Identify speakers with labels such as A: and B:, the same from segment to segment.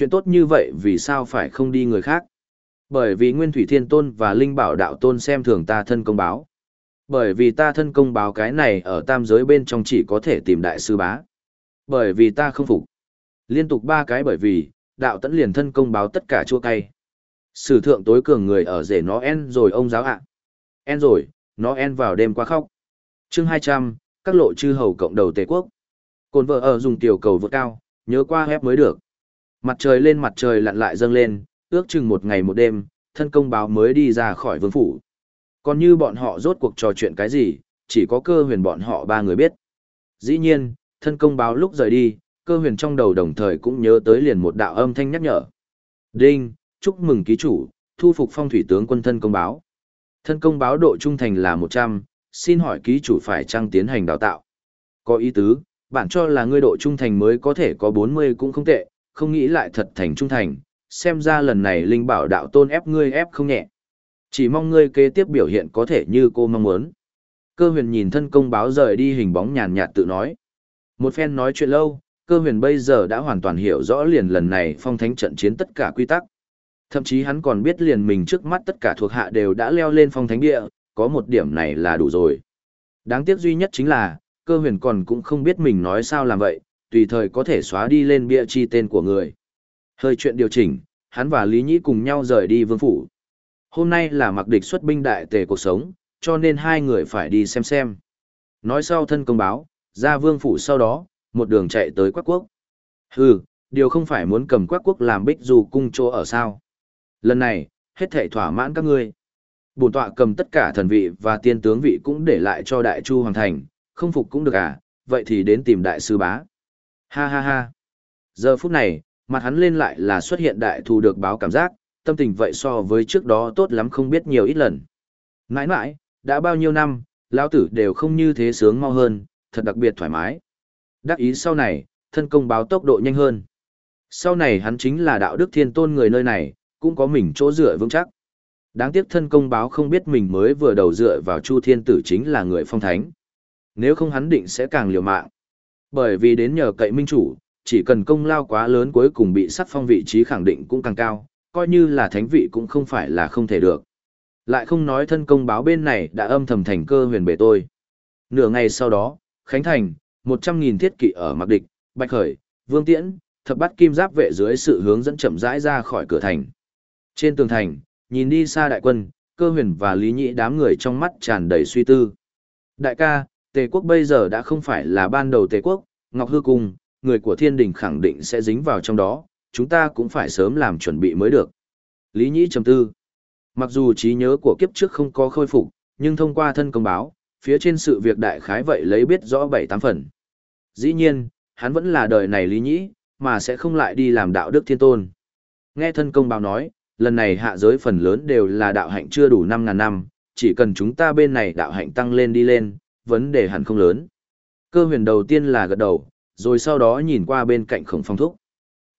A: chuyện tốt như vậy vì sao phải không đi người khác? Bởi vì Nguyên Thủy Thiên Tôn và Linh Bảo Đạo Tôn xem thường ta thân công báo. Bởi vì ta thân công báo cái này ở tam giới bên trong chỉ có thể tìm đại sư bá. Bởi vì ta không phục. Liên tục ba cái bởi vì, đạo tẫn liền thân công báo tất cả chua cay. Sử thượng tối cường người ở rể nó en rồi ông giáo ạ. En rồi, nó en vào đêm qua khóc. chương hai trăm các lộ chư hầu cộng đầu tề quốc. Cồn vợ ở dùng tiểu cầu vượt cao, nhớ qua hép mới được. Mặt trời lên mặt trời lặn lại dâng lên, ước chừng một ngày một đêm, thân công báo mới đi ra khỏi vương phủ. Còn như bọn họ rốt cuộc trò chuyện cái gì, chỉ có cơ huyền bọn họ ba người biết. Dĩ nhiên, thân công báo lúc rời đi, cơ huyền trong đầu đồng thời cũng nhớ tới liền một đạo âm thanh nhắc nhở. Đinh, chúc mừng ký chủ, thu phục phong thủy tướng quân thân công báo. Thân công báo độ trung thành là 100, xin hỏi ký chủ phải trang tiến hành đào tạo. Có ý tứ, bạn cho là ngươi độ trung thành mới có thể có 40 cũng không tệ, không nghĩ lại thật thành trung thành, xem ra lần này linh bảo đạo tôn ép ngươi ép không nhẹ. Chỉ mong ngươi kế tiếp biểu hiện có thể như cô mong muốn. Cơ huyền nhìn thân công báo rời đi hình bóng nhàn nhạt tự nói. Một phen nói chuyện lâu, cơ huyền bây giờ đã hoàn toàn hiểu rõ liền lần này phong thánh trận chiến tất cả quy tắc. Thậm chí hắn còn biết liền mình trước mắt tất cả thuộc hạ đều đã leo lên phong thánh địa, có một điểm này là đủ rồi. Đáng tiếc duy nhất chính là, cơ huyền còn cũng không biết mình nói sao làm vậy, tùy thời có thể xóa đi lên bia chi tên của người. Hơi chuyện điều chỉnh, hắn và Lý Nhĩ cùng nhau rời đi vương phủ. Hôm nay là mặc địch xuất binh đại tề cuộc sống, cho nên hai người phải đi xem xem. Nói sau thân công báo, ra vương phủ sau đó, một đường chạy tới quắc quốc. Hừ, điều không phải muốn cầm quắc quốc làm bích dù cung chỗ ở sao. Lần này, hết thảy thỏa mãn các ngươi. Bổn tọa cầm tất cả thần vị và tiên tướng vị cũng để lại cho đại chu hoàng thành, không phục cũng được à, vậy thì đến tìm đại sư bá. Ha ha ha. Giờ phút này, mặt hắn lên lại là xuất hiện đại thù được báo cảm giác, tâm tình vậy so với trước đó tốt lắm không biết nhiều ít lần. Nãi nãi, đã bao nhiêu năm, lão tử đều không như thế sướng mau hơn, thật đặc biệt thoải mái. Đắc ý sau này, thân công báo tốc độ nhanh hơn. Sau này hắn chính là đạo đức thiên tôn người nơi này, cũng có mình chỗ dựa vững chắc. Đáng tiếc thân công báo không biết mình mới vừa đầu dựa vào Chu Thiên Tử chính là người phong thánh. Nếu không hắn định sẽ càng liều mạng. Bởi vì đến nhờ cậy minh chủ, chỉ cần công lao quá lớn cuối cùng bị sắc phong vị trí khẳng định cũng càng cao, coi như là thánh vị cũng không phải là không thể được. Lại không nói thân công báo bên này đã âm thầm thành cơ huyền bề tôi. Nửa ngày sau đó, Khánh Thành, 100.000 thiết kỵ ở mặc địch, Bạch Khởi, Vương Tiễn, thập bắt kim giáp vệ dưới sự hướng dẫn chậm rãi ra khỏi cửa thành. Trên tường thành, nhìn đi xa đại quân, cơ huyền và lý nhị đám người trong mắt tràn đầy suy tư. Đại ca, Tề quốc bây giờ đã không phải là ban đầu Tề quốc, Ngọc Hư Cung, người của thiên đình khẳng định sẽ dính vào trong đó, chúng ta cũng phải sớm làm chuẩn bị mới được. Lý Nhĩ trầm tư. Mặc dù trí nhớ của kiếp trước không có khôi phục, nhưng thông qua thân công báo, phía trên sự việc đại khái vậy lấy biết rõ bảy tám phần. Dĩ nhiên, hắn vẫn là đời này Lý Nhĩ, mà sẽ không lại đi làm đạo đức thiên tôn. Nghe thân công báo nói, lần này hạ giới phần lớn đều là đạo hạnh chưa đủ 5.000 năm, chỉ cần chúng ta bên này đạo hạnh tăng lên đi lên, vấn đề hẳn không lớn. Cơ huyền đầu tiên là gật đầu, rồi sau đó nhìn qua bên cạnh khổng phong thúc.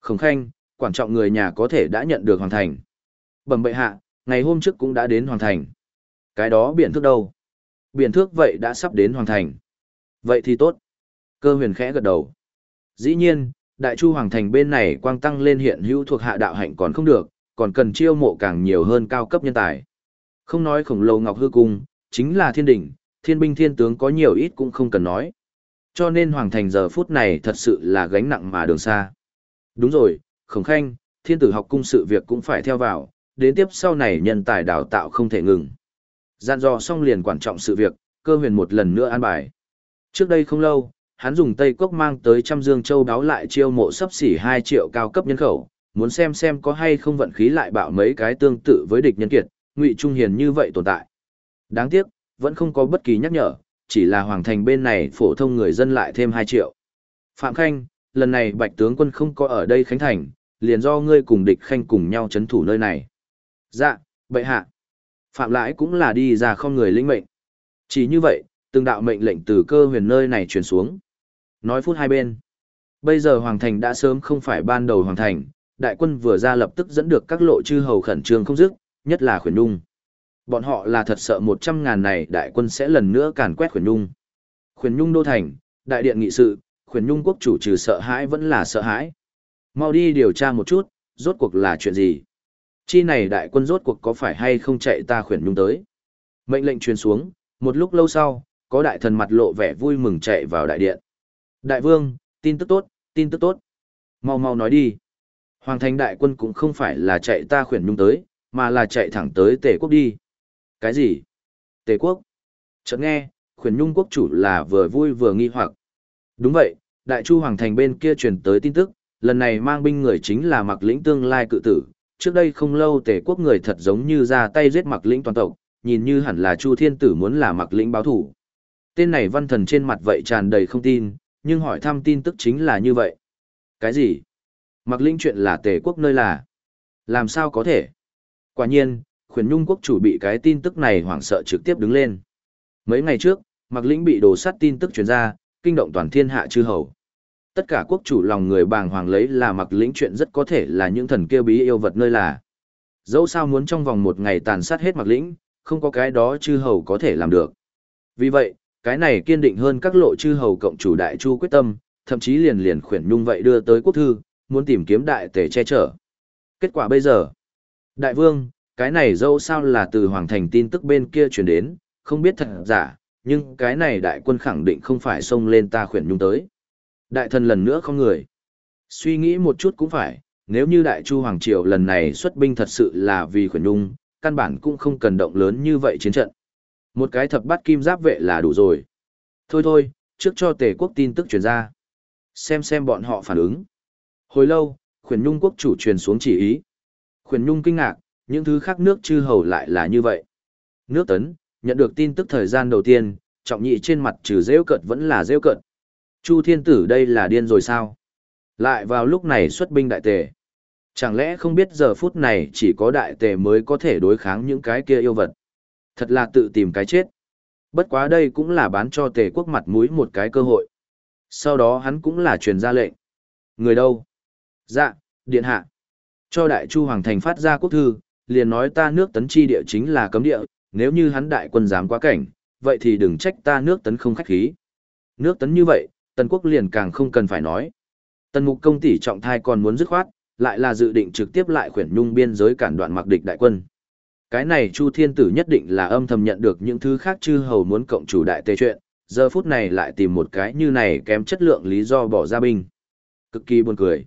A: Khổng khanh, quan trọng người nhà có thể đã nhận được hoàn thành. Bẩm bệ hạ, ngày hôm trước cũng đã đến hoàn thành. Cái đó biển thước đâu? Biển thước vậy đã sắp đến hoàn thành. Vậy thì tốt. Cơ huyền khẽ gật đầu. Dĩ nhiên, đại chu hoàng thành bên này quang tăng lên hiện hữu thuộc hạ đạo hạnh còn không được, còn cần chiêu mộ càng nhiều hơn cao cấp nhân tài. Không nói khổng lồ ngọc hư cung, chính là thiên đỉnh, thiên binh thiên tướng có nhiều ít cũng không cần nói. Cho nên hoàng thành giờ phút này thật sự là gánh nặng mà đường xa. Đúng rồi, khổng khanh, thiên tử học cung sự việc cũng phải theo vào, đến tiếp sau này nhân tài đào tạo không thể ngừng. Gian dò xong liền quan trọng sự việc, cơ huyền một lần nữa an bài. Trước đây không lâu, hắn dùng Tây Quốc mang tới trăm dương châu đáo lại chiêu mộ sắp xỉ 2 triệu cao cấp nhân khẩu, muốn xem xem có hay không vận khí lại bạo mấy cái tương tự với địch nhân kiệt, ngụy trung hiền như vậy tồn tại. Đáng tiếc, vẫn không có bất kỳ nhắc nhở, chỉ là hoàng thành bên này phổ thông người dân lại thêm 2 triệu. Phạm Khanh, lần này bạch tướng quân không có ở đây khánh thành, liền do ngươi cùng địch khanh cùng nhau chấn thủ nơi này. Dạ, bệ hạ. Phạm lãi cũng là đi ra không người linh mệnh. Chỉ như vậy, từng đạo mệnh lệnh từ cơ huyền nơi này truyền xuống. Nói phút hai bên. Bây giờ hoàng thành đã sớm không phải ban đầu hoàng thành, đại quân vừa ra lập tức dẫn được các lộ chư hầu khẩn trương không dứt, nhất là khuyển đung. Bọn họ là thật sợ một trăm ngàn này đại quân sẽ lần nữa càn quét khuyển nhung. Khuyển nhung đô thành, đại điện nghị sự, khuyển nhung quốc chủ trừ sợ hãi vẫn là sợ hãi. Mau đi điều tra một chút, rốt cuộc là chuyện gì? Chi này đại quân rốt cuộc có phải hay không chạy ta khuyển nhung tới? Mệnh lệnh truyền xuống, một lúc lâu sau, có đại thần mặt lộ vẻ vui mừng chạy vào đại điện. Đại vương, tin tức tốt, tin tức tốt. Mau mau nói đi. Hoàng thành đại quân cũng không phải là chạy ta khuyển nhung tới, mà là chạy thẳng tới tề quốc đi. Cái gì? Tề quốc? Chợt nghe, khuyển nhung quốc chủ là vừa vui vừa nghi hoặc. Đúng vậy, đại chu hoàng thành bên kia truyền tới tin tức, lần này mang binh người chính là mặc lĩnh tương lai cự tử. Trước đây không lâu tề quốc người thật giống như ra tay giết mặc lĩnh toàn tộc, nhìn như hẳn là chu thiên tử muốn là mặc lĩnh báo thủ. Tên này văn thần trên mặt vậy tràn đầy không tin, nhưng hỏi thăm tin tức chính là như vậy. Cái gì? Mặc lĩnh chuyện là tề quốc nơi là. Làm sao có thể? Quả nhiên, khuyển nhung quốc chủ bị cái tin tức này hoảng sợ trực tiếp đứng lên. Mấy ngày trước, mặc lĩnh bị đổ sát tin tức truyền ra, kinh động toàn thiên hạ chư hầu. Tất cả quốc chủ lòng người bàng hoàng lấy là mặc lĩnh chuyện rất có thể là những thần kêu bí yêu vật nơi là. Dẫu sao muốn trong vòng một ngày tàn sát hết mặc lĩnh, không có cái đó chư hầu có thể làm được. Vì vậy, cái này kiên định hơn các lộ chư hầu cộng chủ đại chu quyết tâm, thậm chí liền liền khuyển nhung vậy đưa tới quốc thư, muốn tìm kiếm đại tể che chở. Kết quả bây giờ, đại vương, cái này dẫu sao là từ hoàng thành tin tức bên kia truyền đến, không biết thật giả, nhưng cái này đại quân khẳng định không phải xông lên ta khuyển nhung tới. Đại thần lần nữa không người. Suy nghĩ một chút cũng phải, nếu như đại chu hoàng triều lần này xuất binh thật sự là vì khuyển nhung, căn bản cũng không cần động lớn như vậy chiến trận. Một cái thập bát kim giáp vệ là đủ rồi. Thôi thôi, trước cho tề quốc tin tức truyền ra. Xem xem bọn họ phản ứng. Hồi lâu, khuyển nhung quốc chủ truyền xuống chỉ ý. Khuyển nhung kinh ngạc, những thứ khác nước chư hầu lại là như vậy. Nước tấn, nhận được tin tức thời gian đầu tiên, trọng nhị trên mặt trừ rêu cợt vẫn là rêu cợt. Chu thiên tử đây là điên rồi sao? Lại vào lúc này xuất binh đại tề. Chẳng lẽ không biết giờ phút này chỉ có đại tề mới có thể đối kháng những cái kia yêu vật? Thật là tự tìm cái chết. Bất quá đây cũng là bán cho tề quốc mặt mũi một cái cơ hội. Sau đó hắn cũng là truyền ra lệnh. Người đâu? Dạ, điện hạ. Cho đại chu hoàng thành phát ra quốc thư, liền nói ta nước tấn chi địa chính là cấm địa, nếu như hắn đại quân dám quá cảnh, vậy thì đừng trách ta nước tấn không khách khí. Nước tấn như vậy, tần quốc liền càng không cần phải nói. Tần mục công tỷ trọng thai còn muốn dứt khoát, lại là dự định trực tiếp lại khuyển nhung biên giới cản đoạn mặc địch đại quân. Cái này Chu Thiên Tử nhất định là âm thầm nhận được những thứ khác chư hầu muốn cộng chủ đại tê chuyện, giờ phút này lại tìm một cái như này kém chất lượng lý do bỏ ra binh. Cực kỳ buồn cười.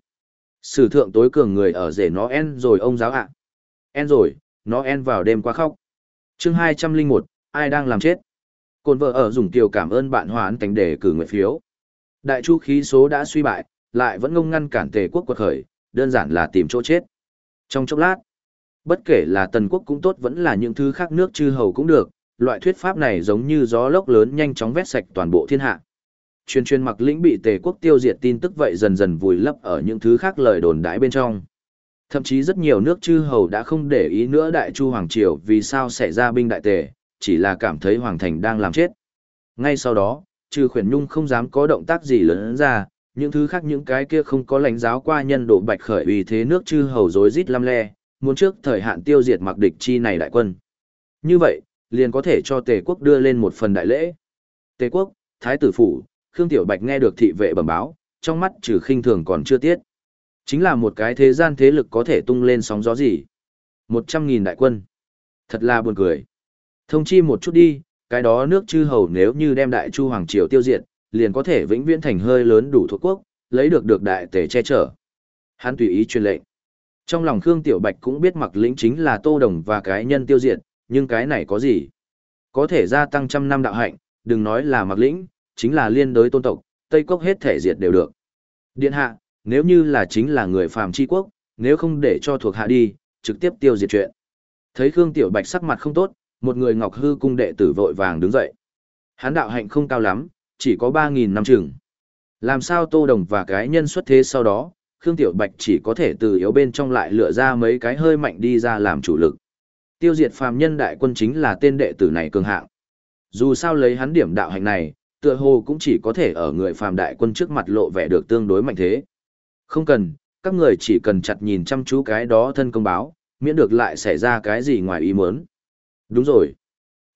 A: Sử thượng tối cường người ở rể nó en rồi ông giáo ạ. En rồi, nó en vào đêm qua khóc. chương hai trăm linh một ai đang làm chết? Côn vợ ở dùng tiểu cảm ơn bạn hoán cảnh để cử nguyện phiếu. Đại chu khí số đã suy bại, lại vẫn ngông ngăn cản tề quốc quật khởi, đơn giản là tìm chỗ chết. Trong chốc lát, bất kể là tần quốc cũng tốt vẫn là những thứ khác nước chư hầu cũng được, loại thuyết pháp này giống như gió lốc lớn nhanh chóng vét sạch toàn bộ thiên hạ. Chuyên chuyên mặc lĩnh bị tề quốc tiêu diệt tin tức vậy dần dần vùi lấp ở những thứ khác lời đồn đãi bên trong. Thậm chí rất nhiều nước chư hầu đã không để ý nữa đại chu hoàng triều vì sao xảy ra binh đại tề, chỉ là cảm thấy hoàng thành đang làm chết. Ngay sau đó, trừ khuyển nhung không dám có động tác gì lớn ra, những thứ khác những cái kia không có lãnh giáo qua nhân độ bạch khởi vì thế nước chư hầu rối rít lăm le, muốn trước thời hạn tiêu diệt mặc địch chi này đại quân. Như vậy, liền có thể cho tề quốc đưa lên một phần đại lễ. Tề quốc, thái tử phủ, Khương Tiểu Bạch nghe được thị vệ bẩm báo, trong mắt trừ khinh thường còn chưa tiết. Chính là một cái thế gian thế lực có thể tung lên sóng gió gì. Một trăm nghìn đại quân. Thật là buồn cười. Thông chi một chút đi, cái đó nước chư hầu nếu như đem đại chu hoàng triều tiêu diệt, liền có thể vĩnh viễn thành hơi lớn đủ thuộc quốc, lấy được được đại tể che chở. Hắn tùy ý truyền lệnh. Trong lòng Khương Tiểu Bạch cũng biết mặc lĩnh chính là Tô Đồng và cái nhân tiêu diệt, nhưng cái này có gì? Có thể gia tăng trăm năm đạo hạnh, đừng nói là mặc lĩnh, chính là liên đối tôn tộc, Tây Quốc hết thể diệt đều được. Điện hạ, nếu như là chính là người phàm chi quốc, nếu không để cho thuộc hạ đi, trực tiếp tiêu diệt chuyện. Thấy Khương Tiểu Bạch sắc mặt không tốt, một người Ngọc Hư cung đệ tử vội vàng đứng dậy. Hắn đạo hạnh không cao lắm, chỉ có ba nghìn năm chừng. Làm sao Tô Đồng và cái nhân xuất thế sau đó, Khương Tiểu Bạch chỉ có thể từ yếu bên trong lại lựa ra mấy cái hơi mạnh đi ra làm chủ lực. Tiêu diệt phàm nhân đại quân chính là tên đệ tử này cường hạng. Dù sao lấy hắn điểm đạo hạnh này, tựa hồ cũng chỉ có thể ở người phàm đại quân trước mặt lộ vẻ được tương đối mạnh thế. Không cần, các người chỉ cần chặt nhìn chăm chú cái đó thân công báo, miễn được lại xảy ra cái gì ngoài ý muốn. Đúng rồi.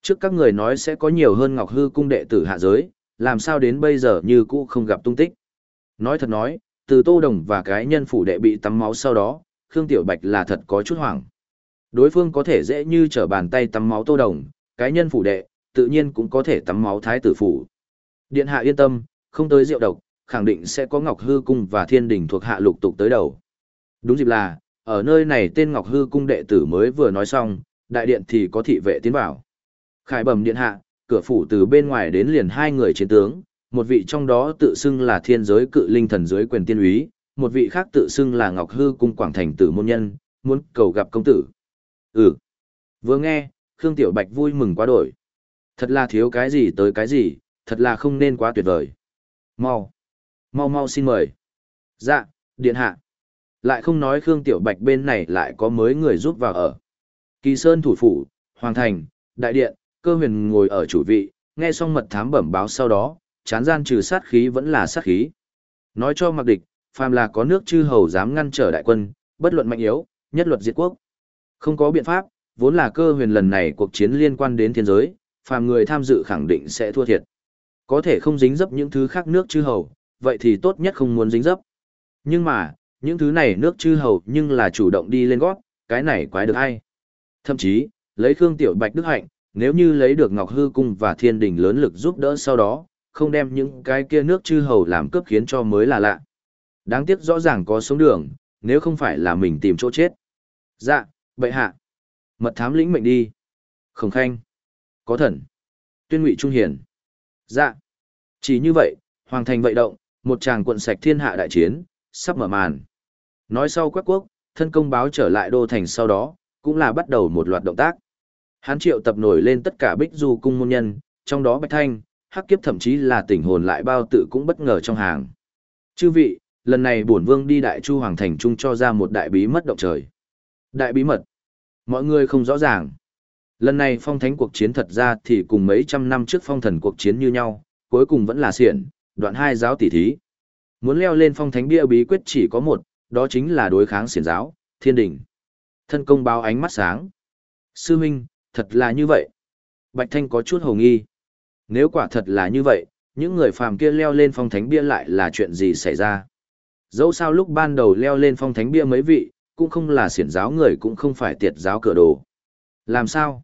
A: Trước các người nói sẽ có nhiều hơn Ngọc Hư cung đệ tử hạ giới, làm sao đến bây giờ như cũ không gặp tung tích. Nói thật nói, từ Tô Đồng và cái nhân phủ đệ bị tắm máu sau đó, Khương Tiểu Bạch là thật có chút hoảng. Đối phương có thể dễ như trở bàn tay tắm máu Tô Đồng, cái nhân phủ đệ, tự nhiên cũng có thể tắm máu thái tử phủ. Điện hạ yên tâm, không tới rượu độc, khẳng định sẽ có Ngọc Hư Cung và Thiên Đình thuộc hạ lục tục tới đầu. Đúng dịp là, ở nơi này tên Ngọc Hư Cung đệ tử mới vừa nói xong, đại điện thì có thị vệ tiến vào. Khải bẩm điện hạ, cửa phủ từ bên ngoài đến liền hai người chiến tướng, một vị trong đó tự xưng là thiên giới cự linh thần dưới quyền tiên úy, một vị khác tự xưng là Ngọc Hư Cung Quảng Thành tử môn nhân, muốn cầu gặp công tử. Ừ. Vừa nghe, Khương Tiểu Bạch vui mừng quá đổi. Thật là thiếu cái gì tới cái gì, thật là không nên quá tuyệt vời. Mau. Mau mau xin mời. Dạ, điện hạ. Lại không nói Khương Tiểu Bạch bên này lại có mới người giúp vào ở. Kỳ Sơn thủ phủ, Hoàng Thành, Đại Điện, cơ huyền ngồi ở chủ vị, nghe xong mật thám bẩm báo sau đó, chán gian trừ sát khí vẫn là sát khí. Nói cho mặc địch, phàm là có nước chư hầu dám ngăn trở đại quân, bất luận mạnh yếu, nhất luật diệt quốc. Không có biện pháp, vốn là cơ huyền lần này cuộc chiến liên quan đến thiên giới, phàm người tham dự khẳng định sẽ thua thiệt. Có thể không dính dấp những thứ khác nước chư hầu, vậy thì tốt nhất không muốn dính dấp. Nhưng mà, những thứ này nước chư hầu nhưng là chủ động đi lên gót, cái này quái được ai. Thậm chí, lấy Khương Tiểu Bạch Đức Hạnh, nếu như lấy được Ngọc Hư Cung và Thiên Đình lớn lực giúp đỡ sau đó, không đem những cái kia nước chư hầu làm cướp khiến cho mới là lạ. Đáng tiếc rõ ràng có sống đường, nếu không phải là mình tìm chỗ chết. Dạ, bệ hạ. Mật thám lĩnh mệnh đi. Khổng khanh. Có thần. Tuyên ngụy trung hiển. Dạ. Chỉ như vậy, hoàng thành vậy động, một tràng quận sạch thiên hạ đại chiến, sắp mở màn. Nói sau quắc quốc, thân công báo trở lại đô thành sau đó, cũng là bắt đầu một loạt động tác. Hán triệu tập nổi lên tất cả bích du cung môn nhân, trong đó Bạch Thanh, Hắc Kiếp thậm chí là tỉnh hồn lại bao tự cũng bất ngờ trong hàng. Chư vị, lần này bổn vương đi đại chu hoàng thành trung cho ra một đại bí mất động trời. Đại bí mật. Mọi người không rõ ràng. Lần này phong thánh cuộc chiến thật ra thì cùng mấy trăm năm trước phong thần cuộc chiến như nhau, cuối cùng vẫn là xiển, đoạn hai giáo tỷ thí. Muốn leo lên phong thánh bia bí quyết chỉ có một, đó chính là đối kháng xiển giáo, thiên đỉnh. Thân công báo ánh mắt sáng. Sư huynh, thật là như vậy. Bạch Thanh có chút hồ nghi. Nếu quả thật là như vậy, những người phàm kia leo lên phong thánh bia lại là chuyện gì xảy ra? Dẫu sao lúc ban đầu leo lên phong thánh bia mấy vị, cũng không là xiển giáo người cũng không phải tiệt giáo cửa đồ. Làm sao?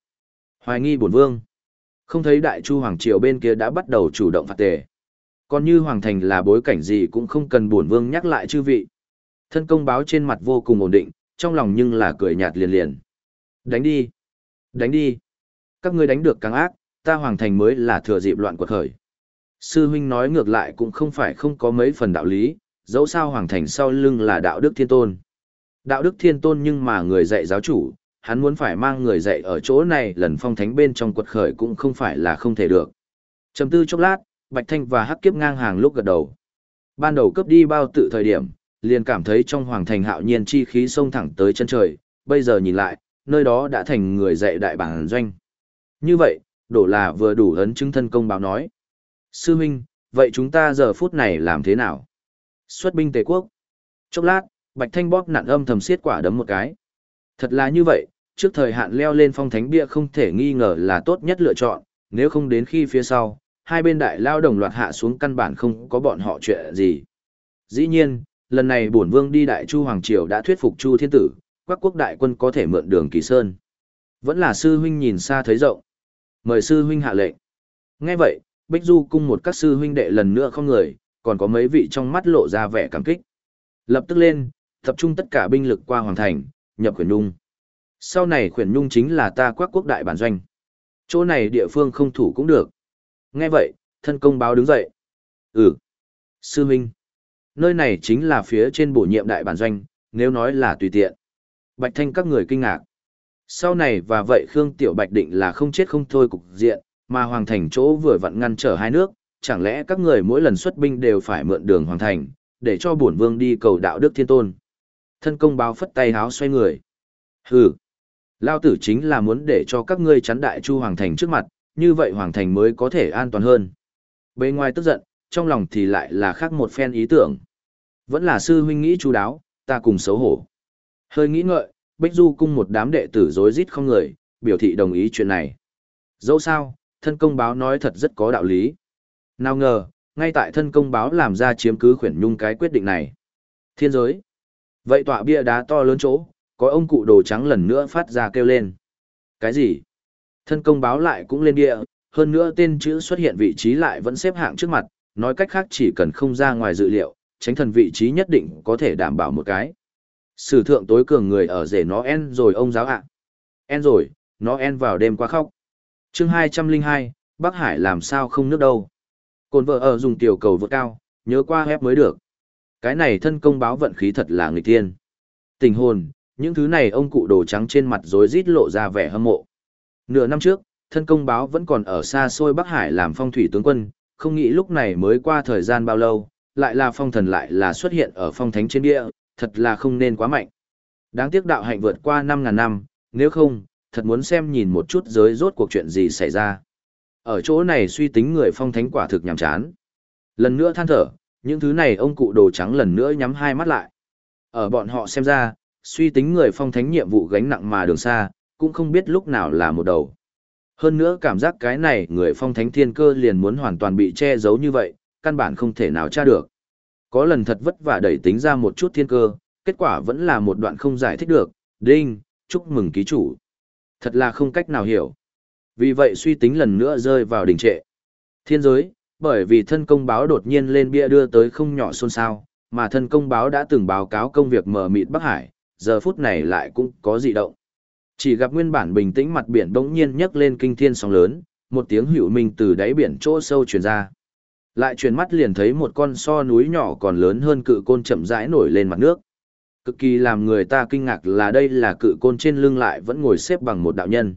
A: Hoài nghi bổn vương. Không thấy đại chu hoàng triều bên kia đã bắt đầu chủ động phạt tề. Còn như hoàng thành là bối cảnh gì cũng không cần bổn vương nhắc lại chư vị. Thân công báo trên mặt vô cùng ổn định, trong lòng nhưng là cười nhạt liền liền. Đánh đi. Đánh đi. Các ngươi đánh được càng ác, ta hoàng thành mới là thừa dịp loạn quật khởi. Sư huynh nói ngược lại cũng không phải không có mấy phần đạo lý, dẫu sao hoàng thành sau lưng là đạo đức thiên tôn. Đạo đức thiên tôn nhưng mà người dạy giáo chủ, hắn muốn phải mang người dạy ở chỗ này lần phong thánh bên trong quật khởi cũng không phải là không thể được. Trầm tư chốc lát, Bạch Thanh và Hắc Kiếp ngang hàng lúc gật đầu. Ban đầu cướp đi bao tự thời điểm, liền cảm thấy trong hoàng thành hạo nhiên chi khí sông thẳng tới chân trời, bây giờ nhìn lại, nơi đó đã thành người dạy đại bản doanh. Như vậy, đổ là vừa đủ ấn chứng thân công báo nói. Sư Minh, vậy chúng ta giờ phút này làm thế nào? Xuất binh Tề Quốc. Chốc lát, Bạch Thanh bóp nặn âm thầm xiết quả đấm một cái. Thật là như vậy, trước thời hạn leo lên phong thánh bia không thể nghi ngờ là tốt nhất lựa chọn, nếu không đến khi phía sau, hai bên đại lao đồng loạt hạ xuống căn bản không có bọn họ chuyện gì. Dĩ nhiên, lần này bổn vương đi đại chu hoàng triều đã thuyết phục chu thiên tử, các quốc đại quân có thể mượn đường kỳ sơn. Vẫn là sư huynh nhìn xa thấy rộng. Mời sư huynh hạ lệnh. Nghe vậy, Bích Du cung một các sư huynh đệ lần nữa không người, còn có mấy vị trong mắt lộ ra vẻ cảm kích. Lập tức lên, tập trung tất cả binh lực qua hoàng thành, nhập khuyển nhung. Sau này khuyển nhung chính là ta quắc quốc đại bản doanh. Chỗ này địa phương không thủ cũng được. Nghe vậy, thân công báo đứng dậy. Ừ. Sư minh, Nơi này chính là phía trên bổ nhiệm đại bản doanh, nếu nói là tùy tiện. Bạch Thanh các người kinh ngạc. Sau này và vậy Khương Tiểu Bạch định là không chết không thôi cục diện, mà Hoàng Thành chỗ vừa vặn ngăn trở hai nước, chẳng lẽ các người mỗi lần xuất binh đều phải mượn đường Hoàng Thành, để cho bổn vương đi cầu đạo đức thiên tôn. Thân công báo phất tay háo xoay người. Hừ, lao tử chính là muốn để cho các ngươi chắn đại chu Hoàng Thành trước mặt, như vậy Hoàng Thành mới có thể an toàn hơn. Bên ngoài tức giận, trong lòng thì lại là khác một phen ý tưởng. Vẫn là sư huynh nghĩ chú đáo, ta cùng xấu hổ. Hơi nghĩ ngợi, Bích Du cung một đám đệ tử rối rít không người, biểu thị đồng ý chuyện này. Dẫu sao, thân công báo nói thật rất có đạo lý. Nào ngờ, ngay tại thân công báo làm ra chiếm cứ khuyển nhung cái quyết định này. Thiên giới. Vậy tọa bia đá to lớn chỗ, có ông cụ đồ trắng lần nữa phát ra kêu lên. Cái gì? Thân công báo lại cũng lên địa, hơn nữa tên chữ xuất hiện vị trí lại vẫn xếp hạng trước mặt, nói cách khác chỉ cần không ra ngoài dự liệu, tránh thần vị trí nhất định có thể đảm bảo một cái. Sử thượng tối cường người ở rể nó en rồi ông giáo ạ. En rồi, nó en vào đêm qua khóc. chương 202, Bắc Hải làm sao không nước đâu. Cồn vợ ở dùng tiểu cầu vượt cao, nhớ qua hép mới được. Cái này thân công báo vận khí thật là người tiên. Tình hồn, những thứ này ông cụ đồ trắng trên mặt rối rít lộ ra vẻ hâm mộ. Nửa năm trước, thân công báo vẫn còn ở xa xôi Bắc Hải làm phong thủy tướng quân, không nghĩ lúc này mới qua thời gian bao lâu, lại là phong thần lại là xuất hiện ở phong thánh trên địa, thật là không nên quá mạnh. Đáng tiếc đạo hạnh vượt qua 5.000 năm, nếu không, thật muốn xem nhìn một chút giới rốt cuộc chuyện gì xảy ra. Ở chỗ này suy tính người phong thánh quả thực nhàm chán. Lần nữa than thở, những thứ này ông cụ đồ trắng lần nữa nhắm hai mắt lại. Ở bọn họ xem ra, suy tính người phong thánh nhiệm vụ gánh nặng mà đường xa, cũng không biết lúc nào là một đầu. Hơn nữa cảm giác cái này người phong thánh thiên cơ liền muốn hoàn toàn bị che giấu như vậy, căn bản không thể nào tra được. Có lần thật vất vả đẩy tính ra một chút thiên cơ, kết quả vẫn là một đoạn không giải thích được, đinh, chúc mừng ký chủ. Thật là không cách nào hiểu. Vì vậy suy tính lần nữa rơi vào đỉnh trệ. Thiên giới, bởi vì thân công báo đột nhiên lên bia đưa tới không nhỏ xôn xao, mà thân công báo đã từng báo cáo công việc mờ mịt Bắc Hải, giờ phút này lại cũng có dị động. Chỉ gặp nguyên bản bình tĩnh mặt biển bỗng nhiên nhấc lên kinh thiên sóng lớn, một tiếng hữu minh từ đáy biển chỗ sâu truyền ra. Lại truyền mắt liền thấy một con so núi nhỏ còn lớn hơn cự côn chậm rãi nổi lên mặt nước. Cực kỳ làm người ta kinh ngạc là đây là cự côn trên lưng lại vẫn ngồi xếp bằng một đạo nhân.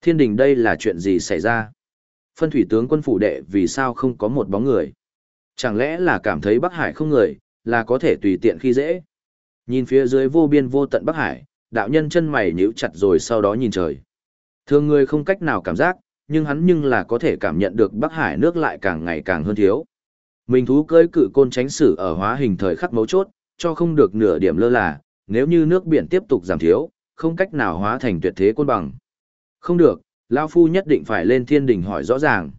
A: Thiên đình đây là chuyện gì xảy ra? Phân thủy tướng quân phủ đệ vì sao không có một bóng người? Chẳng lẽ là cảm thấy Bắc Hải không người, là có thể tùy tiện khi dễ? Nhìn phía dưới vô biên vô tận Bắc Hải, đạo nhân chân mày nhíu chặt rồi sau đó nhìn trời. Thường người không cách nào cảm giác, nhưng hắn nhưng là có thể cảm nhận được Bắc Hải nước lại càng ngày càng hơn thiếu. Mình thú cưỡi cự côn tránh sử ở hóa hình thời khắc mấu chốt, cho không được nửa điểm lơ là, nếu như nước biển tiếp tục giảm thiếu, không cách nào hóa thành tuyệt thế côn bằng. Không được, lão phu nhất định phải lên thiên đình hỏi rõ ràng.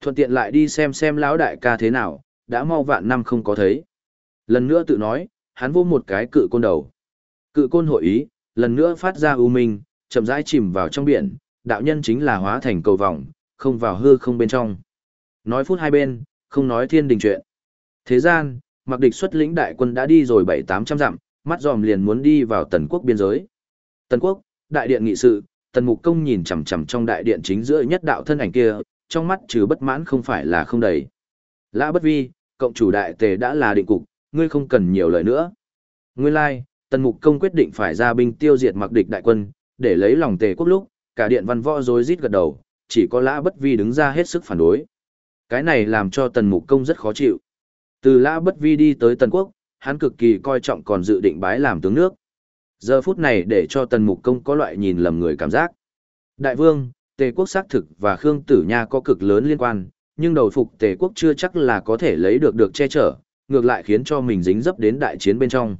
A: Thuận tiện lại đi xem xem lão đại ca thế nào, đã mau vạn năm không có thấy. Lần nữa tự nói, hắn vô một cái cự côn đầu. Cự côn hội ý, lần nữa phát ra u minh, chậm rãi chìm vào trong biển, đạo nhân chính là hóa thành cầu vòng, không vào hư không bên trong. Nói phút hai bên, không nói thiên đình chuyện. Thế gian, mặc địch xuất lĩnh đại quân đã đi rồi bảy tám trăm dặm, mắt dòm liền muốn đi vào tần quốc biên giới. Tần quốc, đại điện nghị sự, tần mục công nhìn chằm chằm trong đại điện chính giữa nhất đạo thân ảnh kia, trong mắt trừ bất mãn không phải là không đầy. Lã bất vi, cộng chủ đại tề đã là định cục, ngươi không cần nhiều lời nữa. Nguyên lai, like, tần mục công quyết định phải ra binh tiêu diệt mặc địch đại quân, để lấy lòng tề quốc lúc, cả điện văn võ rối rít gật đầu, chỉ có lã bất vi đứng ra hết sức phản đối. Cái này làm cho tần mục công rất khó chịu. Từ lã bất vi đi tới tần quốc, hắn cực kỳ coi trọng còn dự định bái làm tướng nước. Giờ phút này để cho tần mục công có loại nhìn lầm người cảm giác. Đại vương, tề quốc xác thực và Khương Tử Nha có cực lớn liên quan, nhưng đầu phục tề quốc chưa chắc là có thể lấy được được che chở, ngược lại khiến cho mình dính dấp đến đại chiến bên trong.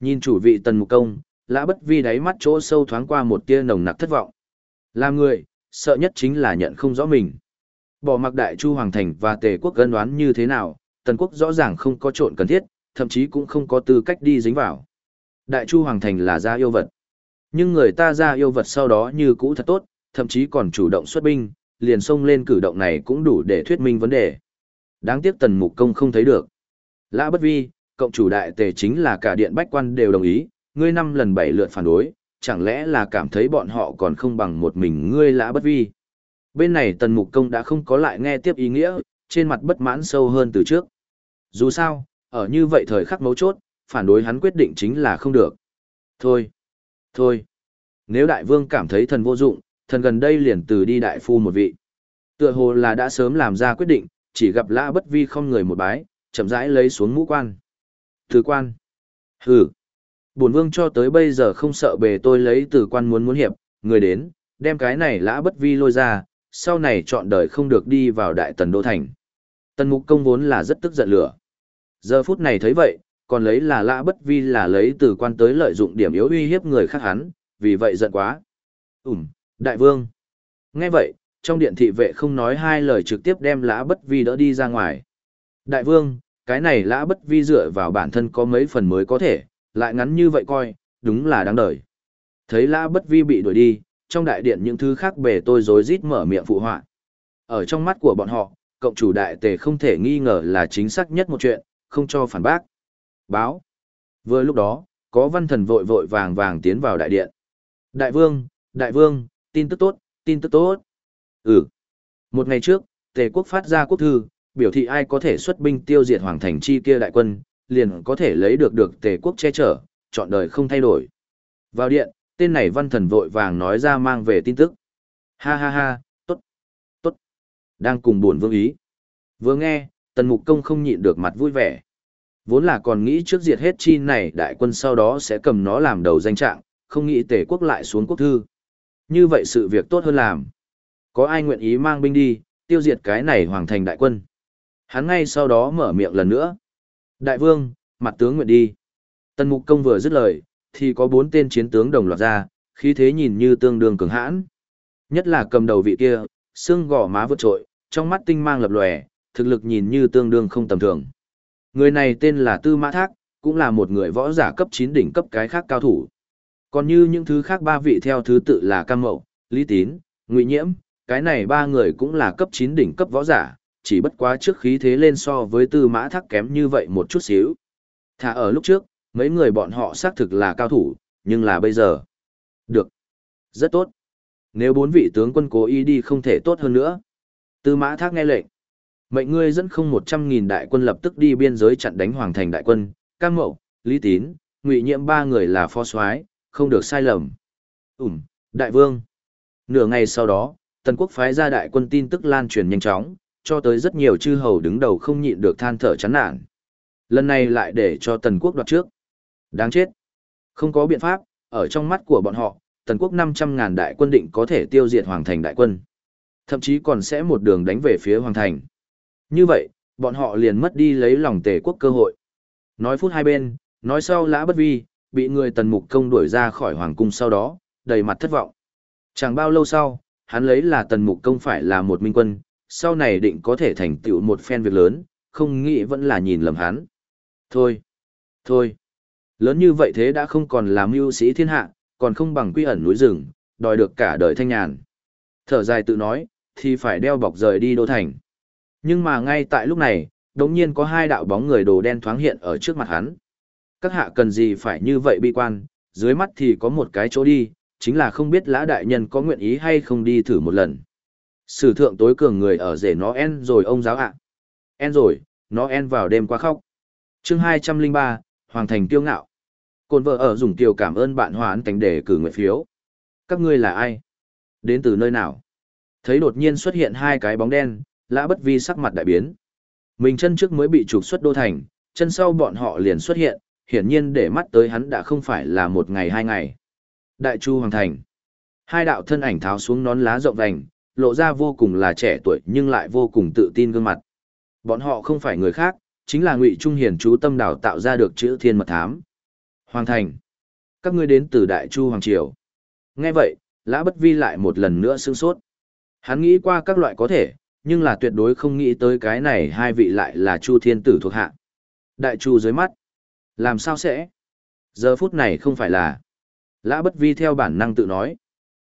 A: Nhìn chủ vị tần mục công, lã bất vi đáy mắt chỗ sâu thoáng qua một tia nồng nặc thất vọng. Làm người, sợ nhất chính là nhận không rõ mình. Bỏ mặc đại chu hoàng thành và tề quốc gân đoán như thế nào, tần quốc rõ ràng không có trộn cần thiết, thậm chí cũng không có tư cách đi dính vào. Đại chu hoàng thành là gia yêu vật. Nhưng người ta ra yêu vật sau đó như cũ thật tốt, thậm chí còn chủ động xuất binh, liền xông lên cử động này cũng đủ để thuyết minh vấn đề. Đáng tiếc tần mục công không thấy được. Lã bất vi, cộng chủ đại tề chính là cả điện bách quan đều đồng ý, ngươi năm lần bảy lượt phản đối, chẳng lẽ là cảm thấy bọn họ còn không bằng một mình ngươi lã bất vi. Bên này tần mục công đã không có lại nghe tiếp ý nghĩa, trên mặt bất mãn sâu hơn từ trước. Dù sao, ở như vậy thời khắc mấu chốt, phản đối hắn quyết định chính là không được. Thôi, thôi, nếu đại vương cảm thấy thần vô dụng, thần gần đây liền từ đi đại phu một vị. Tựa hồ là đã sớm làm ra quyết định, chỉ gặp lã bất vi không người một bái, chậm rãi lấy xuống mũ quan. Từ quan. Hừ. Bổn vương cho tới bây giờ không sợ bề tôi lấy từ quan muốn muốn hiệp, người đến, đem cái này lã bất vi lôi ra, sau này chọn đời không được đi vào đại tần đô thành. Tần mục công vốn là rất tức giận lửa. Giờ phút này thấy vậy, còn lấy là lã bất vi là lấy từ quan tới lợi dụng điểm yếu uy hiếp người khác hắn, vì vậy giận quá. Ừm, đại vương. Nghe vậy, trong điện thị vệ không nói hai lời trực tiếp đem lã bất vi đỡ đi ra ngoài. Đại vương, cái này lã bất vi dựa vào bản thân có mấy phần mới có thể, lại ngắn như vậy coi, đúng là đáng đời. Thấy lã bất vi bị đuổi đi, trong đại điện những thứ khác bề tôi rối rít mở miệng phụ họa. Ở trong mắt của bọn họ, cộng chủ đại tề không thể nghi ngờ là chính xác nhất một chuyện, không cho phản bác. Báo. Vừa lúc đó, có văn thần vội vội vàng vàng tiến vào đại điện. Đại vương, đại vương, tin tức tốt, tin tức tốt. Ừ. Một ngày trước, tề quốc phát ra quốc thư, biểu thị ai có thể xuất binh tiêu diệt hoàng thành chi kia đại quân, liền có thể lấy được được tề quốc che chở, chọn đời không thay đổi. Vào điện, tên này văn thần vội vàng nói ra mang về tin tức. Ha ha ha, tốt, tốt, đang cùng buồn vương ý. Vừa nghe, tần mục công không nhịn được mặt vui vẻ. Vốn là còn nghĩ trước diệt hết chi này đại quân sau đó sẽ cầm nó làm đầu danh trạng, không nghĩ tề quốc lại xuống quốc thư. Như vậy sự việc tốt hơn làm. Có ai nguyện ý mang binh đi, tiêu diệt cái này hoàng thành đại quân. Hắn ngay sau đó mở miệng lần nữa. Đại vương, mặt tướng nguyện đi. Tần mục công vừa dứt lời, thì có bốn tên chiến tướng đồng loạt ra, khí thế nhìn như tương đương cường hãn. Nhất là cầm đầu vị kia, xương gò má vượt trội, trong mắt tinh mang lập lòe, thực lực nhìn như tương đương không tầm thường. Người này tên là Tư Mã Thác, cũng là một người võ giả cấp 9 đỉnh cấp cái khác cao thủ. Còn như những thứ khác ba vị theo thứ tự là Cam Mậu, Lý Tín, Ngụy Nhiễm, cái này ba người cũng là cấp 9 đỉnh cấp võ giả, chỉ bất quá trước khí thế lên so với Tư Mã Thác kém như vậy một chút xíu. Thả ở lúc trước, mấy người bọn họ xác thực là cao thủ, nhưng là bây giờ. Được. Rất tốt. Nếu bốn vị tướng quân cố ý đi không thể tốt hơn nữa. Tư Mã Thác nghe lệnh. Mệnh ngươi dẫn không một trăm nghìn đại quân lập tức đi biên giới chặn đánh hoàng thành đại quân, Cam Mậu, Lý Tín, Ngụy Nhiệm ba người là phó soái, không được sai lầm. Ừm, đại vương. Nửa ngày sau đó, Tần quốc phái ra đại quân tin tức lan truyền nhanh chóng, cho tới rất nhiều chư hầu đứng đầu không nhịn được than thở chán nản. Lần này lại để cho Tần quốc đoạt trước. Đáng chết. Không có biện pháp, ở trong mắt của bọn họ, Tần quốc năm trăm ngàn đại quân định có thể tiêu diệt hoàng thành đại quân. Thậm chí còn sẽ một đường đánh về phía hoàng thành. Như vậy, bọn họ liền mất đi lấy lòng tề quốc cơ hội. Nói phút hai bên, nói sau lã bất vi, bị người tần mục công đuổi ra khỏi hoàng cung sau đó, đầy mặt thất vọng. Chẳng bao lâu sau, hắn lấy là tần mục công phải là một minh quân, sau này định có thể thành tựu một phen việc lớn, không nghĩ vẫn là nhìn lầm hắn. Thôi, thôi, lớn như vậy thế đã không còn làm mưu sĩ thiên hạ, còn không bằng quy ẩn núi rừng, đòi được cả đời thanh nhàn. Thở dài tự nói, thì phải đeo bọc rời đi đô thành. Nhưng mà ngay tại lúc này, đống nhiên có hai đạo bóng người đồ đen thoáng hiện ở trước mặt hắn. Các hạ cần gì phải như vậy bi quan, dưới mắt thì có một cái chỗ đi, chính là không biết lã đại nhân có nguyện ý hay không đi thử một lần. Sử thượng tối cường người ở rể nó en rồi ông giáo ạ. En rồi, nó en vào đêm qua khóc. chương 203, Hoàng Thành kiêu ngạo. Cồn vợ ở dùng kiều cảm ơn bạn hoán cảnh để cử nguyện phiếu. Các ngươi là ai? Đến từ nơi nào? Thấy đột nhiên xuất hiện hai cái bóng đen, lã bất vi sắc mặt đại biến. Mình chân trước mới bị trục xuất đô thành, chân sau bọn họ liền xuất hiện, hiển nhiên để mắt tới hắn đã không phải là một ngày hai ngày. Đại Chu Hoàng Thành. Hai đạo thân ảnh tháo xuống nón lá rộng vành, lộ ra vô cùng là trẻ tuổi nhưng lại vô cùng tự tin gương mặt. Bọn họ không phải người khác, chính là Ngụy Trung Hiền chú tâm đào tạo ra được chữ thiên mật thám. Hoàng Thành. Các ngươi đến từ Đại Chu Hoàng Triều. Nghe vậy, Lã Bất Vi lại một lần nữa sương sốt. Hắn nghĩ qua các loại có thể, nhưng là tuyệt đối không nghĩ tới cái này hai vị lại là Chu Thiên Tử thuộc hạ. Đại Chu dưới mắt. Làm sao sẽ? Giờ phút này không phải là. Lã Bất Vi theo bản năng tự nói.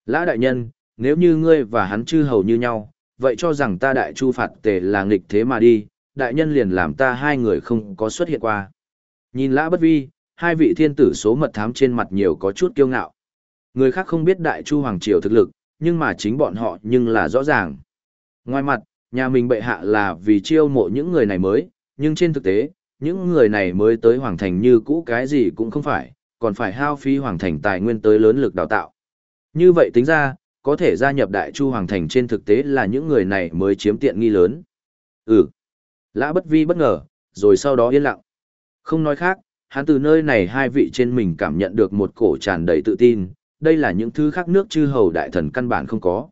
A: Lã Đại Nhân, nếu như ngươi và hắn chư hầu như nhau, vậy cho rằng ta Đại Chu phạt tề là nghịch thế mà đi, Đại Nhân liền làm ta hai người không có xuất hiện qua. Nhìn Lã Bất Vi, hai vị thiên tử số mật thám trên mặt nhiều có chút kiêu ngạo. Người khác không biết Đại Chu Hoàng Triều thực lực, nhưng mà chính bọn họ nhưng là rõ ràng. Ngoài mặt, nhà mình bệ hạ là vì chiêu mộ những người này mới, nhưng trên thực tế, những người này mới tới Hoàng Thành như cũ cái gì cũng không phải, còn phải hao phí Hoàng Thành tài nguyên tới lớn lực đào tạo. Như vậy tính ra, có thể gia nhập Đại Chu Hoàng Thành trên thực tế là những người này mới chiếm tiện nghi lớn. Ừ. Lã bất vi bất ngờ, rồi sau đó yên lặng. Không nói khác, hắn từ nơi này hai vị trên mình cảm nhận được một cổ tràn đầy tự tin, đây là những thứ khác nước chư hầu đại thần căn bản không có.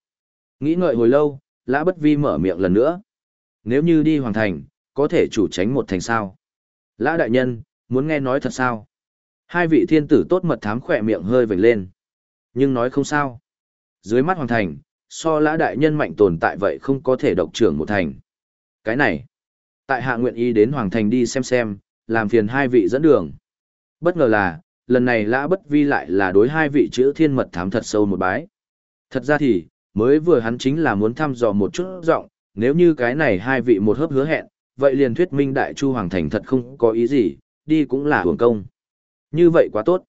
A: Nghĩ ngợi hồi lâu, lã bất vi mở miệng lần nữa. Nếu như đi hoàng thành, có thể chủ tránh một thành sao. Lã đại nhân, muốn nghe nói thật sao? Hai vị thiên tử tốt mật thám khỏe miệng hơi vểnh lên. Nhưng nói không sao. Dưới mắt hoàng thành, so lã đại nhân mạnh tồn tại vậy không có thể độc trưởng một thành. Cái này, Tại hạ nguyện ý đến Hoàng Thành đi xem xem, làm phiền hai vị dẫn đường. Bất ngờ là, lần này lã bất vi lại là đối hai vị chữ thiên mật thám thật sâu một bái. Thật ra thì, mới vừa hắn chính là muốn thăm dò một chút giọng, nếu như cái này hai vị một hớp hứa hẹn, vậy liền thuyết minh đại chu hoàng thành thật không có ý gì, đi cũng là hưởng công. Như vậy quá tốt.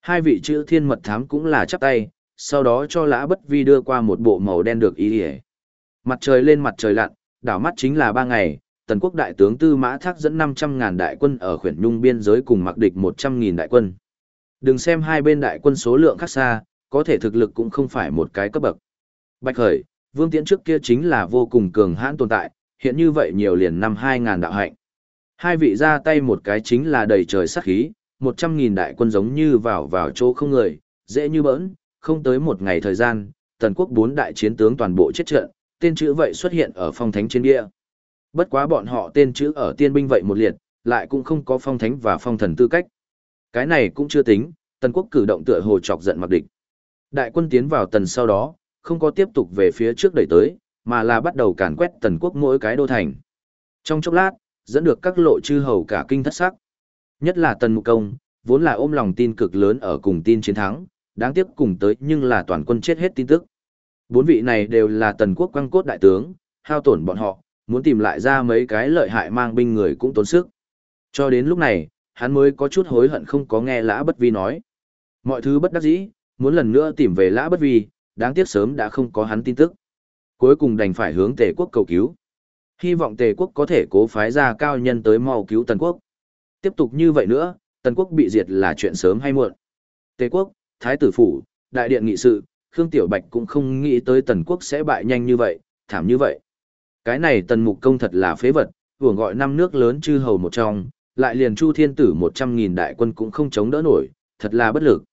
A: Hai vị chữ thiên mật thám cũng là chắp tay, sau đó cho lã bất vi đưa qua một bộ màu đen được y ỉa Mặt trời lên mặt trời lặn, đảo mắt chính là ba ngày, tần quốc đại tướng Tư Mã Thác dẫn năm trăm ngàn đại quân ở khuyển nhung biên giới cùng mặc địch 100.000 đại quân. Đừng xem hai bên đại quân số lượng khác xa, có thể thực lực cũng không phải một cái cấp bậc. Bạch Khởi, Vương Tiễn trước kia chính là vô cùng cường hãn tồn tại, hiện như vậy nhiều liền năm hai ngàn đạo hạnh. Hai vị ra tay một cái chính là đầy trời sát khí, 100.000 đại quân giống như vào vào chỗ không người, dễ như bỡn, không tới một ngày thời gian, tần quốc bốn đại chiến tướng toàn bộ chết trận, tên chữ vậy xuất hiện ở phong thánh trên bia. Bất quá bọn họ tên chữ ở tiên binh vậy một liệt, lại cũng không có phong thánh và phong thần tư cách. Cái này cũng chưa tính, tần quốc cử động tựa hồ chọc giận mặc địch. Đại quân tiến vào tần sau đó, không có tiếp tục về phía trước đẩy tới, mà là bắt đầu càn quét tần quốc mỗi cái đô thành. Trong chốc lát, dẫn được các lộ chư hầu cả kinh thất sắc. Nhất là tần mục công, vốn là ôm lòng tin cực lớn ở cùng tin chiến thắng, đáng tiếc cùng tới nhưng là toàn quân chết hết tin tức. Bốn vị này đều là tần quốc quang cốt đại tướng, hao tổn bọn họ, muốn tìm lại ra mấy cái lợi hại mang binh người cũng tốn sức. Cho đến lúc này, hắn mới có chút hối hận không có nghe lã bất vi nói. Mọi thứ bất đắc dĩ, muốn lần nữa tìm về lã bất vi, đáng tiếc sớm đã không có hắn tin tức. Cuối cùng đành phải hướng tề quốc cầu cứu. Hy vọng tề quốc có thể cố phái ra cao nhân tới mau cứu tần quốc. Tiếp tục như vậy nữa, tần quốc bị diệt là chuyện sớm hay muộn. Tề quốc, thái tử phủ, đại điện nghị sự, Khương Tiểu Bạch cũng không nghĩ tới tần quốc sẽ bại nhanh như vậy, thảm như vậy. Cái này tần mục công thật là phế vật, vừa gọi năm nước lớn chư hầu một trong, lại liền chu thiên tử một trăm nghìn đại quân cũng không chống đỡ nổi, thật là bất lực.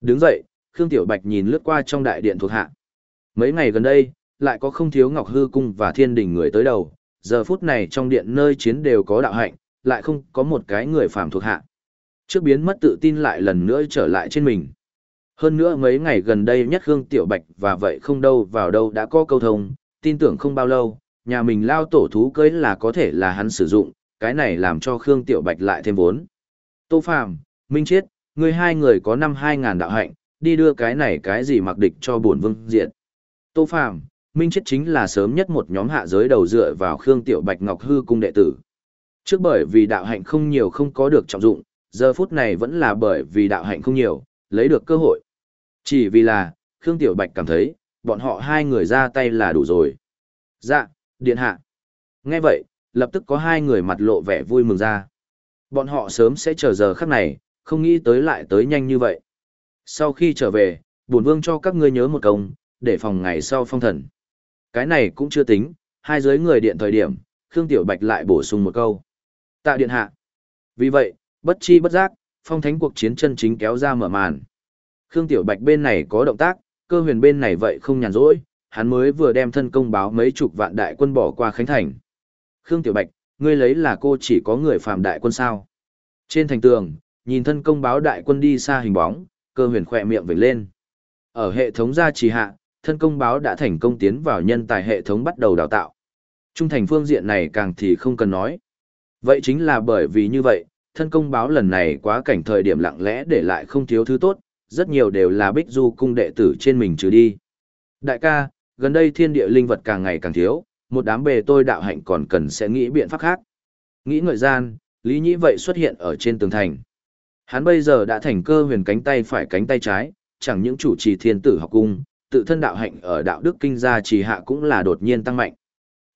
A: Đứng dậy, Khương Tiểu Bạch nhìn lướt qua trong đại điện thuộc hạ. Mấy ngày gần đây, lại có không thiếu Ngọc Hư Cung và Thiên Đình người tới đầu, giờ phút này trong điện nơi chiến đều có đạo hạnh, lại không có một cái người phàm thuộc hạ. Trước biến mất tự tin lại lần nữa trở lại trên mình. Hơn nữa mấy ngày gần đây nhất Khương Tiểu Bạch và vậy không đâu vào đâu đã có câu thông, tin tưởng không bao lâu, nhà mình lao tổ thú cưới là có thể là hắn sử dụng, cái này làm cho Khương Tiểu Bạch lại thêm vốn. Tô Phàm, Minh Chiết, người hai người có năm hai ngàn đạo hạnh, đi đưa cái này cái gì mặc địch cho bổn vương diện. Tô Phàm, Minh Chiết chính là sớm nhất một nhóm hạ giới đầu dựa vào Khương Tiểu Bạch Ngọc Hư cung đệ tử. Trước bởi vì đạo hạnh không nhiều không có được trọng dụng, giờ phút này vẫn là bởi vì đạo hạnh không nhiều, lấy được cơ hội. Chỉ vì là, Khương Tiểu Bạch cảm thấy, bọn họ hai người ra tay là đủ rồi. Dạ, điện hạ. Nghe vậy, lập tức có hai người mặt lộ vẻ vui mừng ra. Bọn họ sớm sẽ chờ giờ khắc này, không nghĩ tới lại tới nhanh như vậy. Sau khi trở về, bổn vương cho các ngươi nhớ một công, để phòng ngày sau phong thần. Cái này cũng chưa tính, hai giới người điện thời điểm, Khương Tiểu Bạch lại bổ sung một câu. Tạ điện hạ. Vì vậy, bất chi bất giác, phong thánh cuộc chiến chân chính kéo ra mở màn. Khương Tiểu Bạch bên này có động tác, cơ huyền bên này vậy không nhàn rỗi, hắn mới vừa đem thân công báo mấy chục vạn đại quân bỏ qua Khánh Thành. Khương Tiểu Bạch, ngươi lấy là cô chỉ có người phàm đại quân sao. Trên thành tường, nhìn thân công báo đại quân đi xa hình bóng, cơ huyền khỏe miệng vểnh lên. Ở hệ thống gia trì hạ, thân công báo đã thành công tiến vào nhân tài hệ thống bắt đầu đào tạo. Trung thành phương diện này càng thì không cần nói. Vậy chính là bởi vì như vậy, thân công báo lần này quá cảnh thời điểm lặng lẽ để lại không thiếu thứ tốt, rất nhiều đều là bích du cung đệ tử trên mình trừ đi. Đại ca, gần đây thiên địa linh vật càng ngày càng thiếu, một đám bề tôi đạo hạnh còn cần sẽ nghĩ biện pháp khác. Nghĩ ngợi gian, Lý Nhĩ vậy xuất hiện ở trên tường thành. Hắn bây giờ đã thành cơ huyền cánh tay phải cánh tay trái, chẳng những chủ trì thiên tử học cung, tự thân đạo hạnh ở đạo đức kinh gia trì hạ cũng là đột nhiên tăng mạnh.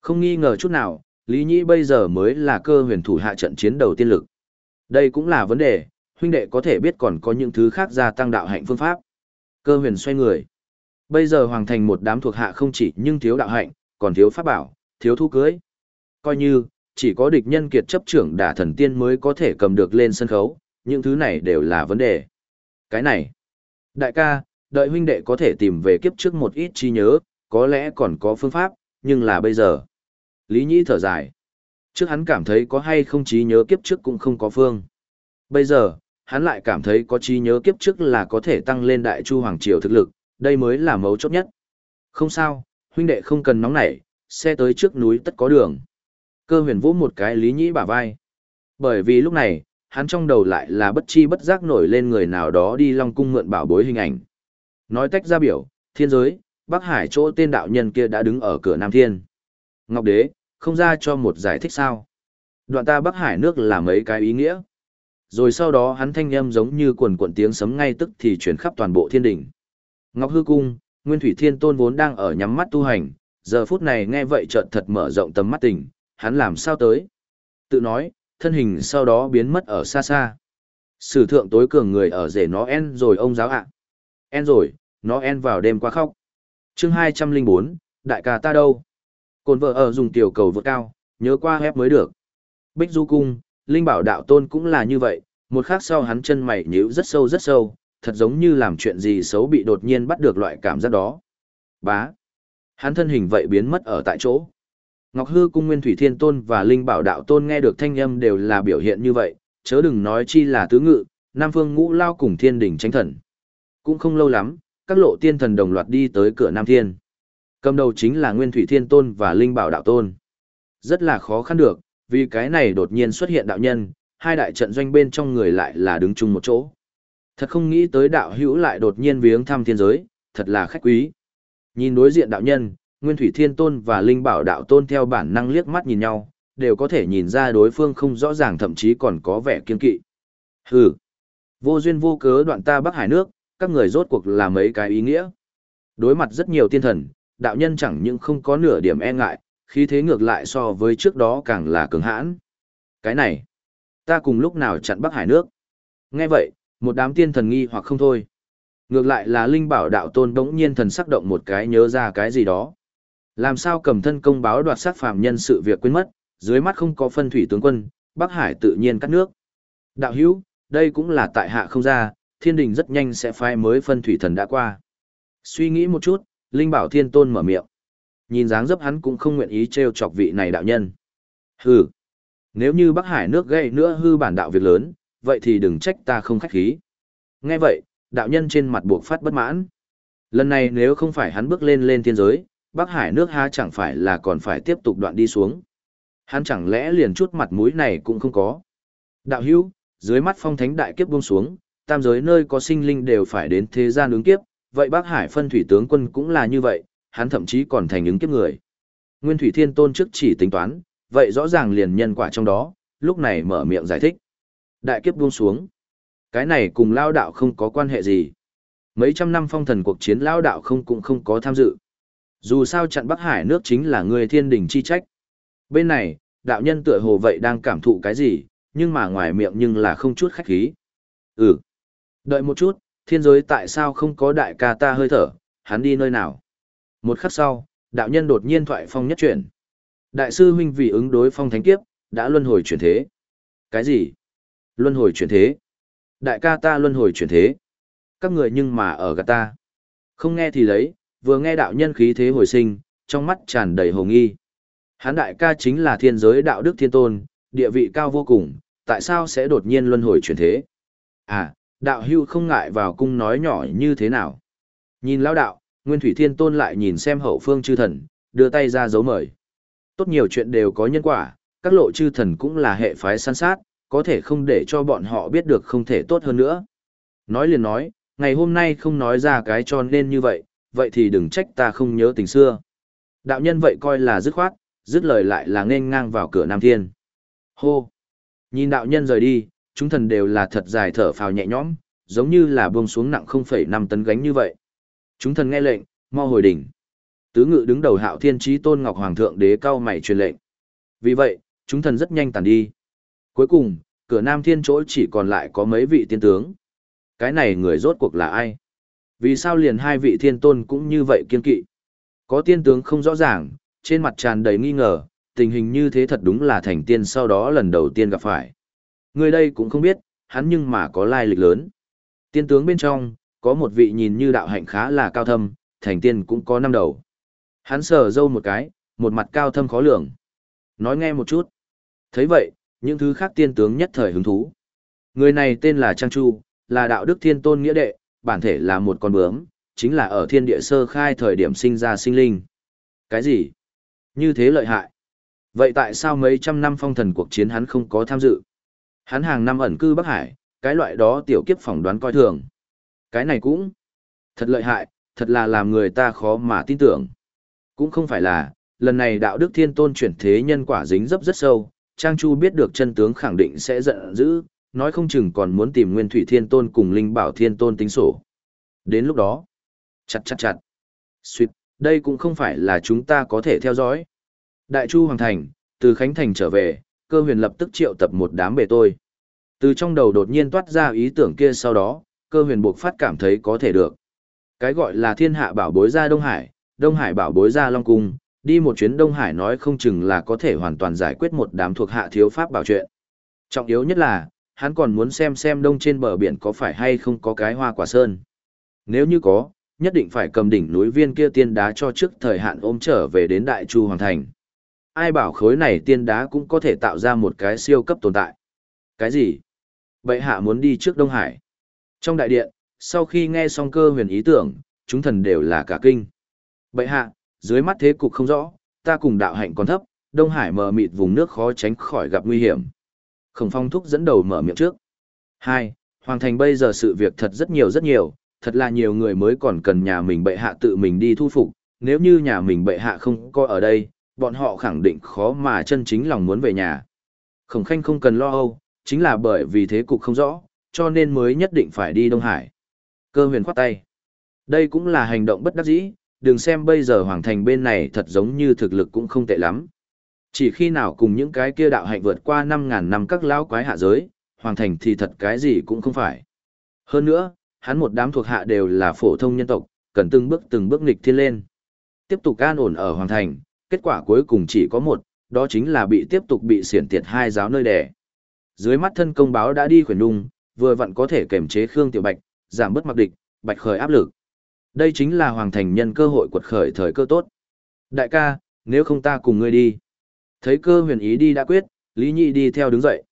A: Không nghi ngờ chút nào, Lý Nhĩ bây giờ mới là cơ huyền thủ hạ trận chiến đầu tiên lực. Đây cũng là vấn đề, huynh đệ có thể biết còn có những thứ khác gia tăng đạo hạnh phương pháp. Cơ huyền xoay người. Bây giờ hoàng thành một đám thuộc hạ không chỉ nhưng thiếu đạo hạnh, còn thiếu pháp bảo, thiếu thu cưới. Coi như, chỉ có địch nhân kiệt chấp trưởng đả thần tiên mới có thể cầm được lên sân khấu, những thứ này đều là vấn đề. Cái này, đại ca, đợi huynh đệ có thể tìm về kiếp trước một ít chi nhớ, có lẽ còn có phương pháp, nhưng là bây giờ. Lý Nhĩ thở dài. Trước hắn cảm thấy có hay không trí nhớ kiếp trước cũng không có phương. Bây giờ, hắn lại cảm thấy có trí nhớ kiếp trước là có thể tăng lên đại chu hoàng triều thực lực, đây mới là mấu chốt nhất. Không sao, huynh đệ không cần nóng nảy, xe tới trước núi tất có đường. Cơ huyền vỗ một cái Lý Nhĩ bả vai. Bởi vì lúc này, hắn trong đầu lại là bất chi bất giác nổi lên người nào đó đi Long Cung mượn bảo bối hình ảnh. Nói tách ra biểu, thiên giới, Bắc Hải chỗ tên đạo nhân kia đã đứng ở cửa Nam Thiên. Ngọc Đế, không ra cho một giải thích sao. Đoạn ta Bắc Hải nước là mấy cái ý nghĩa. Rồi sau đó hắn thanh âm giống như quần quần tiếng sấm ngay tức thì chuyển khắp toàn bộ thiên đỉnh. Ngọc Hư Cung, Nguyên Thủy Thiên Tôn vốn đang ở nhắm mắt tu hành, giờ phút này nghe vậy chợt thật mở rộng tầm mắt tỉnh, hắn làm sao tới. Tự nói, thân hình sau đó biến mất ở xa xa. Sử thượng tối cường người ở rể nó en rồi ông giáo ạ. En rồi, nó en vào đêm qua khóc. chương 204, đại ca ta đâu? Cồn vợ ở dùng tiểu cầu vượt cao, nhớ qua hép mới được. Bích Du Cung, Linh Bảo Đạo Tôn cũng là như vậy, một khắc sau hắn chân mày nhíu rất sâu rất sâu, thật giống như làm chuyện gì xấu bị đột nhiên bắt được loại cảm giác đó. Bá. Hắn thân hình vậy biến mất ở tại chỗ. Ngọc Hư Cung Nguyên Thủy Thiên Tôn và Linh Bảo Đạo Tôn nghe được thanh âm đều là biểu hiện như vậy, chớ đừng nói chi là tứ ngự, Nam Phương Ngũ Lao cùng Thiên Đỉnh Tránh Thần. Cũng không lâu lắm, các lộ tiên thần đồng loạt đi tới cửa Nam Thiên. Cầm đầu chính là Nguyên Thủy Thiên Tôn và Linh Bảo Đạo Tôn. Rất là khó khăn được, vì cái này đột nhiên xuất hiện đạo nhân, hai đại trận doanh bên trong người lại là đứng chung một chỗ. Thật không nghĩ tới đạo hữu lại đột nhiên viếng thăm thiên giới, thật là khách quý. Nhìn đối diện đạo nhân, Nguyên Thủy Thiên Tôn và Linh Bảo Đạo Tôn theo bản năng liếc mắt nhìn nhau, đều có thể nhìn ra đối phương không rõ ràng thậm chí còn có vẻ kiên kỵ. Hừ, vô duyên vô cớ đoạn ta Bắc Hải nước, các người rốt cuộc là mấy cái ý nghĩa. Đối mặt rất nhiều tiên thần, đạo nhân chẳng những không có nửa điểm e ngại, khí thế ngược lại so với trước đó càng là cường hãn. Cái này, ta cùng lúc nào chặn Bắc Hải nước. Nghe vậy, một đám tiên thần nghi hoặc không thôi. Ngược lại là Linh Bảo đạo tôn đống nhiên thần sắc động một cái nhớ ra cái gì đó. Làm sao cầm thân công báo đoạt sát phàm nhân sự việc quên mất, dưới mắt không có phân thủy tướng quân, Bắc Hải tự nhiên cắt nước. Đạo hữu, đây cũng là tại hạ không ra, thiên đình rất nhanh sẽ phai mới phân thủy thần đã qua. Suy nghĩ một chút, Linh Bảo Thiên Tôn mở miệng. Nhìn dáng dấp hắn cũng không nguyện ý trêu chọc vị này đạo nhân. Hừ, nếu như Bắc Hải nước gây nữa hư bản đạo việc lớn, vậy thì đừng trách ta không khách khí. Nghe vậy, đạo nhân trên mặt buộc phát bất mãn. Lần này nếu không phải hắn bước lên lên thiên giới, Bắc Hải nước há chẳng phải là còn phải tiếp tục đoạn đi xuống. Hắn chẳng lẽ liền chút mặt mũi này cũng không có. Đạo hữu, dưới mắt phong thánh đại kiếp buông xuống, tam giới nơi có sinh linh đều phải đến thế gian ứng kiếp, vậy Bắc Hải phân thủy tướng quân cũng là như vậy, hắn thậm chí còn thành ứng kiếp người. Nguyên Thủy Thiên Tôn trước chỉ tính toán, vậy rõ ràng liền nhân quả trong đó, lúc này mở miệng giải thích. Đại kiếp buông xuống. Cái này cùng lao đạo không có quan hệ gì. Mấy trăm năm phong thần cuộc chiến lao đạo không cũng không có tham dự. Dù sao chặn Bắc Hải nước chính là người thiên đình chi trách. Bên này, đạo nhân tựa hồ vậy đang cảm thụ cái gì, nhưng mà ngoài miệng nhưng là không chút khách khí. Ừ. Đợi một chút, thiên giới tại sao không có đại ca ta hơi thở, hắn đi nơi nào? Một khắc sau, đạo nhân đột nhiên thoại phong nhất chuyển. Đại sư huynh vì ứng đối phong thánh kiếp, đã luân hồi chuyển thế. Cái gì? Luân hồi chuyển thế? Đại ca ta luân hồi chuyển thế. Các người nhưng mà ở gạt ta. Không nghe thì lấy, vừa nghe đạo nhân khí thế hồi sinh, trong mắt tràn đầy hồng nghi. Hán đại ca chính là thiên giới đạo đức thiên tôn, địa vị cao vô cùng, tại sao sẽ đột nhiên luân hồi chuyển thế? À, đạo hưu không ngại vào cung nói nhỏ như thế nào? Nhìn lão đạo, Nguyên Thủy Thiên Tôn lại nhìn xem hậu phương chư thần, đưa tay ra dấu mời. Tốt nhiều chuyện đều có nhân quả, các lộ chư thần cũng là hệ phái săn sát, có thể không để cho bọn họ biết được không thể tốt hơn nữa. Nói liền nói, ngày hôm nay không nói ra cái cho nên như vậy, vậy thì đừng trách ta không nhớ tình xưa. Đạo nhân vậy coi là dứt khoát, dứt lời lại là nên ngang vào cửa Nam Thiên. Hô! Nhìn đạo nhân rời đi, chúng thần đều là thật dài thở phào nhẹ nhõm, giống như là buông xuống nặng 0,5 tấn gánh như vậy. Chúng thần nghe lệnh, mau hồi đỉnh. Tứ ngự đứng đầu hạo thiên trí tôn ngọc hoàng thượng đế cao mày truyền lệnh. Vì vậy, chúng thần rất nhanh tàn đi. Cuối cùng, cửa nam thiên chỗ chỉ còn lại có mấy vị tiên tướng. Cái này người rốt cuộc là ai? Vì sao liền hai vị thiên tôn cũng như vậy kiên kỵ? Có tiên tướng không rõ ràng, trên mặt tràn đầy nghi ngờ, tình hình như thế thật đúng là thành tiên sau đó lần đầu tiên gặp phải. Người đây cũng không biết, hắn nhưng mà có lai lịch lớn. Tiên tướng bên trong, có một vị nhìn như đạo hạnh khá là cao thâm, thành tiên cũng có năm đầu. Hắn sờ dâu một cái, một mặt cao thâm khó lường. Nói nghe một chút. thấy vậy, những thứ khác tiên tướng nhất thời hứng thú. Người này tên là Trang Chu, là đạo đức thiên tôn nghĩa đệ, bản thể là một con bướm, chính là ở thiên địa sơ khai thời điểm sinh ra sinh linh. Cái gì? Như thế lợi hại. Vậy tại sao mấy trăm năm phong thần cuộc chiến hắn không có tham dự? Hắn hàng năm ẩn cư Bắc Hải, cái loại đó tiểu kiếp phỏng đoán coi thường. Cái này cũng thật lợi hại, thật là làm người ta khó mà tin tưởng. Cũng không phải là, lần này đạo đức thiên tôn chuyển thế nhân quả dính dấp rất sâu, Trang Chu biết được chân tướng khẳng định sẽ giận dữ, nói không chừng còn muốn tìm Nguyên Thủy Thiên Tôn cùng Linh Bảo Thiên Tôn tính sổ. Đến lúc đó, chặt chặt chặt, suýt, đây cũng không phải là chúng ta có thể theo dõi. Đại Chu Hoàng Thành, từ Khánh Thành trở về, cơ huyền lập tức triệu tập một đám bề tôi. Từ trong đầu đột nhiên toát ra ý tưởng kia sau đó, cơ huyền buộc phát cảm thấy có thể được. Cái gọi là thiên hạ bảo bối ra Đông Hải, Đông Hải bảo bối ra Long Cung, đi một chuyến Đông Hải nói không chừng là có thể hoàn toàn giải quyết một đám thuộc hạ thiếu pháp bảo chuyện. Trọng yếu nhất là, hắn còn muốn xem xem đông trên bờ biển có phải hay không có cái hoa quả sơn. Nếu như có, nhất định phải cầm đỉnh núi viên kia tiên đá cho trước thời hạn ôm trở về đến Đại Chu Hoàng Thành. Ai bảo khối này tiên đá cũng có thể tạo ra một cái siêu cấp tồn tại. Cái gì? Bệ hạ muốn đi trước Đông Hải. Trong đại điện, sau khi nghe xong cơ huyền ý tưởng, chúng thần đều là cả kinh. Bệ hạ, dưới mắt thế cục không rõ, ta cùng đạo hạnh còn thấp, Đông Hải mờ mịt vùng nước khó tránh khỏi gặp nguy hiểm. Khổng phong thúc dẫn đầu mở miệng trước. Hai, Hoàng thành bây giờ sự việc thật rất nhiều rất nhiều, thật là nhiều người mới còn cần nhà mình bệ hạ tự mình đi thu phục, nếu như nhà mình bệ hạ không có ở đây, bọn họ khẳng định khó mà chân chính lòng muốn về nhà. Khổng khanh không cần lo âu, chính là bởi vì thế cục không rõ, cho nên mới nhất định phải đi Đông Hải. Cơ huyền khoát tay. Đây cũng là hành động bất đắc dĩ, đừng xem bây giờ hoàng thành bên này thật giống như thực lực cũng không tệ lắm. Chỉ khi nào cùng những cái kia đạo hạnh vượt qua 5.000 năm các lão quái hạ giới, hoàng thành thì thật cái gì cũng không phải. Hơn nữa, hắn một đám thuộc hạ đều là phổ thông nhân tộc, cần từng bước từng bước nghịch thiên lên. Tiếp tục an ổn ở hoàng thành, kết quả cuối cùng chỉ có một, đó chính là bị tiếp tục bị xiển tiệt hai giáo nơi đẻ. Dưới mắt thân công báo đã đi khuyển đung, vừa vặn có thể kềm chế Khương Tiểu Bạch, giảm bớt mặc địch, bạch khởi áp lực. Đây chính là hoàng thành nhân cơ hội quật khởi thời cơ tốt. Đại ca, nếu không ta cùng ngươi đi. Thấy cơ huyền ý đi đã quyết, Lý Nhị đi theo đứng dậy.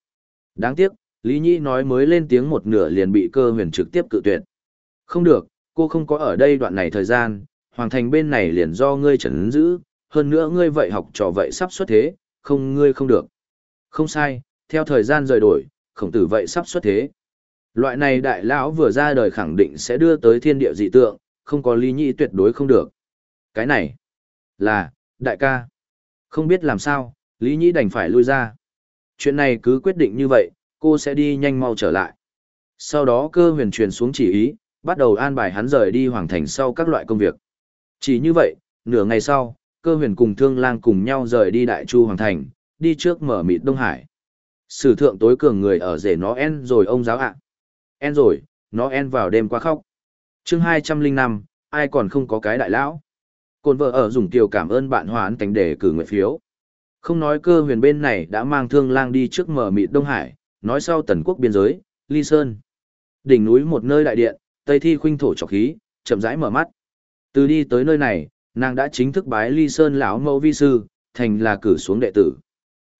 A: Đáng tiếc, Lý Nhị nói mới lên tiếng một nửa liền bị cơ huyền trực tiếp cự tuyệt. Không được, cô không có ở đây đoạn này thời gian, hoàng thành bên này liền do ngươi trấn giữ, hơn nữa ngươi vậy học trò vậy sắp xuất thế, không ngươi không được. Không sai, theo thời gian rời đổi, khổng tử vậy sắp xuất thế. Loại này đại lão vừa ra đời khẳng định sẽ đưa tới thiên địa dị tượng, không có lý nhị tuyệt đối không được. Cái này là, đại ca. Không biết làm sao, lý nhị đành phải lui ra. Chuyện này cứ quyết định như vậy, cô sẽ đi nhanh mau trở lại. Sau đó cơ huyền truyền xuống chỉ ý, bắt đầu an bài hắn rời đi hoàng thành sau các loại công việc. Chỉ như vậy, nửa ngày sau, cơ huyền cùng thương lang cùng nhau rời đi đại chu hoàng thành, đi trước mở mịt Đông Hải. Sử thượng tối cường người ở rể nó en rồi ông giáo ạ. En rồi, nó en vào đêm qua khóc. Chương hai trăm linh năm ai còn không có cái đại lão? Cồn vợ ở dùng kiều cảm ơn bạn hoán tánh để cử nguyện phiếu. Không nói cơ huyền bên này đã mang thương lang đi trước mở mịt đông hải nói sau tần quốc biên giới ly sơn. Đỉnh núi một nơi đại điện tây thi khuynh thổ trọc khí chậm rãi mở mắt. Từ đi tới nơi này nàng đã chính thức bái ly sơn lão mẫu vi sư thành là cử xuống đệ tử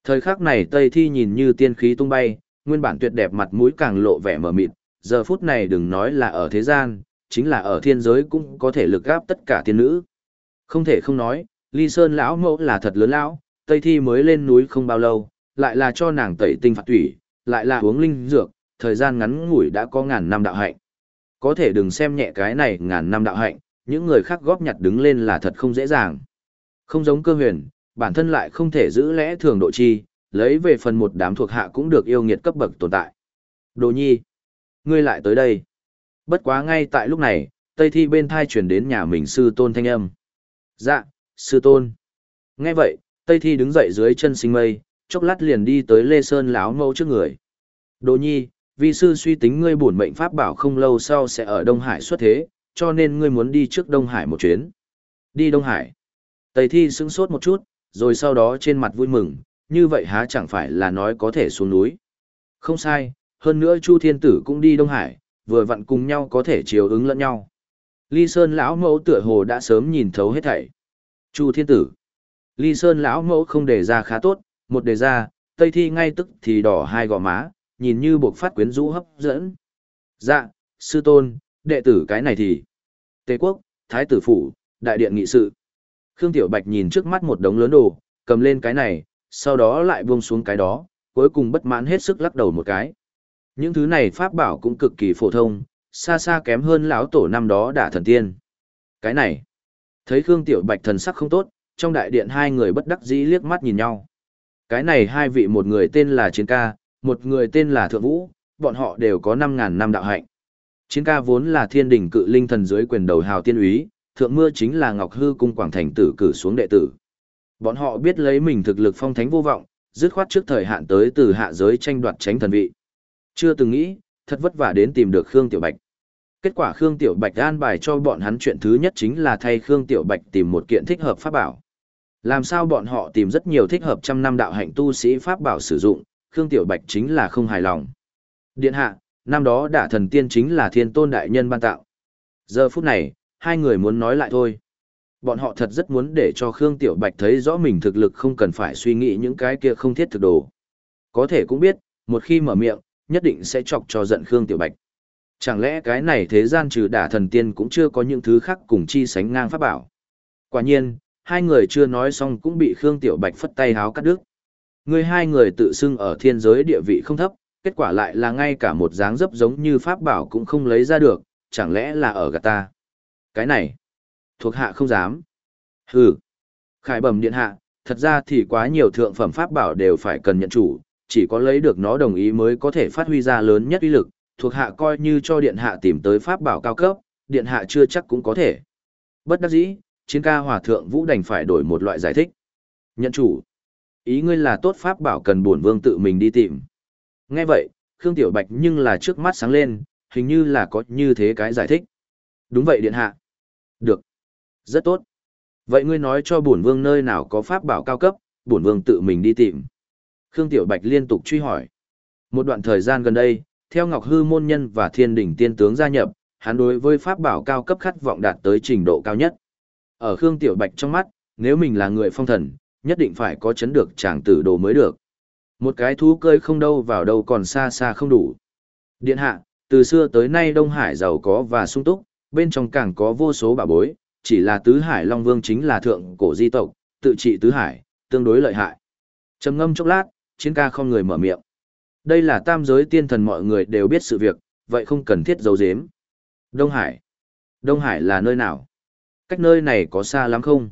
A: thời khắc này tây thi nhìn như tiên khí tung bay nguyên bản tuyệt đẹp mặt mũi càng lộ vẻ mờ mịt giờ phút này đừng nói là ở thế gian chính là ở thiên giới cũng có thể lực gáp tất cả tiên nữ. Không thể không nói, Ly Sơn lão mẫu là thật lớn lão, Tây Thi mới lên núi không bao lâu, lại là cho nàng tẩy tinh phạt thủy, lại là uống linh dược, thời gian ngắn ngủi đã có ngàn năm đạo hạnh. Có thể đừng xem nhẹ cái này ngàn năm đạo hạnh, những người khác góp nhặt đứng lên là thật không dễ dàng. Không giống cơ huyền, bản thân lại không thể giữ lẽ thường độ chi, lấy về phần một đám thuộc hạ cũng được yêu nghiệt cấp bậc tồn tại. Đồ nhi, ngươi lại tới đây. Bất quá ngay tại lúc này, Tây Thi bên thai chuyển đến nhà mình sư tôn thanh âm. Dạ, sư tôn. Nghe vậy, Tây Thi đứng dậy dưới chân sinh mây, chốc lát liền đi tới Lê Sơn lão mẫu trước người. Đồ nhi, vi sư suy tính ngươi bổn mệnh pháp bảo không lâu sau sẽ ở Đông Hải xuất thế, cho nên ngươi muốn đi trước Đông Hải một chuyến. Đi Đông Hải. Tây Thi sững sốt một chút, rồi sau đó trên mặt vui mừng, như vậy há chẳng phải là nói có thể xuống núi. Không sai, hơn nữa Chu Thiên Tử cũng đi Đông Hải, vừa vặn cùng nhau có thể chiều ứng lẫn nhau. Ly Sơn lão mẫu tựa hồ đã sớm nhìn thấu hết thảy. Chu Thiên Tử. Ly Sơn lão mẫu không đề ra khá tốt, một đề ra, Tây Thi ngay tức thì đỏ hai gò má, nhìn như buộc phát quyến rũ hấp dẫn. Dạ, sư tôn, đệ tử cái này thì. Tề quốc, Thái tử phủ, đại điện nghị sự. Khương Tiểu Bạch nhìn trước mắt một đống lớn đồ, cầm lên cái này, sau đó lại buông xuống cái đó, cuối cùng bất mãn hết sức lắc đầu một cái. Những thứ này pháp bảo cũng cực kỳ phổ thông, xa xa kém hơn lão tổ năm đó đả thần tiên. Cái này, thấy Khương Tiểu Bạch thần sắc không tốt, trong đại điện hai người bất đắc dĩ liếc mắt nhìn nhau. Cái này hai vị một người tên là Chiến Ca, một người tên là Thượng Vũ, bọn họ đều có năm ngàn năm đạo hạnh. Chiến Ca vốn là thiên đỉnh cự linh thần dưới quyền đầu hào tiên úy, Thượng Mưa chính là Ngọc Hư cung Quảng Thành tử cử xuống đệ tử. Bọn họ biết lấy mình thực lực phong thánh vô vọng, dứt khoát trước thời hạn tới từ hạ giới tranh đoạt tránh thần vị. Chưa từng nghĩ, thật vất vả đến tìm được Khương Tiểu Bạch. Kết quả Khương Tiểu Bạch an bài cho bọn hắn chuyện thứ nhất chính là thay Khương Tiểu Bạch tìm một kiện thích hợp pháp bảo. Làm sao bọn họ tìm rất nhiều thích hợp trăm năm đạo hạnh tu sĩ pháp bảo sử dụng, Khương Tiểu Bạch chính là không hài lòng. Điện hạ, năm đó đả thần tiên chính là thiên tôn đại nhân ban tạo. Giờ phút này, hai người muốn nói lại thôi. Bọn họ thật rất muốn để cho Khương Tiểu Bạch thấy rõ mình thực lực không cần phải suy nghĩ những cái kia không thiết thực đồ. Có thể cũng biết, một khi mở miệng, nhất định sẽ chọc cho giận Khương Tiểu Bạch. Chẳng lẽ cái này thế gian trừ đả thần tiên cũng chưa có những thứ khác cùng chi sánh ngang pháp bảo. Quả nhiên, hai người chưa nói xong cũng bị Khương Tiểu Bạch phất tay háo cắt đứt. Người hai người tự xưng ở thiên giới địa vị không thấp, kết quả lại là ngay cả một dáng dấp giống như pháp bảo cũng không lấy ra được, chẳng lẽ là ở gạt ta. Cái này, thuộc hạ không dám. Hừ, khải bẩm điện hạ, thật ra thì quá nhiều thượng phẩm pháp bảo đều phải cần nhận chủ, chỉ có lấy được nó đồng ý mới có thể phát huy ra lớn nhất uy lực, thuộc hạ coi như cho điện hạ tìm tới pháp bảo cao cấp, điện hạ chưa chắc cũng có thể. Bất đắc dĩ, chiến ca hòa thượng vũ đành phải đổi một loại giải thích. Nhận chủ. Ý ngươi là tốt pháp bảo cần bổn vương tự mình đi tìm. Nghe vậy, Khương Tiểu Bạch nhưng là trước mắt sáng lên, hình như là có như thế cái giải thích. Đúng vậy điện hạ. Được. Rất tốt. Vậy ngươi nói cho bổn vương nơi nào có pháp bảo cao cấp, bổn vương tự mình đi tìm. Khương Tiểu Bạch liên tục truy hỏi. Một đoạn thời gian gần đây, theo Ngọc Hư môn nhân và Thiên đỉnh tiên tướng gia nhập, hắn đối với pháp bảo cao cấp khát vọng đạt tới trình độ cao nhất. Ở Khương Tiểu Bạch trong mắt, nếu mình là người phong thần, nhất định phải có chấn được tràng tử đồ mới được. Một cái thú cơi không đâu vào đâu còn xa xa không đủ. Điện hạ, từ xưa tới nay Đông Hải giàu có và sung túc, bên trong càng có vô số bảo bối, chỉ là Tứ Hải Long Vương chính là thượng cổ di tộc, tự trị Tứ Hải, tương đối lợi hại. Trầm ngâm chốc lát, chiến ca không người mở miệng. Đây là tam giới tiên thần mọi người đều biết sự việc, vậy không cần thiết giấu giếm. Đông Hải. Đông Hải là nơi nào? Cách nơi này có xa lắm không?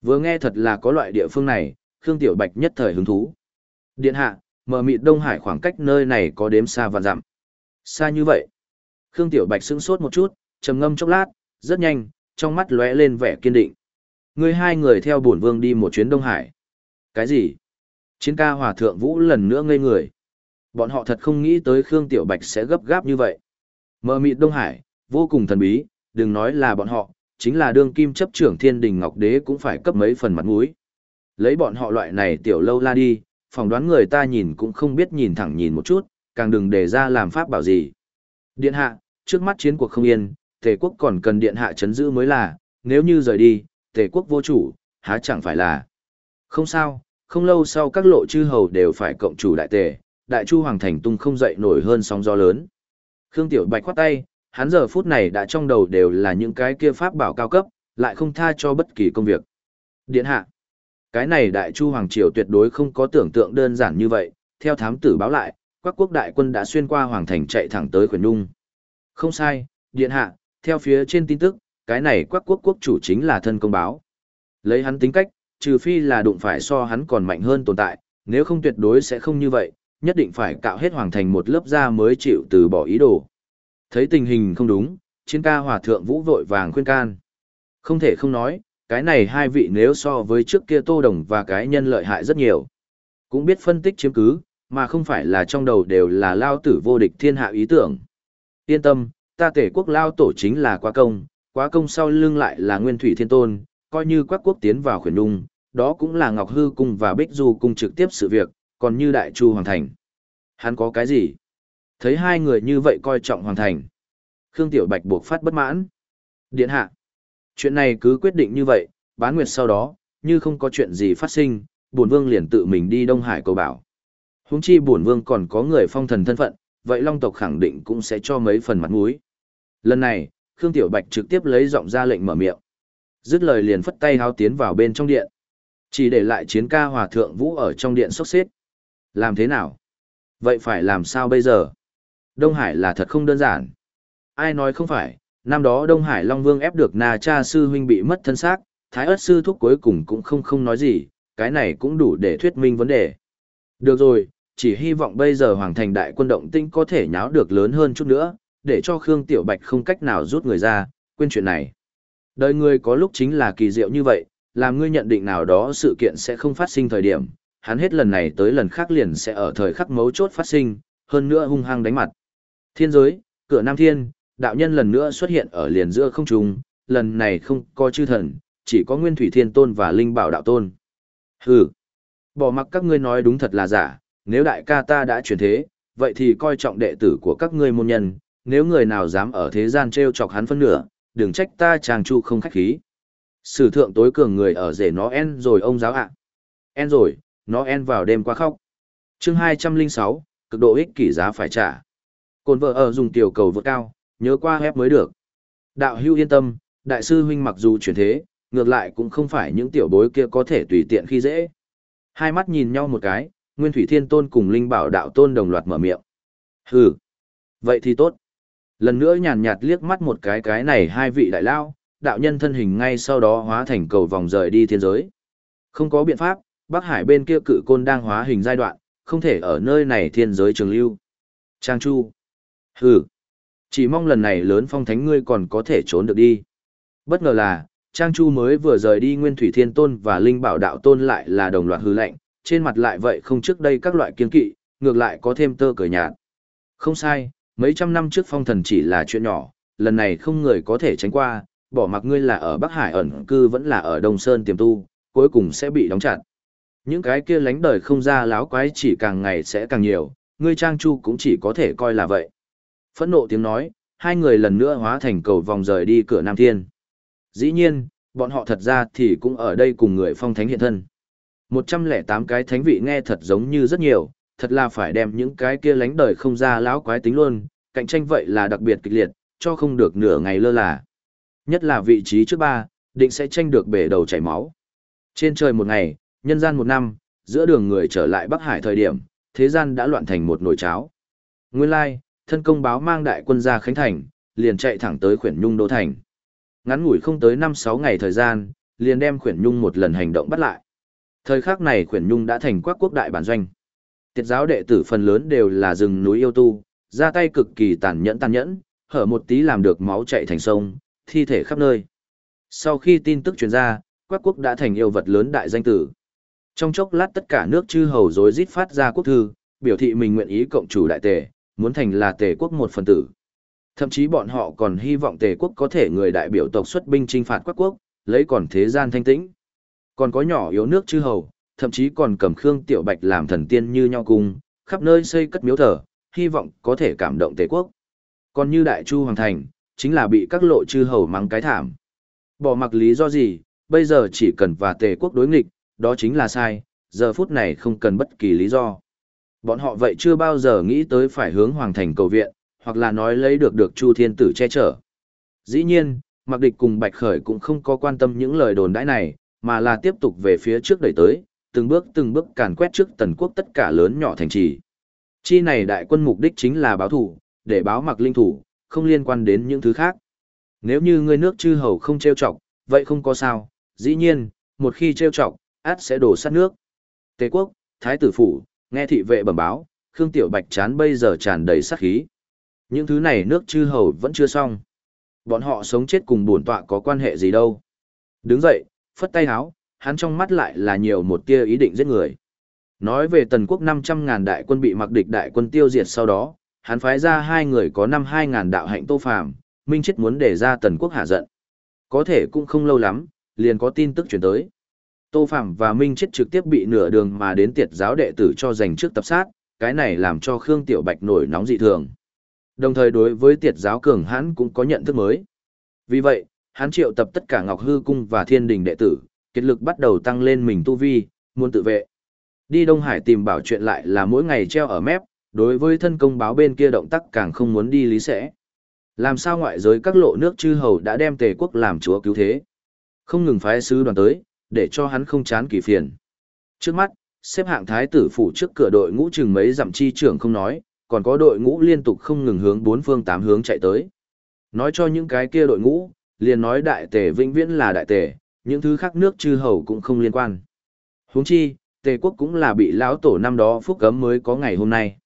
A: Vừa nghe thật là có loại địa phương này, Khương Tiểu Bạch nhất thời hứng thú. Điện hạ, mờ mịt Đông Hải khoảng cách nơi này có đếm xa vạn dặm. Xa như vậy. Khương Tiểu Bạch sững sốt một chút, trầm ngâm chốc lát, rất nhanh, trong mắt lóe lên vẻ kiên định. Người hai người theo bổn vương đi một chuyến Đông Hải. Cái gì? Chiến ca hòa thượng vũ lần nữa ngây người. Bọn họ thật không nghĩ tới Khương Tiểu Bạch sẽ gấp gáp như vậy. Mờ mịt Đông Hải, vô cùng thần bí, đừng nói là bọn họ, chính là đương kim chấp trưởng thiên đình ngọc đế cũng phải cấp mấy phần mặt mũi. Lấy bọn họ loại này tiểu lâu la đi, phỏng đoán người ta nhìn cũng không biết nhìn thẳng nhìn một chút, càng đừng để ra làm pháp bảo gì. Điện hạ, trước mắt chiến cuộc không yên, tề quốc còn cần điện hạ chấn giữ mới là, nếu như rời đi, tề quốc vô chủ, há chẳng phải là. Không sao, không lâu sau các lộ chư hầu đều phải cộng chủ đại tề, đại chu hoàng thành tung không dậy nổi hơn sóng gió lớn. Khương Tiểu Bạch khoát tay, hắn giờ phút này đã trong đầu đều là những cái kia pháp bảo cao cấp, lại không tha cho bất kỳ công việc. Điện hạ, cái này đại chu hoàng triều tuyệt đối không có tưởng tượng đơn giản như vậy, theo thám tử báo lại, các quốc đại quân đã xuyên qua hoàng thành chạy thẳng tới khuyển nung. Không sai, điện hạ, theo phía trên tin tức, cái này quắc quốc quốc chủ chính là thân công báo. Lấy hắn tính cách, trừ phi là đụng phải so hắn còn mạnh hơn tồn tại, nếu không tuyệt đối sẽ không như vậy, nhất định phải cạo hết hoàng thành một lớp da mới chịu từ bỏ ý đồ. Thấy tình hình không đúng, chiến ca hòa thượng vũ vội vàng khuyên can. Không thể không nói, cái này hai vị nếu so với trước kia tô đồng và cái nhân lợi hại rất nhiều. Cũng biết phân tích chiếm cứ, mà không phải là trong đầu đều là lao tử vô địch thiên hạ ý tưởng. Yên tâm, ta tể quốc lao tổ chính là quá công, quá công sau lưng lại là nguyên thủy thiên tôn, coi như quắc quốc tiến vào khuyển đung, đó cũng là Ngọc Hư Cung và Bích Du Cung trực tiếp sự việc, còn như Đại Chu Hoàng Thành. Hắn có cái gì? Thấy hai người như vậy coi trọng Hoàng Thành. Khương Tiểu Bạch buộc phát bất mãn. Điện hạ. Chuyện này cứ quyết định như vậy, bán nguyệt sau đó, như không có chuyện gì phát sinh, bổn vương liền tự mình đi Đông Hải cầu bảo. Huống chi bổn vương còn có người phong thần thân phận, vậy Long tộc khẳng định cũng sẽ cho mấy phần mặt mũi. Lần này, Khương Tiểu Bạch trực tiếp lấy giọng ra lệnh mở miệng. Dứt lời liền phất tay háo tiến vào bên trong điện. Chỉ để lại chiến ca hòa thượng vũ ở trong điện sốc xếp. Làm thế nào? Vậy phải làm sao bây giờ? Đông Hải là thật không đơn giản. Ai nói không phải, năm đó Đông Hải Long Vương ép được Na Cha sư huynh bị mất thân xác, Thái ớt sư thúc cuối cùng cũng không không nói gì, cái này cũng đủ để thuyết minh vấn đề. Được rồi, chỉ hy vọng bây giờ Hoàng Thành đại quân động tinh có thể nháo được lớn hơn chút nữa, để cho Khương Tiểu Bạch không cách nào rút người ra, quên chuyện này. Đời người có lúc chính là kỳ diệu như vậy, làm ngươi nhận định nào đó sự kiện sẽ không phát sinh thời điểm, hắn hết lần này tới lần khác liền sẽ ở thời khắc mấu chốt phát sinh, hơn nữa hung hăng đánh mặt. Thiên giới, cửa Nam Thiên, đạo nhân lần nữa xuất hiện ở liền giữa không trung, lần này không có chư thần, chỉ có Nguyên Thủy Thiên Tôn và Linh Bảo Đạo Tôn. Hừ, bỏ mặc các ngươi nói đúng thật là giả, nếu đại ca ta đã chuyển thế, vậy thì coi trọng đệ tử của các ngươi môn nhân, nếu người nào dám ở thế gian trêu chọc hắn phân nửa, đừng trách ta chàng chu không khách khí. Sử thượng tối cường người ở rể nó en rồi ông giáo ạ. En rồi, nó en vào đêm qua khóc. chương 206, cực độ ích kỷ giá phải trả. Cồn vợ ở dùng tiểu cầu vượt cao, nhớ qua hép mới được. Đạo hưu yên tâm, đại sư huynh mặc dù chuyển thế, ngược lại cũng không phải những tiểu bối kia có thể tùy tiện khi dễ. Hai mắt nhìn nhau một cái, Nguyên Thủy Thiên Tôn cùng Linh Bảo Đạo Tôn đồng loạt mở miệng. Hừ, vậy thì tốt. Lần nữa nhàn nhạt liếc mắt một cái cái này hai vị đại lao, đạo nhân thân hình ngay sau đó hóa thành cầu vòng rời đi thiên giới. Không có biện pháp, Bắc Hải bên kia cự côn đang hóa hình giai đoạn, không thể ở nơi này thiên giới trường lưu. Trang Chu. Hừ. Chỉ mong lần này lớn phong thánh ngươi còn có thể trốn được đi. Bất ngờ là, Trang Chu mới vừa rời đi Nguyên Thủy Thiên Tôn và Linh Bảo Đạo Tôn lại là đồng loạt hư lệnh, trên mặt lại vậy không trước đây các loại kiên kỵ, ngược lại có thêm tơ cười nhạt. Không sai, mấy trăm năm trước phong thần chỉ là chuyện nhỏ, lần này không người có thể tránh qua, bỏ mặc ngươi là ở Bắc Hải ẩn cư vẫn là ở Đông Sơn tiềm tu, cuối cùng sẽ bị đóng chặt. Những cái kia lánh đời không ra láo quái chỉ càng ngày sẽ càng nhiều, ngươi Trang Chu cũng chỉ có thể coi là vậy. Phẫn nộ tiếng nói, hai người lần nữa hóa thành cầu vòng rời đi cửa Nam Thiên. Dĩ nhiên, bọn họ thật ra thì cũng ở đây cùng người phong thánh hiện thân. 108 cái thánh vị nghe thật giống như rất nhiều, thật là phải đem những cái kia lánh đời không ra lão quái tính luôn, cạnh tranh vậy là đặc biệt kịch liệt, cho không được nửa ngày lơ là. Nhất là vị trí trước ba, định sẽ tranh được bể đầu chảy máu. Trên trời một ngày, nhân gian một năm, giữa đường người trở lại Bắc Hải thời điểm, thế gian đã loạn thành một nồi cháo. Nguyên lai, thân công báo mang đại quân ra Khánh Thành, liền chạy thẳng tới khuyển nhung đô thành. Ngắn ngủi không tới 5-6 ngày thời gian, liền đem khuyển nhung một lần hành động bắt lại. Thời khắc này khuyển nhung đã thành quắc quốc đại bản doanh. Tiệt giáo đệ tử phần lớn đều là rừng núi yêu tu, ra tay cực kỳ tàn nhẫn tàn nhẫn, hở một tí làm được máu chạy thành sông, thi thể khắp nơi. Sau khi tin tức truyền ra, quắc quốc đã thành yêu vật lớn đại danh tử. Trong chốc lát tất cả nước chư hầu rối rít phát ra quốc thư, biểu thị mình nguyện ý cộng chủ đại tề, muốn thành là tề quốc một phần tử. Thậm chí bọn họ còn hy vọng tề quốc có thể người đại biểu tộc xuất binh trinh phạt quốc quốc, lấy còn thế gian thanh tĩnh. Còn có nhỏ yếu nước chư hầu, thậm chí còn cầm Khương Tiểu Bạch làm thần tiên như nhau cung, khắp nơi xây cất miếu thờ, hy vọng có thể cảm động tề quốc. Còn như Đại Chu Hoàng Thành, chính là bị các lộ chư hầu mắng cái thảm. Bỏ mặc lý do gì, bây giờ chỉ cần và tề quốc đối nghịch, đó chính là sai, giờ phút này không cần bất kỳ lý do. Bọn họ vậy chưa bao giờ nghĩ tới phải hướng Hoàng Thành cầu viện, hoặc là nói lấy được được Chu Thiên Tử che chở. Dĩ nhiên, Mạc Địch cùng Bạch Khởi cũng không có quan tâm những lời đồn đãi này, mà là tiếp tục về phía trước đẩy tới, từng bước từng bước càn quét trước tần quốc tất cả lớn nhỏ thành trì. Chi này đại quân mục đích chính là báo thủ, để báo mặc linh thủ, không liên quan đến những thứ khác. Nếu như người nước chư hầu không trêu chọc, vậy không có sao, dĩ nhiên, một khi trêu chọc, át sẽ đổ sát nước. Tế quốc, thái tử phủ, nghe thị vệ bẩm báo, Khương Tiểu Bạch chán bây giờ tràn đầy sát khí. Những thứ này nước chư hầu vẫn chưa xong. Bọn họ sống chết cùng bổn tọa có quan hệ gì đâu. Đứng dậy, phất tay háo, hắn trong mắt lại là nhiều một tia ý định giết người. Nói về tần quốc 500.000 đại quân bị mặc địch đại quân tiêu diệt sau đó, hắn phái ra hai người có năm 2.000 đạo hạnh tô phàm, minh chết muốn để ra tần quốc hạ giận. Có thể cũng không lâu lắm, liền có tin tức chuyển tới. Tô Phạm và Minh chết trực tiếp bị nửa đường mà đến tiệt giáo đệ tử cho giành trước tập sát, cái này làm cho Khương Tiểu Bạch nổi nóng dị thường. Đồng thời đối với tiệt giáo cường hãn cũng có nhận thức mới. Vì vậy, hắn triệu tập tất cả Ngọc Hư Cung và Thiên Đình đệ tử, kết lực bắt đầu tăng lên mình tu vi, muốn tự vệ. Đi Đông Hải tìm bảo chuyện lại là mỗi ngày treo ở mép, đối với thân công báo bên kia động tác càng không muốn đi lý sẽ. Làm sao ngoại giới các lộ nước chư hầu đã đem tề quốc làm chúa cứu thế. Không ngừng phái sứ đoàn tới, để cho hắn không chán kỳ phiền. Trước mắt, xếp hạng thái tử phủ trước cửa đội ngũ chừng mấy dặm chi trưởng không nói, còn có đội ngũ liên tục không ngừng hướng bốn phương tám hướng chạy tới. Nói cho những cái kia đội ngũ, liền nói đại tề vĩnh viễn là đại tề, những thứ khác nước chư hầu cũng không liên quan. Huống chi, tề quốc cũng là bị lão tổ năm đó phúc cấm mới có ngày hôm nay.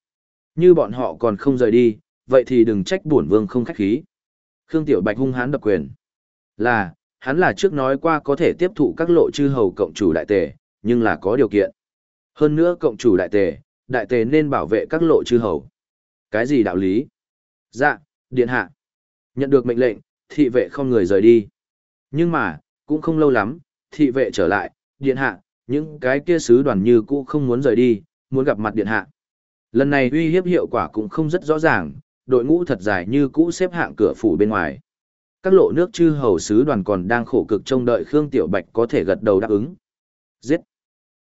A: Như bọn họ còn không rời đi, vậy thì đừng trách bổn vương không khách khí. Khương Tiểu Bạch hung hãn đập quyền. Là, hắn là trước nói qua có thể tiếp thụ các lộ chư hầu cộng chủ đại tề, nhưng là có điều kiện. Hơn nữa cộng chủ đại tề, đại tề nên bảo vệ các lộ chư hầu. Cái gì đạo lý? Dạ, điện hạ. Nhận được mệnh lệnh, thị vệ không người rời đi. Nhưng mà, cũng không lâu lắm, thị vệ trở lại, điện hạ, những cái kia sứ đoàn như cũ không muốn rời đi, muốn gặp mặt điện hạ. Lần này uy hiếp hiệu quả cũng không rất rõ ràng, đội ngũ thật dài như cũ xếp hạng cửa phủ bên ngoài. Các lộ nước chư hầu sứ đoàn còn đang khổ cực trông đợi Khương Tiểu Bạch có thể gật đầu đáp ứng. Giết!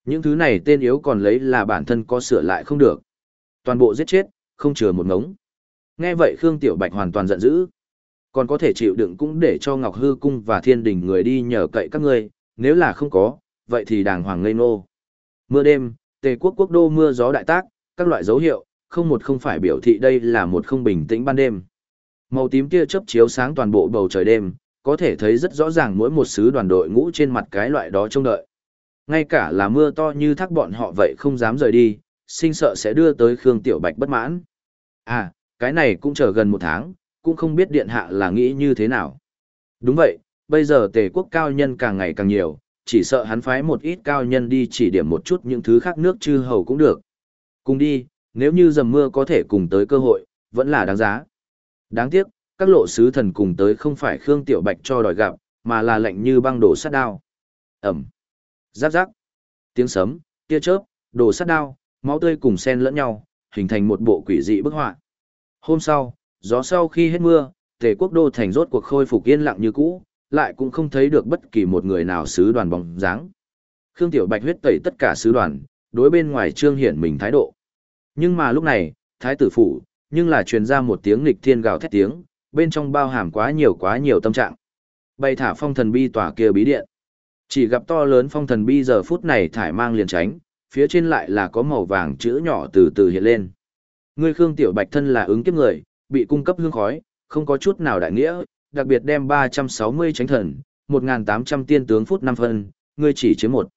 A: Những thứ này tên yếu còn lấy là bản thân có sửa lại không được. Toàn bộ giết chết, không chừa một ngống. Nghe vậy Khương Tiểu Bạch hoàn toàn giận dữ. Còn có thể chịu đựng cũng để cho Ngọc Hư Cung và Thiên Đình người đi nhờ cậy các ngươi, nếu là không có, vậy thì đàng hoàng ngây nô. Mưa đêm, tề quốc quốc đô mưa gió đại tác, các loại dấu hiệu, không một không phải biểu thị đây là một không bình tĩnh ban đêm. Màu tím kia chớp chiếu sáng toàn bộ bầu trời đêm, có thể thấy rất rõ ràng mỗi một sứ đoàn đội ngũ trên mặt cái loại đó trông đợi. Ngay cả là mưa to như thác bọn họ vậy không dám rời đi, sinh sợ sẽ đưa tới Khương Tiểu Bạch bất mãn. À, cái này cũng chờ gần một tháng, cũng không biết điện hạ là nghĩ như thế nào. Đúng vậy, bây giờ tề quốc cao nhân càng ngày càng nhiều, chỉ sợ hắn phái một ít cao nhân đi chỉ điểm một chút những thứ khác nước chư hầu cũng được. Cùng đi, nếu như dầm mưa có thể cùng tới cơ hội, vẫn là đáng giá. Đáng tiếc, các lộ sứ thần cùng tới không phải Khương Tiểu Bạch cho đòi gặp, mà là lệnh như băng đổ sát đao. Ẩm. Giáp giáp. Tiếng sấm, tia chớp, đổ sát đao, máu tươi cùng xen lẫn nhau, hình thành một bộ quỷ dị bức họa. Hôm sau, gió sau khi hết mưa, tề quốc đô thành rốt cuộc khôi phục yên lặng như cũ, lại cũng không thấy được bất kỳ một người nào sứ đoàn bóng dáng. Khương Tiểu Bạch huyết tẩy tất cả sứ đoàn, đối bên ngoài trương hiển mình thái độ. Nhưng mà lúc này, thái tử phủ, nhưng là truyền ra một tiếng nghịch thiên gào thét tiếng, bên trong bao hàm quá nhiều quá nhiều tâm trạng. Bay thả phong thần bi tỏa kia bí điện. Chỉ gặp to lớn phong thần bi giờ phút này thải mang liền tránh, phía trên lại là có màu vàng chữ nhỏ từ từ hiện lên. Ngươi Khương Tiểu Bạch thân là ứng kiếp người, bị cung cấp hương khói, không có chút nào đại nghĩa, đặc biệt đem 360 tránh thần, 1.800 tiên tướng phút 5 phân, ngươi chỉ chiếm một.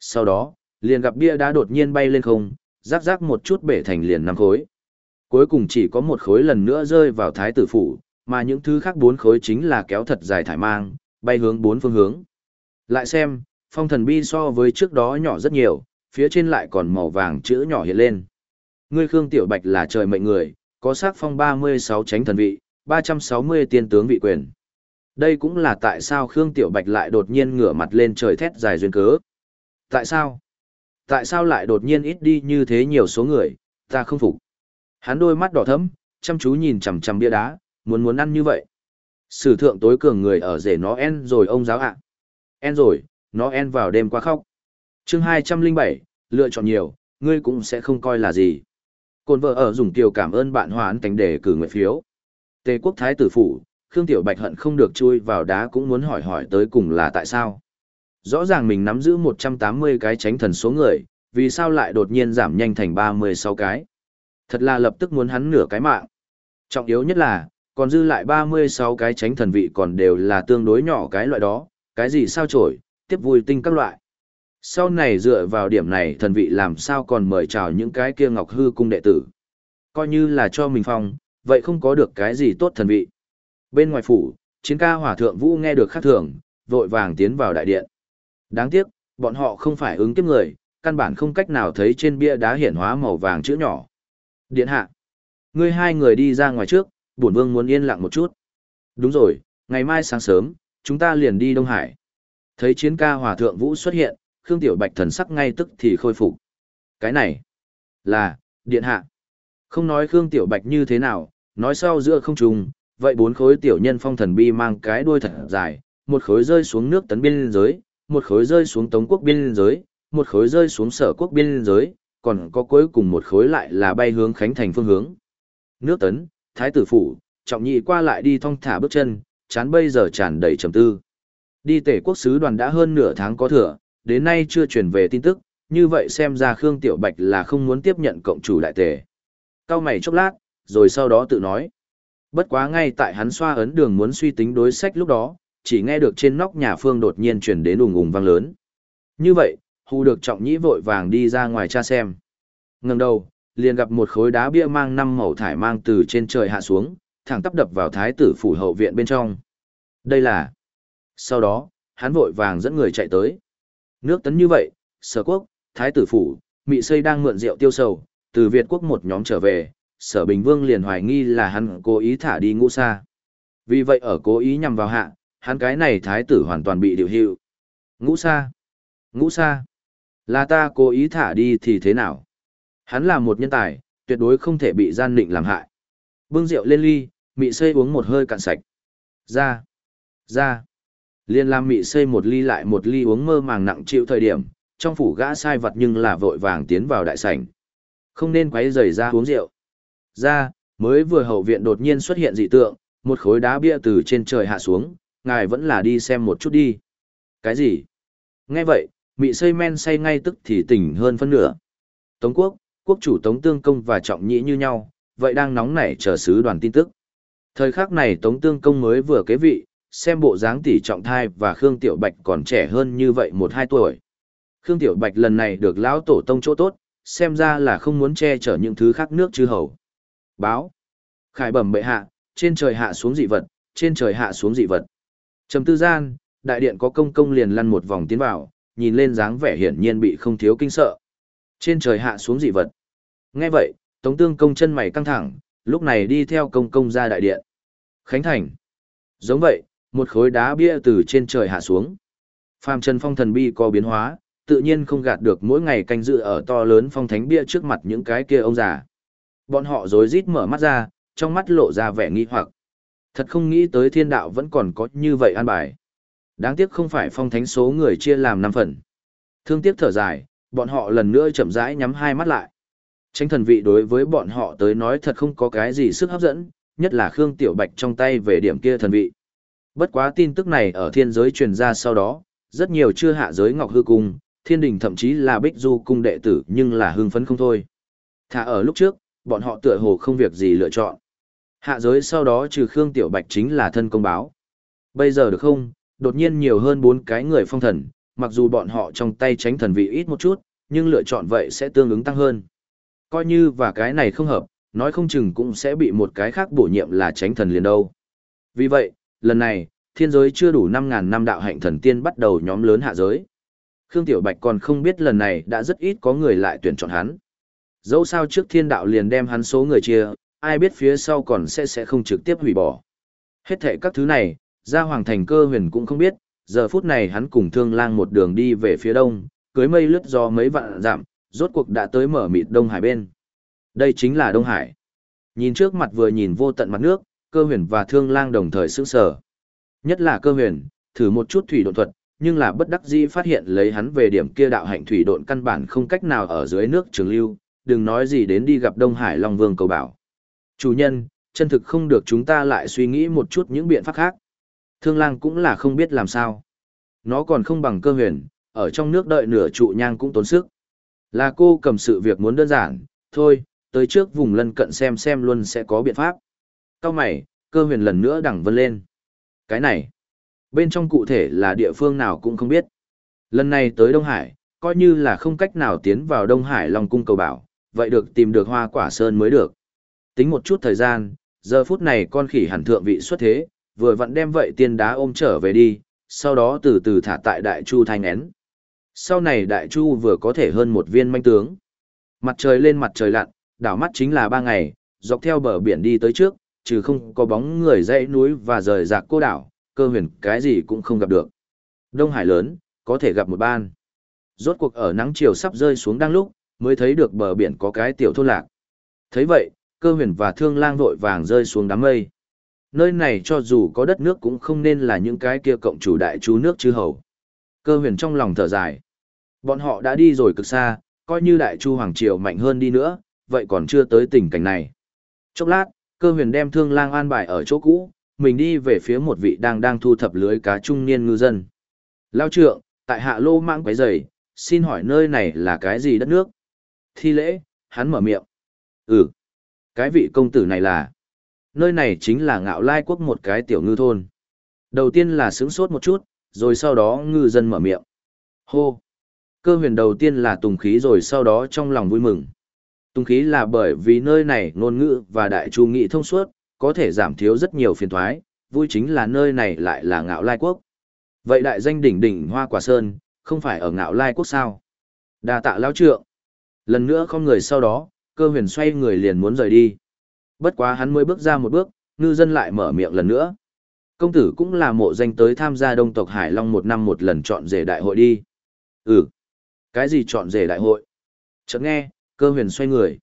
A: Sau đó, liền gặp bia đá đột nhiên bay lên không, rắc rắc một chút bể thành liền năm khối. Cuối cùng chỉ có một khối lần nữa rơi vào thái tử phủ, mà những thứ khác bốn khối chính là kéo thật dài thải mang, bay hướng bốn phương hướng. Lại xem, phong thần bi so với trước đó nhỏ rất nhiều, phía trên lại còn màu vàng chữ nhỏ hiện lên. Ngươi Khương Tiểu Bạch là trời mệnh người, có sắc phong 36 tránh thần vị, 360 tiên tướng vị quyền. Đây cũng là tại sao Khương Tiểu Bạch lại đột nhiên ngửa mặt lên trời thét dài duyên cớ. Tại sao? Tại sao lại đột nhiên ít đi như thế nhiều số người, ta không phục. Hắn đôi mắt đỏ thẫm, chăm chú nhìn chằm chằm bia đá, muốn muốn ăn như vậy. Sử thượng tối cường người ở rể nó en rồi ông giáo ạ. En rồi, nó en vào đêm qua khóc. chương 207, lựa chọn nhiều, ngươi cũng sẽ không coi là gì. Côn vợ ở dùng tiểu cảm ơn bạn hoán cánh để cử nguyện phiếu. Tề quốc thái tử phủ, Khương Tiểu Bạch hận không được chui vào đá cũng muốn hỏi hỏi tới cùng là tại sao. Rõ ràng mình nắm giữ 180 cái tránh thần số người, vì sao lại đột nhiên giảm nhanh thành 36 cái. Thật là lập tức muốn hắn nửa cái mạng. Trọng yếu nhất là, còn dư lại 36 cái tránh thần vị còn đều là tương đối nhỏ cái loại đó, cái gì sao trổi, tiếp vui tinh các loại. Sau này dựa vào điểm này thần vị làm sao còn mời chào những cái kia ngọc hư cung đệ tử. Coi như là cho mình phong, vậy không có được cái gì tốt thần vị. Bên ngoài phủ, chiến ca hỏa thượng vũ nghe được khắc thường, vội vàng tiến vào đại điện. Đáng tiếc, bọn họ không phải ứng kiếp người, căn bản không cách nào thấy trên bia đá hiển hóa màu vàng chữ nhỏ. Điện hạ. Ngươi hai người đi ra ngoài trước, bổn vương muốn yên lặng một chút. Đúng rồi, ngày mai sáng sớm, chúng ta liền đi Đông Hải. Thấy chiến ca hòa thượng vũ xuất hiện, Khương Tiểu Bạch thần sắc ngay tức thì khôi phục. Cái này là, điện hạ. Không nói Khương Tiểu Bạch như thế nào, nói sau giữa không trùng, vậy bốn khối tiểu nhân phong thần bi mang cái đuôi thật dài, một khối rơi xuống nước tấn biên giới, một khối rơi xuống tống quốc biên giới, một khối rơi xuống sở quốc biên giới, còn có cuối cùng một khối lại là bay hướng khánh thành phương hướng. Nước tấn, thái tử phủ, trọng nhị qua lại đi thong thả bước chân, chán bây giờ tràn đầy trầm tư. Đi tể quốc sứ đoàn đã hơn nửa tháng có thừa, đến nay chưa truyền về tin tức, như vậy xem ra Khương Tiểu Bạch là không muốn tiếp nhận cộng chủ đại tề. Cao mày chốc lát, rồi sau đó tự nói. Bất quá ngay tại hắn xoa ấn đường muốn suy tính đối sách lúc đó, chỉ nghe được trên nóc nhà phương đột nhiên chuyển đến ùng ùng vang lớn. Như vậy, hù được trọng nhĩ vội vàng đi ra ngoài cha xem. Ngừng đầu, liền gặp một khối đá bia mang năm màu thải mang từ trên trời hạ xuống, thẳng tắp đập vào thái tử phủ hậu viện bên trong. Đây là... Sau đó, hắn vội vàng dẫn người chạy tới. Nước tấn như vậy, sở quốc, thái tử phủ, mị xây đang mượn rượu tiêu sầu, từ Việt quốc một nhóm trở về, sở bình vương liền hoài nghi là hắn cố ý thả đi ngũ xa. Vì vậy ở cố ý nhằm vào hạ, hắn cái này thái tử hoàn toàn bị điều hiệu. Ngũ xa. Ngũ xa. Là ta cố ý thả đi thì thế nào? Hắn là một nhân tài, tuyệt đối không thể bị gian định làm hại. Bưng rượu lên ly, mị xây uống một hơi cạn sạch. Ra. Ra. Liên làm mị xây một ly lại một ly uống mơ màng nặng chịu thời điểm, trong phủ gã sai vật nhưng là vội vàng tiến vào đại sảnh. Không nên quấy rầy ra uống rượu. Ra, mới vừa hậu viện đột nhiên xuất hiện dị tượng, một khối đá bia từ trên trời hạ xuống, ngài vẫn là đi xem một chút đi. Cái gì? Nghe vậy, mị xây men say ngay tức thì tỉnh hơn phân nửa. Tống quốc, quốc chủ Tống Tương Công và Trọng Nhĩ như nhau, vậy đang nóng nảy chờ sứ đoàn tin tức. Thời khắc này Tống Tương Công mới vừa kế vị, xem bộ dáng tỷ trọng thai và Khương Tiểu Bạch còn trẻ hơn như vậy một hai tuổi. Khương Tiểu Bạch lần này được lão tổ tông chỗ tốt, xem ra là không muốn che chở những thứ khác nước chư hầu. Báo. Khải bẩm bệ hạ, trên trời hạ xuống dị vật, trên trời hạ xuống dị vật. Trầm tư gian, đại điện có công công liền lăn một vòng tiến vào, nhìn lên dáng vẻ hiển nhiên bị không thiếu kinh sợ. Trên trời hạ xuống dị vật. Nghe vậy, Tống Tương công chân mày căng thẳng, lúc này đi theo công công ra đại điện. Khánh Thành. Giống vậy, một khối đá bia từ trên trời hạ xuống. Phàm Trần Phong thần bi có biến hóa, tự nhiên không gạt được mỗi ngày canh dự ở to lớn phong thánh bia trước mặt những cái kia ông già. Bọn họ rối rít mở mắt ra, trong mắt lộ ra vẻ nghi hoặc. Thật không nghĩ tới thiên đạo vẫn còn có như vậy an bài. Đáng tiếc không phải phong thánh số người chia làm năm phần. Thương tiếc thở dài, bọn họ lần nữa chậm rãi nhắm hai mắt lại. Tranh thần vị đối với bọn họ tới nói thật không có cái gì sức hấp dẫn, nhất là Khương Tiểu Bạch trong tay về điểm kia thần vị. Bất quá tin tức này ở thiên giới truyền ra sau đó, rất nhiều chưa hạ giới Ngọc Hư Cung, thiên đình thậm chí là Bích Du Cung đệ tử nhưng là hưng phấn không thôi. Thả ở lúc trước, bọn họ tựa hồ không việc gì lựa chọn. Hạ giới sau đó trừ Khương Tiểu Bạch chính là thân công báo. Bây giờ được không, đột nhiên nhiều hơn bốn cái người phong thần, mặc dù bọn họ trong tay tránh thần vị ít một chút, nhưng lựa chọn vậy sẽ tương ứng tăng hơn. Coi như và cái này không hợp, nói không chừng cũng sẽ bị một cái khác bổ nhiệm là tránh thần liền đâu. Vì vậy, lần này, thiên giới chưa đủ 5.000 năm đạo hạnh thần tiên bắt đầu nhóm lớn hạ giới. Khương Tiểu Bạch còn không biết lần này đã rất ít có người lại tuyển chọn hắn. Dẫu sao trước thiên đạo liền đem hắn số người chia, ai biết phía sau còn sẽ sẽ không trực tiếp hủy bỏ. Hết thệ các thứ này, ra hoàng thành cơ huyền cũng không biết, giờ phút này hắn cùng thương lang một đường đi về phía đông, cưới mây lướt do mấy vạn giảm, rốt cuộc đã tới mở mịt Đông Hải bên. Đây chính là Đông Hải. Nhìn trước mặt vừa nhìn vô tận mặt nước, cơ huyền và thương lang đồng thời sững sờ. Nhất là cơ huyền, thử một chút thủy độn thuật, nhưng là bất đắc dĩ phát hiện lấy hắn về điểm kia đạo hạnh thủy độn căn bản không cách nào ở dưới nước trường lưu, đừng nói gì đến đi gặp Đông Hải Long Vương cầu bảo. Chủ nhân, chân thực không được chúng ta lại suy nghĩ một chút những biện pháp khác. Thương lang cũng là không biết làm sao. Nó còn không bằng cơ huyền, ở trong nước đợi nửa trụ nhang cũng tốn sức. Là cô cầm sự việc muốn đơn giản, thôi, tới trước vùng lân cận xem xem luôn sẽ có biện pháp. Cao mày, cơ huyền lần nữa đẳng vân lên. Cái này, bên trong cụ thể là địa phương nào cũng không biết. Lần này tới Đông Hải, coi như là không cách nào tiến vào Đông Hải Long Cung cầu bảo, vậy được tìm được hoa quả sơn mới được. Tính một chút thời gian, giờ phút này con khỉ hẳn thượng vị xuất thế, vừa vặn đem vậy tiên đá ôm trở về đi, sau đó từ từ thả tại đại chu thanh én. Sau này đại chu vừa có thể hơn một viên manh tướng. Mặt trời lên mặt trời lặn, đảo mắt chính là ba ngày, dọc theo bờ biển đi tới trước, trừ không có bóng người dãy núi và rời rạc cô đảo, cơ huyền cái gì cũng không gặp được. Đông Hải lớn, có thể gặp một ban. Rốt cuộc ở nắng chiều sắp rơi xuống đang lúc, mới thấy được bờ biển có cái tiểu thôn lạc. thấy vậy, cơ huyền và thương lang vội vàng rơi xuống đám mây. Nơi này cho dù có đất nước cũng không nên là những cái kia cộng chủ đại chú nước chư hầu. Cơ huyền trong lòng thở dài. Bọn họ đã đi rồi cực xa, coi như đại chu hoàng triều mạnh hơn đi nữa, vậy còn chưa tới tình cảnh này. Chốc lát, cơ huyền đem thương lang an bài ở chỗ cũ, mình đi về phía một vị đang đang thu thập lưới cá trung niên ngư dân. Lao trượng, tại hạ lô mạng quấy rầy, xin hỏi nơi này là cái gì đất nước? Thi lễ, hắn mở miệng. Ừ, cái vị công tử này là... Nơi này chính là ngạo lai quốc một cái tiểu ngư thôn. Đầu tiên là sướng sốt một chút, rồi sau đó ngư dân mở miệng. Hô! Cơ huyền đầu tiên là tùng khí rồi sau đó trong lòng vui mừng. Tùng khí là bởi vì nơi này ngôn ngữ và đại chu nghị thông suốt, có thể giảm thiếu rất nhiều phiền toái, vui chính là nơi này lại là ngạo lai quốc. Vậy đại danh đỉnh đỉnh hoa quả sơn, không phải ở ngạo lai quốc sao? đa tạ lão trượng. Lần nữa không người sau đó, cơ huyền xoay người liền muốn rời đi. Bất quá hắn mới bước ra một bước, ngư dân lại mở miệng lần nữa. Công tử cũng là mộ danh tới tham gia đông tộc Hải Long một năm một lần chọn rể đại hội đi. Ừ. Cái gì chọn rể đại hội? Chợt nghe, cơ huyền xoay người.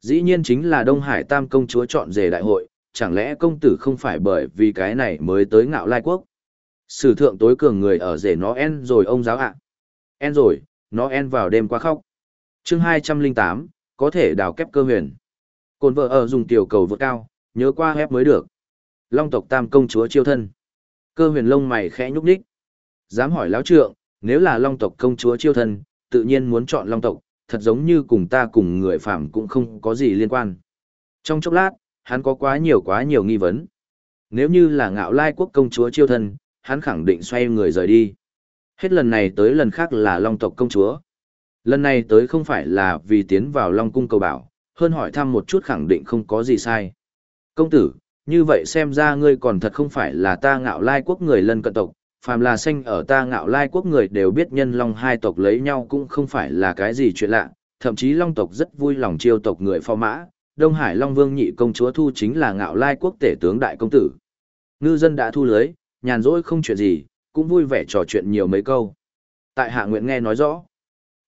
A: Dĩ nhiên chính là Đông Hải Tam công chúa chọn rể đại hội, chẳng lẽ công tử không phải bởi vì cái này mới tới ngạo lai quốc? Sử thượng tối cường người ở rể nó en rồi ông giáo ạ. En rồi, nó en vào đêm qua khóc. chương hai trăm linh tám có thể đào kép cơ huyền. Cồn vợ ở dùng tiểu cầu vượt cao, nhớ qua hép mới được. Long tộc tam công chúa chiêu thân. Cơ huyền lông mày khẽ nhúc nhích. Dám hỏi lão trượng, nếu là long tộc công chúa chiêu thân, tự nhiên muốn chọn long tộc, thật giống như cùng ta cùng người phạm cũng không có gì liên quan. Trong chốc lát, hắn có quá nhiều quá nhiều nghi vấn. Nếu như là ngạo lai quốc công chúa chiêu thân, hắn khẳng định xoay người rời đi. Hết lần này tới lần khác là long tộc công chúa. Lần này tới không phải là vì tiến vào long cung cầu bảo, hơn hỏi thăm một chút khẳng định không có gì sai. Công tử, như vậy xem ra ngươi còn thật không phải là ta ngạo lai quốc người lân cận tộc, phàm là sinh ở ta ngạo lai quốc người đều biết nhân long hai tộc lấy nhau cũng không phải là cái gì chuyện lạ, thậm chí long tộc rất vui lòng chiêu tộc người phò mã, Đông Hải Long Vương nhị công chúa thu chính là ngạo lai quốc tể tướng đại công tử. Ngư dân đã thu lưới, nhàn rỗi không chuyện gì, cũng vui vẻ trò chuyện nhiều mấy câu. Tại hạ nguyện nghe nói rõ.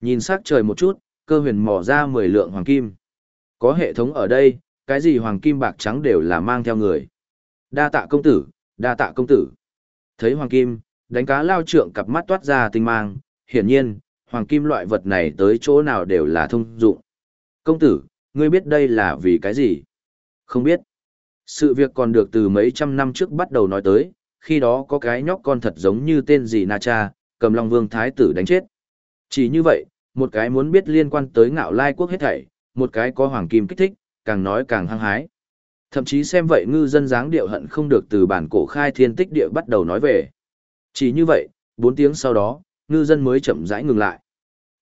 A: Nhìn sắc trời một chút, cơ huyền mò ra 10 lượng hoàng kim. Có hệ thống ở đây, cái gì hoàng kim bạc trắng đều là mang theo người. Đa tạ công tử, đa tạ công tử. Thấy hoàng kim, đánh cá lao trượng cặp mắt toát ra tinh mang, hiển nhiên, hoàng kim loại vật này tới chỗ nào đều là thông dụng. Công tử, ngươi biết đây là vì cái gì? Không biết. Sự việc còn được từ mấy trăm năm trước bắt đầu nói tới, khi đó có cái nhóc con thật giống như tên gì Na Cha, cầm Long Vương Thái tử đánh chết. Chỉ như vậy, một cái muốn biết liên quan tới ngạo lai quốc hết thảy, một cái có hoàng kim kích thích, càng nói càng hăng hái. Thậm chí xem vậy ngư dân dáng điệu hận không được từ bản cổ khai thiên tích địa bắt đầu nói về. Chỉ như vậy, bốn tiếng sau đó, ngư dân mới chậm rãi ngừng lại.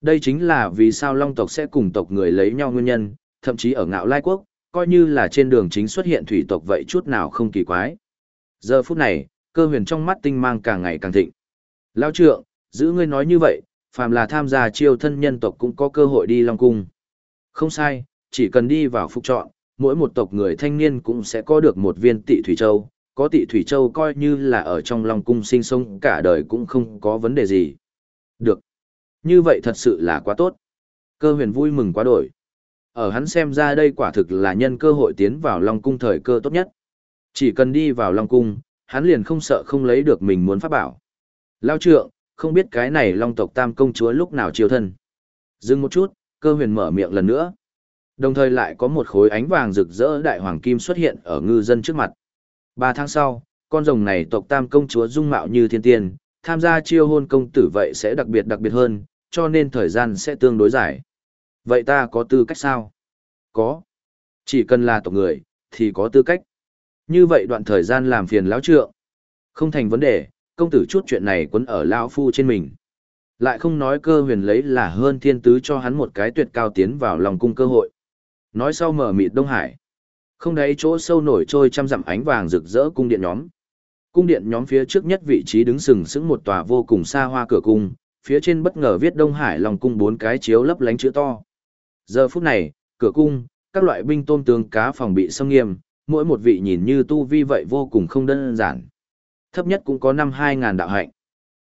A: Đây chính là vì sao long tộc sẽ cùng tộc người lấy nhau nguyên nhân, thậm chí ở ngạo lai quốc, coi như là trên đường chính xuất hiện thủy tộc vậy chút nào không kỳ quái. Giờ phút này, cơ huyền trong mắt tinh mang càng ngày càng thịnh. lão trượng, giữ ngươi nói như vậy, phàm là tham gia chiêu thân nhân tộc cũng có cơ hội đi Long Cung. Không sai, chỉ cần đi vào phục chọn, mỗi một tộc người thanh niên cũng sẽ có được một viên tị Thủy Châu, có tị Thủy Châu coi như là ở trong Long Cung sinh sống cả đời cũng không có vấn đề gì. Được. Như vậy thật sự là quá tốt. Cơ huyền vui mừng quá đổi. Ở hắn xem ra đây quả thực là nhân cơ hội tiến vào Long Cung thời cơ tốt nhất. Chỉ cần đi vào Long Cung, hắn liền không sợ không lấy được mình muốn pháp bảo. Lao trượng, không biết cái này Long tộc tam công chúa lúc nào chiều thân. Dừng một chút, cơ huyền mở miệng lần nữa. Đồng thời lại có một khối ánh vàng rực rỡ đại hoàng kim xuất hiện ở ngư dân trước mặt. Ba tháng sau, con rồng này tộc tam công chúa dung mạo như thiên tiên, tham gia chiêu hôn công tử vậy sẽ đặc biệt đặc biệt hơn, cho nên thời gian sẽ tương đối dài. Vậy ta có tư cách sao? Có. Chỉ cần là tộc người, thì có tư cách. Như vậy đoạn thời gian làm phiền lão trượng. Không thành vấn đề, công tử chút chuyện này quấn ở lão phu trên mình. Lại không nói cơ huyền lấy là hơn thiên tứ cho hắn một cái tuyệt cao tiến vào lòng cung cơ hội. Nói sau mở mịt Đông Hải. Không đáy chỗ sâu nổi trôi trăm dặm ánh vàng rực rỡ cung điện nhóm. Cung điện nhóm phía trước nhất vị trí đứng sừng sững một tòa vô cùng xa hoa cửa cung, phía trên bất ngờ viết Đông Hải lòng cung bốn cái chiếu lấp lánh chữ to. Giờ phút này, cửa cung, các loại binh tôm tướng cá phòng bị xâm nghiêm, mỗi một vị nhìn như tu vi vậy vô cùng không đơn giản. Thấp nhất cũng có năm hai ngàn đạo hạnh.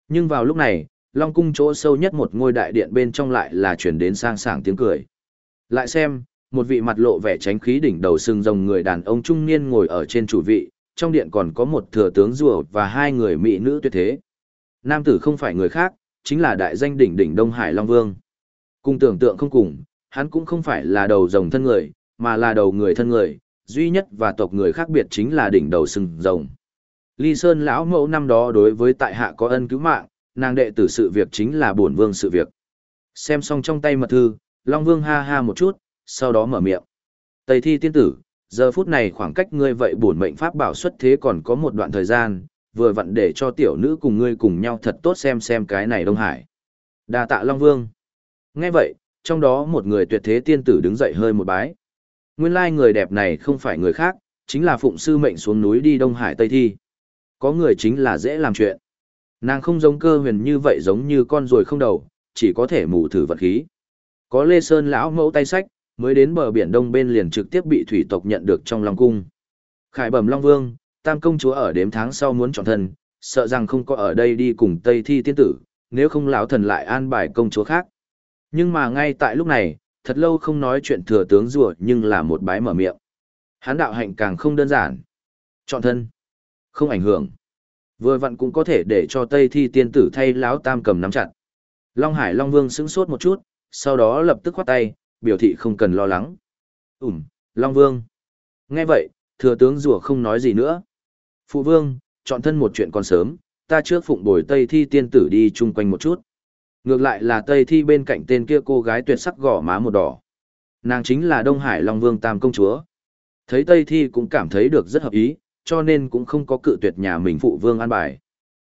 A: Nhưng vào lúc này, Long cung chỗ sâu nhất một ngôi đại điện bên trong lại là chuyển đến sang sảng tiếng cười. Lại xem, một vị mặt lộ vẻ tránh khí đỉnh đầu sừng rồng người đàn ông trung niên ngồi ở trên chủ vị, trong điện còn có một thừa tướng rùa và hai người mỹ nữ tuyệt thế. Nam tử không phải người khác, chính là đại danh đỉnh đỉnh Đông Hải Long Vương. Cùng tưởng tượng không cùng, hắn cũng không phải là đầu rồng thân người, mà là đầu người thân người, duy nhất và tộc người khác biệt chính là đỉnh đầu sừng rồng. Ly Sơn lão mẫu năm đó đối với tại hạ có ân cứu mạng, nàng đệ tử sự việc chính là bổn vương sự việc. Xem xong trong tay mật thư, Long Vương ha ha một chút, sau đó mở miệng. Tây thi tiên tử, giờ phút này khoảng cách ngươi vậy bổn mệnh pháp bảo xuất thế còn có một đoạn thời gian, vừa vặn để cho tiểu nữ cùng ngươi cùng nhau thật tốt xem xem cái này Đông Hải. Đa tạ Long Vương. Nghe vậy, trong đó một người tuyệt thế tiên tử đứng dậy hơi một bái. Nguyên lai người đẹp này không phải người khác, chính là phụng sư mệnh xuống núi đi Đông Hải Tây Thi. Có người chính là dễ làm chuyện. Nàng không giống cơ huyền như vậy giống như con ruồi không đầu, chỉ có thể mù thử vật khí. Có Lê Sơn lão mẫu tay sách, mới đến bờ biển đông bên liền trực tiếp bị thủy tộc nhận được trong Long cung. Khải bẩm Long Vương, Tam công chúa ở đếm tháng sau muốn chọn thân, sợ rằng không có ở đây đi cùng Tây Thi tiên tử, nếu không lão thần lại an bài công chúa khác. Nhưng mà ngay tại lúc này, thật lâu không nói chuyện thừa tướng rùa nhưng là một bái mở miệng. Hán đạo hạnh càng không đơn giản. Chọn thân. Không ảnh hưởng. Vừa vặn cũng có thể để cho Tây Thi tiên tử thay lão tam cầm nắm chặt. Long Hải Long Vương sững sốt một chút, sau đó lập tức khoát tay, biểu thị không cần lo lắng. Ừm, Long Vương. Nghe vậy, thừa tướng rùa không nói gì nữa. Phụ Vương, chọn thân một chuyện còn sớm, ta trước phụng bồi Tây Thi tiên tử đi chung quanh một chút. Ngược lại là Tây Thi bên cạnh tên kia cô gái tuyệt sắc gỏ má một đỏ. Nàng chính là Đông Hải Long Vương Tam Công Chúa. Thấy Tây Thi cũng cảm thấy được rất hợp ý, cho nên cũng không có cự tuyệt nhà mình phụ vương an bài.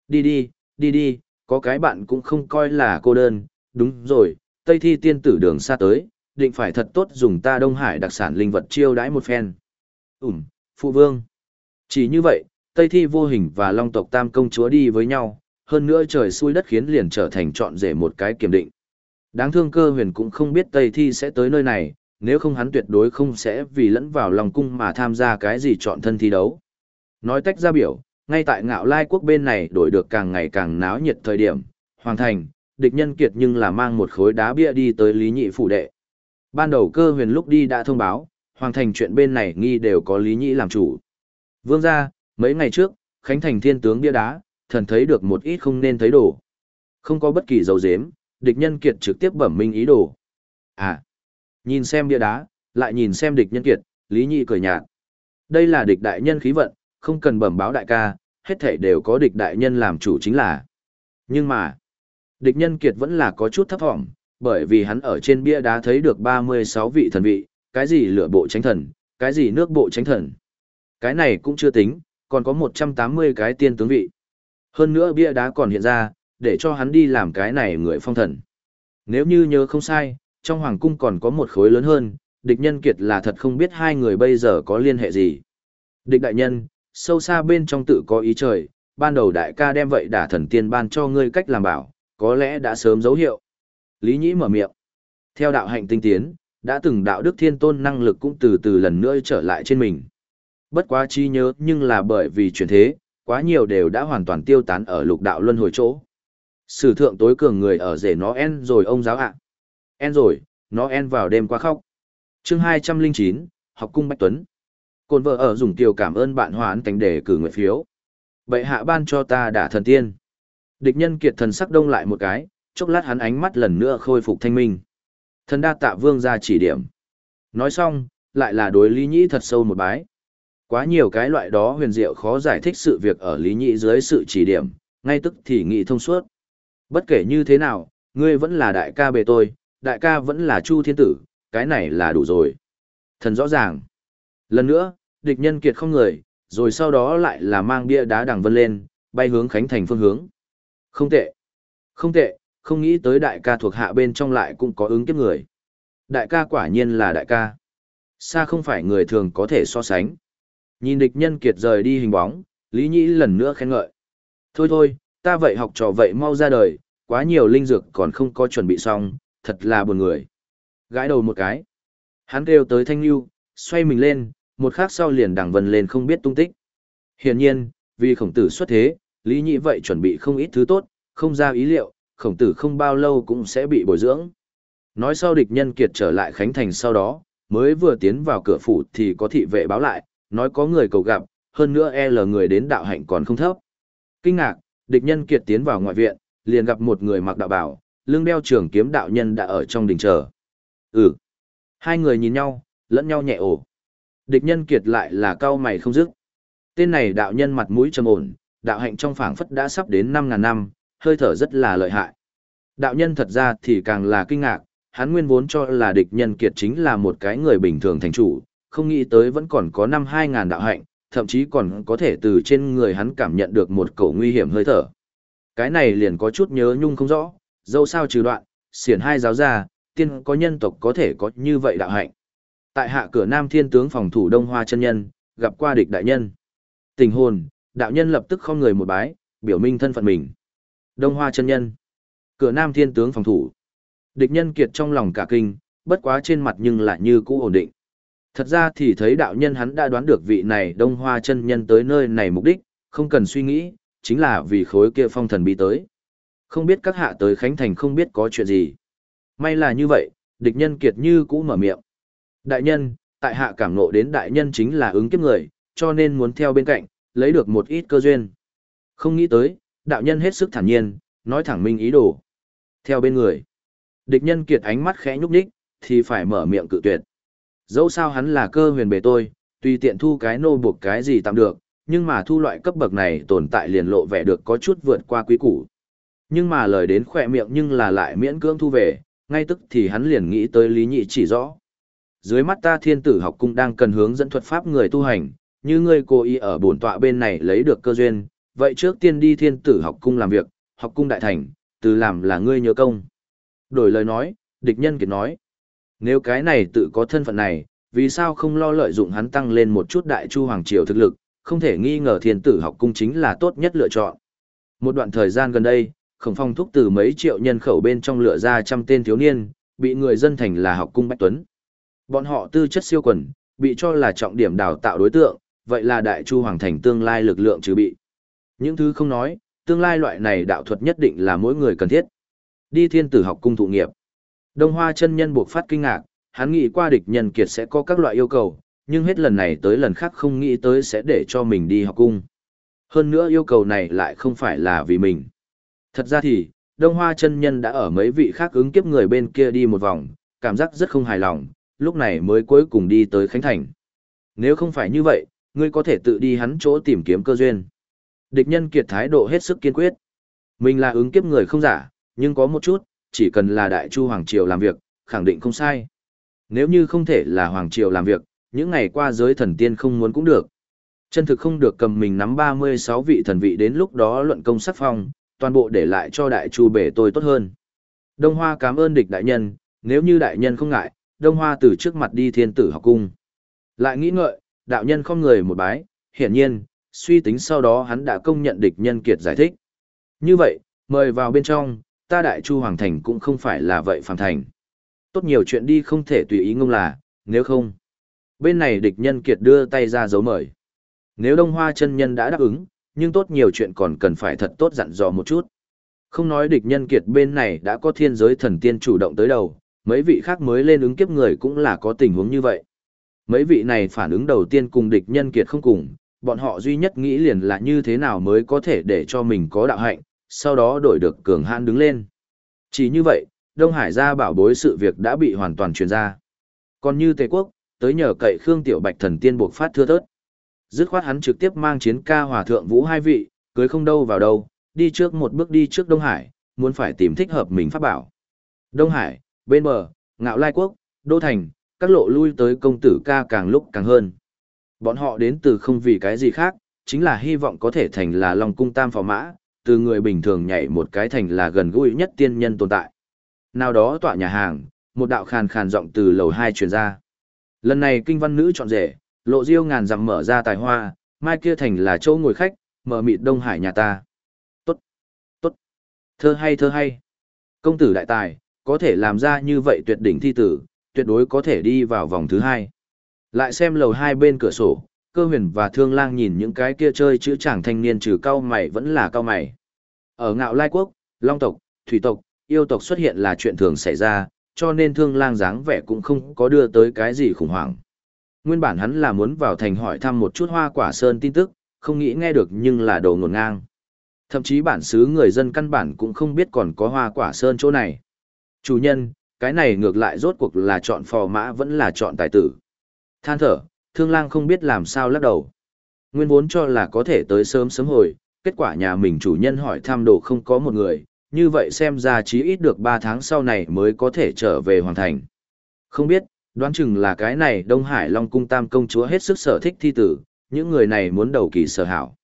A: Đi đi, đi đi, có cái bạn cũng không coi là cô đơn, đúng rồi, Tây Thi tiên tử đường xa tới, định phải thật tốt dùng ta Đông Hải đặc sản linh vật chiêu đãi một phen. Ừm, phụ vương. Chỉ như vậy, Tây Thi vô hình và Long tộc Tam công chúa đi với nhau, hơn nữa trời xui đất khiến liền trở thành trọn rể một cái kiểm định. Đáng thương cơ huyền cũng không biết Tây Thi sẽ tới nơi này, nếu không hắn tuyệt đối không sẽ vì lẫn vào lòng cung mà tham gia cái gì chọn thân thi đấu. Nói tách ra biểu, ngay tại ngạo lai quốc bên này đổi được càng ngày càng náo nhiệt thời điểm, hoàng thành, địch nhân kiệt nhưng là mang một khối đá bia đi tới Lý Nhị phủ đệ. Ban đầu cơ huyền lúc đi đã thông báo, hoàng thành chuyện bên này nghi đều có Lý Nhị làm chủ. Vương gia, mấy ngày trước, Khánh Thành thiên tướng bia đá, thần thấy được một ít không nên thấy đồ. Không có bất kỳ dấu dếm, địch nhân kiệt trực tiếp bẩm minh ý đồ. À, nhìn xem bia đá, lại nhìn xem địch nhân kiệt, Lý Nhị cười nhạt. Đây là địch đại nhân khí vận, không cần bẩm báo đại ca, hết thảy đều có địch đại nhân làm chủ chính là. Nhưng mà, địch nhân kiệt vẫn là có chút thấp thỏm, bởi vì hắn ở trên bia đá thấy được 36 vị thần vị, cái gì lửa bộ tránh thần, cái gì nước bộ tránh thần. Cái này cũng chưa tính, còn có 180 cái tiên tướng vị. Hơn nữa bia đá còn hiện ra, để cho hắn đi làm cái này người phong thần. Nếu như nhớ không sai, trong hoàng cung còn có một khối lớn hơn, địch nhân kiệt là thật không biết hai người bây giờ có liên hệ gì. Địch đại nhân, sâu xa bên trong tự có ý trời, ban đầu đại ca đem vậy đả thần tiên ban cho ngươi cách làm bảo, có lẽ đã sớm dấu hiệu. Lý Nhĩ mở miệng. Theo đạo hạnh tinh tiến, đã từng đạo đức thiên tôn năng lực cũng từ từ lần nữa trở lại trên mình. Bất quá chi nhớ nhưng là bởi vì chuyển thế, quá nhiều đều đã hoàn toàn tiêu tán ở lục đạo luân hồi chỗ. Sử thượng tối cường người ở rể nó en rồi ông giáo ạ. En rồi, nó en vào đêm qua khóc. chương 209, học cung Bách Tuấn. Côn vợ ở dùng tiểu cảm ơn bạn hoán thành để cử nguyện phiếu. Bệ hạ ban cho ta đả thần tiên. Địch nhân kiệt thần sắc đông lại một cái, chốc lát hắn ánh mắt lần nữa khôi phục thanh minh. Thần đa tạ vương ra chỉ điểm. Nói xong, lại là đối lý nhĩ thật sâu một bái. Quá nhiều cái loại đó huyền diệu khó giải thích sự việc ở lý nhĩ dưới sự chỉ điểm, ngay tức thì nghị thông suốt. Bất kể như thế nào, ngươi vẫn là đại ca bề tôi, đại ca vẫn là chu thiên tử, cái này là đủ rồi. Thần rõ ràng. Lần nữa, địch nhân kiệt không người, rồi sau đó lại là mang bia đá đằng vân lên, bay hướng Khánh Thành phương hướng. Không tệ. Không tệ, không nghĩ tới đại ca thuộc hạ bên trong lại cũng có ứng kiếp người. Đại ca quả nhiên là đại ca. Xa không phải người thường có thể so sánh. Nhìn địch nhân kiệt rời đi hình bóng, Lý Nhĩ lần nữa khen ngợi. Thôi thôi, ta vậy học trò vậy mau ra đời, quá nhiều linh dược còn không có chuẩn bị xong, thật là buồn người. Gãi đầu một cái. Hắn kêu tới Thanh lưu, xoay mình lên, một khắc sau liền đằng vân lên không biết tung tích. Hiển nhiên, vì khổng tử xuất thế, Lý Nhĩ vậy chuẩn bị không ít thứ tốt, không ra ý liệu, khổng tử không bao lâu cũng sẽ bị bồi dưỡng. Nói sau địch nhân kiệt trở lại Khánh Thành sau đó, mới vừa tiến vào cửa phủ thì có thị vệ báo lại, nói có người cầu gặp, hơn nữa e là người đến đạo hạnh còn không thấp. Kinh ngạc, địch nhân kiệt tiến vào ngoại viện, liền gặp một người mặc đạo bảo, lưng đeo trường kiếm đạo nhân đã ở trong đình chờ. Ừ. Hai người nhìn nhau, lẫn nhau nhẹ ổ. Địch nhân kiệt lại là cao mày không dứt. Tên này đạo nhân mặt mũi trầm ổn, đạo hạnh trong phảng phất đã sắp đến 5.000 năm, hơi thở rất là lợi hại. Đạo nhân thật ra thì càng là kinh ngạc, hắn nguyên vốn cho là địch nhân kiệt chính là một cái người bình thường thành chủ, không nghĩ tới vẫn còn có năm 2000 đạo hạnh, thậm chí còn có thể từ trên người hắn cảm nhận được một cổ nguy hiểm hơi thở. Cái này liền có chút nhớ nhung không rõ, dẫu sao trừ đoạn, xiển hai giáo gia, tiên có nhân tộc có thể có như vậy đạo hạnh. Tại hạ cửa Nam Thiên tướng phòng thủ Đông Hoa chân nhân, gặp qua địch đại nhân. Tình hồn, đạo nhân lập tức không người một bái, biểu minh thân phận mình. Đông Hoa chân nhân. Cửa Nam Thiên tướng phòng thủ. Địch nhân kiệt trong lòng cả kinh, bất quá trên mặt nhưng lại như cũ ổn định. Thật ra thì thấy đạo nhân hắn đã đoán được vị này Đông Hoa chân nhân tới nơi này mục đích, không cần suy nghĩ, chính là vì khối kia phong thần bí tới. Không biết các hạ tới Khánh Thành không biết có chuyện gì. May là như vậy, địch nhân kiệt như cũ mở miệng. Đại nhân, tại hạ cảm ngộ đến đại nhân chính là ứng kiếp người, cho nên muốn theo bên cạnh, lấy được một ít cơ duyên. Không nghĩ tới, đạo nhân hết sức thản nhiên, nói thẳng minh ý đồ. Theo bên người, địch nhân kiệt ánh mắt khẽ nhúc nhích, thì phải mở miệng cự tuyệt. Dẫu sao hắn là cơ huyền bề tôi, tùy tiện thu cái nô buộc cái gì tạm được, nhưng mà thu loại cấp bậc này tồn tại liền lộ vẻ được có chút vượt qua quý củ. Nhưng mà lời đến khỏe miệng nhưng là lại miễn cưỡng thu về, ngay tức thì hắn liền nghĩ tới lý nhị chỉ rõ. Dưới mắt ta thiên tử học cung đang cần hướng dẫn thuật pháp người tu hành, như ngươi cố ý ở bổn tọa bên này lấy được cơ duyên, vậy trước tiên đi thiên tử học cung làm việc, học cung đại thành, từ làm là ngươi nhớ công. Đổi lời nói, địch nhân kiệt nói, nếu cái này tự có thân phận này, vì sao không lo lợi dụng hắn tăng lên một chút đại chu hoàng triều thực lực, không thể nghi ngờ thiên tử học cung chính là tốt nhất lựa chọn. Một đoạn thời gian gần đây, khổng phong thúc từ mấy triệu nhân khẩu bên trong lựa ra trăm tên thiếu niên, bị người dân thành là học cung bách tuấn. Bọn họ tư chất siêu quần, bị cho là trọng điểm đào tạo đối tượng, vậy là đại chu hoàng thành tương lai lực lượng trừ bị. Những thứ không nói, tương lai loại này đạo thuật nhất định là mỗi người cần thiết. Đi thiên tử học cung thụ nghiệp. Đông Hoa chân nhân buộc phát kinh ngạc, hắn nghĩ qua địch nhân kiệt sẽ có các loại yêu cầu, nhưng hết lần này tới lần khác không nghĩ tới sẽ để cho mình đi học cung. Hơn nữa yêu cầu này lại không phải là vì mình. Thật ra thì, Đông Hoa chân nhân đã ở mấy vị khác ứng kiếp người bên kia đi một vòng, cảm giác rất không hài lòng, lúc này mới cuối cùng đi tới Khánh Thành. Nếu không phải như vậy, ngươi có thể tự đi hắn chỗ tìm kiếm cơ duyên. Địch nhân kiệt thái độ hết sức kiên quyết. Mình là ứng kiếp người không giả, nhưng có một chút, chỉ cần là đại chu Hoàng Triều làm việc, khẳng định không sai. Nếu như không thể là Hoàng Triều làm việc, những ngày qua giới thần tiên không muốn cũng được. Chân thực không được cầm mình nắm 36 vị thần vị đến lúc đó luận công sắc phong, toàn bộ để lại cho đại chu bể tôi tốt hơn. Đông Hoa cảm ơn địch đại nhân, nếu như đại nhân không ngại, Đông Hoa từ trước mặt đi thiên tử học cung. Lại nghĩ ngợi, đạo nhân không người một bái, hiển nhiên, suy tính sau đó hắn đã công nhận địch nhân kiệt giải thích. Như vậy, mời vào bên trong, ta đại chu hoàng thành cũng không phải là vậy phàm thành. Tốt nhiều chuyện đi không thể tùy ý ngông là, nếu không. Bên này địch nhân kiệt đưa tay ra dấu mời. Nếu đông hoa chân nhân đã đáp ứng, nhưng tốt nhiều chuyện còn cần phải thật tốt dặn dò một chút. Không nói địch nhân kiệt bên này đã có thiên giới thần tiên chủ động tới đầu, mấy vị khác mới lên ứng kiếp người cũng là có tình huống như vậy. Mấy vị này phản ứng đầu tiên cùng địch nhân kiệt không cùng, bọn họ duy nhất nghĩ liền là như thế nào mới có thể để cho mình có đạo hạnh, sau đó đổi được cường hãn đứng lên. Chỉ như vậy, Đông Hải gia bảo bối sự việc đã bị hoàn toàn truyền ra. Còn như Tề Quốc, tới nhờ cậy Khương Tiểu Bạch thần tiên buộc phát thưa thớt. Dứt khoát hắn trực tiếp mang chiến ca hòa thượng vũ hai vị, cưới không đâu vào đâu, đi trước một bước đi trước Đông Hải, muốn phải tìm thích hợp mình pháp bảo. Đông Hải, bên bờ, ngạo lai quốc, đô thành, các lộ lui tới công tử ca càng lúc càng hơn. Bọn họ đến từ không vì cái gì khác, chính là hy vọng có thể thành là Long cung tam phò mã, từ người bình thường nhảy một cái thành là gần gũi nhất tiên nhân tồn tại. Nào đó tọa nhà hàng, một đạo khàn khàn giọng từ lầu hai truyền ra. Lần này kinh văn nữ chọn rể, lộ diêu ngàn dặm mở ra tài hoa, mai kia thành là chỗ ngồi khách, mở mịt Đông Hải nhà ta. Tốt, tốt, thơ hay thơ hay. Công tử đại tài, có thể làm ra như vậy tuyệt đỉnh thi tử, tuyệt đối có thể đi vào vòng thứ hai. Lại xem lầu hai bên cửa sổ, cơ huyền và thương lang nhìn những cái kia chơi chữ chàng thanh niên trừ cao mày vẫn là cao mày. Ở ngạo lai quốc, long tộc, thủy tộc, yêu tộc xuất hiện là chuyện thường xảy ra, cho nên thương lang dáng vẻ cũng không có đưa tới cái gì khủng hoảng. Nguyên bản hắn là muốn vào thành hỏi thăm một chút hoa quả sơn tin tức, không nghĩ nghe được nhưng là đồ ngổn ngang. Thậm chí bản xứ người dân căn bản cũng không biết còn có hoa quả sơn chỗ này. Chủ nhân, cái này ngược lại rốt cuộc là chọn phò mã vẫn là chọn tài tử. Than thở, thương lang không biết làm sao lắc đầu. Nguyên vốn cho là có thể tới sớm sớm hồi, kết quả nhà mình chủ nhân hỏi thăm đồ không có một người, như vậy xem ra chí ít được 3 tháng sau này mới có thể trở về hoàn thành. Không biết, đoán chừng là cái này Đông Hải Long Cung Tam Công Chúa hết sức sở thích thi tử, những người này muốn đầu kỳ sở hảo.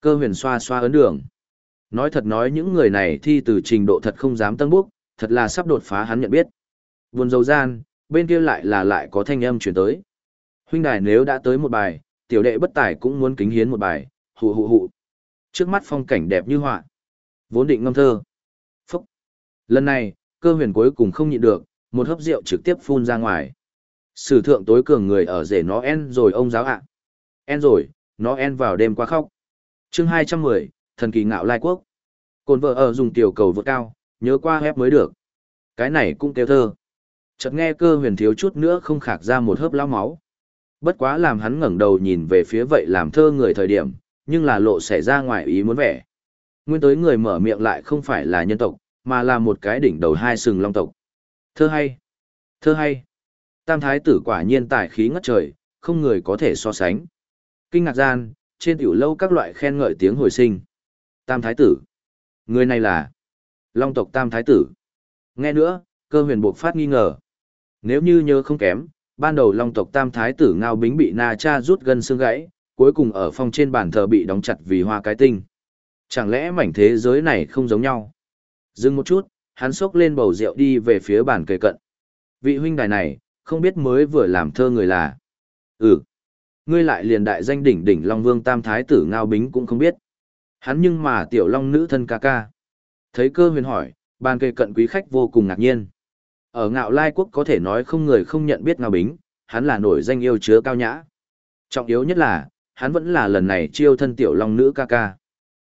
A: Cơ huyền xoa xoa ấn đường. Nói thật nói những người này thi từ trình độ thật không dám tân bước thật là sắp đột phá hắn nhận biết. Buồn dầu gian, bên kia lại là lại có thanh âm chuyển tới. Huynh đài nếu đã tới một bài, tiểu đệ bất tài cũng muốn kính hiến một bài, hụ hụ hụ. Trước mắt phong cảnh đẹp như họa. Vốn định ngâm thơ. Phúc. Lần này, cơ huyền cuối cùng không nhịn được, một hớp rượu trực tiếp phun ra ngoài. Sử thượng tối cường người ở rể nó en rồi ông giáo ạ. En rồi, nó en vào đêm qua khóc. chương 210, thần kỳ ngạo lai quốc. Cồn vợ ở dùng tiểu cầu vượt cao, nhớ qua hép mới được. Cái này cũng kêu thơ. Chợt nghe cơ huyền thiếu chút nữa không khạc ra một hớp lao máu. Bất quá làm hắn ngẩng đầu nhìn về phía vậy làm thơ người thời điểm, nhưng là lộ xảy ra ngoài ý muốn vẻ. Nguyên tới người mở miệng lại không phải là nhân tộc, mà là một cái đỉnh đầu hai sừng long tộc. Thơ hay. Thơ hay. Tam thái tử quả nhiên tài khí ngất trời, không người có thể so sánh. Kinh ngạc gian, trên tiểu lâu các loại khen ngợi tiếng hồi sinh. Tam thái tử. Người này là Long tộc Tam thái tử. Nghe nữa, cơ huyền buộc phát nghi ngờ. Nếu như nhớ không kém, ban đầu Long tộc Tam thái tử Ngao Bính bị Na Cha rút gân xương gãy, cuối cùng ở phòng trên bàn thờ bị đóng chặt vì hoa cái tinh. Chẳng lẽ mảnh thế giới này không giống nhau? Dừng một chút, hắn xốc lên bầu rượu đi về phía bàn kề cận. Vị huynh đài này, không biết mới vừa làm thơ người là. Ừ. Ngươi lại liền đại danh đỉnh đỉnh Long Vương Tam Thái tử Ngao Bính cũng không biết. Hắn nhưng mà tiểu Long nữ thân ca ca. Thấy cơ huyền hỏi, bàn kề cận quý khách vô cùng ngạc nhiên. Ở ngạo lai quốc có thể nói không người không nhận biết Ngao Bính, hắn là nổi danh yêu chứa cao nhã. Trọng yếu nhất là, hắn vẫn là lần này chiêu thân tiểu Long nữ ca ca.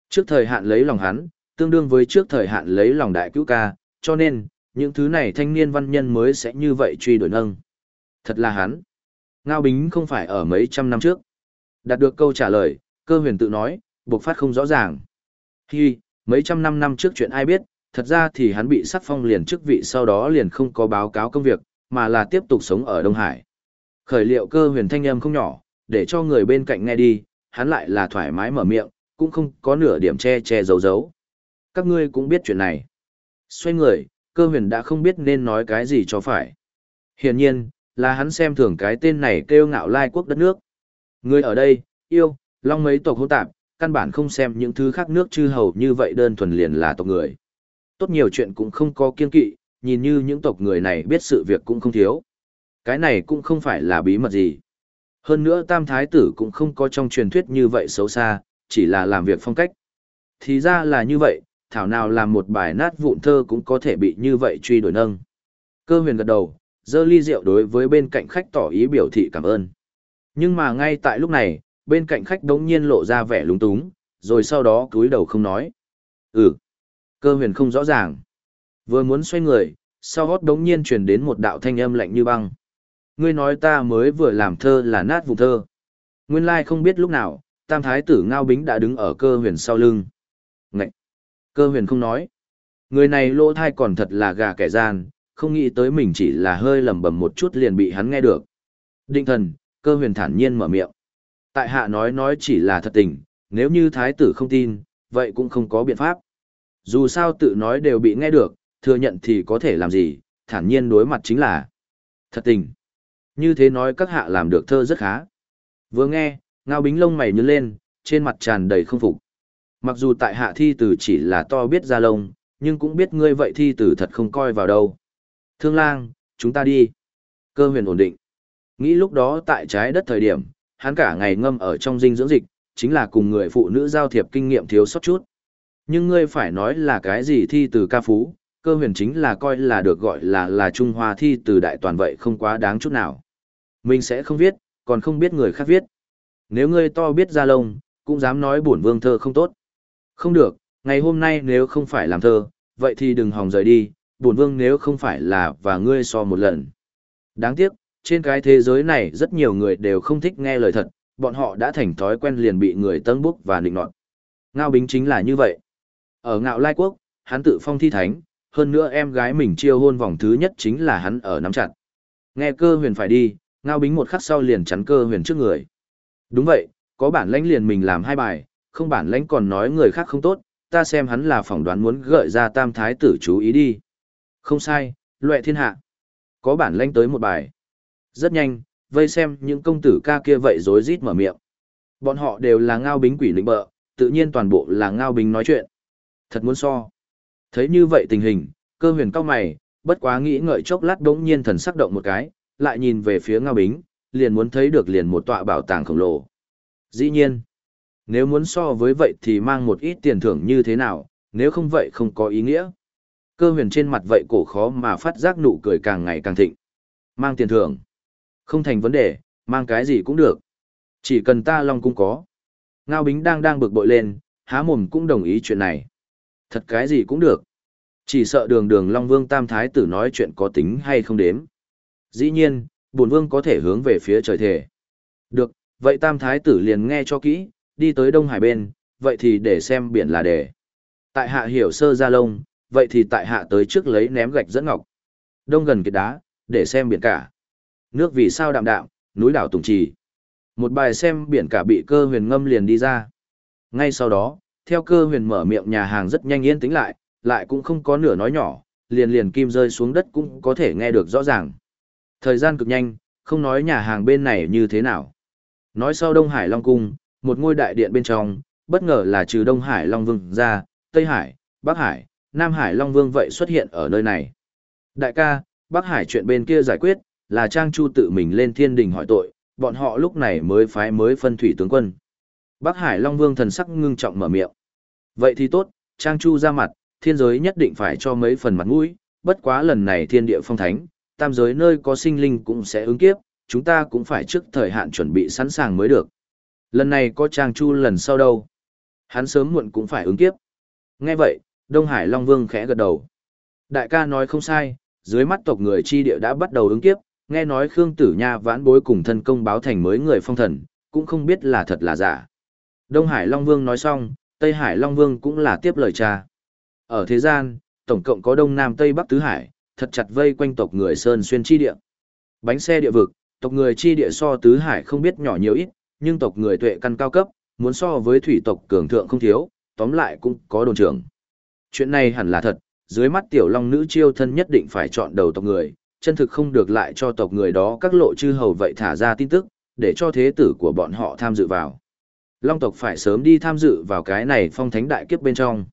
A: Trước thời hạn lấy lòng hắn, tương đương với trước thời hạn lấy lòng đại cứu ca, cho nên, những thứ này thanh niên văn nhân mới sẽ như vậy truy đuổi nâng. Thật là hắn. Ngao Bính không phải ở mấy trăm năm trước. Đạt được câu trả lời, cơ huyền tự nói, buộc phát không rõ ràng. Hi, mấy trăm năm năm trước chuyện ai biết, thật ra thì hắn bị sắc phong liền chức vị sau đó liền không có báo cáo công việc, mà là tiếp tục sống ở Đông Hải. Khởi liệu cơ huyền thanh âm không nhỏ, để cho người bên cạnh nghe đi, hắn lại là thoải mái mở miệng, cũng không có nửa điểm che che giấu giấu. Các ngươi cũng biết chuyện này. Xoay người, cơ huyền đã không biết nên nói cái gì cho phải. Hiển nhiên, là hắn xem thường cái tên này kêu ngạo lai quốc đất nước. Người ở đây, yêu, long mấy tộc hôn tạp, căn bản không xem những thứ khác nước chư hầu như vậy đơn thuần liền là tộc người. Tốt nhiều chuyện cũng không có kiên kỵ, nhìn như những tộc người này biết sự việc cũng không thiếu. Cái này cũng không phải là bí mật gì. Hơn nữa tam thái tử cũng không có trong truyền thuyết như vậy xấu xa, chỉ là làm việc phong cách. Thì ra là như vậy, thảo nào làm một bài nát vụn thơ cũng có thể bị như vậy truy đuổi nâng. Cơ huyền gật đầu, dơ ly rượu đối với bên cạnh khách tỏ ý biểu thị cảm ơn. Nhưng mà ngay tại lúc này, bên cạnh khách đống nhiên lộ ra vẻ lúng túng, rồi sau đó cúi đầu không nói. Ừ, cơ huyền không rõ ràng. Vừa muốn xoay người, sau hót đống nhiên truyền đến một đạo thanh âm lạnh như băng. Ngươi nói ta mới vừa làm thơ là nát vụ thơ. Nguyên lai không biết lúc nào, tam thái tử Ngao Bính đã đứng ở cơ huyền sau lưng. Ngậy! Cơ huyền không nói. Người này lỗ thai còn thật là gà kẻ gian, không nghĩ tới mình chỉ là hơi lẩm bẩm một chút liền bị hắn nghe được. Định thần, cơ huyền thản nhiên mở miệng. Tại hạ nói nói chỉ là thật tình, nếu như thái tử không tin, vậy cũng không có biện pháp. Dù sao tự nói đều bị nghe được, thừa nhận thì có thể làm gì, thản nhiên đối mặt chính là thật tình. Như thế nói các hạ làm được thơ rất khá. Vừa nghe, ngao bính lông mày nhướng lên, trên mặt tràn đầy không phục. Mặc dù tại hạ thi tử chỉ là to biết ra lông, nhưng cũng biết ngươi vậy thi tử thật không coi vào đâu. Thương lang, chúng ta đi. Cơ huyền ổn định. Nghĩ lúc đó tại trái đất thời điểm, hắn cả ngày ngâm ở trong dinh dưỡng dịch, chính là cùng người phụ nữ giao thiệp kinh nghiệm thiếu sót chút. Nhưng ngươi phải nói là cái gì thi từ ca phú, cơ huyền chính là coi là được gọi là là Trung Hoa thi từ đại toàn vậy không quá đáng chút nào. Mình sẽ không viết, còn không biết người khác viết. Nếu ngươi to biết ra lông, cũng dám nói bổn vương thơ không tốt. Không được, ngày hôm nay nếu không phải làm thơ, vậy thì đừng hòng rời đi, bổn vương nếu không phải là và ngươi so một lần. Đáng tiếc, trên cái thế giới này rất nhiều người đều không thích nghe lời thật, bọn họ đã thành thói quen liền bị người tân búc và định nọt. Ngao Bính chính là như vậy. Ở Ngạo Lai Quốc, hắn tự phong thi thánh, hơn nữa em gái mình chiêu hôn vòng thứ nhất chính là hắn ở nắm chặt. Nghe cơ huyền phải đi, Ngao Bính một khắc sau liền chắn cơ huyền trước người. Đúng vậy, có bản lãnh liền mình làm hai bài, không bản lãnh còn nói người khác không tốt, ta xem hắn là phỏng đoán muốn gợi ra tam thái tử chú ý đi. Không sai, loại thiên hạ. Có bản lãnh tới một bài. Rất nhanh, vây xem những công tử ca kia vậy rối rít mở miệng. Bọn họ đều là ngao bính quỷ lĩnh bợ, tự nhiên toàn bộ là ngao bính nói chuyện. Thật muốn so. Thấy như vậy tình hình, cơ huyền cao mày, bất quá nghĩ ngợi chốc lát đống nhiên thần sắc động một cái, lại nhìn về phía ngao bính, liền muốn thấy được liền một tọa bảo tàng khổng lồ. Dĩ nhiên, nếu muốn so với vậy thì mang một ít tiền thưởng như thế nào, nếu không vậy không có ý nghĩa. Cơ huyền trên mặt vậy cổ khó mà phát giác nụ cười càng ngày càng thịnh. Mang tiền thưởng. Không thành vấn đề, mang cái gì cũng được. Chỉ cần ta Long Cung có. Ngao Bính đang đang bực bội lên, há mồm cũng đồng ý chuyện này. Thật cái gì cũng được. Chỉ sợ đường đường Long Vương Tam Thái tử nói chuyện có tính hay không đếm. Dĩ nhiên, bổn vương có thể hướng về phía trời thể. Được, vậy Tam Thái tử liền nghe cho kỹ, đi tới Đông Hải bên, vậy thì để xem biển là đề. Tại hạ hiểu sơ ra lông, vậy thì tại hạ tới trước lấy ném gạch dẫn ngọc. Đông gần kiệt đá, để xem biển cả. Nước vì sao đạm đạm, núi đảo tùng trì. Một bài xem biển cả bị cơ huyền ngâm liền đi ra. Ngay sau đó, theo cơ huyền mở miệng nhà hàng rất nhanh yên tĩnh lại, lại cũng không có nửa nói nhỏ, liền liền kim rơi xuống đất cũng có thể nghe được rõ ràng. Thời gian cực nhanh, không nói nhà hàng bên này như thế nào. Nói sau Đông Hải Long Cung, một ngôi đại điện bên trong, bất ngờ là trừ Đông Hải Long Vương ra, Tây Hải, Bắc Hải, Nam Hải Long Vương vậy xuất hiện ở nơi này. Đại ca, Bắc Hải chuyện bên kia giải quyết, là Trang Chu tự mình lên thiên đình hỏi tội, bọn họ lúc này mới phái mới phân thủy tướng quân. Bắc Hải Long Vương thần sắc ngưng trọng mở miệng. Vậy thì tốt, Trang Chu ra mặt, thiên giới nhất định phải cho mấy phần mặt mũi, bất quá lần này thiên địa phong thánh, tam giới nơi có sinh linh cũng sẽ ứng kiếp, chúng ta cũng phải trước thời hạn chuẩn bị sẵn sàng mới được. Lần này có Trang Chu lần sau đâu? Hắn sớm muộn cũng phải ứng kiếp. Nghe vậy, Đông Hải Long Vương khẽ gật đầu. Đại ca nói không sai, dưới mắt tộc người chi địa đã bắt đầu ứng kiếp, nghe nói Khương Tử Nha vãn bối cùng thân công báo thành mới người phong thần, cũng không biết là thật là giả. Đông Hải Long Vương nói xong, Tây Hải Long Vương cũng là tiếp lời cha. Ở thế gian, tổng cộng có Đông Nam Tây Bắc Tứ Hải, thật chặt vây quanh tộc người Sơn Xuyên chi địa. Bánh xe địa vực, tộc người chi địa so Tứ Hải không biết nhỏ nhiều ít, nhưng tộc người tuệ căn cao cấp, muốn so với thủy tộc cường thượng không thiếu, tóm lại cũng có đồn trưởng. Chuyện này hẳn là thật, dưới mắt tiểu long nữ chiêu thân nhất định phải chọn đầu tộc người, chân thực không được lại cho tộc người đó các lộ chư hầu vậy thả ra tin tức, để cho thế tử của bọn họ tham dự vào. Long tộc phải sớm đi tham dự vào cái này phong thánh đại kiếp bên trong.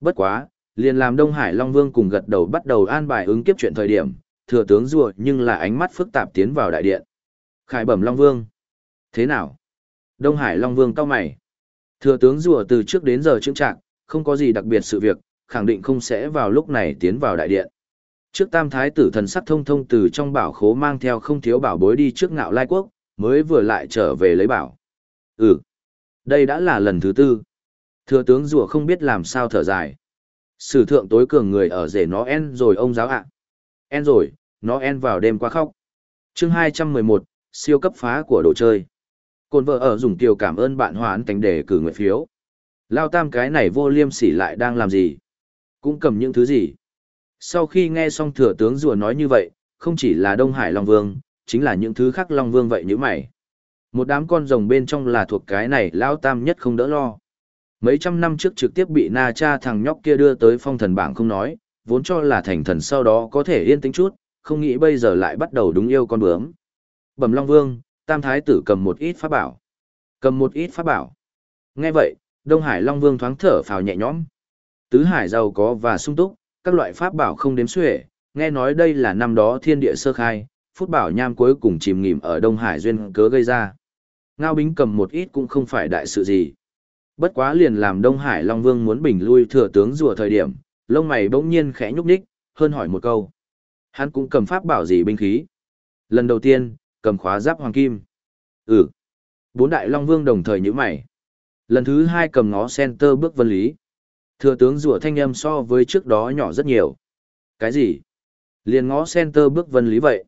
A: Bất quá, liền làm Đông Hải Long Vương cùng gật đầu bắt đầu an bài ứng kiếp chuyện thời điểm, thừa tướng rùa nhưng là ánh mắt phức tạp tiến vào đại điện. Khải bẩm Long Vương. Thế nào? Đông Hải Long Vương cao mày. Thừa tướng rùa từ trước đến giờ trưng trạng, không có gì đặc biệt sự việc, khẳng định không sẽ vào lúc này tiến vào đại điện. Trước tam thái tử thần sắc thông thông từ trong bảo khố mang theo không thiếu bảo bối đi trước ngạo lai quốc, mới vừa lại trở về lấy bảo. Ừ, đây đã là lần thứ tư. Thừa tướng rùa không biết làm sao thở dài. Sử thượng tối cường người ở rể nó en rồi ông giáo ạ. En rồi, nó en vào đêm qua khóc. chương 211, siêu cấp phá của đồ chơi. Côn vợ ở dùng tiêu cảm ơn bạn hoán tánh để cử nguyện phiếu. Lao tam cái này vô liêm sỉ lại đang làm gì? Cũng cầm những thứ gì? Sau khi nghe xong thừa tướng rùa nói như vậy, không chỉ là Đông Hải Long Vương, chính là những thứ khác Long Vương vậy như mày. Một đám con rồng bên trong là thuộc cái này Lão tam nhất không đỡ lo. Mấy trăm năm trước trực tiếp bị na cha thằng nhóc kia đưa tới phong thần bảng không nói, vốn cho là thành thần sau đó có thể yên tĩnh chút, không nghĩ bây giờ lại bắt đầu đúng yêu con bướm. Bẩm Long Vương, Tam Thái tử cầm một ít pháp bảo. Cầm một ít pháp bảo. Nghe vậy, Đông Hải Long Vương thoáng thở phào nhẹ nhõm. Tứ Hải giàu có và sung túc, các loại pháp bảo không đếm xuể, nghe nói đây là năm đó thiên địa sơ khai, phút bảo nham cuối cùng chìm nghỉm ở Đông Hải duyên cớ gây ra. Ngao Bính cầm một ít cũng không phải đại sự gì. Bất quá liền làm Đông Hải Long Vương muốn bình lui thừa tướng rùa thời điểm, lông mày bỗng nhiên khẽ nhúc nhích, hơn hỏi một câu. Hắn cũng cầm pháp bảo gì binh khí? Lần đầu tiên, cầm khóa giáp hoàng kim. Ừ. Bốn đại Long Vương đồng thời nhíu mày. Lần thứ hai cầm ngó center bước vân lý. Thừa tướng rủa thanh âm so với trước đó nhỏ rất nhiều. Cái gì? Liền ngõ center bước vân lý vậy.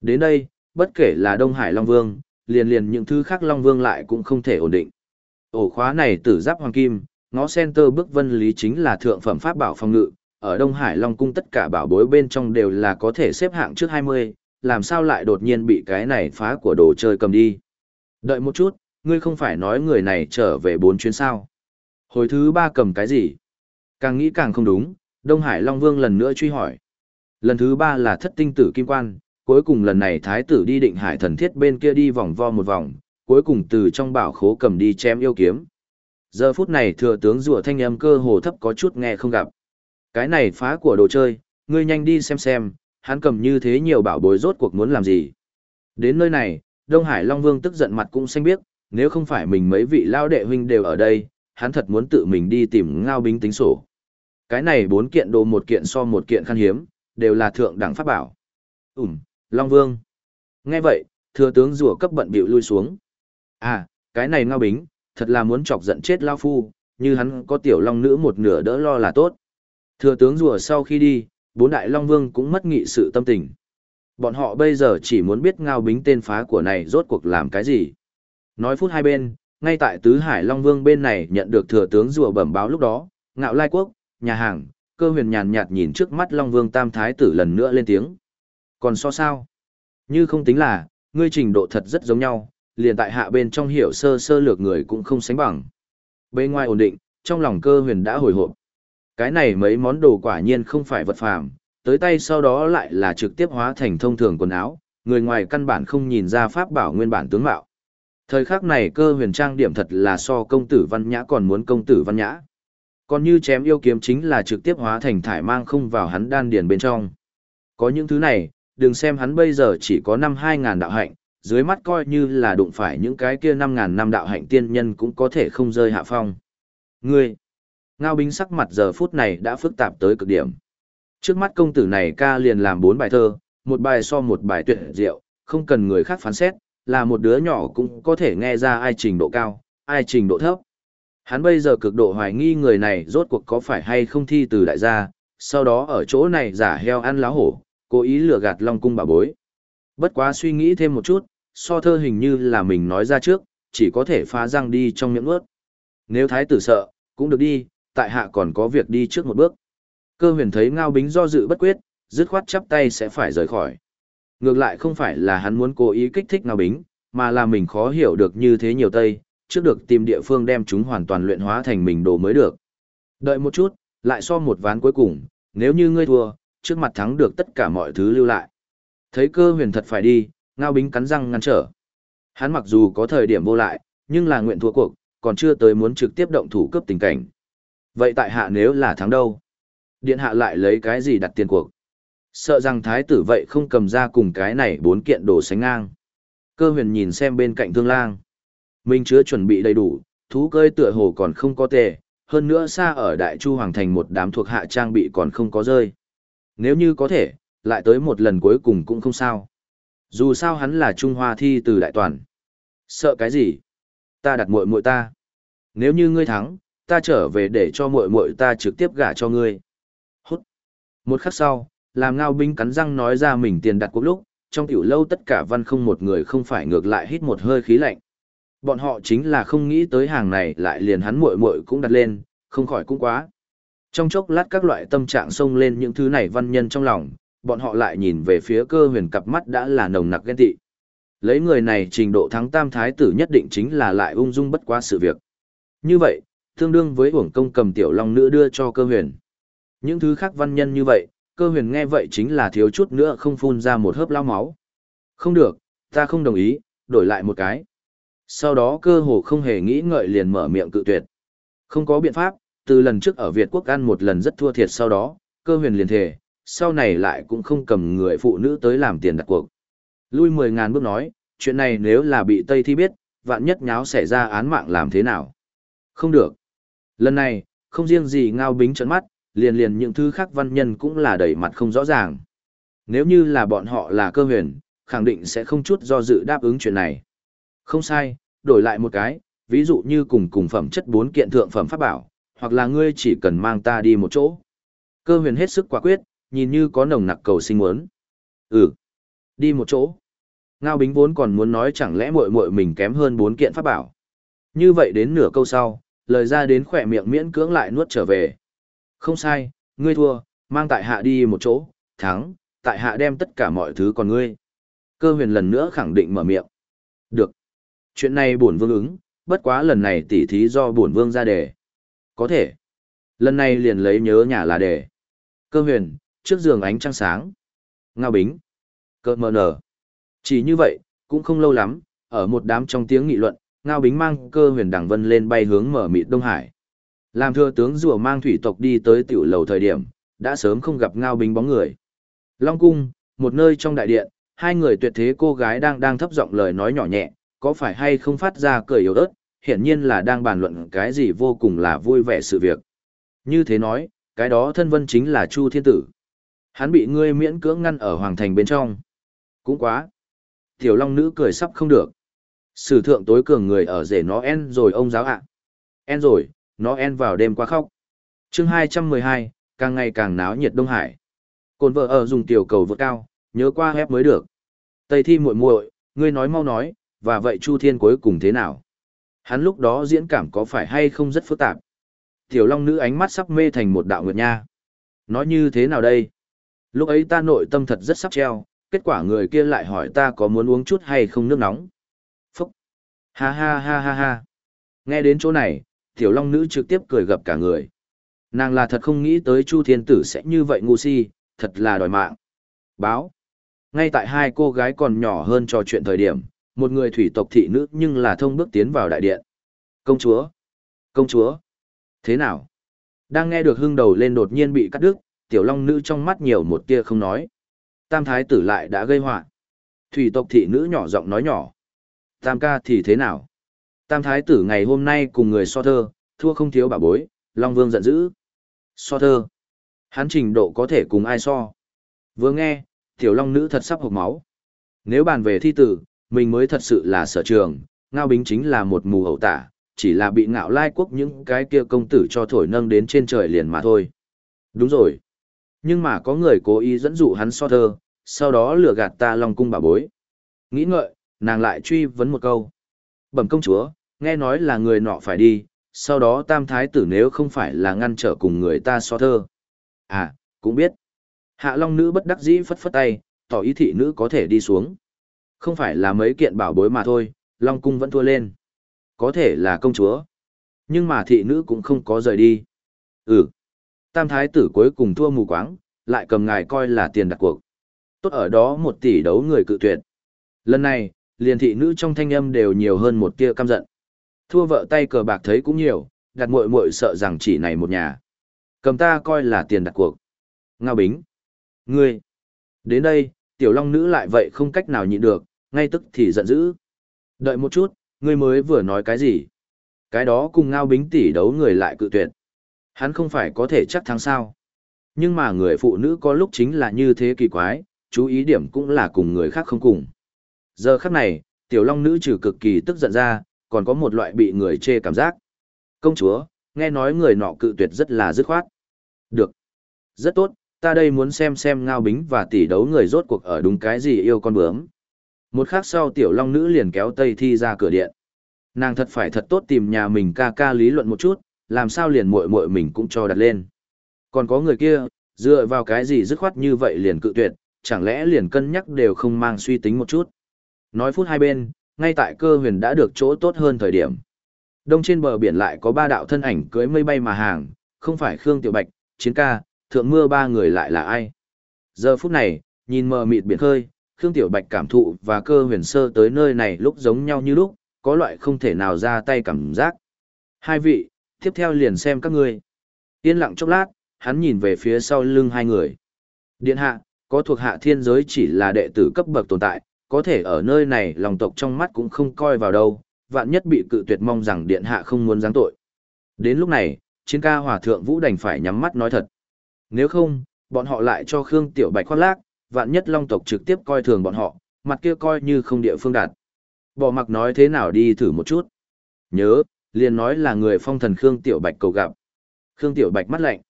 A: Đến đây, bất kể là Đông Hải Long Vương, liền liền những thứ khác Long Vương lại cũng không thể ổn định. Ổ khóa này tử giáp hoàng kim, ngõ center bước vân lý chính là thượng phẩm pháp bảo phòng ngự, ở Đông Hải Long cung tất cả bảo bối bên trong đều là có thể xếp hạng trước 20, làm sao lại đột nhiên bị cái này phá của đồ chơi cầm đi. Đợi một chút, ngươi không phải nói người này trở về bốn chuyến sao. Hồi thứ ba cầm cái gì? Càng nghĩ càng không đúng, Đông Hải Long Vương lần nữa truy hỏi. Lần thứ ba là thất tinh tử kim quan, cuối cùng lần này thái tử đi định hải thần thiết bên kia đi vòng vo một vòng, cuối cùng từ trong bảo khố cầm đi chém yêu kiếm. Giờ phút này thừa tướng rùa thanh âm cơ hồ thấp có chút nghe không gặp. Cái này phá của đồ chơi, ngươi nhanh đi xem xem, hắn cầm như thế nhiều bảo bối rốt cuộc muốn làm gì. Đến nơi này, Đông Hải Long Vương tức giận mặt cũng xanh biếc, nếu không phải mình mấy vị lao đệ huynh đều ở đây, hắn thật muốn tự mình đi tìm ngao binh tính sổ. Cái này bốn kiện đồ một kiện so một kiện khan hiếm, đều là thượng đẳng pháp bảo. Ừm, Long Vương. Nghe vậy, thừa tướng rùa cấp bận bịu lui xuống. À, cái này ngao bính, thật là muốn chọc giận chết lao phu, như hắn có tiểu long nữ một nửa đỡ lo là tốt. Thừa tướng rùa sau khi đi, bốn đại long vương cũng mất nghị sự tâm tình. Bọn họ bây giờ chỉ muốn biết ngao bính tên phá của này rốt cuộc làm cái gì. Nói phút hai bên, ngay tại tứ hải long vương bên này nhận được thừa tướng rùa bẩm báo lúc đó, ngạo lai quốc, nhà hàng, cơ huyền nhàn nhạt nhìn trước mắt long vương tam thái tử lần nữa lên tiếng. Còn so sao? Như không tính là, ngươi trình độ thật rất giống nhau, liền tại hạ bên trong hiểu sơ sơ lược người cũng không sánh bằng. Bên ngoài ổn định, trong lòng cơ huyền đã hồi hộp. Cái này mấy món đồ quả nhiên không phải vật phàm, tới tay sau đó lại là trực tiếp hóa thành thông thường quần áo, người ngoài căn bản không nhìn ra pháp bảo nguyên bản tướng mạo. Thời khắc này cơ huyền trang điểm thật là so công tử văn nhã còn muốn công tử văn nhã. Còn như chém yêu kiếm chính là trực tiếp hóa thành thải mang không vào hắn đan điền bên trong. Có những thứ này, đừng xem hắn bây giờ chỉ có năm hai ngàn đạo hạnh, dưới mắt coi như là đụng phải những cái kia năm ngàn năm đạo hạnh tiên nhân cũng có thể không rơi hạ phong. Ngươi, ngao bính sắc mặt giờ phút này đã phức tạp tới cực điểm. Trước mắt công tử này ca liền làm bốn bài thơ, một bài so một bài tuyệt diệu, không cần người khác phán xét, là một đứa nhỏ cũng có thể nghe ra ai trình độ cao, ai trình độ thấp. Hắn bây giờ cực độ hoài nghi người này rốt cuộc có phải hay không thi từ đại gia, sau đó ở chỗ này giả heo ăn lá hổ, cố ý lừa gạt Long cung bà bối. Bất quá suy nghĩ thêm một chút, so thơ hình như là mình nói ra trước, chỉ có thể phá răng đi trong miệng ướt. Nếu thái tử sợ, cũng được đi, tại hạ còn có việc đi trước một bước. Cơ huyền thấy ngao bính do dự bất quyết, dứt khoát chắp tay sẽ phải rời khỏi. Ngược lại không phải là hắn muốn cố ý kích thích ngao bính, mà là mình khó hiểu được như thế nhiều tây, trước được tìm địa phương đem chúng hoàn toàn luyện hóa thành mình đồ mới được. Đợi một chút, lại so một ván cuối cùng, nếu như ngươi thua, trước mặt thắng được tất cả mọi thứ lưu lại. Thấy cơ huyền thật phải đi, ngao bính cắn răng ngăn trở. Hắn mặc dù có thời điểm vô lại, nhưng là nguyện thua cuộc, còn chưa tới muốn trực tiếp động thủ cấp tình cảnh. Vậy tại hạ nếu là thắng đâu? Điện hạ lại lấy cái gì đặt tiền cuộc? Sợ rằng thái tử vậy không cầm ra cùng cái này bốn kiện đồ sánh ngang. Cơ huyền nhìn xem bên cạnh thương lang. Mình chứa chuẩn bị đầy đủ, thú cơi tựa hồ còn không có tề, hơn nữa xa ở Đại Chu Hoàng Thành một đám thuộc hạ trang bị còn không có rơi. Nếu như có thể, lại tới một lần cuối cùng cũng không sao. Dù sao hắn là Trung Hoa thi từ đại toàn. Sợ cái gì? Ta đặt muội muội ta. Nếu như ngươi thắng, ta trở về để cho muội muội ta trực tiếp gả cho ngươi. Hút. Một khắc sau, làm ngao binh cắn răng nói ra mình tiền đặt cuộc lúc, trong tiểu lâu tất cả văn không một người không phải ngược lại hít một hơi khí lạnh. Bọn họ chính là không nghĩ tới hàng này lại liền hắn muội muội cũng đặt lên, không khỏi cũng quá. Trong chốc lát các loại tâm trạng xông lên những thứ này văn nhân trong lòng, bọn họ lại nhìn về phía cơ huyền cặp mắt đã là nồng nặc ghen tị. Lấy người này trình độ thắng tam thái tử nhất định chính là lại ung dung bất quá sự việc. Như vậy, tương đương với uổng công cầm tiểu long nữ đưa cho cơ huyền. Những thứ khác văn nhân như vậy, cơ huyền nghe vậy chính là thiếu chút nữa không phun ra một hớp lao máu. Không được, ta không đồng ý, đổi lại một cái. Sau đó cơ hồ không hề nghĩ ngợi liền mở miệng cự tuyệt. Không có biện pháp, từ lần trước ở Việt Quốc ăn một lần rất thua thiệt sau đó, cơ huyền liền thề, sau này lại cũng không cầm người phụ nữ tới làm tiền đặt cuộc. Lui mười ngàn bước nói, chuyện này nếu là bị Tây Thi biết, vạn nhất nháo xảy ra án mạng làm thế nào? Không được. Lần này, không riêng gì ngao bính trận mắt, liền liền những thứ khác văn nhân cũng là đẩy mặt không rõ ràng. Nếu như là bọn họ là cơ huyền, khẳng định sẽ không chút do dự đáp ứng chuyện này. Không sai, đổi lại một cái, ví dụ như cùng cùng phẩm chất bốn kiện thượng phẩm pháp bảo, hoặc là ngươi chỉ cần mang ta đi một chỗ. Cơ huyền hết sức quả quyết, nhìn như có nồng nặc cầu sinh muốn. Ừ, đi một chỗ. Ngao Bính vốn còn muốn nói chẳng lẽ muội muội mình kém hơn bốn kiện pháp bảo. Như vậy đến nửa câu sau, lời ra đến khỏe miệng miễn cưỡng lại nuốt trở về. Không sai, ngươi thua, mang tại hạ đi một chỗ, thắng, tại hạ đem tất cả mọi thứ còn ngươi. Cơ huyền lần nữa khẳng định mở miệng. Được. Chuyện này bổn vương ứng, bất quá lần này tỉ thí do bổn vương ra đề. Có thể. Lần này liền lấy nhớ nhà là đề. Cơ huyền, trước giường ánh trăng sáng. Ngao bính. Cơ mờ nở. Chỉ như vậy, cũng không lâu lắm, ở một đám trong tiếng nghị luận, Ngao bính mang cơ huyền đằng vân lên bay hướng mở mịt Đông Hải. Làm thừa tướng rùa mang thủy tộc đi tới tiểu lầu thời điểm, đã sớm không gặp Ngao bính bóng người. Long cung, một nơi trong đại điện, hai người tuyệt thế cô gái đang đang thấp giọng lời nói nhỏ nhẹ, có phải hay không phát ra cười yếu ớt, hiển nhiên là đang bàn luận cái gì vô cùng là vui vẻ sự việc. Như thế nói, cái đó thân vân chính là Chu Thiên Tử. Hắn bị ngươi miễn cưỡng ngăn ở hoàng thành bên trong. Cũng quá. Tiểu Long nữ cười sắp không được. Sử thượng tối cường người ở rể nó en rồi ông giáo ạ. En rồi, nó en vào đêm qua khóc. chương 212, càng ngày càng náo nhiệt Đông Hải. Cồn vợ ở dùng tiểu cầu vượt cao, nhớ qua hép mới được. Tây thi muội muội, ngươi nói mau nói, và vậy Chu Thiên cuối cùng thế nào? Hắn lúc đó diễn cảm có phải hay không rất phức tạp? Tiểu Long nữ ánh mắt sắp mê thành một đạo nguyệt nha. Nói như thế nào đây? Lúc ấy ta nội tâm thật rất sắp treo, kết quả người kia lại hỏi ta có muốn uống chút hay không nước nóng. Phúc! Ha ha ha ha ha! Nghe đến chỗ này, Tiểu Long nữ trực tiếp cười gập cả người. Nàng là thật không nghĩ tới Chu Thiên Tử sẽ như vậy ngu si, thật là đòi mạng. Báo! Ngay tại hai cô gái còn nhỏ hơn trò chuyện thời điểm, một người thủy tộc thị nữ nhưng là thông bước tiến vào đại điện. Công chúa! Công chúa! Thế nào? Đang nghe được hưng đầu lên đột nhiên bị cắt đứt, tiểu long nữ trong mắt nhiều một tia không nói. Tam thái tử lại đã gây họa Thủy tộc thị nữ nhỏ giọng nói nhỏ. Tam ca thì thế nào? Tam thái tử ngày hôm nay cùng người so thơ, thua không thiếu bà bối, Long Vương giận dữ. So thơ. Hắn trình độ có thể cùng ai so. Vừa nghe, tiểu long nữ thật sắp hộp máu. Nếu bàn về thi tử, mình mới thật sự là sở trường, ngao bính chính là một mù hậu tả, chỉ là bị ngạo lai quốc những cái kia công tử cho thổi nâng đến trên trời liền mà thôi. Đúng rồi. Nhưng mà có người cố ý dẫn dụ hắn so thơ, sau đó lừa gạt ta long cung bà bối. Nghĩ ngợi, nàng lại truy vấn một câu. Bẩm công chúa, nghe nói là người nọ phải đi, sau đó tam thái tử nếu không phải là ngăn trở cùng người ta so thơ. À, cũng biết. Hạ long nữ bất đắc dĩ phất phất tay, tỏ ý thị nữ có thể đi xuống. Không phải là mấy kiện bảo bối mà thôi, long cung vẫn thua lên. Có thể là công chúa. Nhưng mà thị nữ cũng không có rời đi. Ừ. Tam thái tử cuối cùng thua mù quáng, lại cầm ngài coi là tiền đặt cuộc. Tốt ở đó một tỷ đấu người cự tuyệt. Lần này, liền thị nữ trong thanh âm đều nhiều hơn một tia căm giận. Thua vợ tay cờ bạc thấy cũng nhiều, đặt muội muội sợ rằng chỉ này một nhà. Cầm ta coi là tiền đặt cuộc. Ngao bính. Ngươi. Đến đây, tiểu long nữ lại vậy không cách nào nhịn được, ngay tức thì giận dữ. Đợi một chút, ngươi mới vừa nói cái gì? Cái đó cùng ngao bính tỷ đấu người lại cự tuyệt. Hắn không phải có thể chắc thắng sao. Nhưng mà người phụ nữ có lúc chính là như thế kỳ quái, chú ý điểm cũng là cùng người khác không cùng. Giờ khắc này, tiểu long nữ trừ cực kỳ tức giận ra, còn có một loại bị người chê cảm giác. Công chúa, nghe nói người nọ cự tuyệt rất là dứt khoát. Được. Rất tốt, ta đây muốn xem xem ngao bính và tỷ đấu người rốt cuộc ở đúng cái gì yêu con bướm. Một khắc sau tiểu long nữ liền kéo Tây Thi ra cửa điện. Nàng thật phải thật tốt tìm nhà mình ca ca lý luận một chút, làm sao liền muội muội mình cũng cho đặt lên. Còn có người kia, dựa vào cái gì dứt khoát như vậy liền cự tuyệt, chẳng lẽ liền cân nhắc đều không mang suy tính một chút. Nói phút hai bên, ngay tại cơ huyền đã được chỗ tốt hơn thời điểm. Đông trên bờ biển lại có ba đạo thân ảnh cưới mây bay mà hàng, không phải Khương Tiểu Bạch, Chiến ca, thượng mưa ba người lại là ai. Giờ phút này, nhìn mờ mịt biển khơi, Khương Tiểu Bạch cảm thụ và cơ huyền sơ tới nơi này lúc giống nhau như lúc, có loại không thể nào ra tay cảm giác. Hai vị, tiếp theo liền xem các ngươi. Yên lặng chốc lát, hắn nhìn về phía sau lưng hai người. Điện hạ, có thuộc hạ thiên giới chỉ là đệ tử cấp bậc tồn tại, có thể ở nơi này lòng tộc trong mắt cũng không coi vào đâu, vạn nhất bị cự tuyệt mong rằng điện hạ không muốn giáng tội. Đến lúc này, chiến ca hòa thượng vũ đành phải nhắm mắt nói thật. Nếu không, bọn họ lại cho Khương Tiểu Bạch khoác lác, vạn nhất long tộc trực tiếp coi thường bọn họ, mặt kia coi như không địa phương đạt. Bỏ mặc nói thế nào đi thử một chút. Nhớ, liền nói là người phong thần Khương Tiểu Bạch cầu gặp. Khương Tiểu Bạch mắt lạnh.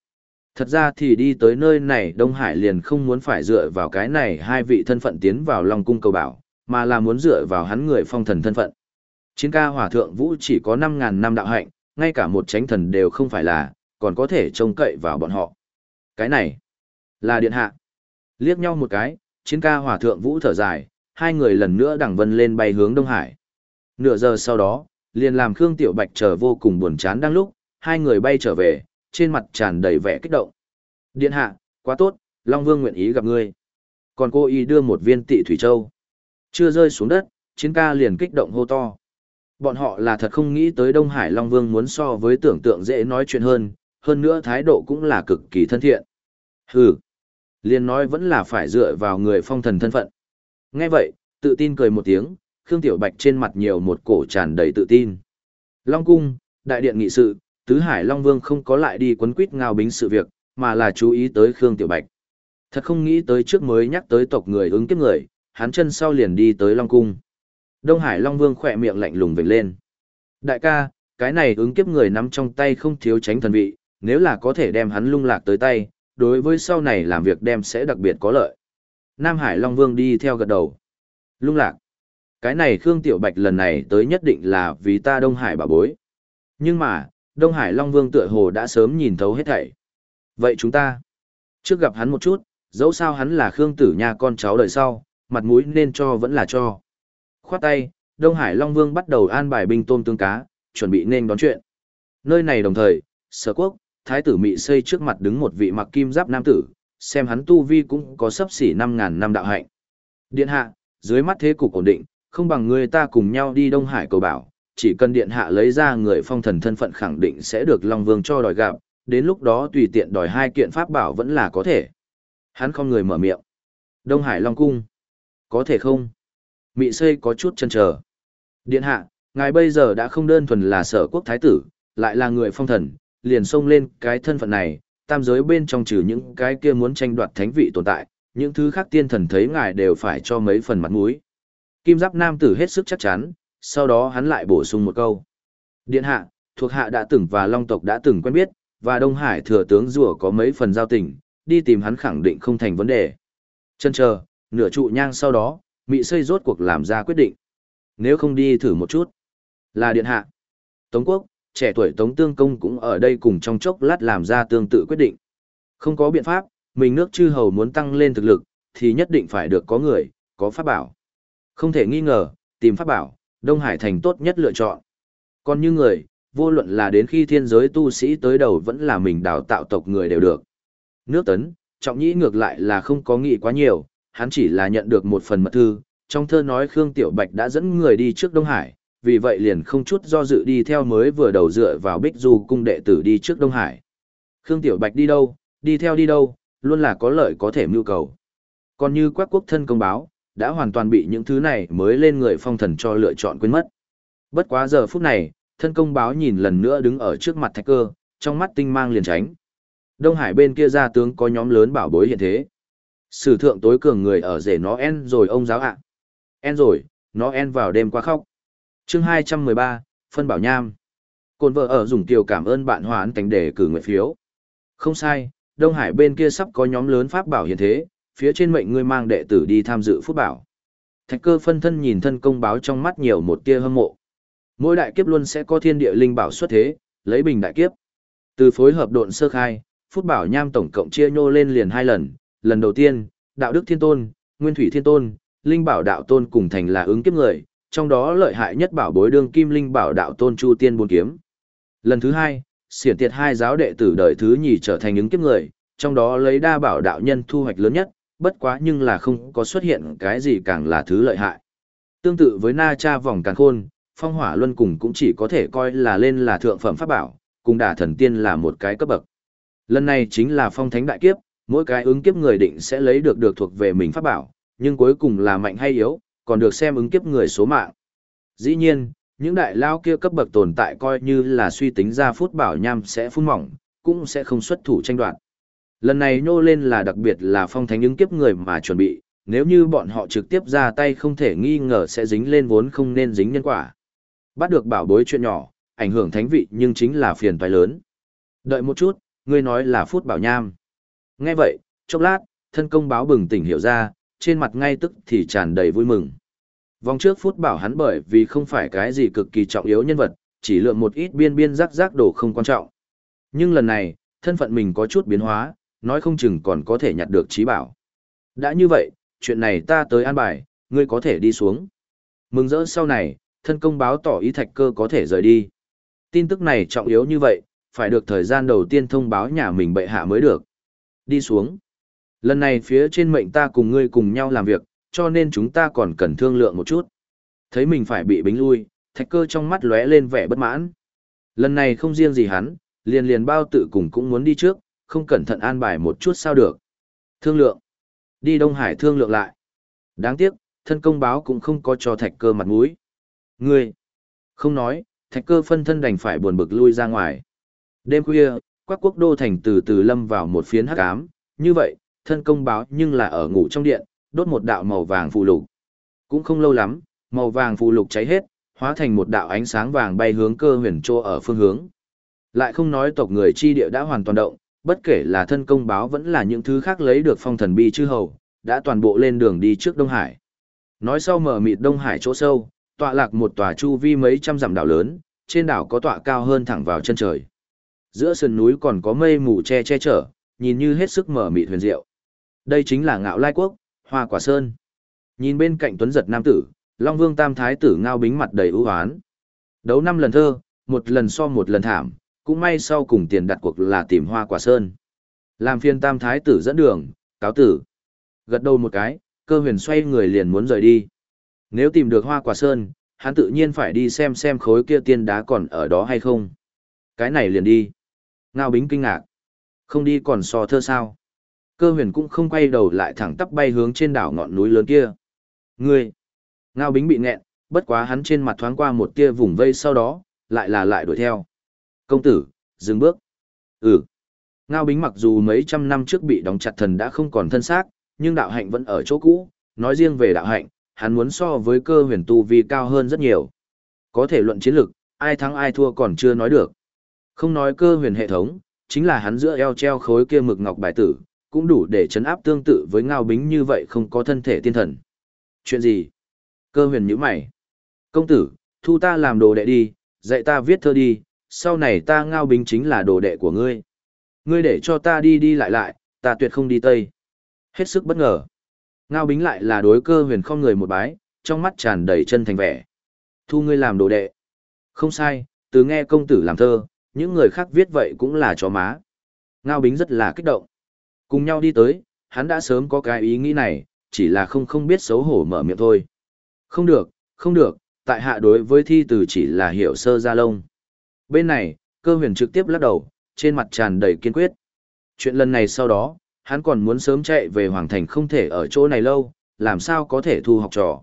A: Thật ra thì đi tới nơi này Đông Hải liền không muốn phải dựa vào cái này hai vị thân phận tiến vào Long Cung cầu bảo, mà là muốn dựa vào hắn người phong thần thân phận. Chiến ca hỏa thượng vũ chỉ có 5.000 năm đạo hạnh, ngay cả một chánh thần đều không phải là, còn có thể trông cậy vào bọn họ. Cái này, là điện hạ. Liếc nhau một cái, chiến ca hỏa thượng vũ thở dài, hai người lần nữa đằng vân lên bay hướng Đông Hải. Nửa giờ sau đó, liền làm Khương Tiểu Bạch chờ vô cùng buồn chán đang lúc, hai người bay trở về, trên mặt tràn đầy vẻ kích động. Điện hạ, quá tốt, Long Vương nguyện ý gặp ngươi. Còn cô y đưa một viên tị thủy châu. Chưa rơi xuống đất, chiến ca liền kích động hô to. Bọn họ là thật không nghĩ tới Đông Hải Long Vương muốn so với tưởng tượng dễ nói chuyện hơn, hơn nữa thái độ cũng là cực kỳ thân thiện. Hừ, liền nói vẫn là phải dựa vào người phong thần thân phận. Nghe vậy, tự tin cười một tiếng, Khương Tiểu Bạch trên mặt nhiều một cổ tràn đầy tự tin. Long Cung, Đại Điện Nghị sự, Tứ Hải Long Vương không có lại đi quấn quýt ngao bính sự việc, mà là chú ý tới Khương Tiểu Bạch. Thật không nghĩ tới trước mới nhắc tới tộc người ứng kiếp người, hắn chân sau liền đi tới Long Cung. Đông Hải Long Vương khỏe miệng lạnh lùng vểnh lên. Đại ca, cái này ứng kiếp người nắm trong tay không thiếu tránh thần vị, nếu là có thể đem hắn lung lạc tới tay, đối với sau này làm việc đem sẽ đặc biệt có lợi. Nam Hải Long Vương đi theo gật đầu. Lung lạc. Cái này Khương Tiểu Bạch lần này tới nhất định là vì ta Đông Hải bà bối. Nhưng mà, Đông Hải Long Vương tựa hồ đã sớm nhìn thấu hết thảy. Vậy chúng ta, trước gặp hắn một chút, dẫu sao hắn là Khương Tử Nha con cháu đời sau, mặt mũi nên cho vẫn là cho. Khoát tay, Đông Hải Long Vương bắt đầu an bài binh tôm tương cá, chuẩn bị nên đón chuyện. Nơi này đồng thời, sở quốc, thái tử Mị xây trước mặt đứng một vị mặc kim giáp nam tử, xem hắn tu vi cũng có sấp xỉ 5.000 năm đạo hạnh. Điện hạ, dưới mắt thế cục ổn định, không bằng người ta cùng nhau đi Đông Hải cầu bảo, chỉ cần điện hạ lấy ra người phong thần thân phận khẳng định sẽ được Long Vương cho đòi gặp, đến lúc đó tùy tiện đòi hai kiện pháp bảo vẫn là có thể. Hắn không người mở miệng. Đông Hải Long Cung. Có thể không? Mị xây có chút chân chờ. Điện hạ, ngài bây giờ đã không đơn thuần là sở quốc thái tử, lại là người phong thần, liền xông lên cái thân phận này, tam giới bên trong trừ những cái kia muốn tranh đoạt thánh vị tồn tại, những thứ khác tiên thần thấy ngài đều phải cho mấy phần mặt mũi. Kim giáp nam tử hết sức chắc chắn, sau đó hắn lại bổ sung một câu. Điện hạ, thuộc hạ đã từng và long tộc đã từng quen biết, và Đông Hải thừa tướng rùa có mấy phần giao tình, đi tìm hắn khẳng định không thành vấn đề. Chân chờ, nửa trụ nhang sau đó, Mị xây rốt cuộc làm ra quyết định. Nếu không đi thử một chút, là điện hạ. Tống quốc, trẻ tuổi Tống Tương Công cũng ở đây cùng trong chốc lát làm ra tương tự quyết định. Không có biện pháp, mình nước chư hầu muốn tăng lên thực lực, thì nhất định phải được có người, có pháp bảo. Không thể nghi ngờ, tìm pháp bảo, Đông Hải thành tốt nhất lựa chọn. Còn như người, vô luận là đến khi thiên giới tu sĩ tới đầu vẫn là mình đào tạo tộc người đều được. Nước tấn, trọng nhĩ ngược lại là không có nghĩ quá nhiều, hắn chỉ là nhận được một phần mật thư, trong thơ nói Khương Tiểu Bạch đã dẫn người đi trước Đông Hải, vì vậy liền không chút do dự đi theo mới vừa đầu dựa vào Bích Du cung đệ tử đi trước Đông Hải. Khương Tiểu Bạch đi đâu, đi theo đi đâu, luôn là có lợi có thể mưu cầu. Còn như quắc quốc thân công báo, đã hoàn toàn bị những thứ này mới lên người phong thần cho lựa chọn quên mất. Bất quá giờ phút này, thân công báo nhìn lần nữa đứng ở trước mặt thạch cơ, trong mắt tinh mang liền tránh. Đông Hải bên kia ra tướng có nhóm lớn bảo bối hiện thế. Sử thượng tối cường người ở rể nó en rồi ông giáo ạ. En rồi, nó en vào đêm qua khóc. chương 213, phân bảo nham. Côn vợ ở dùng tiểu cảm ơn bạn hoán tánh để cử nguyện phiếu. Không sai, Đông Hải bên kia sắp có nhóm lớn pháp bảo hiện thế, phía trên mệnh ngươi mang đệ tử đi tham dự Phúc bảo. Thạch cơ phân thân nhìn thân công báo trong mắt nhiều một tia hâm mộ. Mỗi đại kiếp luôn sẽ có thiên địa linh bảo xuất thế, lấy bình đại kiếp. Từ phối hợp độn sơ khai, Phúc bảo nham tổng cộng chia nhô lên liền hai lần, lần đầu tiên, đạo đức thiên tôn, nguyên thủy thiên tôn, linh bảo đạo tôn cùng thành là ứng kiếp người, trong đó lợi hại nhất bảo bối đương kim linh bảo đạo tôn chu tiên bốn kiếm. Lần thứ hai, xiển tiệt hai giáo đệ tử đời thứ nhì trở thành ứng kiếp người, trong đó lấy đa bảo đạo nhân thu hoạch lớn nhất, bất quá nhưng là không có xuất hiện cái gì càng là thứ lợi hại. Tương tự với na cha vòng càng khôn, phong hỏa luân cùng cũng chỉ có thể coi là lên là thượng phẩm pháp bảo, cùng đả thần tiên là một cái cấp bậc. Lần này chính là phong thánh đại kiếp, mỗi cái ứng kiếp người định sẽ lấy được được thuộc về mình pháp bảo, nhưng cuối cùng là mạnh hay yếu, còn được xem ứng kiếp người số mạng. Dĩ nhiên, những đại lao kia cấp bậc tồn tại coi như là suy tính ra phút bảo nham sẽ phun mỏng, cũng sẽ không xuất thủ tranh đoạt. Lần này nhô lên là đặc biệt là phong thánh ứng kiếp người mà chuẩn bị, nếu như bọn họ trực tiếp ra tay không thể nghi ngờ sẽ dính lên vốn không nên dính nhân quả. Bắt được bảo bối chuyện nhỏ, ảnh hưởng thánh vị nhưng chính là phiền toái lớn. Đợi một chút, ngươi nói là phút bảo nham. Nghe vậy, chốc lát, thân công báo bừng tỉnh hiểu ra, trên mặt ngay tức thì tràn đầy vui mừng. Vòng trước phút bảo hắn bởi vì không phải cái gì cực kỳ trọng yếu nhân vật, chỉ lượng một ít biên biên rắc rắc đồ không quan trọng. Nhưng lần này, thân phận mình có chút biến hóa, nói không chừng còn có thể nhặt được trí bảo. Đã như vậy, chuyện này ta tới an bài, ngươi có thể đi xuống. Mừng rỡ sau này, thân công báo tỏ ý thạch cơ có thể rời đi. Tin tức này trọng yếu như vậy, phải được thời gian đầu tiên thông báo nhà mình bệ hạ mới được. Đi xuống. Lần này phía trên mệnh ta cùng ngươi cùng nhau làm việc, cho nên chúng ta còn cần thương lượng một chút. Thấy mình phải bị bính lui, thạch cơ trong mắt lóe lên vẻ bất mãn. Lần này không riêng gì hắn, liền liền bao tự cùng cũng muốn đi trước, không cẩn thận an bài một chút sao được. Thương lượng. Đi Đông Hải thương lượng lại. Đáng tiếc, thân công báo cũng không có cho thạch cơ mặt mũi. Ngươi. Không nói, thạch cơ phân thân đành phải buồn bực lui ra ngoài. Đêm khuya, quắc quốc đô thành từ từ lâm vào một phiến hắc ám, như vậy, thân công báo nhưng là ở ngủ trong điện, đốt một đạo màu vàng phù lục. Cũng không lâu lắm, màu vàng phù lục cháy hết, hóa thành một đạo ánh sáng vàng bay hướng cơ huyền trô ở phương hướng. Lại không nói tộc người chi địa đã hoàn toàn động, bất kể là thân công báo vẫn là những thứ khác lấy được phong thần bi chư hầu, đã toàn bộ lên đường đi trước Đông Hải. Nói sau mở mịt Đông Hải chỗ sâu, tọa lạc một tòa chu vi mấy trăm dặm đảo lớn, trên đảo có tọa cao hơn thẳng vào chân trời. Giữa sườn núi còn có mây mù che che chở, nhìn như hết sức mở mịt huyền diệu. Đây chính là ngạo lai quốc, hoa quả sơn. Nhìn bên cạnh tuấn giật nam tử, Long Vương Tam Thái tử ngao bính mặt đầy ưu hoán. Đấu năm lần thơ, một lần so một lần thảm, cũng may sau cùng tiền đặt cuộc là tìm hoa quả sơn. Làm phiên Tam Thái tử dẫn đường, cáo tử. Gật đầu một cái, cơ huyền xoay người liền muốn rời đi. Nếu tìm được hoa quả sơn, hắn tự nhiên phải đi xem xem khối kia tiên đá còn ở đó hay không. Cái này liền đi. Ngao bính kinh ngạc. Không đi còn so thơ sao. Cơ huyền cũng không quay đầu lại thẳng tắp bay hướng trên đảo ngọn núi lớn kia. Ngươi! Ngao bính bị nghẹn, bất quá hắn trên mặt thoáng qua một tia vùng vây sau đó, lại là lại đuổi theo. Công tử, dừng bước. Ừ. Ngao bính mặc dù mấy trăm năm trước bị đóng chặt thần đã không còn thân xác, nhưng đạo hạnh vẫn ở chỗ cũ. Nói riêng về đạo hạnh, hắn muốn so với cơ huyền tu vi cao hơn rất nhiều. Có thể luận chiến lực, ai thắng ai thua còn chưa nói được. Không nói cơ huyền hệ thống, chính là hắn giữa eo treo khối kia mực ngọc bài tử, cũng đủ để chấn áp tương tự với ngao bính như vậy không có thân thể tiên thần. Chuyện gì? Cơ huyền nhíu mày. Công tử, thu ta làm đồ đệ đi, dạy ta viết thơ đi, sau này ta ngao bính chính là đồ đệ của ngươi. Ngươi để cho ta đi đi lại lại, ta tuyệt không đi tây. Hết sức bất ngờ. Ngao bính lại là đối cơ huyền không người một bái, trong mắt tràn đầy chân thành vẻ. Thu ngươi làm đồ đệ. Không sai, từ nghe công tử làm thơ, những người khác viết vậy cũng là chó má. Ngao bính rất là kích động. Cùng nhau đi tới, hắn đã sớm có cái ý nghĩ này, chỉ là không không biết xấu hổ mở miệng thôi. Không được, không được, tại hạ đối với thi từ chỉ là hiểu sơ gia lông. Bên này, cơ huyền trực tiếp lắc đầu, trên mặt tràn đầy kiên quyết. Chuyện lần này sau đó, hắn còn muốn sớm chạy về Hoàng Thành không thể ở chỗ này lâu, làm sao có thể thu học trò.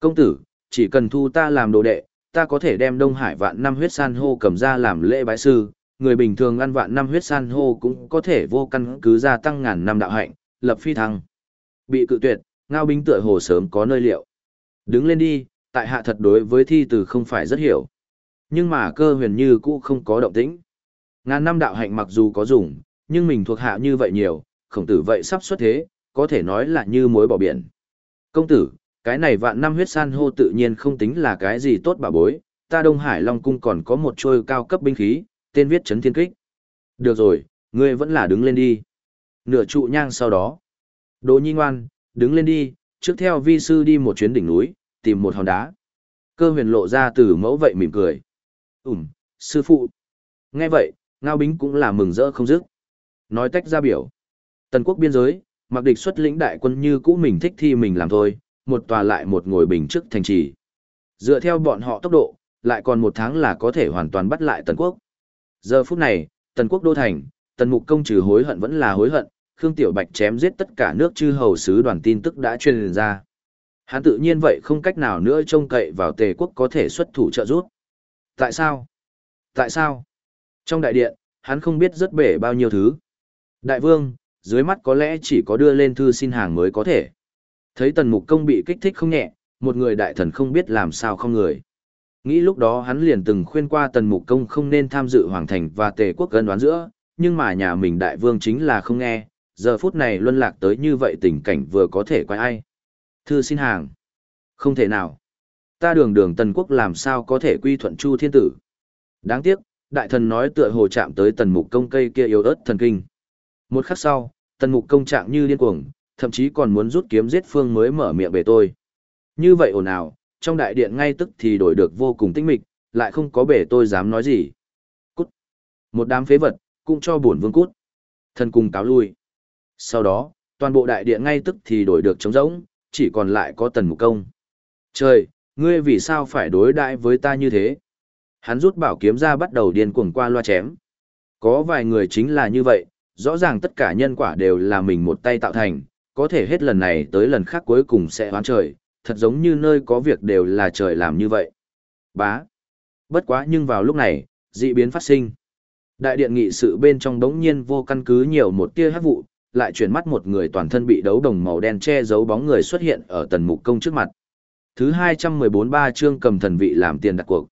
A: Công tử, chỉ cần thu ta làm đồ đệ, ta có thể đem Đông Hải vạn năm huyết san hô cầm ra làm lễ bái sư, người bình thường ăn vạn năm huyết san hô cũng có thể vô căn cứ gia tăng ngàn năm đạo hạnh, lập phi thăng. Bị cự tuyệt, ngao binh tựa hồ sớm có nơi liệu. Đứng lên đi, tại hạ thật đối với thi từ không phải rất hiểu. Nhưng mà cơ huyền như cũ không có động tĩnh. Ngàn năm đạo hạnh mặc dù có dùng, nhưng mình thuộc hạ như vậy nhiều, khổng tử vậy sắp xuất thế, có thể nói là như mối bỏ biển. Công tử, cái này vạn năm huyết san hô tự nhiên không tính là cái gì tốt bà bối, ta Đông Hải Long Cung còn có một trôi cao cấp binh khí, tên viết chấn thiên kích. Được rồi, ngươi vẫn là đứng lên đi. Nửa trụ nhang sau đó. Đỗ nhi ngoan, đứng lên đi, trước theo vi sư đi một chuyến đỉnh núi, tìm một hòn đá. Cơ huyền lộ ra từ mẫu vậy mỉm cười. Ừm, sư phụ. Nghe vậy, Ngao Bính cũng là mừng rỡ không dứt. Nói tách ra biểu. Tần quốc biên giới, mặc địch xuất lĩnh đại quân như cũ mình thích thi mình làm thôi, một tòa lại một ngồi bình trước thành trì. Dựa theo bọn họ tốc độ, lại còn một tháng là có thể hoàn toàn bắt lại Tần quốc. Giờ phút này, Tần quốc đô thành, Tần mục công trừ hối hận vẫn là hối hận, Khương Tiểu Bạch chém giết tất cả nước chư hầu sứ đoàn tin tức đã truyền ra. Hắn tự nhiên vậy không cách nào nữa trông cậy vào tề quốc có thể xuất thủ trợ giúp. Tại sao? Tại sao? Trong đại điện, hắn không biết rất bể bao nhiêu thứ. Đại vương, dưới mắt có lẽ chỉ có đưa lên thư xin hàng mới có thể. Thấy tần mục công bị kích thích không nhẹ, một người đại thần không biết làm sao không người. Nghĩ lúc đó hắn liền từng khuyên qua tần mục công không nên tham dự hoàng thành và tề quốc gần đoán giữa, nhưng mà nhà mình đại vương chính là không nghe, giờ phút này luân lạc tới như vậy tình cảnh vừa có thể quay ai. Thư xin hàng. Không thể nào. Ta đường đường tần quốc làm sao có thể quy thuận chu thiên tử. Đáng tiếc, đại thần nói tựa hồ chạm tới tần mục công cây kia yếu ớt thần kinh. Một khắc sau, tần mục công trạng như điên cuồng, thậm chí còn muốn rút kiếm giết phương mới mở miệng về tôi. Như vậy ồn ào, trong đại điện ngay tức thì đổi được vô cùng tinh mịch, lại không có bể tôi dám nói gì. Cút. Một đám phế vật, cũng cho bổn vương cút. Thần cùng cáo lui. Sau đó, toàn bộ đại điện ngay tức thì đổi được trống rỗng, chỉ còn lại có tần mục công. Trời, ngươi vì sao phải đối đãi với ta như thế? Hắn rút bảo kiếm ra bắt đầu điên cuồng qua loa chém. Có vài người chính là như vậy, rõ ràng tất cả nhân quả đều là mình một tay tạo thành, có thể hết lần này tới lần khác cuối cùng sẽ hoán trời, thật giống như nơi có việc đều là trời làm như vậy. Bá. Bất quá nhưng vào lúc này, dị biến phát sinh. Đại điện nghị sự bên trong đống nhiên vô căn cứ nhiều một tia hắc vụ, lại chuyển mắt một người toàn thân bị đấu đồng màu đen che giấu bóng người xuất hiện ở tần mục công trước mặt. Thứ 214 ba chương cầm thần vị làm tiền đặt cuộc.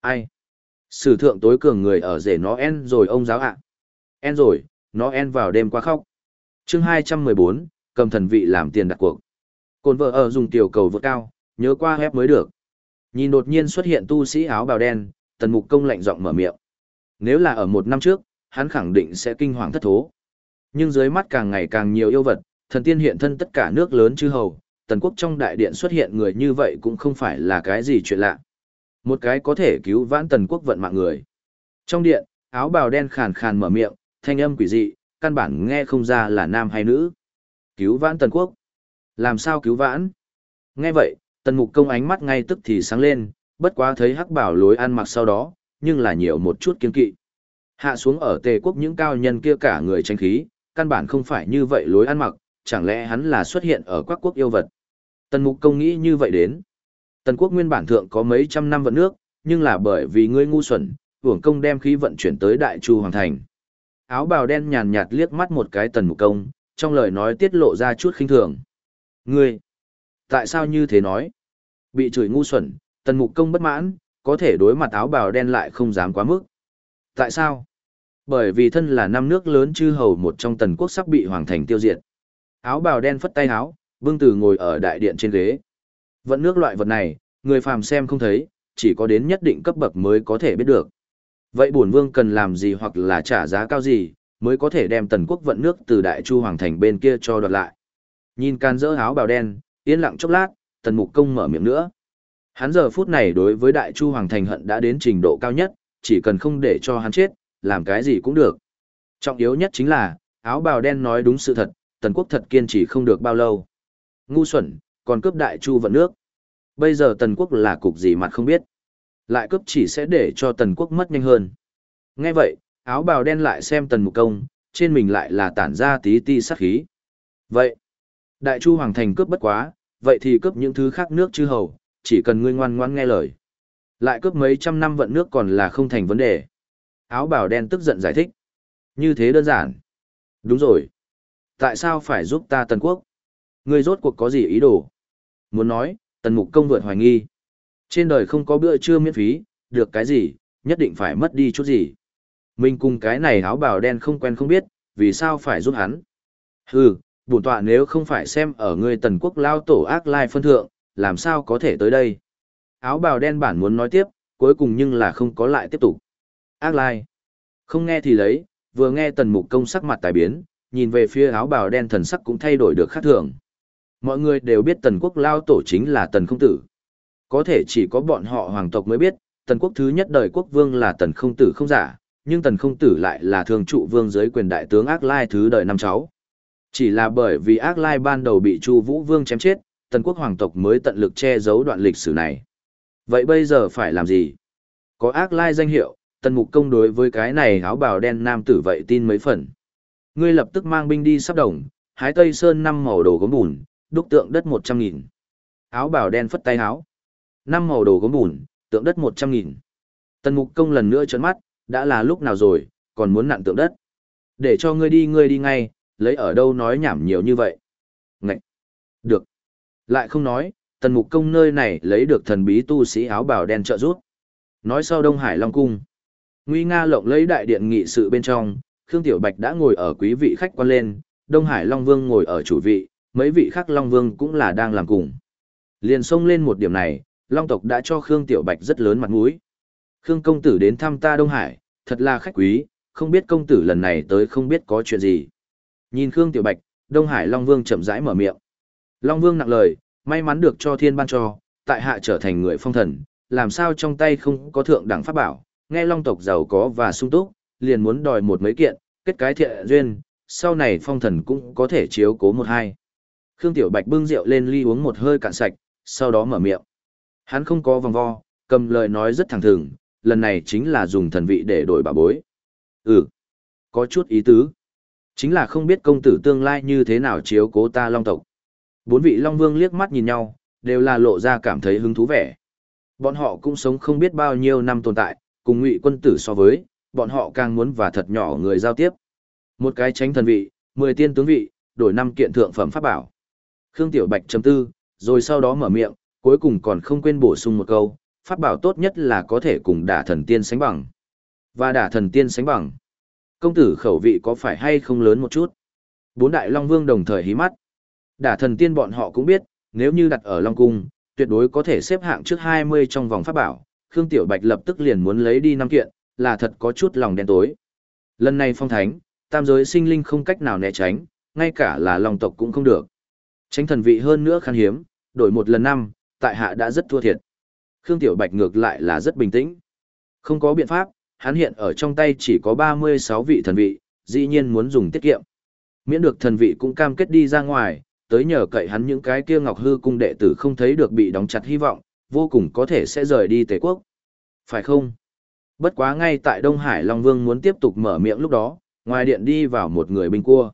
A: Ai? Sử thượng tối cường người ở rể nó en rồi ông giáo ạ. En rồi, nó en vào đêm qua khóc. Chương 214, cầm thần vị làm tiền đặt cuộc. Cồn vợ ở dùng tiểu cầu vượt cao, nhớ qua hép mới được. Nhìn đột nhiên xuất hiện tu sĩ áo bào đen, tần mục công lạnh giọng mở miệng. Nếu là ở một năm trước, hắn khẳng định sẽ kinh hoàng thất thố. Nhưng dưới mắt càng ngày càng nhiều yêu vật, thần tiên hiện thân tất cả nước lớn chư hầu, tần quốc trong đại điện xuất hiện người như vậy cũng không phải là cái gì chuyện lạ. Một cái có thể cứu vãn tần quốc vận mạng người. Trong điện, áo bào đen khàn khàn mở miệng, thanh âm quỷ dị, căn bản nghe không ra là nam hay nữ. Cứu vãn tần quốc. Làm sao cứu vãn? Nghe vậy, tần mục công ánh mắt ngay tức thì sáng lên, bất quá thấy hắc bảo lối ăn mặc sau đó, nhưng là nhiều một chút kiên kỵ. Hạ xuống ở tề quốc những cao nhân kia cả người tranh khí, căn bản không phải như vậy lối ăn mặc, chẳng lẽ hắn là xuất hiện ở các quốc yêu vật. Tần mục công nghĩ như vậy đến. Tần quốc nguyên bản thượng có mấy trăm năm vận nước, nhưng là bởi vì ngươi ngu xuẩn, hưởng công đem khí vận chuyển tới đại chu hoàng thành. Áo bào đen nhàn nhạt liếc mắt một cái tần mục công, trong lời nói tiết lộ ra chút khinh thường. Ngươi, tại sao như thế nói? Bị chửi ngu xuẩn, tần mục công bất mãn, có thể đối mặt áo bào đen lại không dám quá mức. Tại sao? Bởi vì thân là năm nước lớn chư hầu một trong tần quốc sắp bị hoàng thành tiêu diệt. Áo bào đen phất tay áo, vương tử ngồi ở đại điện trên ghế. Vận nước loại vật này, người phàm xem không thấy, chỉ có đến nhất định cấp bậc mới có thể biết được. Vậy bổn vương cần làm gì hoặc là trả giá cao gì, mới có thể đem tần quốc vận nước từ đại chu hoàng thành bên kia cho đoạt lại. Nhìn can dỡ áo bào đen, yên lặng chốc lát, tần mục công mở miệng nữa. Hắn giờ phút này đối với đại chu hoàng thành hận đã đến trình độ cao nhất, chỉ cần không để cho hắn chết, làm cái gì cũng được. Trọng yếu nhất chính là, áo bào đen nói đúng sự thật, tần quốc thật kiên trì không được bao lâu. Ngu xuẩn, còn cướp đại chu vận nước. Bây giờ tần quốc là cục gì mặt không biết. Lại cướp chỉ sẽ để cho tần quốc mất nhanh hơn. Nghe vậy, áo bào đen lại xem tần mục công, trên mình lại là tản ra tí ti sát khí. Vậy, đại chu hoàng thành cướp bất quá, vậy thì cướp những thứ khác nước chư hầu, chỉ cần ngươi ngoan ngoan nghe lời. Lại cướp mấy trăm năm vận nước còn là không thành vấn đề. Áo bào đen tức giận giải thích. Như thế đơn giản. Đúng rồi. Tại sao phải giúp ta tần quốc? Ngươi rốt cuộc có gì ý đồ? Muốn nói, tần mục công vượt hoài nghi. Trên đời không có bữa trưa miễn phí, được cái gì, nhất định phải mất đi chút gì. Mình cùng cái này áo bào đen không quen không biết, vì sao phải giúp hắn. Hừ, bổn tọa nếu không phải xem ở ngươi tần quốc lao tổ ác lai phân thượng, làm sao có thể tới đây. Áo bào đen bản muốn nói tiếp, cuối cùng nhưng là không có lại tiếp tục. Ác lai. Không nghe thì lấy, vừa nghe tần mục công sắc mặt tài biến, nhìn về phía áo bào đen thần sắc cũng thay đổi được khác thường. Mọi người đều biết tần quốc lao tổ chính là tần không tử. Có thể chỉ có bọn họ hoàng tộc mới biết, tần quốc thứ nhất đời quốc vương là tần không tử không giả, nhưng tần không tử lại là thường trụ vương giới quyền đại tướng ác lai thứ đời năm cháu. Chỉ là bởi vì ác lai ban đầu bị chu vũ vương chém chết, tần quốc hoàng tộc mới tận lực che giấu đoạn lịch sử này. Vậy bây giờ phải làm gì? Có ác lai danh hiệu, tần mục công đối với cái này áo bào đen nam tử vậy tin mấy phần. Ngươi lập tức mang binh đi sắp đồng, hái tây sơn năm màu đồ gốm bùn, đúc tượng đất một trăm nghìn. Áo bào đen phất tay áo. Năm màu đồ gốm bùn, tượng đất một trăm nghìn. Tần mục công lần nữa trợn mắt, đã là lúc nào rồi, còn muốn nặn tượng đất. Để cho ngươi đi ngươi đi ngay, lấy ở đâu nói nhảm nhiều như vậy. Ngậy! Được! Lại không nói, tần mục công nơi này lấy được thần bí tu sĩ áo bào đen trợ giúp. Nói sau Đông Hải Long Cung. Nguy Nga lộng lấy đại điện nghị sự bên trong, Khương Tiểu Bạch đã ngồi ở quý vị khách quan lên, Đông Hải Long Vương ngồi ở chủ vị, mấy vị khác Long Vương cũng là đang làm cùng. Liền xông lên một điểm này, Long tộc đã cho Khương Tiểu Bạch rất lớn mặt mũi. Khương công tử đến thăm ta Đông Hải, thật là khách quý, không biết công tử lần này tới không biết có chuyện gì. Nhìn Khương Tiểu Bạch, Đông Hải Long Vương chậm rãi mở miệng. Long Vương nặng lời, may mắn được cho thiên ban cho, tại hạ trở thành người phong thần, làm sao trong tay không có thượng đẳng pháp bảo, nghe long tộc giàu có và sung túc, liền muốn đòi một mấy kiện, kết cái thiện duyên, sau này phong thần cũng có thể chiếu cố một hai. Khương Tiểu Bạch bưng rượu lên ly uống một hơi cạn sạch, sau đó mở miệng. Hắn không có vòng vo, cầm lời nói rất thẳng thừng, lần này chính là dùng thần vị để đổi bà bối. Ừ, có chút ý tứ. Chính là không biết công tử tương lai như thế nào chiếu cố ta long tộc. Bốn vị long vương liếc mắt nhìn nhau, đều là lộ ra cảm thấy hứng thú vẻ. Bọn họ cũng sống không biết bao nhiêu năm tồn tại, cùng ngụy quân tử so với, bọn họ càng muốn và thật nhỏ người giao tiếp. Một cái tránh thần vị, mười tiên tướng vị, đổi năm kiện thượng phẩm pháp bảo. Khương Tiểu Bạch chấm tư, rồi sau đó mở miệng, cuối cùng còn không quên bổ sung một câu, pháp bảo tốt nhất là có thể cùng đả thần tiên sánh bằng. Và đả thần tiên sánh bằng. Công tử khẩu vị có phải hay không lớn một chút? Bốn đại Long Vương đồng thời hí mắt. Đả thần tiên bọn họ cũng biết, nếu như đặt ở Long Cung, tuyệt đối có thể xếp hạng trước 20 trong vòng pháp bảo. Khương Tiểu Bạch lập tức liền muốn lấy đi năm kiện, là thật có chút lòng đen tối. Lần này phong thánh, tam giới sinh linh không cách nào né tránh, ngay cả là Long tộc cũng không được. Tránh thần vị hơn nữa khan hiếm, đổi một lần năm, tại hạ đã rất thua thiệt. Khương Tiểu Bạch ngược lại là rất bình tĩnh. Không có biện pháp, hắn hiện ở trong tay chỉ có 36 vị thần vị, dĩ nhiên muốn dùng tiết kiệm. Miễn được thần vị cũng cam kết đi ra ngoài, tới nhờ cậy hắn những cái kia ngọc hư cung đệ tử không thấy được bị đóng chặt hy vọng, vô cùng có thể sẽ rời đi Tề quốc. Phải không? Bất quá ngay tại Đông Hải Long Vương muốn tiếp tục mở miệng lúc đó, ngoài điện đi vào một người binh cua.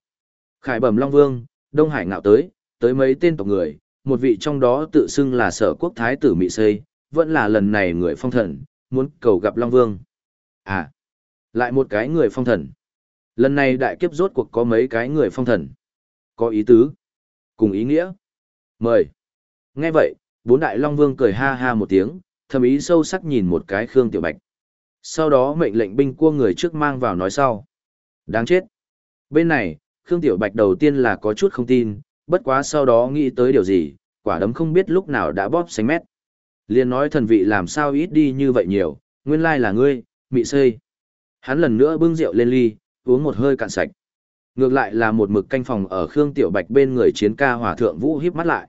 A: Khải bẩm Long Vương, Đông Hải ngạo tới, tới mấy tên tộc người, một vị trong đó tự xưng là sở quốc thái tử Mị Xây, vẫn là lần này người phong thần, muốn cầu gặp Long Vương. À, lại một cái người phong thần. Lần này đại kiếp rốt cuộc có mấy cái người phong thần. Có ý tứ. Cùng ý nghĩa. Mời. Nghe vậy, bốn đại Long Vương cười ha ha một tiếng, thầm ý sâu sắc nhìn một cái Khương Tiểu Bạch. Sau đó mệnh lệnh binh cua người trước mang vào nói sau. Đáng chết. Bên này, Khương Tiểu Bạch đầu tiên là có chút không tin, bất quá sau đó nghĩ tới điều gì, quả đấm không biết lúc nào đã bóp sánh mét. Liên nói thần vị làm sao ít đi như vậy nhiều, nguyên lai là ngươi, mị xây. Hắn lần nữa bưng rượu lên ly, uống một hơi cạn sạch. Ngược lại là một mực canh phòng ở Khương Tiểu Bạch bên người chiến ca hòa thượng vũ híp mắt lại.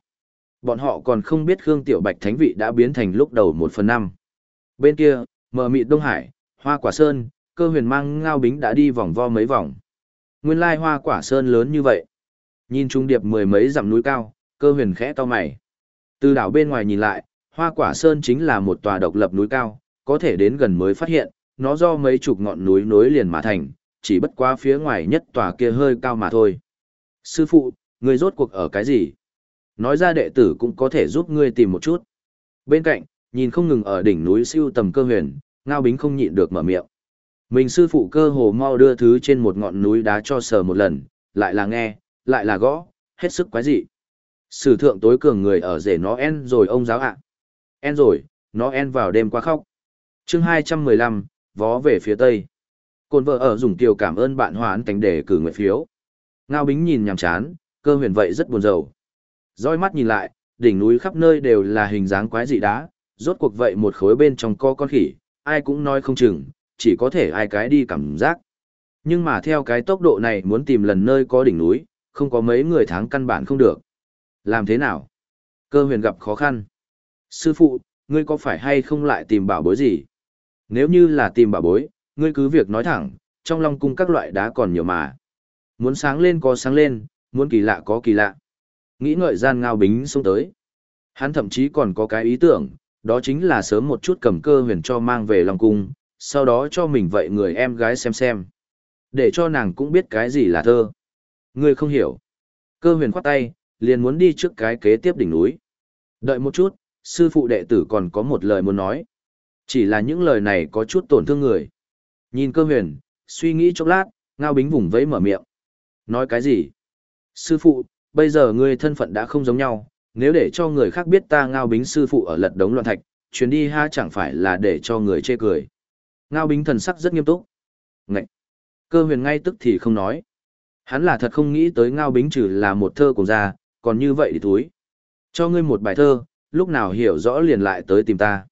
A: Bọn họ còn không biết Khương Tiểu Bạch thánh vị đã biến thành lúc đầu một phần năm. Bên kia, mờ mịt Đông Hải, Hoa Quả Sơn, cơ huyền mang ngao bính đã đi vòng vo mấy vòng. Nguyên lai Hoa Quả Sơn lớn như vậy. Nhìn trung điệp mười mấy dặm núi cao, cơ huyền khẽ to mày. Từ đảo bên ngoài nhìn lại, Hoa Quả Sơn chính là một tòa độc lập núi cao, có thể đến gần mới phát hiện, nó do mấy chục ngọn núi nối liền mà thành, chỉ bất quá phía ngoài nhất tòa kia hơi cao mà thôi. Sư phụ, người rốt cuộc ở cái gì? Nói ra đệ tử cũng có thể giúp ngươi tìm một chút. Bên cạnh, nhìn không ngừng ở đỉnh núi siêu tầm cơ huyền, Ngao Bính không nhịn được mở miệng. Mình sư phụ cơ hồ mau đưa thứ trên một ngọn núi đá cho sờ một lần, lại là nghe, lại là gõ, hết sức quái dị. Sử thượng tối cường người ở rể nó en rồi ông giáo ạ. En rồi, nó en vào đêm qua khóc. chương 215, vó về phía tây. Côn vợ ở dùng tiểu cảm ơn bạn hoán tánh để cử nguyện phiếu. Ngao bính nhìn nhằm chán, cơ huyền vậy rất buồn rầu. Rồi mắt nhìn lại, đỉnh núi khắp nơi đều là hình dáng quái dị đá, rốt cuộc vậy một khối bên trong co con khỉ, ai cũng nói không chừng, chỉ có thể ai cái đi cảm giác. Nhưng mà theo cái tốc độ này muốn tìm lần nơi có đỉnh núi, không có mấy người tháng căn bản không được. Làm thế nào? Cơ huyền gặp khó khăn. Sư phụ, ngươi có phải hay không lại tìm bảo bối gì? Nếu như là tìm bảo bối, ngươi cứ việc nói thẳng, trong long cung các loại đá còn nhiều mà. Muốn sáng lên có sáng lên, muốn kỳ lạ có kỳ lạ. Nghĩ ngợi gian ngao bính xuống tới. Hắn thậm chí còn có cái ý tưởng, đó chính là sớm một chút cầm cơ huyền cho mang về long cung, sau đó cho mình vậy người em gái xem xem. Để cho nàng cũng biết cái gì là thơ. Ngươi không hiểu. Cơ huyền khoát tay, liền muốn đi trước cái kế tiếp đỉnh núi. Đợi một chút, sư phụ đệ tử còn có một lời muốn nói. Chỉ là những lời này có chút tổn thương người. Nhìn cơ huyền, suy nghĩ chốc lát, ngao bính vùng vẫy mở miệng. Nói cái gì? Sư phụ, bây giờ ngươi thân phận đã không giống nhau, nếu để cho người khác biết ta ngao bính sư phụ ở lật đống loạn thạch, chuyến đi ha chẳng phải là để cho người chê cười. Ngao bính thần sắc rất nghiêm túc. Ngậy! Cơ huyền ngay tức thì không nói. Hắn là thật không nghĩ tới ngao bính trừ là một thơ cùng ra, còn như vậy thì thúi. Cho ngươi một bài thơ, lúc nào hiểu rõ liền lại tới tìm ta.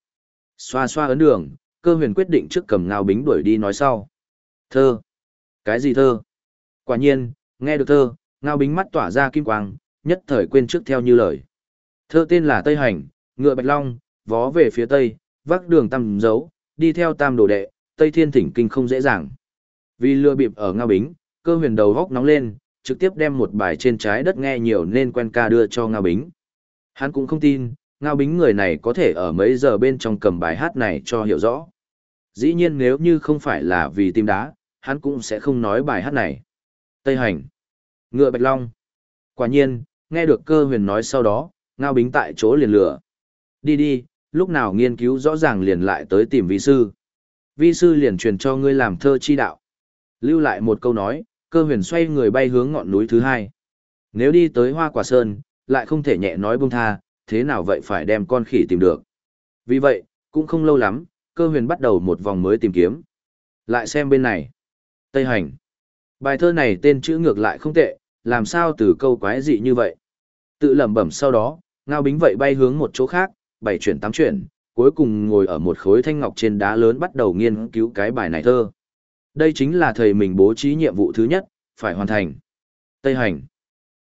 A: Xoa xoa ấn đường, cơ huyền quyết định trước cầm ngao bính đuổi đi nói sau. Thơ. Cái gì thơ? Quả nhiên, nghe được thơ, ngao bính mắt tỏa ra kim quang, nhất thời quên trước theo như lời. Thơ tên là Tây Hành, Ngựa Bạch Long, vó về phía tây, vác đường tam dấu, đi theo tam đồ đệ, Tây Thiên Thỉnh Kinh không dễ dàng. Vì lừa bịp ở Ngao Bính, cơ huyền đầu góc nóng lên, trực tiếp đem một bài trên trái đất nghe nhiều nên quen ca đưa cho Ngao Bính. Hắn cũng không tin, Ngao Bính người này có thể ở mấy giờ bên trong cầm bài hát này cho hiểu rõ. Dĩ nhiên nếu như không phải là vì tim đá, hắn cũng sẽ không nói bài hát này. Tây Hành. Ngựa Bạch Long. Quả nhiên, nghe được cơ huyền nói sau đó, Ngao Bính tại chỗ liền lửa. Đi đi, lúc nào nghiên cứu rõ ràng liền lại tới tìm vi sư. Vi sư liền truyền cho ngươi làm thơ chi đạo. Lưu lại một câu nói, cơ huyền xoay người bay hướng ngọn núi thứ hai. Nếu đi tới hoa quả sơn, lại không thể nhẹ nói buông tha, thế nào vậy phải đem con khỉ tìm được. Vì vậy, cũng không lâu lắm, cơ huyền bắt đầu một vòng mới tìm kiếm. Lại xem bên này. Tây Hành. Bài thơ này tên chữ ngược lại không tệ, làm sao từ câu quái dị như vậy. Tự lẩm bẩm sau đó, ngao bính vậy bay hướng một chỗ khác, bảy chuyển tám chuyển, cuối cùng ngồi ở một khối thanh ngọc trên đá lớn bắt đầu nghiên cứu cái bài này thơ. Đây chính là thầy mình bố trí nhiệm vụ thứ nhất, phải hoàn thành. Tây hành.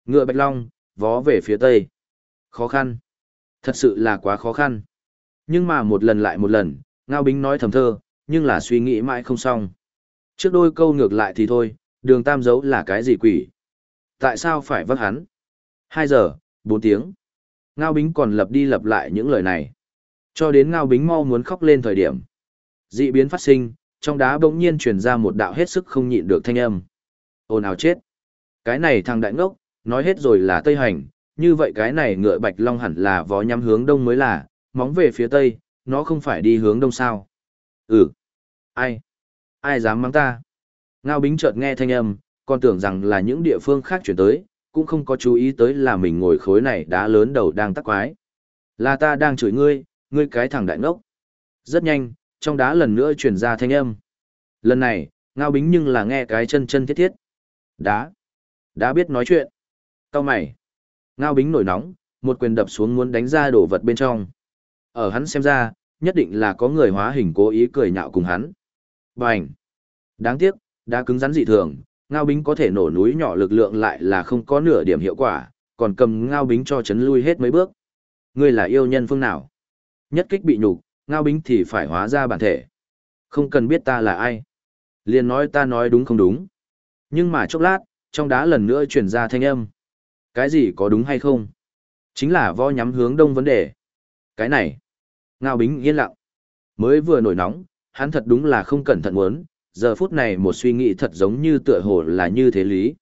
A: Ngựa bạch long, vó về phía tây. Khó khăn. Thật sự là quá khó khăn. Nhưng mà một lần lại một lần, Ngao Bính nói thầm thơ, nhưng là suy nghĩ mãi không xong. Trước đôi câu ngược lại thì thôi, đường tam dấu là cái gì quỷ? Tại sao phải vác hắn? Hai giờ, bốn tiếng. Ngao Bính còn lập đi lập lại những lời này. Cho đến Ngao Bính mau muốn khóc lên thời điểm. Dị biến phát sinh, trong đá bỗng nhiên truyền ra một đạo hết sức không nhịn được thanh âm. Ồn ào chết. Cái này thằng đại ngốc, nói hết rồi là Tây Hành, như vậy cái này ngựa bạch long hẳn là vó nhắm hướng đông mới là, móng về phía Tây, nó không phải đi hướng đông sao. Ừ. Ai? Ai dám mắng ta? Ngao Bính chợt nghe thanh âm, còn tưởng rằng là những địa phương khác chuyển tới, cũng không có chú ý tới là mình ngồi khối này đá lớn đầu đang tắc quái. Là ta đang chửi ngươi, ngươi cái thằng đại ngốc. Rất nhanh, trong đá lần nữa truyền ra thanh âm. Lần này, ngao bính nhưng là nghe cái chân chân thiết thiết. Đá. Đá biết nói chuyện. Cao mày. Ngao bính nổi nóng, một quyền đập xuống muốn đánh ra đổ vật bên trong. Ở hắn xem ra, nhất định là có người hóa hình cố ý cười nhạo cùng hắn. Bành. Đáng tiếc, đá cứng rắn dị thường, ngao bính có thể nổ núi nhỏ lực lượng lại là không có nửa điểm hiệu quả, còn cầm ngao bính cho chấn lui hết mấy bước. Ngươi là yêu nhân phương nào? Nhất kích bị nhục, ngao bính thì phải hóa ra bản thể. Không cần biết ta là ai. Liền nói ta nói đúng không đúng. Nhưng mà chốc lát, trong đá lần nữa truyền ra thanh âm. Cái gì có đúng hay không? Chính là vo nhắm hướng đông vấn đề. Cái này. Ngao bính yên lặng. Mới vừa nổi nóng, hắn thật đúng là không cẩn thận muốn, giờ phút này một suy nghĩ thật giống như tựa hồ là như thế lý.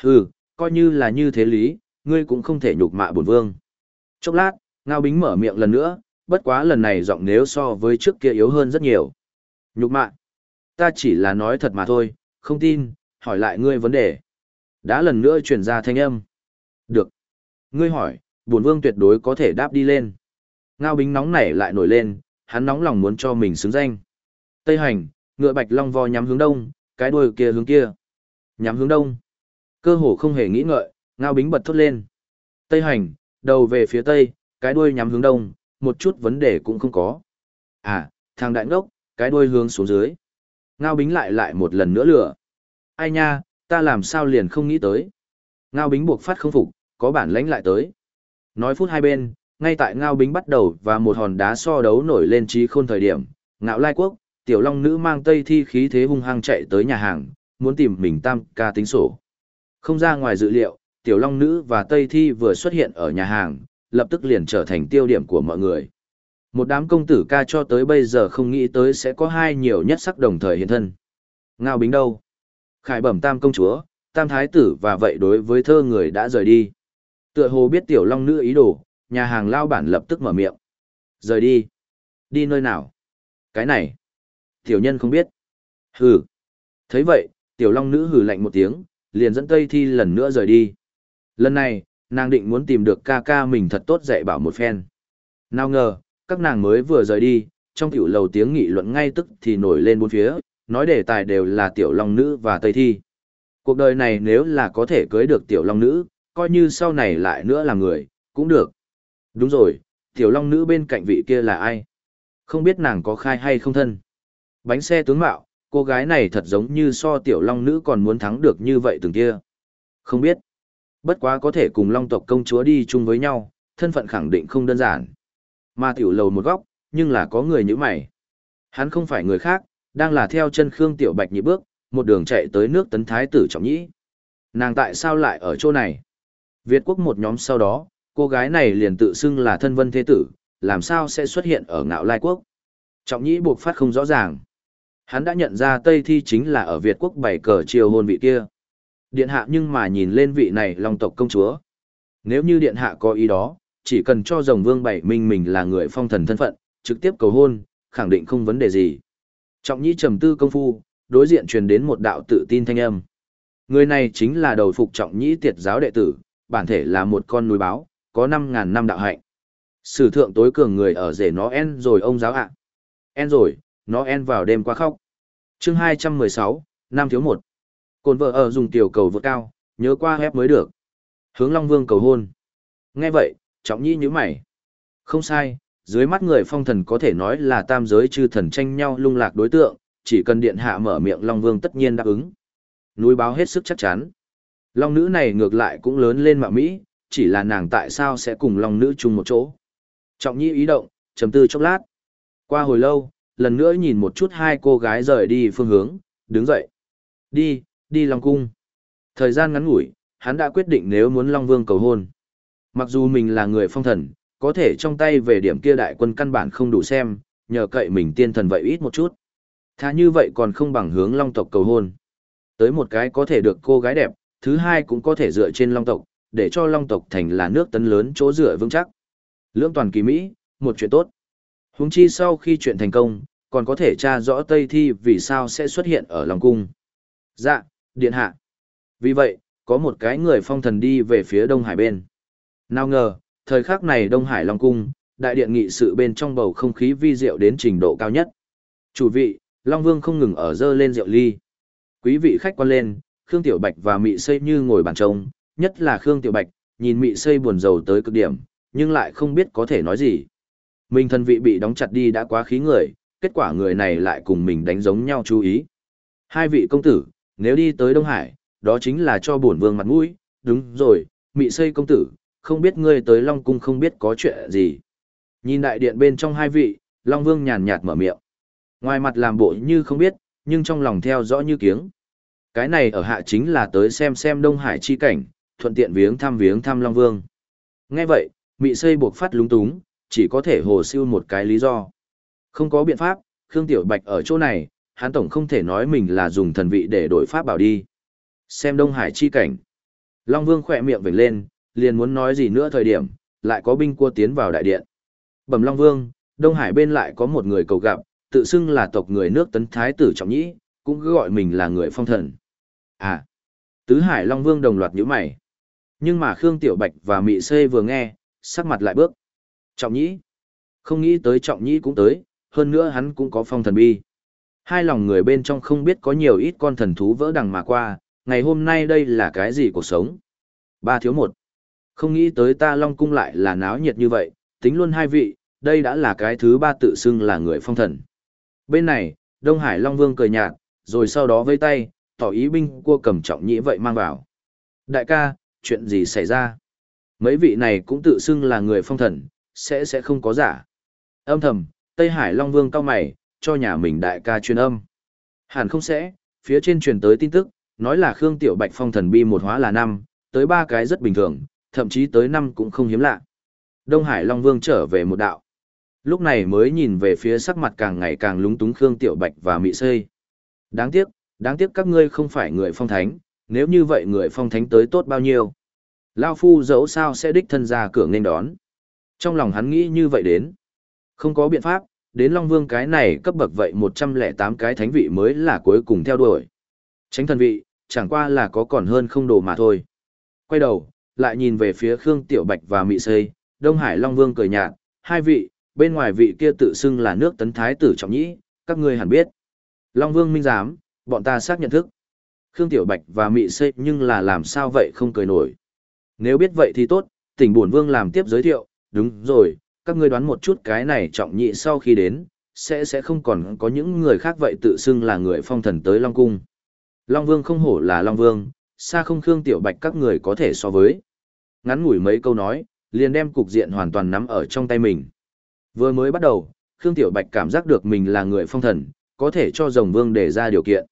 A: Hừ, coi như là như thế lý, ngươi cũng không thể nhục mạ bổn vương. Chốc lát, Ngao Bính mở miệng lần nữa, bất quá lần này giọng nếu so với trước kia yếu hơn rất nhiều. Nhục mạ. Ta chỉ là nói thật mà thôi, không tin, hỏi lại ngươi vấn đề. Đã lần nữa truyền ra thanh âm. Được. Ngươi hỏi, bổn vương tuyệt đối có thể đáp đi lên. Ngao Bính nóng nảy lại nổi lên, hắn nóng lòng muốn cho mình xứng danh. Tây hành, ngựa bạch long vo nhắm hướng đông, cái đuôi kia hướng kia. Nhắm hướng đông. Cơ hồ không hề nghĩ ngợi, ngao bính bật thốt lên. Tây hành, đầu về phía tây, cái đuôi nhắm hướng đông, một chút vấn đề cũng không có. À, thằng đại ngốc, cái đuôi hướng xuống dưới. Ngao bính lại lại một lần nữa lửa. Ai nha, ta làm sao liền không nghĩ tới. Ngao bính buộc phát không phục, có bản lãnh lại tới. Nói phút hai bên, ngay tại Ngao bính bắt đầu và một hòn đá so đấu nổi lên trí khôn thời điểm, ngạo lai quốc, tiểu long nữ mang tây thi khí thế hung hăng chạy tới nhà hàng, muốn tìm mình tam ca tính sổ. Không ra ngoài dự liệu, tiểu long nữ và tây thi vừa xuất hiện ở nhà hàng, lập tức liền trở thành tiêu điểm của mọi người. Một đám công tử ca cho tới bây giờ không nghĩ tới sẽ có hai nhiều nhất sắc đồng thời hiện thân. Ngao bính đâu? Khải bẩm tam công chúa, tam thái tử và vậy đối với thơ người đã rời đi. Tựa hồ biết tiểu long nữ ý đồ, nhà hàng lao bản lập tức mở miệng. Rời đi. Đi nơi nào? Cái này. Tiểu nhân không biết. Hừ. thấy vậy, tiểu long nữ hừ lạnh một tiếng, liền dẫn Tây Thi lần nữa rời đi. Lần này, nàng định muốn tìm được ca ca mình thật tốt dạy bảo một phen. Nào ngờ, các nàng mới vừa rời đi, trong tiểu lầu tiếng nghị luận ngay tức thì nổi lên bốn phía, nói đề tài đều là tiểu long nữ và Tây Thi. Cuộc đời này nếu là có thể cưới được tiểu long nữ, coi như sau này lại nữa là người, cũng được. Đúng rồi, tiểu long nữ bên cạnh vị kia là ai? Không biết nàng có khai hay không thân. Bánh xe tướng mạo, cô gái này thật giống như so tiểu long nữ còn muốn thắng được như vậy từng kia. Không biết. Bất quá có thể cùng long tộc công chúa đi chung với nhau, thân phận khẳng định không đơn giản. Mà tiểu lầu một góc, nhưng là có người như mày. Hắn không phải người khác, đang là theo chân Khương Tiểu Bạch nhị bước, một đường chạy tới nước tấn thái tử trọng nhĩ. Nàng tại sao lại ở chỗ này? Việt quốc một nhóm sau đó, cô gái này liền tự xưng là thân vân thế tử, làm sao sẽ xuất hiện ở ngạo lai quốc? Trọng nhĩ buộc phát không rõ ràng. Hắn đã nhận ra Tây Thi chính là ở Việt quốc bảy cờ triều hôn vị kia. Điện hạ nhưng mà nhìn lên vị này long tộc công chúa. Nếu như điện hạ có ý đó, chỉ cần cho rồng vương bảy minh mình là người phong thần thân phận, trực tiếp cầu hôn, khẳng định không vấn đề gì. Trọng nhĩ trầm tư công phu, đối diện truyền đến một đạo tự tin thanh âm. Người này chính là đầu phục trọng nhĩ tiệt giáo đệ tử, bản thể là một con núi báo, có 5.000 năm đạo hạnh. Sử thượng tối cường người ở rể nó en rồi ông giáo ạ. En rồi, nó en vào đêm qua khóc. chương 216, Nam thiếu một. Cồn vợ ở dùng tiểu cầu vượt cao, nhớ qua hép mới được. Hướng Long Vương cầu hôn. Nghe vậy, trọng nhĩ như mày. Không sai, dưới mắt người phong thần có thể nói là tam giới chư thần tranh nhau lung lạc đối tượng, chỉ cần điện hạ mở miệng Long Vương tất nhiên đáp ứng. Núi báo hết sức chắc chắn. Long nữ này ngược lại cũng lớn lên mạng Mỹ, chỉ là nàng tại sao sẽ cùng Long nữ chung một chỗ. Trọng nhĩ ý động, trầm tư chốc lát. Qua hồi lâu, lần nữa nhìn một chút hai cô gái rời đi phương hướng, đứng dậy. Đi, đi Long cung. Thời gian ngắn ngủi, hắn đã quyết định nếu muốn Long Vương cầu hôn. Mặc dù mình là người phong thần, có thể trong tay về điểm kia đại quân căn bản không đủ xem, nhờ cậy mình tiên thần vậy ít một chút. Thà như vậy còn không bằng hướng long tộc cầu hôn. Tới một cái có thể được cô gái đẹp, thứ hai cũng có thể dựa trên long tộc, để cho long tộc thành là nước tấn lớn chỗ dựa vững chắc. Lưỡng toàn kỳ Mỹ, một chuyện tốt. Huống chi sau khi chuyện thành công, còn có thể tra rõ Tây Thi vì sao sẽ xuất hiện ở Long Cung. Dạ, điện hạ. Vì vậy, có một cái người phong thần đi về phía Đông Hải bên. Nào ngờ, thời khắc này Đông Hải Long Cung, đại điện nghị sự bên trong bầu không khí vi diệu đến trình độ cao nhất. Chủ vị, Long Vương không ngừng ở dơ lên rượu ly. Quý vị khách quan lên, Khương Tiểu Bạch và Mị Xây như ngồi bàn trông, nhất là Khương Tiểu Bạch, nhìn Mị Xây buồn rầu tới cực điểm, nhưng lại không biết có thể nói gì. Mình thân vị bị đóng chặt đi đã quá khí người, kết quả người này lại cùng mình đánh giống nhau chú ý. Hai vị công tử, nếu đi tới Đông Hải, đó chính là cho bổn vương mặt mũi, đúng rồi, Mị Xây công tử, không biết ngươi tới Long Cung không biết có chuyện gì. Nhìn đại điện bên trong hai vị, Long Vương nhàn nhạt mở miệng. Ngoài mặt làm bộ như không biết, nhưng trong lòng theo rõ như kiếng. Cái này ở hạ chính là tới xem xem Đông Hải chi cảnh, thuận tiện viếng thăm viếng thăm Long Vương. Nghe vậy, Mị Xây buộc phát lúng túng, chỉ có thể hồ siêu một cái lý do. Không có biện pháp, Khương Tiểu Bạch ở chỗ này, hắn tổng không thể nói mình là dùng thần vị để đổi pháp bảo đi. Xem Đông Hải chi cảnh. Long Vương khỏe miệng vểnh lên, liền muốn nói gì nữa thời điểm, lại có binh cua tiến vào đại điện. Bẩm Long Vương, Đông Hải bên lại có một người cầu gặp, tự xưng là tộc người nước tấn thái tử trọng nhĩ, cũng cứ gọi mình là người phong thần. À, Tứ Hải Long Vương đồng loạt nhíu mày. Nhưng mà Khương Tiểu Bạch và Mị Xê vừa nghe, sắc mặt lại bước. Trọng nhĩ. Không nghĩ tới trọng nhĩ cũng tới, hơn nữa hắn cũng có phong thần bi. Hai lòng người bên trong không biết có nhiều ít con thần thú vỡ đằng mà qua, ngày hôm nay đây là cái gì cuộc sống. Ba thiếu một. Không nghĩ tới ta Long Cung lại là náo nhiệt như vậy, tính luôn hai vị, đây đã là cái thứ ba tự xưng là người phong thần. Bên này, Đông Hải Long Vương cười nhạt, rồi sau đó vây tay, tỏ ý binh cua cầm trọng nhĩ vậy mang vào. Đại ca, chuyện gì xảy ra? Mấy vị này cũng tự xưng là người phong thần, sẽ sẽ không có giả. Âm thầm, Tây Hải Long Vương cao mày, cho nhà mình đại ca truyền âm. Hẳn không sẽ, phía trên truyền tới tin tức, nói là Khương Tiểu Bạch phong thần bi một hóa là năm, tới ba cái rất bình thường, thậm chí tới năm cũng không hiếm lạ. Đông Hải Long Vương trở về một đạo. Lúc này mới nhìn về phía sắc mặt càng ngày càng lúng túng Khương Tiểu Bạch và Mị Xây. Đáng tiếc, đáng tiếc các ngươi không phải người phong thánh, nếu như vậy người phong thánh tới tốt bao nhiêu. Lao Phu dẫu sao sẽ đích thân ra cửa nên đón. Trong lòng hắn nghĩ như vậy đến. Không có biện pháp, đến Long Vương cái này cấp bậc vậy 108 cái thánh vị mới là cuối cùng theo đuổi. Tránh thần vị, chẳng qua là có còn hơn không đồ mà thôi. Quay đầu, lại nhìn về phía Khương Tiểu Bạch và Mị Xây, Đông Hải Long Vương cười nhạt, hai vị, bên ngoài vị kia tự xưng là nước tấn thái tử trọng nhĩ, các ngươi hẳn biết. Long Vương minh giám, bọn ta xác nhận thức. Khương Tiểu Bạch và Mị Sê nhưng là làm sao vậy không cười nổi. Nếu biết vậy thì tốt, tỉnh bổn vương làm tiếp giới thiệu, đúng rồi, các ngươi đoán một chút cái này trọng nhị sau khi đến, sẽ sẽ không còn có những người khác vậy tự xưng là người phong thần tới Long Cung. Long Vương không hổ là Long Vương, xa không Khương Tiểu Bạch các người có thể so với. Ngắn ngủi mấy câu nói, liền đem cục diện hoàn toàn nắm ở trong tay mình. Vừa mới bắt đầu, Khương Tiểu Bạch cảm giác được mình là người phong thần, có thể cho rồng vương đề ra điều kiện.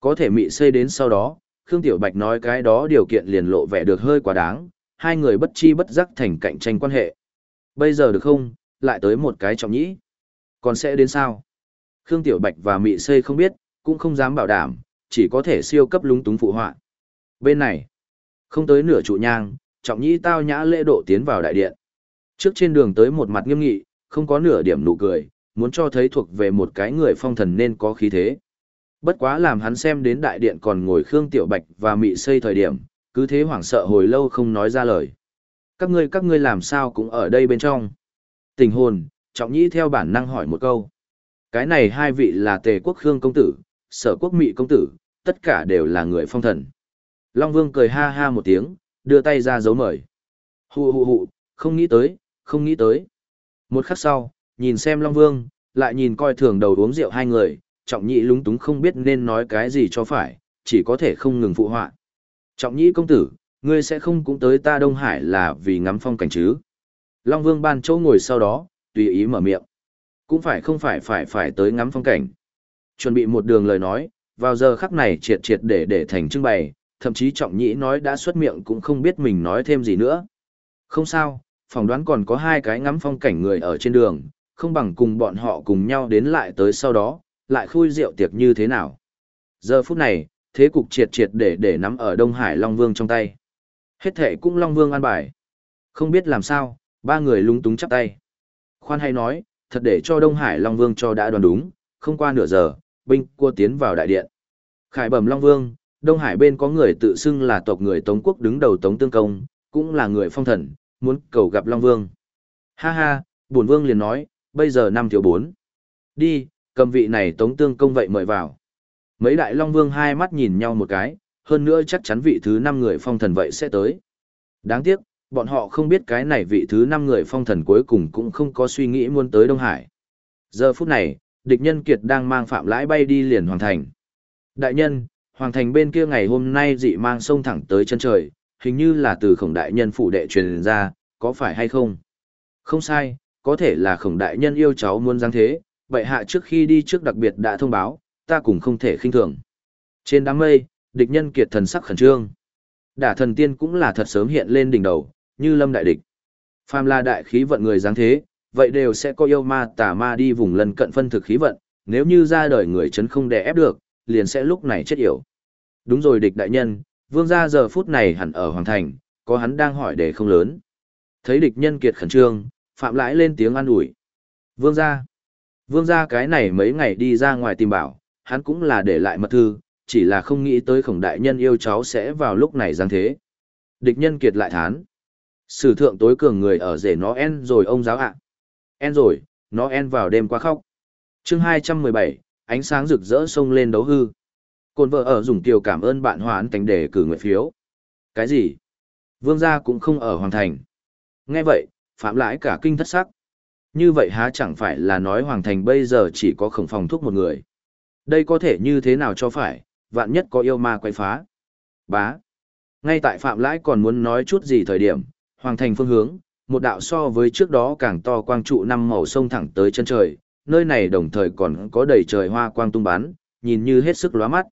A: Có thể mị xây đến sau đó, Khương Tiểu Bạch nói cái đó điều kiện liền lộ vẻ được hơi quá đáng, hai người bất chi bất giác thành cạnh tranh quan hệ. Bây giờ được không, lại tới một cái trọng nhĩ. Còn sẽ đến sao? Khương Tiểu Bạch và mị xây không biết, cũng không dám bảo đảm, chỉ có thể siêu cấp lúng túng phụ họa. Bên này, không tới nửa trụ nhang, trọng nhĩ tao nhã lễ độ tiến vào đại điện. Trước trên đường tới một mặt nghiêm nghị, không có nửa điểm nụ cười, muốn cho thấy thuộc về một cái người phong thần nên có khí thế. Bất quá làm hắn xem đến đại điện còn ngồi Khương Tiểu Bạch và mị xây thời điểm, cứ thế hoảng sợ hồi lâu không nói ra lời. Các ngươi các ngươi làm sao cũng ở đây bên trong. Tình hồn, trọng nhĩ theo bản năng hỏi một câu. Cái này hai vị là tề quốc Khương công tử, sở quốc mị công tử, tất cả đều là người phong thần. Long Vương cười ha ha một tiếng, đưa tay ra dấu mời. Hù hù hù, không nghĩ tới, không nghĩ tới. Một khắc sau, nhìn xem Long Vương, lại nhìn coi thường đầu uống rượu hai người, trọng nhĩ lúng túng không biết nên nói cái gì cho phải, chỉ có thể không ngừng phụ họa. Trọng nhĩ công tử, ngươi sẽ không cũng tới ta Đông Hải là vì ngắm phong cảnh chứ. Long Vương ban chỗ ngồi sau đó, tùy ý mở miệng. Cũng phải không phải phải phải tới ngắm phong cảnh. Chuẩn bị một đường lời nói, vào giờ khắc này triệt triệt để để thành trưng bày, thậm chí trọng nhĩ nói đã xuất miệng cũng không biết mình nói thêm gì nữa. Không sao, phỏng đoán còn có hai cái ngắm phong cảnh người ở trên đường, không bằng cùng bọn họ cùng nhau đến lại tới sau đó, lại khui rượu tiệc như thế nào. Giờ phút này, thế cục triệt triệt để để nắm ở Đông Hải Long Vương trong tay. Hết thể cũng Long Vương an bài. Không biết làm sao, ba người lung túng chắp tay. Khoan hay nói, thật để cho Đông Hải Long Vương cho đã đoán đúng, không qua nửa giờ, binh cua tiến vào đại điện. Khải bẩm Long Vương, Đông Hải bên có người tự xưng là tộc người Tống Quốc đứng đầu Tống Tương Công, cũng là người phong thần, muốn cầu gặp Long Vương. Ha ha, bổn Vương liền nói, bây giờ năm thiếu bốn. Đi, cầm vị này Tống Tương Công vậy mời vào. Mấy đại Long Vương hai mắt nhìn nhau một cái, hơn nữa chắc chắn vị thứ năm người phong thần vậy sẽ tới. Đáng tiếc, bọn họ không biết cái này vị thứ năm người phong thần cuối cùng cũng không có suy nghĩ muốn tới Đông Hải. Giờ phút này, địch nhân kiệt đang mang phạm lãi bay đi liền hoàng thành. Đại nhân, hoàng thành bên kia ngày hôm nay dị mang sông thẳng tới chân trời, hình như là từ khổng đại nhân phụ đệ truyền ra, có phải hay không? Không sai, có thể là khổng đại nhân yêu cháu muốn giáng thế, vậy hạ trước khi đi trước đặc biệt đã thông báo, ta cũng không thể khinh thường. Trên đám mây, địch nhân kiệt thần sắc khẩn trương. Đả thần tiên cũng là thật sớm hiện lên đỉnh đầu, như lâm đại địch. Phàm là đại khí vận người dáng thế, vậy đều sẽ có yêu ma tà ma đi vùng lần cận phân thực khí vận, nếu như ra đời người chấn không đè ép được, liền sẽ lúc này chết yểu. Đúng rồi địch đại nhân, vương gia giờ phút này hẳn ở hoàng thành, có hắn đang hỏi để không lớn. Thấy địch nhân kiệt khẩn trương, phạm lãi lên tiếng an ủi. Vương gia, vương gia cái này mấy ngày đi ra ngoài tìm bảo, hắn cũng là để lại mật thư, chỉ là không nghĩ tới khổng đại nhân yêu cháu sẽ vào lúc này giáng thế. Địch nhân kiệt lại thán. Sử thượng tối cường người ở rể nó en rồi ông giáo ạ. En rồi, nó en vào đêm qua khóc. chương 217, ánh sáng rực rỡ sông lên đấu hư. Côn vợ ở dùng tiểu cảm ơn bạn hoán thành để cử nguyện phiếu. Cái gì? Vương gia cũng không ở hoàng thành. Nghe vậy, phạm lãi cả kinh thất sắc. Như vậy há chẳng phải là nói hoàng thành bây giờ chỉ có khổng phòng thuốc một người. Đây có thể như thế nào cho phải, vạn nhất có yêu ma quay phá. Bá. Ngay tại phạm lãi còn muốn nói chút gì thời điểm, hoàng thành phương hướng, một đạo so với trước đó càng to quang trụ năm màu sông thẳng tới chân trời, nơi này đồng thời còn có đầy trời hoa quang tung bắn, nhìn như hết sức lóa mắt.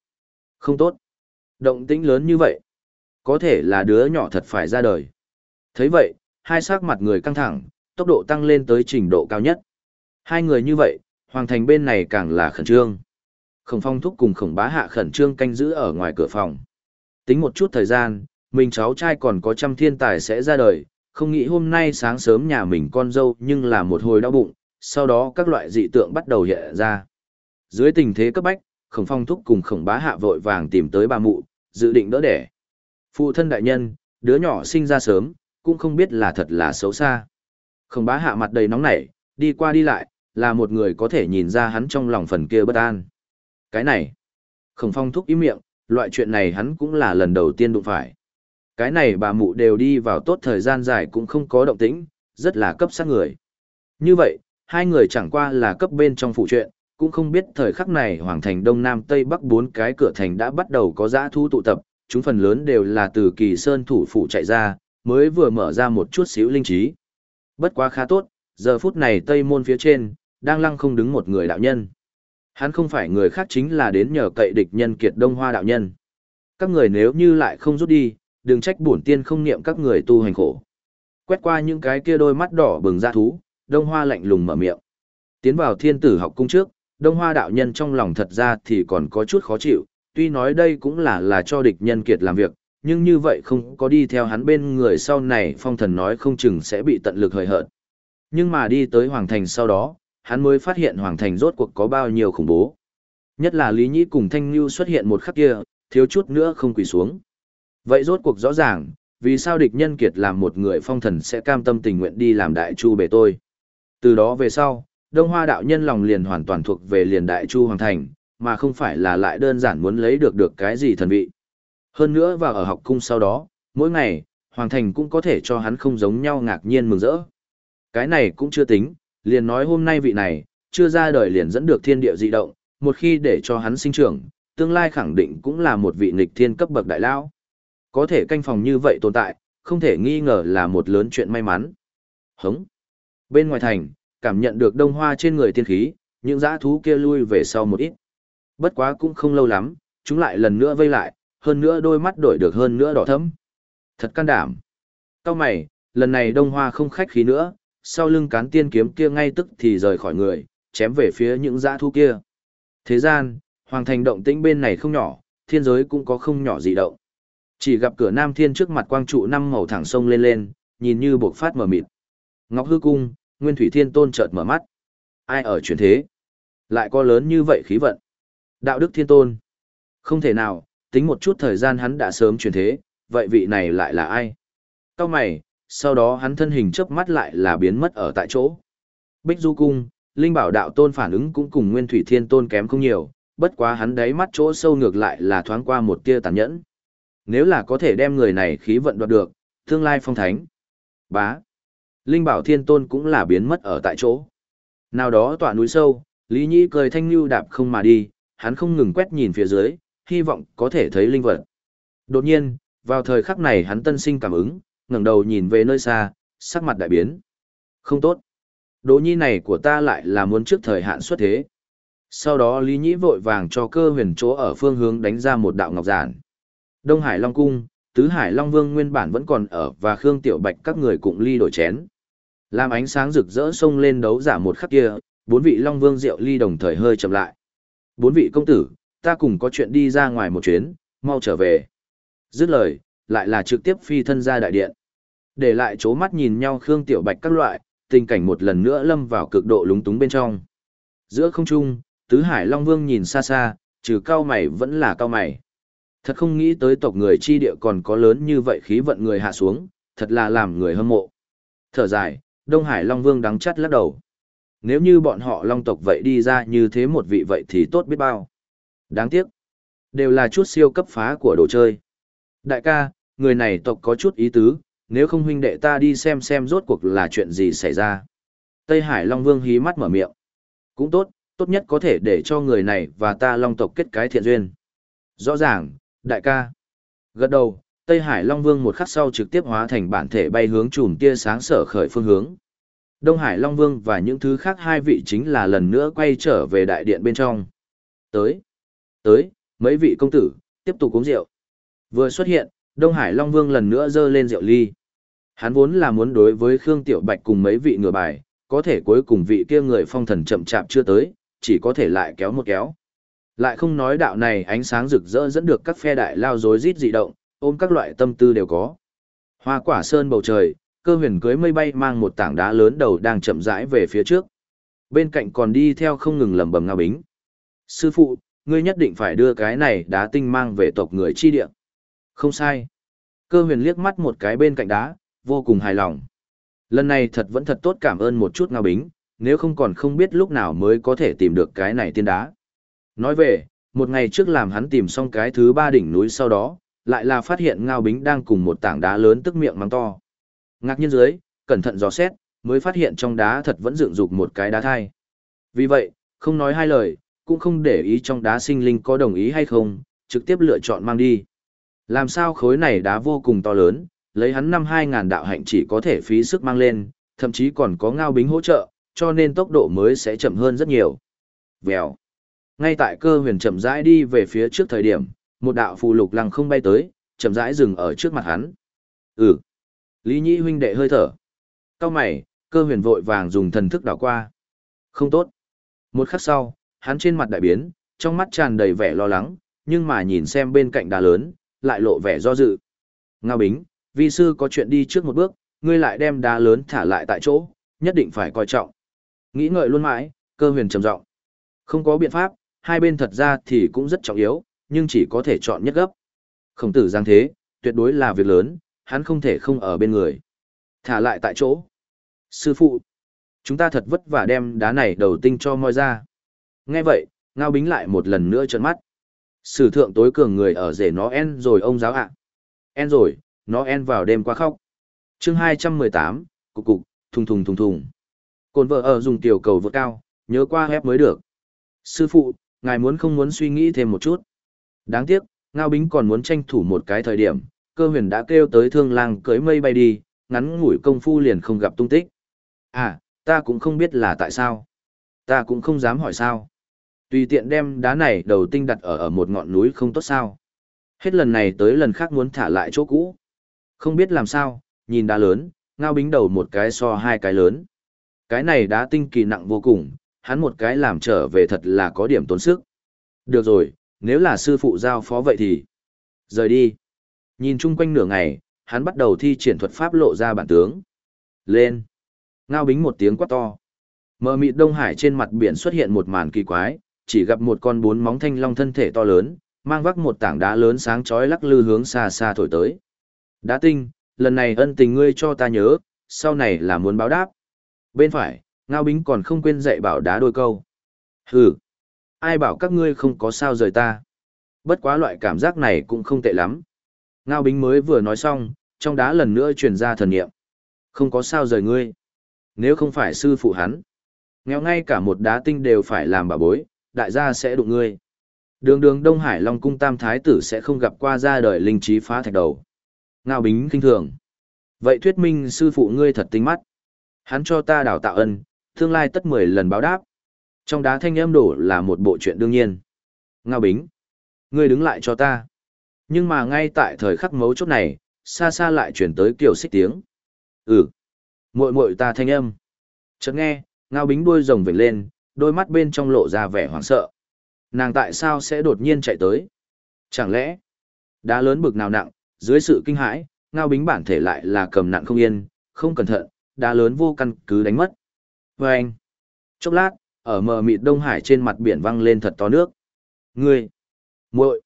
A: Không tốt. Động tĩnh lớn như vậy. Có thể là đứa nhỏ thật phải ra đời. thấy vậy, hai sắc mặt người căng thẳng, tốc độ tăng lên tới trình độ cao nhất. Hai người như vậy, hoàng thành bên này càng là khẩn trương. Khổng phong thúc cùng khổng bá hạ khẩn trương canh giữ ở ngoài cửa phòng. Tính một chút thời gian, mình cháu trai còn có trăm thiên tài sẽ ra đời, không nghĩ hôm nay sáng sớm nhà mình con dâu nhưng là một hồi đau bụng, sau đó các loại dị tượng bắt đầu hiện ra. Dưới tình thế cấp bách, khổng phong thúc cùng khổng bá hạ vội vàng tìm tới bà mụ, dự định đỡ đẻ. Phụ thân đại nhân, đứa nhỏ sinh ra sớm, cũng không biết là thật là xấu xa. Khổng bá hạ mặt đầy nóng nảy, đi qua đi lại, là một người có thể nhìn ra hắn trong lòng phần kia bất an. Cái này, khổng phong thúc ý miệng, loại chuyện này hắn cũng là lần đầu tiên đụng phải. Cái này bà mụ đều đi vào tốt thời gian dài cũng không có động tĩnh, rất là cấp sát người. Như vậy, hai người chẳng qua là cấp bên trong phụ chuyện, cũng không biết thời khắc này hoàng thành đông nam tây bắc bốn cái cửa thành đã bắt đầu có giã thu tụ tập, chúng phần lớn đều là từ kỳ sơn thủ phủ chạy ra, mới vừa mở ra một chút xíu linh trí. Bất quá khá tốt, Giờ phút này tây môn phía trên, đang lăng không đứng một người đạo nhân. Hắn không phải người khác chính là đến nhờ cậy địch nhân kiệt đông hoa đạo nhân. Các người nếu như lại không rút đi, đừng trách bổn tiên không niệm các người tu hành khổ. Quét qua những cái kia đôi mắt đỏ bừng ra thú, đông hoa lạnh lùng mở miệng. Tiến vào thiên tử học cung trước, đông hoa đạo nhân trong lòng thật ra thì còn có chút khó chịu, tuy nói đây cũng là là cho địch nhân kiệt làm việc, nhưng như vậy không có đi theo hắn bên người sau này phong thần nói không chừng sẽ bị tận lực hời hợt. Nhưng mà đi tới Hoàng Thành sau đó, hắn mới phát hiện Hoàng Thành rốt cuộc có bao nhiêu khủng bố. Nhất là Lý Nhĩ cùng Thanh Nhu xuất hiện một khắc kia, thiếu chút nữa không quỳ xuống. Vậy rốt cuộc rõ ràng, vì sao địch nhân kiệt làm một người phong thần sẽ cam tâm tình nguyện đi làm đại chu bề tôi. Từ đó về sau, Đông Hoa đạo nhân lòng liền hoàn toàn thuộc về liền đại chu hoàng thành, mà không phải là lại đơn giản muốn lấy được được cái gì thần vị. Hơn nữa vào ở học cung sau đó, mỗi ngày, hoàng thành cũng có thể cho hắn không giống nhau ngạc nhiên mừng rỡ. Cái này cũng chưa tính, liền nói hôm nay vị này, chưa ra đời liền dẫn được thiên địa dị động, một khi để cho hắn sinh trưởng, tương lai khẳng định cũng là một vị nghịch thiên cấp bậc đại lao. Có thể canh phòng như vậy tồn tại, không thể nghi ngờ là một lớn chuyện may mắn. Hống. Bên ngoài thành, cảm nhận được đông hoa trên người tiên khí, những dã thú kia lui về sau một ít. Bất quá cũng không lâu lắm, chúng lại lần nữa vây lại, hơn nữa đôi mắt đổi được hơn nữa đỏ thẫm. Thật can đảm. Cao mày, lần này đông hoa không khách khí nữa, sau lưng cán tiên kiếm kia ngay tức thì rời khỏi người, chém về phía những dã thú kia. Thế gian, hoàng thành động tĩnh bên này không nhỏ, thiên giới cũng có không nhỏ gì động. Chỉ gặp cửa Nam Thiên trước mặt quang trụ năm màu thẳng sông lên lên, nhìn như buộc phát mở mịt. Ngọc hư cung, Nguyên Thủy Thiên Tôn chợt mở mắt. Ai ở chuyển thế? Lại có lớn như vậy khí vận. Đạo đức Thiên Tôn. Không thể nào, tính một chút thời gian hắn đã sớm chuyển thế, vậy vị này lại là ai? Cao mày, sau đó hắn thân hình chớp mắt lại là biến mất ở tại chỗ. Bích Du Cung, Linh Bảo Đạo Tôn phản ứng cũng cùng Nguyên Thủy Thiên Tôn kém không nhiều, bất quá hắn đáy mắt chỗ sâu ngược lại là thoáng qua một tia tàn nhẫn. Nếu là có thể đem người này khí vận đoạt được, tương lai phong thánh. Bá. Linh Bảo Thiên Tôn cũng là biến mất ở tại chỗ. Nào đó tọa núi sâu, Lý Nhĩ cười thanh lưu đạp không mà đi, hắn không ngừng quét nhìn phía dưới, hy vọng có thể thấy linh vật. Đột nhiên, vào thời khắc này hắn tân sinh cảm ứng, ngẩng đầu nhìn về nơi xa, sắc mặt đại biến. Không tốt. Đỗ nhi này của ta lại là muốn trước thời hạn xuất thế. Sau đó Lý Nhĩ vội vàng cho cơ huyền chỗ ở phương hướng đánh ra một đạo ngọc giản. Đông Hải Long Cung, Tứ Hải Long Vương nguyên bản vẫn còn ở và Khương Tiểu Bạch các người cùng ly đổi chén. Làm ánh sáng rực rỡ sông lên đấu giả một khắc kia, bốn vị Long Vương rượu ly đồng thời hơi chậm lại. Bốn vị công tử, ta cùng có chuyện đi ra ngoài một chuyến, mau trở về. Dứt lời, lại là trực tiếp phi thân ra đại điện. Để lại chố mắt nhìn nhau Khương Tiểu Bạch các loại, tình cảnh một lần nữa lâm vào cực độ lúng túng bên trong. Giữa không trung, Tứ Hải Long Vương nhìn xa xa, trừ cao mày vẫn là cao mày. Thật không nghĩ tới tộc người chi địa còn có lớn như vậy khí vận người hạ xuống, thật là làm người hâm mộ. Thở dài, Đông Hải Long Vương đắng chắt lắc đầu. Nếu như bọn họ Long tộc vậy đi ra như thế một vị vậy thì tốt biết bao. Đáng tiếc. Đều là chút siêu cấp phá của đồ chơi. Đại ca, người này tộc có chút ý tứ, nếu không huynh đệ ta đi xem xem rốt cuộc là chuyện gì xảy ra. Tây Hải Long Vương hí mắt mở miệng. Cũng tốt, tốt nhất có thể để cho người này và ta Long tộc kết cái thiện duyên. Rõ ràng, đại ca. Gật đầu, Tây Hải Long Vương một khắc sau trực tiếp hóa thành bản thể bay hướng chùm tia sáng sở khởi phương hướng. Đông Hải Long Vương và những thứ khác hai vị chính là lần nữa quay trở về đại điện bên trong. Tới, tới, mấy vị công tử, tiếp tục uống rượu. Vừa xuất hiện, Đông Hải Long Vương lần nữa dơ lên rượu ly. Hắn vốn là muốn đối với Khương Tiểu Bạch cùng mấy vị ngừa bài, có thể cuối cùng vị kia người phong thần chậm chạp chưa tới, chỉ có thể lại kéo một kéo. Lại không nói đạo này ánh sáng rực rỡ dẫn được các phe đại lao rối rít dị động, ôm các loại tâm tư đều có. Hoa quả sơn bầu trời, cơ huyền cưới mây bay mang một tảng đá lớn đầu đang chậm rãi về phía trước. Bên cạnh còn đi theo không ngừng lầm bầm ngao bính. Sư phụ, ngươi nhất định phải đưa cái này đá tinh mang về tộc người chi địa. Không sai. Cơ huyền liếc mắt một cái bên cạnh đá, vô cùng hài lòng. Lần này thật vẫn thật tốt cảm ơn một chút ngao bính, nếu không còn không biết lúc nào mới có thể tìm được cái này tiên đá. Nói về, một ngày trước làm hắn tìm xong cái thứ ba đỉnh núi sau đó, lại là phát hiện Ngao Bính đang cùng một tảng đá lớn tức miệng mắng to. Ngạc nhiên dưới, cẩn thận dò xét, mới phát hiện trong đá thật vẫn dựng dục một cái đá thai. Vì vậy, không nói hai lời, cũng không để ý trong đá sinh linh có đồng ý hay không, trực tiếp lựa chọn mang đi. Làm sao khối này đá vô cùng to lớn, lấy hắn năm 2000 đạo hạnh chỉ có thể phí sức mang lên, thậm chí còn có ngao bính hỗ trợ, cho nên tốc độ mới sẽ chậm hơn rất nhiều. Vèo. Ngay tại cơ huyền chậm rãi đi về phía trước thời điểm, một đạo phù lục lăng không bay tới, chậm rãi dừng ở trước mặt hắn. Ừ. Lý Nhĩ huynh đệ hơi thở. Cao mày, cơ huyền vội vàng dùng thần thức đảo qua. Không tốt. Một khắc sau, hắn trên mặt đại biến, trong mắt tràn đầy vẻ lo lắng, nhưng mà nhìn xem bên cạnh đá lớn, lại lộ vẻ do dự. Ngao Bính, vi sư có chuyện đi trước một bước, ngươi lại đem đá lớn thả lại tại chỗ, nhất định phải coi trọng. Nghĩ ngợi luôn mãi, cơ huyền trầm giọng. Không có biện pháp, hai bên thật ra thì cũng rất trọng yếu, nhưng chỉ có thể chọn nhất gấp. Khổng tử giang thế, tuyệt đối là việc lớn, hắn không thể không ở bên người. Thả lại tại chỗ. Sư phụ, chúng ta thật vất vả đem đá này đầu tinh cho moi ra. Nghe vậy, Ngao Bính lại một lần nữa trợn mắt. Sử thượng tối cường người ở rể nó en rồi ông giáo ạ. En rồi, nó en vào đêm qua khóc. chương 218, cục cục, thùng thùng thùng thùng. Cồn vợ ở dùng tiểu cầu vượt cao, nhớ qua hép mới được. Sư phụ, ngài muốn không muốn suy nghĩ thêm một chút. Đáng tiếc, Ngao Bính còn muốn tranh thủ một cái thời điểm, cơ huyền đã kêu tới thương lang cưới mây bay đi, ngắn ngủi công phu liền không gặp tung tích. À, ta cũng không biết là tại sao. Ta cũng không dám hỏi sao. Tùy tiện đem đá này đầu tinh đặt ở ở một ngọn núi không tốt sao. Hết lần này tới lần khác muốn thả lại chỗ cũ. Không biết làm sao, nhìn đá lớn, ngao bính đầu một cái so hai cái lớn. Cái này đá tinh kỳ nặng vô cùng, hắn một cái làm trở về thật là có điểm tốn sức. Được rồi, nếu là sư phụ giao phó vậy thì... Rời đi. Nhìn chung quanh nửa ngày, hắn bắt đầu thi triển thuật pháp lộ ra bản tướng. Lên. Ngao bính một tiếng quát to. Mờ mịt Đông Hải trên mặt biển xuất hiện một màn kỳ quái, chỉ gặp một con bốn móng thanh long thân thể to lớn, mang vác một tảng đá lớn sáng chói lắc lư hướng xa xa thổi tới. Đá tinh, lần này ân tình ngươi cho ta nhớ, sau này là muốn báo đáp. Bên phải, Ngao Bính còn không quên dạy bảo đá đôi câu. Hừ, ai bảo các ngươi không có sao rời ta. Bất quá loại cảm giác này cũng không tệ lắm. Ngao Bính mới vừa nói xong, trong đá lần nữa truyền ra thần niệm. Không có sao rời ngươi. Nếu không phải sư phụ hắn, nghèo ngay cả một đá tinh đều phải làm bà bối, đại gia sẽ đụng ngươi. Đường đường Đông Hải Long Cung Tam Thái tử sẽ không gặp qua ra đời linh trí phá thạch đầu. Ngao Bính kinh thường. Vậy thuyết minh sư phụ ngươi thật tinh mắt. Hắn cho ta đào tạo ân, tương lai tất 10 lần báo đáp. Trong đá thanh âm đổ là một bộ chuyện đương nhiên. Ngao Bính. Ngươi đứng lại cho ta. Nhưng mà ngay tại thời khắc mấu chốt này, xa xa lại chuyển tới kiểu xích tiếng. Ừ. muội muội ta thanh âm. Chợt nghe, Ngao Bính đuôi rồng vểnh lên, đôi mắt bên trong lộ ra vẻ hoảng sợ. Nàng tại sao sẽ đột nhiên chạy tới? Chẳng lẽ, đá lớn bực nào nặng, dưới sự kinh hãi, ngao bính bản thể lại là cầm nặng không yên, không cẩn thận, đá lớn vô căn cứ đánh mất. Và anh, chốc lát, ở mờ mịt Đông Hải trên mặt biển văng lên thật to nước. Ngươi, muội,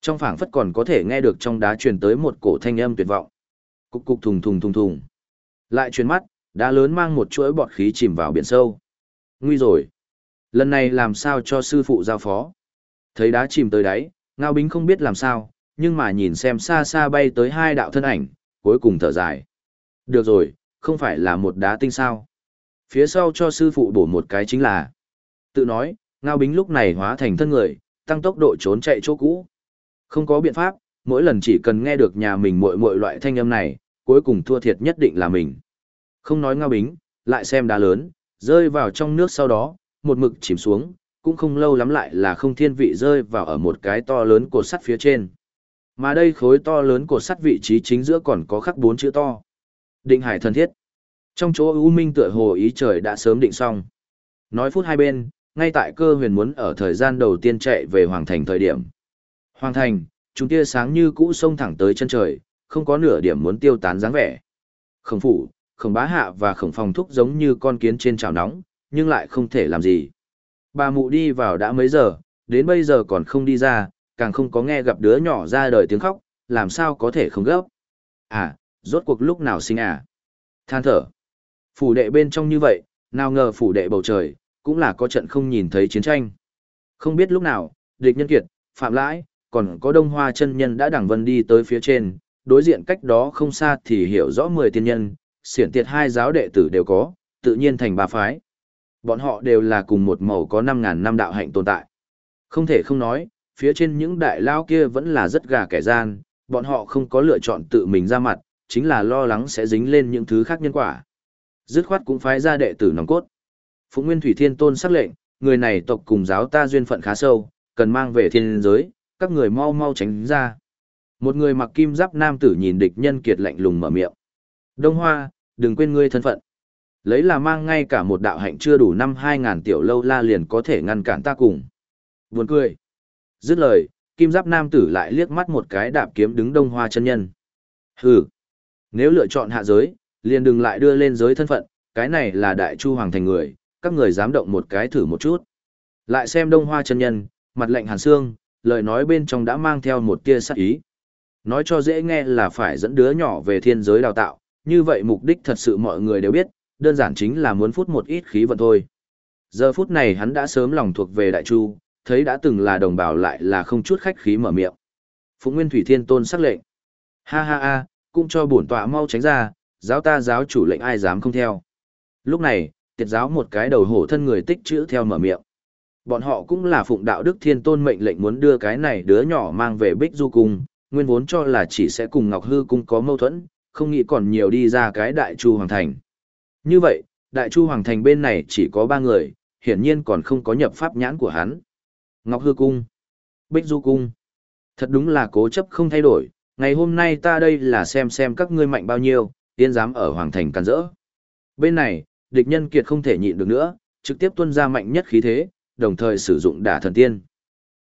A: trong phảng phất còn có thể nghe được trong đá truyền tới một cổ thanh âm tuyệt vọng. Cục cục thùng thùng thùng thùng. Lại truyền mắt, đá lớn mang một chuỗi bọt khí chìm vào biển sâu. Nguy rồi. Lần này làm sao cho sư phụ giao phó. Thấy đá chìm tới đáy, Ngao Bính không biết làm sao, nhưng mà nhìn xem xa xa bay tới hai đạo thân ảnh, cuối cùng thở dài. Được rồi, không phải là một đá tinh sao. Phía sau cho sư phụ bổ một cái chính là. Tự nói, Ngao Bính lúc này hóa thành thân người, tăng tốc độ trốn chạy chỗ cũ. Không có biện pháp, mỗi lần chỉ cần nghe được nhà mình muội muội loại thanh âm này, cuối cùng thua thiệt nhất định là mình. Không nói Ngao Bính, lại xem đá lớn, rơi vào trong nước sau đó, một mực chìm xuống, cũng không lâu lắm lại là không thiên vị rơi vào ở một cái to lớn cột sắt phía trên. Mà đây khối to lớn của sắt vị trí chính giữa còn có khắc bốn chữ to. Định hải thân thiết. Trong chỗ U Minh tựa hồ ý trời đã sớm định xong. Nói phút hai bên, ngay tại cơ huyền muốn ở thời gian đầu tiên chạy về Hoàng Thành thời điểm. Hoàng Thành, chúng tia sáng như cũ sông thẳng tới chân trời, không có nửa điểm muốn tiêu tán dáng vẻ. Khổng phủ, khổng bá hạ và khổng phòng thúc giống như con kiến trên chảo nóng, nhưng lại không thể làm gì. Bà mụ đi vào đã mấy giờ, đến bây giờ còn không đi ra, càng không có nghe gặp đứa nhỏ ra đời tiếng khóc, làm sao có thể không gấp. À, rốt cuộc lúc nào sinh à? Than thở. Phủ đệ bên trong như vậy, nào ngờ phủ đệ bầu trời, cũng là có trận không nhìn thấy chiến tranh. Không biết lúc nào, địch nhân kiệt, phạm lãi, còn có đông hoa chân nhân đã đẳng vân đi tới phía trên, đối diện cách đó không xa thì hiểu rõ 10 tiên nhân, siển tiệt hai giáo đệ tử đều có, tự nhiên thành ba phái. Bọn họ đều là cùng một màu có 5.000 năm đạo hạnh tồn tại. Không thể không nói, phía trên những đại lao kia vẫn là rất gà kẻ gian, bọn họ không có lựa chọn tự mình ra mặt, chính là lo lắng sẽ dính lên những thứ khác nhân quả. Dứt khoát cũng phái ra đệ tử nòng cốt. Phụng Nguyên Thủy Thiên Tôn sắc lệnh, người này tộc cùng giáo ta duyên phận khá sâu, cần mang về thiên giới, các người mau mau tránh ra. Một người mặc kim giáp nam tử nhìn địch nhân kiệt lạnh lùng mở miệng. Đông Hoa, đừng quên ngươi thân phận. Lấy là mang ngay cả một đạo hạnh chưa đủ năm 2000 tiểu lâu la liền có thể ngăn cản ta cùng. Buồn cười. Dứt lời, kim giáp nam tử lại liếc mắt một cái đạp kiếm đứng Đông Hoa chân nhân. Hừ. Nếu lựa chọn hạ giới, liền đừng lại đưa lên giới thân phận, cái này là đại chu hoàng thành người, các người dám động một cái thử một chút. Lại xem Đông Hoa chân nhân, mặt lạnh hàn xương, lời nói bên trong đã mang theo một tia sát ý. Nói cho dễ nghe là phải dẫn đứa nhỏ về thiên giới đào tạo, như vậy mục đích thật sự mọi người đều biết, đơn giản chính là muốn phút một ít khí vận thôi. Giờ phút này hắn đã sớm lòng thuộc về Đại Chu, thấy đã từng là đồng bào lại là không chút khách khí mở miệng. Phụng Nguyên Thủy Thiên Tôn sắc lệnh. Ha ha ha, cũng cho bổn tọa mau tránh ra, giáo ta giáo chủ lệnh ai dám không theo. Lúc này, tiệt giáo một cái đầu hổ thân người tích chữ theo mở miệng. Bọn họ cũng là phụng đạo đức thiên tôn mệnh lệnh muốn đưa cái này đứa nhỏ mang về bích du cung, nguyên vốn cho là chỉ sẽ cùng Ngọc Hư cung có mâu thuẫn, không nghĩ còn nhiều đi ra cái đại chu hoàng thành. Như vậy, đại chu hoàng thành bên này chỉ có ba người, hiển nhiên còn không có nhập pháp nhãn của hắn. Ngọc Hư cung, Bích Du cung. Thật đúng là cố chấp không thay đổi, ngày hôm nay ta đây là xem xem các ngươi mạnh bao nhiêu, tiên dám ở hoàng thành càn rỡ. Bên này, địch nhân kiệt không thể nhịn được nữa, trực tiếp tuân ra mạnh nhất khí thế, đồng thời sử dụng đả thần tiên.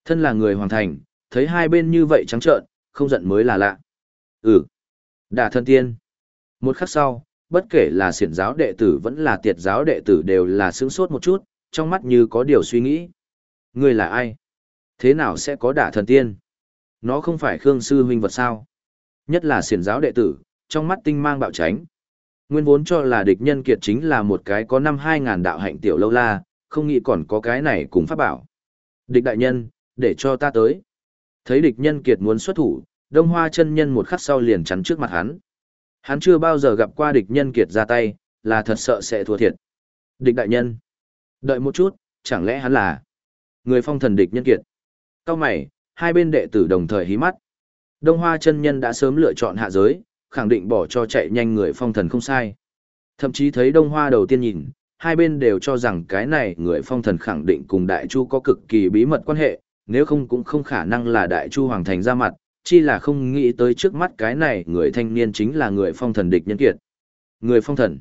A: Thân là người hoàng thành, thấy hai bên như vậy trắng trợn, không giận mới là lạ. Ừ, đả thần tiên. Một khắc sau, bất kể là siển giáo đệ tử vẫn là tiệt giáo đệ tử đều là sướng sốt một chút, trong mắt như có điều suy nghĩ. Ngươi là ai? Thế nào sẽ có đả thần tiên? Nó không phải Khương Sư huynh vật sao? Nhất là xiển giáo đệ tử, trong mắt tinh mang bạo tránh. Nguyên vốn cho là địch nhân kiệt chính là một cái có năm hai ngàn đạo hạnh tiểu lâu la, không nghĩ còn có cái này cùng pháp bảo. Địch đại nhân, để cho ta tới. Thấy địch nhân kiệt muốn xuất thủ, đông hoa chân nhân một khắc sau liền chắn trước mặt hắn. Hắn chưa bao giờ gặp qua địch nhân kiệt ra tay, là thật sợ sẽ thua thiệt. Địch đại nhân. Đợi một chút, chẳng lẽ hắn là người phong thần địch nhân kiệt. Cao mày, hai bên đệ tử đồng thời hí mắt. Đông hoa chân nhân đã sớm lựa chọn hạ giới, khẳng định bỏ cho chạy nhanh người phong thần không sai. Thậm chí thấy đông hoa đầu tiên nhìn, hai bên đều cho rằng cái này người phong thần khẳng định cùng đại chu có cực kỳ bí mật quan hệ, nếu không cũng không khả năng là đại chu hoàng thành ra mặt, chi là không nghĩ tới trước mắt cái này người thanh niên chính là người phong thần địch nhân kiệt. Người phong thần.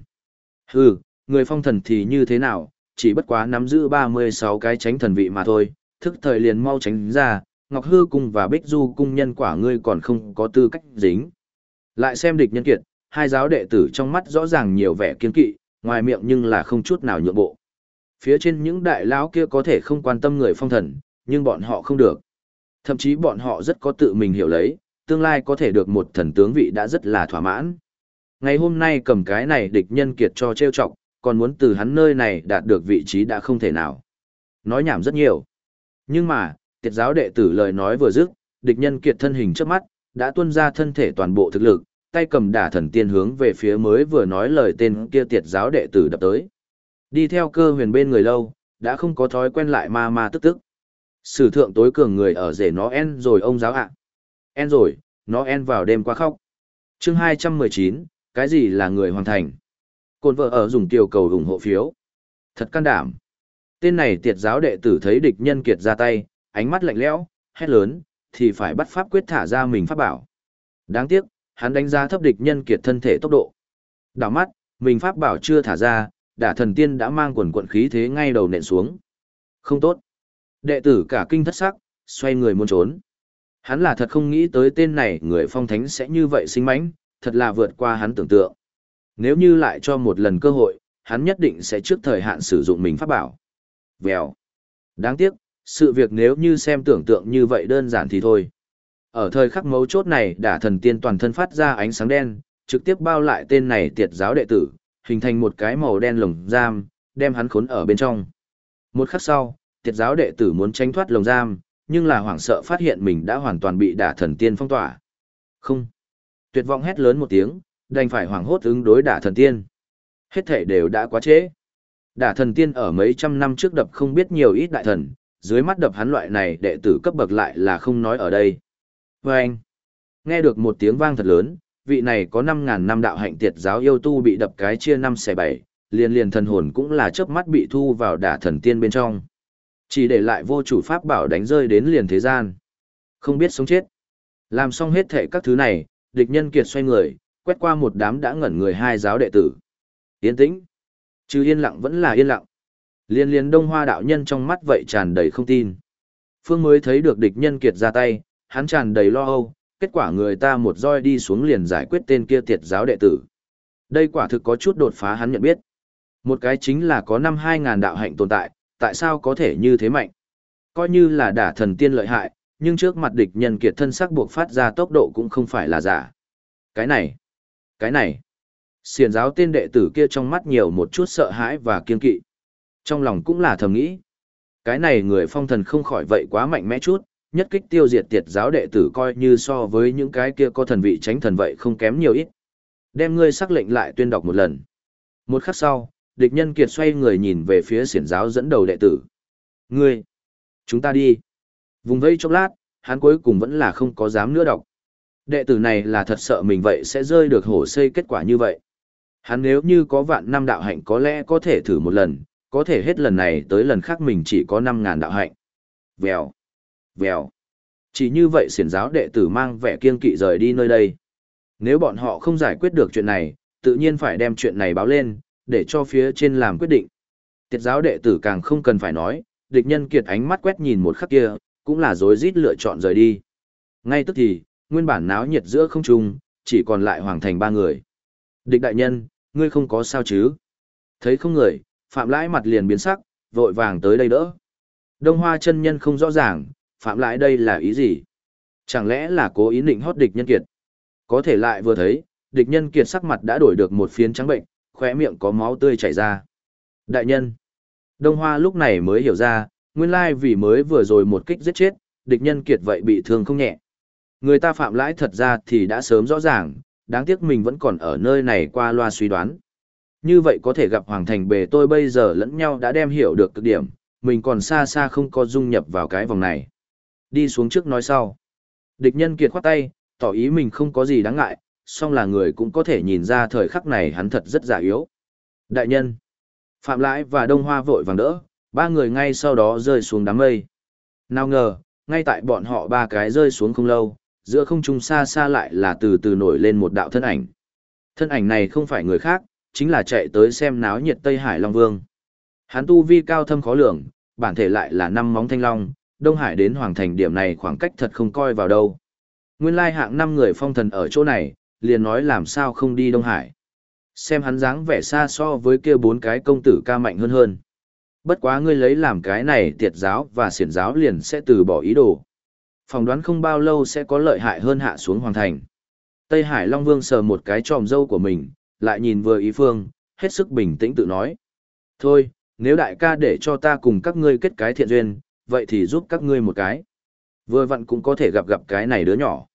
A: Hừ, người phong thần thì như thế nào, chỉ bất quá nắm giữ 36 cái tránh thần vị mà thôi, thức thời liền mau tránh ra, Ngọc Hư cung và Bích Du cung nhân quả ngươi còn không có tư cách dính. Lại xem địch nhân kiệt, hai giáo đệ tử trong mắt rõ ràng nhiều vẻ kiên kỵ, ngoài miệng nhưng là không chút nào nhượng bộ. Phía trên những đại lão kia có thể không quan tâm người phong thần, nhưng bọn họ không được. Thậm chí bọn họ rất có tự mình hiểu lấy, tương lai có thể được một thần tướng vị đã rất là thỏa mãn. Ngày hôm nay cầm cái này địch nhân kiệt cho trêu chọc, còn muốn từ hắn nơi này đạt được vị trí đã không thể nào. Nói nhảm rất nhiều. Nhưng mà, tiệt giáo đệ tử lời nói vừa dứt, địch nhân kiệt thân hình trước mắt, đã tuôn ra thân thể toàn bộ thực lực, tay cầm đả thần tiên hướng về phía mới vừa nói lời tên kia tiệt giáo đệ tử đập tới. Đi theo cơ huyền bên người lâu, đã không có thói quen lại ma ma tức tức. Sử thượng tối cường người ở rể nó en rồi ông giáo ạ. En rồi, nó en vào đêm qua khóc. chương 219, cái gì là người hoàn thành? Cồn vợ ở dùng tiểu cầu ủng hộ phiếu. Thật can đảm. Tên này tiệt giáo đệ tử thấy địch nhân kiệt ra tay, ánh mắt lạnh lẽo, hét lớn, thì phải bắt pháp quyết thả ra mình pháp bảo. Đáng tiếc, hắn đánh giá thấp địch nhân kiệt thân thể tốc độ. Đảo mắt, mình pháp bảo chưa thả ra, đả thần tiên đã mang quần quận khí thế ngay đầu nện xuống. Không tốt. Đệ tử cả kinh thất sắc, xoay người muốn trốn. Hắn là thật không nghĩ tới tên này người phong thánh sẽ như vậy sinh mãnh, thật là vượt qua hắn tưởng tượng. Nếu như lại cho một lần cơ hội, hắn nhất định sẽ trước thời hạn sử dụng mình pháp bảo. Vèo. Đáng tiếc, sự việc nếu như xem tưởng tượng như vậy đơn giản thì thôi. Ở thời khắc mấu chốt này đả thần tiên toàn thân phát ra ánh sáng đen, trực tiếp bao lại tên này tiệt giáo đệ tử, hình thành một cái màu đen lồng giam, đem hắn khốn ở bên trong. Một khắc sau, tiệt giáo đệ tử muốn tránh thoát lồng giam, nhưng là hoảng sợ phát hiện mình đã hoàn toàn bị đả thần tiên phong tỏa. Không. Tuyệt vọng hét lớn một tiếng, đành phải hoảng hốt ứng đối đả thần tiên. Hết thể đều đã quá trễ. Đả thần tiên ở mấy trăm năm trước đập không biết nhiều ít đại thần, dưới mắt đập hắn loại này đệ tử cấp bậc lại là không nói ở đây. Và anh, nghe được một tiếng vang thật lớn, vị này có 5.000 năm đạo hạnh tiệt giáo yêu tu bị đập cái chia năm xe bảy, liền liền thần hồn cũng là chớp mắt bị thu vào đả thần tiên bên trong. Chỉ để lại vô chủ pháp bảo đánh rơi đến liền thế gian. Không biết sống chết. Làm xong hết thể các thứ này, địch nhân kiệt xoay người, quét qua một đám đã ngẩn người hai giáo đệ tử. Yên tĩnh. Chứ yên lặng vẫn là yên lặng. Liên liên đông hoa đạo nhân trong mắt vậy tràn đầy không tin. Phương mới thấy được địch nhân kiệt ra tay, hắn tràn đầy lo âu, kết quả người ta một roi đi xuống liền giải quyết tên kia tiệt giáo đệ tử. Đây quả thực có chút đột phá hắn nhận biết. Một cái chính là có năm hai ngàn đạo hạnh tồn tại, tại sao có thể như thế mạnh? Coi như là đả thần tiên lợi hại, nhưng trước mặt địch nhân kiệt thân sắc buộc phát ra tốc độ cũng không phải là giả. Cái này, cái này, xiền giáo tên đệ tử kia trong mắt nhiều một chút sợ hãi và kiên kỵ. Trong lòng cũng là thầm nghĩ. Cái này người phong thần không khỏi vậy quá mạnh mẽ chút, nhất kích tiêu diệt tiệt giáo đệ tử coi như so với những cái kia có thần vị tránh thần vậy không kém nhiều ít. Đem ngươi sắc lệnh lại tuyên đọc một lần. Một khắc sau, địch nhân kiệt xoay người nhìn về phía xiển giáo dẫn đầu đệ tử. Ngươi, chúng ta đi. Vùng vây chốc lát, hắn cuối cùng vẫn là không có dám nữa đọc. Đệ tử này là thật sợ mình vậy sẽ rơi được hổ xây kết quả như vậy. Hắn nếu như có vạn năm đạo hạnh có lẽ có thể thử một lần, có thể hết lần này tới lần khác mình chỉ có năm ngàn đạo hạnh. Vèo, vèo. Chỉ như vậy siển giáo đệ tử mang vẻ kiên kỵ rời đi nơi đây. Nếu bọn họ không giải quyết được chuyện này, tự nhiên phải đem chuyện này báo lên, để cho phía trên làm quyết định. Tiệt giáo đệ tử càng không cần phải nói, địch nhân kiệt ánh mắt quét nhìn một khắc kia, cũng là rối rít lựa chọn rời đi. Ngay tức thì, nguyên bản náo nhiệt giữa không trung, chỉ còn lại hoàng thành ba người. Địch đại nhân, ngươi không có sao chứ? Thấy không người, Phạm Lãi mặt liền biến sắc, vội vàng tới đây đỡ. Đông Hoa chân nhân không rõ ràng, Phạm Lãi đây là ý gì? Chẳng lẽ là cố ý định hót địch nhân kiệt? Có thể lại vừa thấy, địch nhân kiệt sắc mặt đã đổi được một phiến trắng bệnh, khóe miệng có máu tươi chảy ra. Đại nhân. Đông Hoa lúc này mới hiểu ra, nguyên lai vì mới vừa rồi một kích giết chết, địch nhân kiệt vậy bị thương không nhẹ. Người ta phạm lãi thật ra thì đã sớm rõ ràng, đáng tiếc mình vẫn còn ở nơi này qua loa suy đoán. Như vậy có thể gặp Hoàng Thành bề tôi bây giờ lẫn nhau đã đem hiểu được cực điểm, mình còn xa xa không có dung nhập vào cái vòng này. Đi xuống trước nói sau. Địch nhân kiệt khoát tay, tỏ ý mình không có gì đáng ngại, song là người cũng có thể nhìn ra thời khắc này hắn thật rất giả yếu. Đại nhân, Phạm Lãi và Đông Hoa vội vàng đỡ, ba người ngay sau đó rơi xuống đám mây. Nào ngờ, ngay tại bọn họ ba cái rơi xuống không lâu, giữa không trung xa xa lại là từ từ nổi lên một đạo thân ảnh. Thân ảnh này không phải người khác, chính là chạy tới xem náo nhiệt Tây Hải Long Vương. Hắn tu vi cao thâm khó lường, bản thể lại là năm móng thanh long, Đông Hải đến Hoàng Thành điểm này khoảng cách thật không coi vào đâu. Nguyên lai hạng năm người phong thần ở chỗ này, liền nói làm sao không đi Đông Hải. Xem hắn dáng vẻ xa so với kia bốn cái công tử ca mạnh hơn hơn. Bất quá ngươi lấy làm cái này tiệt giáo và xiển giáo liền sẽ từ bỏ ý đồ. Phòng đoán không bao lâu sẽ có lợi hại hơn hạ xuống hoàng thành. Tây Hải Long Vương sờ một cái tròm dâu của mình, lại nhìn vừa ý phương, hết sức bình tĩnh tự nói. Thôi, nếu đại ca để cho ta cùng các ngươi kết cái thiện duyên, vậy thì giúp các ngươi một cái. Vừa vặn cũng có thể gặp gặp cái này đứa nhỏ.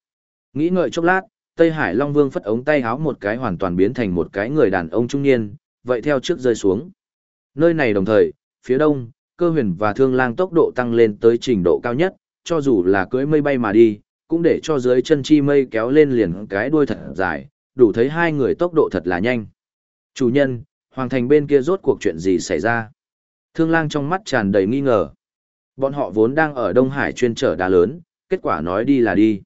A: Nghĩ ngợi chốc lát, Tây Hải Long Vương phất ống tay háo một cái hoàn toàn biến thành một cái người đàn ông trung niên, vậy theo trước rơi xuống. Nơi này đồng thời, phía đông, cơ huyền và thương lang tốc độ tăng lên tới trình độ cao nhất, cho dù là cưỡi mây bay mà đi, cũng để cho dưới chân chi mây kéo lên liền cái đuôi thật dài, đủ thấy hai người tốc độ thật là nhanh. Chủ nhân, hoàng thành bên kia rốt cuộc chuyện gì xảy ra? Thương lang trong mắt tràn đầy nghi ngờ. Bọn họ vốn đang ở Đông Hải chuyên trở đá lớn, kết quả nói đi là đi.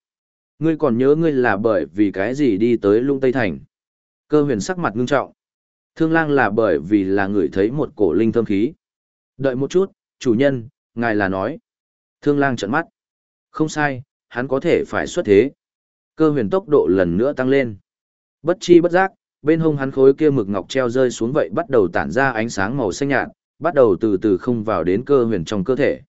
A: Ngươi còn nhớ ngươi là bởi vì cái gì đi tới lung Tây Thành. Cơ huyền sắc mặt ngưng trọng. Thương lang là bởi vì là người thấy một cổ linh thơm khí. Đợi một chút, chủ nhân, ngài là nói. Thương lang trợn mắt. Không sai, hắn có thể phải xuất thế. Cơ huyền tốc độ lần nữa tăng lên. Bất chi bất giác, bên hông hắn khối kia mực ngọc treo rơi xuống vậy bắt đầu tản ra ánh sáng màu xanh nhạt, bắt đầu từ từ không vào đến cơ huyền trong cơ thể.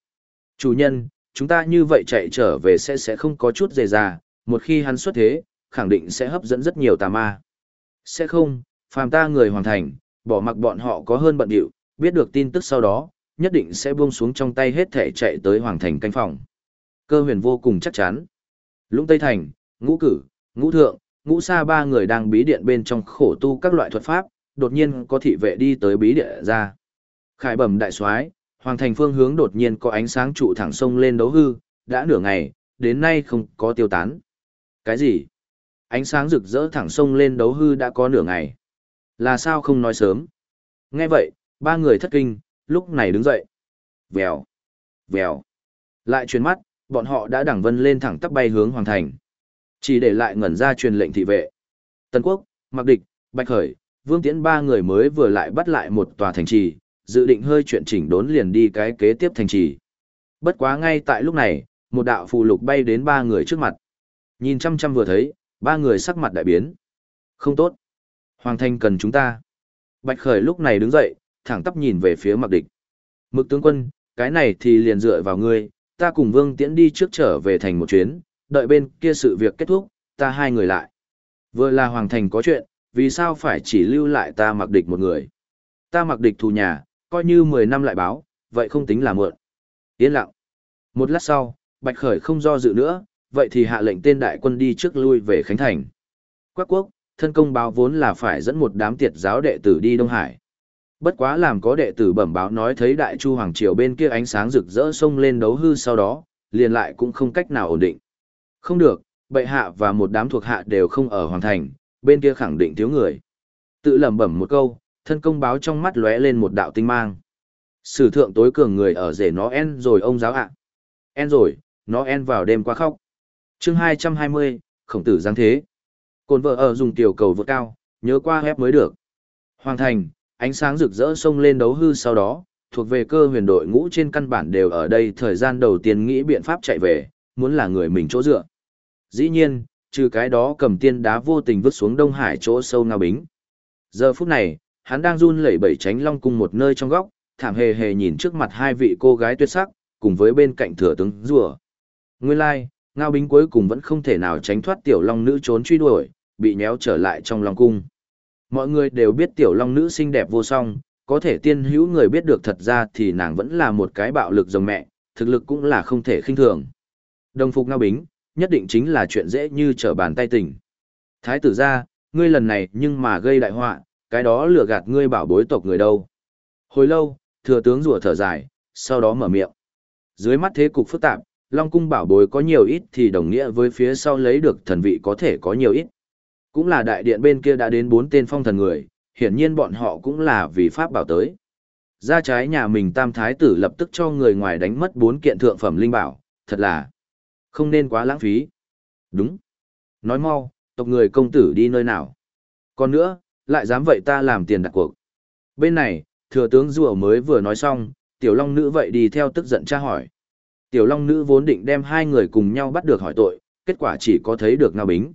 A: Chủ nhân, chúng ta như vậy chạy trở về sẽ sẽ không có chút dề già, một khi hắn xuất thế, khẳng định sẽ hấp dẫn rất nhiều tà ma. Sẽ không, phàm ta người hoàn thành, bỏ mặc bọn họ có hơn bận điệu, biết được tin tức sau đó, nhất định sẽ buông xuống trong tay hết thể chạy tới hoàng thành canh phòng. Cơ huyền vô cùng chắc chắn. Lũng Tây Thành, ngũ cử, ngũ thượng, ngũ sa ba người đang bí điện bên trong khổ tu các loại thuật pháp, đột nhiên có thị vệ đi tới bí điện ra. Khải bẩm đại soái, hoàng thành phương hướng đột nhiên có ánh sáng trụ thẳng sông lên đấu hư, đã nửa ngày, đến nay không có tiêu tán. Cái gì? Ánh sáng rực rỡ thẳng sông lên đấu hư đã có nửa ngày. Là sao không nói sớm? Nghe vậy, ba người thất kinh, lúc này đứng dậy. Vèo, vèo. Lại chuyển mắt, bọn họ đã đẳng vân lên thẳng tắp bay hướng hoàng thành. Chỉ để lại ngẩn ra truyền lệnh thị vệ. tần Quốc, Mặc Địch, Bạch Khởi, Vương Tiễn ba người mới vừa lại bắt lại một tòa thành trì, dự định hơi chuyện chỉnh đốn liền đi cái kế tiếp thành trì. Bất quá ngay tại lúc này, một đạo phù lục bay đến ba người trước mặt. Nhìn chăm chăm vừa thấy, ba người sắc mặt đại biến. Không tốt. Hoàng thành cần chúng ta. Bạch Khởi lúc này đứng dậy, thẳng tắp nhìn về phía mặc địch. Mực tướng quân, cái này thì liền dựa vào ngươi, ta cùng Vương Tiễn đi trước trở về thành một chuyến, đợi bên kia sự việc kết thúc, ta hai người lại. Vừa là Hoàng thành có chuyện, vì sao phải chỉ lưu lại ta mặc địch một người? Ta mặc địch thù nhà, coi như 10 năm lại báo, vậy không tính là muộn. Yên lặng. Một lát sau, Bạch Khởi không do dự nữa, vậy thì hạ lệnh tên đại quân đi trước lui về Khánh Thành. Quắc quốc, thân công báo vốn là phải dẫn một đám tiệt giáo đệ tử đi Đông Hải. Bất quá làm có đệ tử bẩm báo nói thấy đại chu hoàng triều bên kia ánh sáng rực rỡ xông lên đấu hư sau đó, liền lại cũng không cách nào ổn định. Không được, bệ hạ và một đám thuộc hạ đều không ở hoàng thành, bên kia khẳng định thiếu người. Tự lẩm bẩm một câu, thân công báo trong mắt lóe lên một đạo tinh mang. Sử thượng tối cường người ở rể nó en rồi ông giáo ạ. En rồi, nó en vào đêm qua khóc. chương 220, khổng tử giáng thế. Cồn vợ ở dùng tiểu cầu vượt cao, nhớ qua hép mới được. Hoàng thành, ánh sáng rực rỡ xông lên đấu hư sau đó, thuộc về cơ huyền đội ngũ trên căn bản đều ở đây thời gian đầu tiên nghĩ biện pháp chạy về, muốn là người mình chỗ dựa. Dĩ nhiên, trừ cái đó cầm tiên đá vô tình vứt xuống Đông Hải chỗ sâu ngao bính. Giờ phút này, hắn đang run lẩy bẩy tránh long cung một nơi trong góc, thảm hề hề nhìn trước mặt hai vị cô gái tuyệt sắc, cùng với bên cạnh thừa tướng rùa. Nguyên lai, like, ngao bính cuối cùng vẫn không thể nào tránh thoát tiểu long nữ trốn truy đuổi, bị nhéo trở lại trong long cung. Mọi người đều biết tiểu long nữ xinh đẹp vô song, có thể tiên hữu người biết được thật ra thì nàng vẫn là một cái bạo lực rồng mẹ, thực lực cũng là không thể khinh thường. Đồng phục ngao bính, nhất định chính là chuyện dễ như trở bàn tay tỉnh. Thái tử ra, ngươi lần này nhưng mà gây đại họa, cái đó lừa gạt ngươi bảo bối tộc người đâu. Hồi lâu, thừa tướng rủa thở dài, sau đó mở miệng. Dưới mắt thế cục phức tạp, Long cung bảo bối có nhiều ít thì đồng nghĩa với phía sau lấy được thần vị có thể có nhiều ít. Cũng là đại điện bên kia đã đến bốn tên phong thần người, hiển nhiên bọn họ cũng là vì pháp bảo tới. Ra trái nhà mình tam thái tử lập tức cho người ngoài đánh mất bốn kiện thượng phẩm linh bảo, thật là không nên quá lãng phí. Đúng. Nói mau, tộc người công tử đi nơi nào. Còn nữa, lại dám vậy ta làm tiền đặt cuộc. Bên này, thừa tướng rùa mới vừa nói xong, tiểu long nữ vậy đi theo tức giận tra hỏi. Tiểu long nữ vốn định đem hai người cùng nhau bắt được hỏi tội, kết quả chỉ có thấy được ngao bính.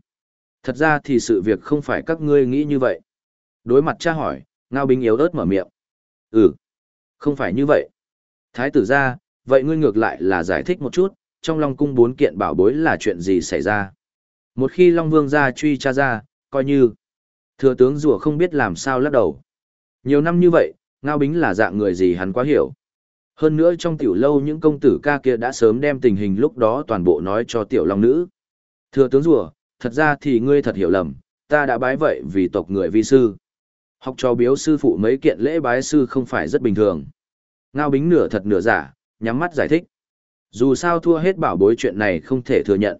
A: Thật ra thì sự việc không phải các ngươi nghĩ như vậy. Đối mặt cha hỏi, ngao bính yếu ớt mở miệng. Ừ, không phải như vậy. Thái tử ra, vậy ngươi ngược lại là giải thích một chút, trong Long cung bốn kiện bảo bối là chuyện gì xảy ra. Một khi Long Vương ra truy tra ra, coi như thừa tướng rùa không biết làm sao lắc đầu. Nhiều năm như vậy, Ngao Bính là dạng người gì hắn quá hiểu. Hơn nữa trong tiểu lâu những công tử ca kia đã sớm đem tình hình lúc đó toàn bộ nói cho tiểu long nữ. Thừa tướng rùa, thật ra thì ngươi thật hiểu lầm, ta đã bái vậy vì tộc người vi sư. Học trò biếu sư phụ mấy kiện lễ bái sư không phải rất bình thường. Ngao Bính nửa thật nửa giả, nhắm mắt giải thích. Dù sao thua hết bảo bối chuyện này không thể thừa nhận.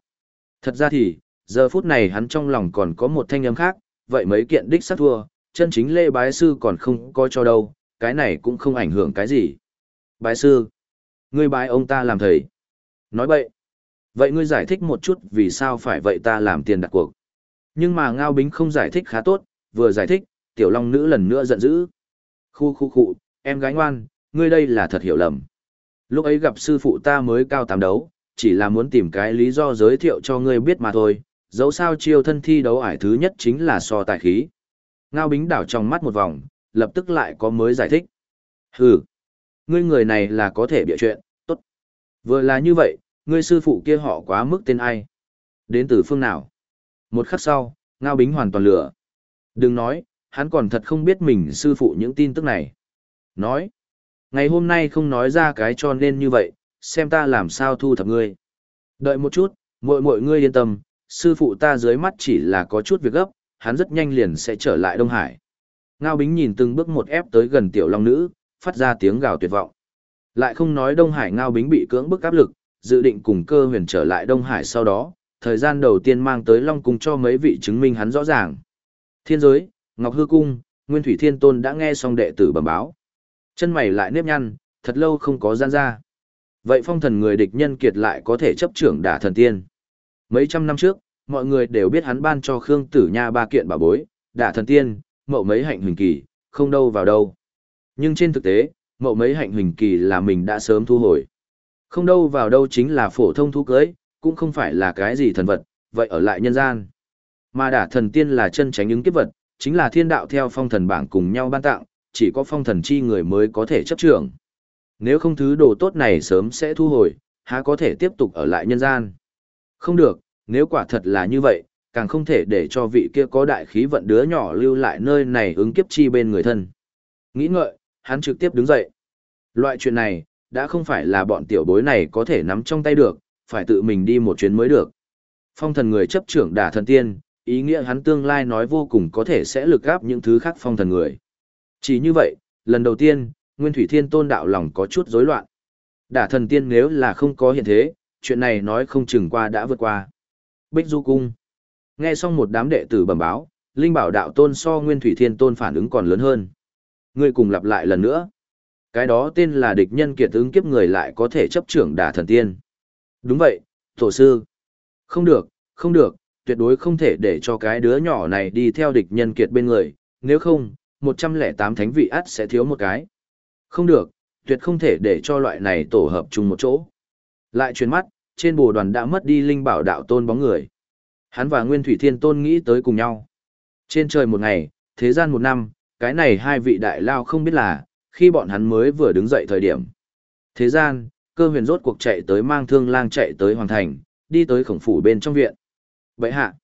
A: Thật ra thì, giờ phút này hắn trong lòng còn có một thanh âm khác, vậy mấy kiện đích sát thua, chân chính lễ bái sư còn không có cho đâu, cái này cũng không ảnh hưởng cái gì. Bái sư, ngươi bái ông ta làm thầy. Nói vậy, vậy ngươi giải thích một chút vì sao phải vậy ta làm tiền đặt cuộc. Nhưng mà Ngao Bính không giải thích khá tốt, vừa giải thích, tiểu long nữ lần nữa giận dữ. Khu khu khu, em gái ngoan, ngươi đây là thật hiểu lầm. Lúc ấy gặp sư phụ ta mới cao tám đấu, chỉ là muốn tìm cái lý do giới thiệu cho ngươi biết mà thôi, dẫu sao chiêu thân thi đấu ải thứ nhất chính là so tài khí. Ngao Bính đảo trong mắt một vòng, lập tức lại có mới giải thích. Hừ, ngươi người này là có thể bịa chuyện, tốt. Vừa là như vậy, ngươi sư phụ kia họ quá mức tên ai? Đến từ phương nào? Một khắc sau, Ngao Bính hoàn toàn lửa. Đừng nói, hắn còn thật không biết mình sư phụ những tin tức này. Nói, ngày hôm nay không nói ra cái cho nên như vậy, xem ta làm sao thu thập ngươi. Đợi một chút, mọi mọi ngươi yên tâm, sư phụ ta dưới mắt chỉ là có chút việc gấp, hắn rất nhanh liền sẽ trở lại Đông Hải. Ngao Bính nhìn từng bước một ép tới gần tiểu long nữ, phát ra tiếng gào tuyệt vọng. Lại không nói Đông Hải Ngao Bính bị cưỡng bức áp lực, dự định cùng cơ huyền trở lại Đông Hải sau đó, thời gian đầu tiên mang tới Long Cung cho mấy vị chứng minh hắn rõ ràng. Thiên giới, Ngọc Hư Cung, Nguyên Thủy Thiên Tôn đã nghe xong đệ tử bẩm báo. Chân mày lại nếp nhăn, thật lâu không có gian ra. Vậy phong thần người địch nhân kiệt lại có thể chấp trưởng đả thần tiên. Mấy trăm năm trước, mọi người đều biết hắn ban cho Khương Tử Nha ba kiện bảo bối, đả thần tiên, mậu mấy hạnh huỳnh kỳ, không đâu vào đâu. Nhưng trên thực tế, mậu mấy hạnh huỳnh kỳ là mình đã sớm thu hồi. Không đâu vào đâu chính là phổ thông thú cưới, cũng không phải là cái gì thần vật, vậy ở lại nhân gian. Mà đả thần tiên là chân tránh ứng kiếp vật, chính là thiên đạo theo phong thần bảng cùng nhau ban tặng, chỉ có phong thần chi người mới có thể chấp trưởng. Nếu không thứ đồ tốt này sớm sẽ thu hồi, há có thể tiếp tục ở lại nhân gian. Không được, nếu quả thật là như vậy, càng không thể để cho vị kia có đại khí vận đứa nhỏ lưu lại nơi này ứng kiếp chi bên người thân. Nghĩ ngợi, hắn trực tiếp đứng dậy. Loại chuyện này, đã không phải là bọn tiểu bối này có thể nắm trong tay được, phải tự mình đi một chuyến mới được. Phong thần người chấp trưởng đả thần tiên, ý nghĩa hắn tương lai nói vô cùng có thể sẽ lực gáp những thứ khác phong thần người. Chỉ như vậy, lần đầu tiên, Nguyên Thủy Thiên Tôn đạo lòng có chút rối loạn. Đả thần tiên nếu là không có hiện thế, chuyện này nói không chừng qua đã vượt qua. Bích Du Cung. Nghe xong một đám đệ tử bẩm báo, Linh Bảo đạo tôn so Nguyên Thủy Thiên Tôn phản ứng còn lớn hơn. Ngươi cùng lặp lại lần nữa. Cái đó tên là địch nhân kiệt ứng kiếp người lại có thể chấp trưởng đả thần tiên. Đúng vậy, tổ sư. Không được, không được, tuyệt đối không thể để cho cái đứa nhỏ này đi theo địch nhân kiệt bên người, nếu không, 108 thánh vị ắt sẽ thiếu một cái. Không được, tuyệt không thể để cho loại này tổ hợp chung một chỗ. Lại chuyển mắt, trên bồ đoàn đã mất đi linh bảo đạo tôn bóng người. Hắn và Nguyên Thủy Thiên Tôn nghĩ tới cùng nhau. Trên trời một ngày, thế gian một năm, cái này hai vị đại lao không biết là, khi bọn hắn mới vừa đứng dậy thời điểm. Thế gian, cơ huyền rốt cuộc chạy tới mang thương lang chạy tới hoàng thành, đi tới khổng phủ bên trong viện. Vậy hạ.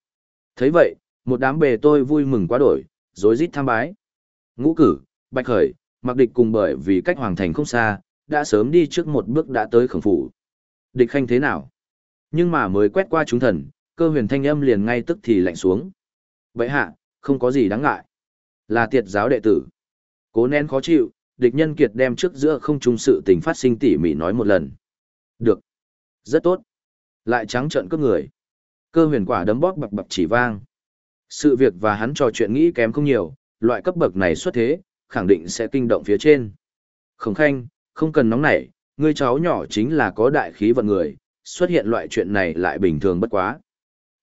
A: thấy vậy, một đám bề tôi vui mừng quá đổi, rối rít tham bái. Ngũ cử, bạch khởi, mặc địch cùng bởi vì cách hoàng thành không xa, đã sớm đi trước một bước đã tới khổng phủ. Địch khanh thế nào? Nhưng mà mới quét qua chúng thần, cơ huyền thanh âm liền ngay tức thì lạnh xuống. Vậy hạ, không có gì đáng ngại. Là tiệt giáo đệ tử. Cố nén khó chịu, địch nhân kiệt đem trước giữa không trung sự tình phát sinh tỉ mỉ nói một lần. Được. Rất tốt. Lại trắng trợn cướp người. Cơ huyền quả đấm bóp bập bập chỉ vang. Sự việc và hắn trò chuyện nghĩ kém không nhiều, loại cấp bậc này xuất thế, khẳng định sẽ kinh động phía trên. Khổng khanh, không cần nóng nảy, ngươi cháu nhỏ chính là có đại khí vận người, xuất hiện loại chuyện này lại bình thường bất quá.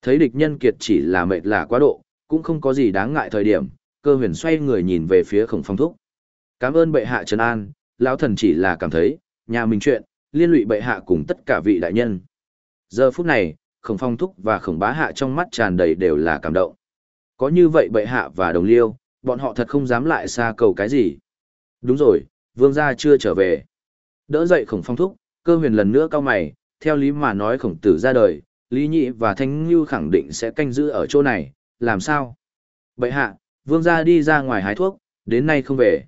A: Thấy địch nhân kiệt chỉ là mệt là quá độ, cũng không có gì đáng ngại thời điểm, cơ huyền xoay người nhìn về phía khổng phong thúc. Cảm ơn bệ hạ Trần An, lão thần chỉ là cảm thấy, nhà mình chuyện, liên lụy bệ hạ cùng tất cả vị đại nhân. Giờ phút này, khổng phong thúc và khổng bá hạ trong mắt tràn đầy đều là cảm động. Có như vậy bệ hạ và đồng liêu, bọn họ thật không dám lại xa cầu cái gì. Đúng rồi, vương gia chưa trở về. Đỡ dậy khổng phong thúc, cơ huyền lần nữa cao mày, theo lý mà nói khổng tử ra đời, Lý Nhị và Thanh Ngưu khẳng định sẽ canh giữ ở chỗ này, làm sao? Bệ hạ, vương gia đi ra ngoài hái thuốc, đến nay không về.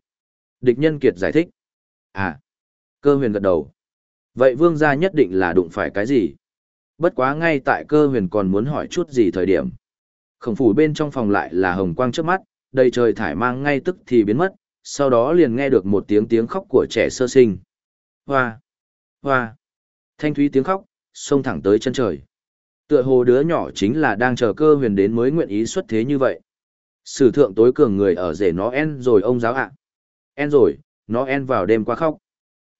A: Địch nhân kiệt giải thích. À, cơ huyền gật đầu. Vậy vương gia nhất định là đụng phải cái gì? Bất quá ngay tại cơ huyền còn muốn hỏi chút gì thời điểm. Khổng phủ bên trong phòng lại là hồng quang trước mắt, đầy trời thải mang ngay tức thì biến mất, sau đó liền nghe được một tiếng tiếng khóc của trẻ sơ sinh. Hoa! Hoa! Thanh thúy tiếng khóc, xông thẳng tới chân trời. Tựa hồ đứa nhỏ chính là đang chờ cơ huyền đến mới nguyện ý xuất thế như vậy. Sử thượng tối cường người ở rể nó en rồi ông giáo ạ. En rồi, nó en vào đêm qua khóc.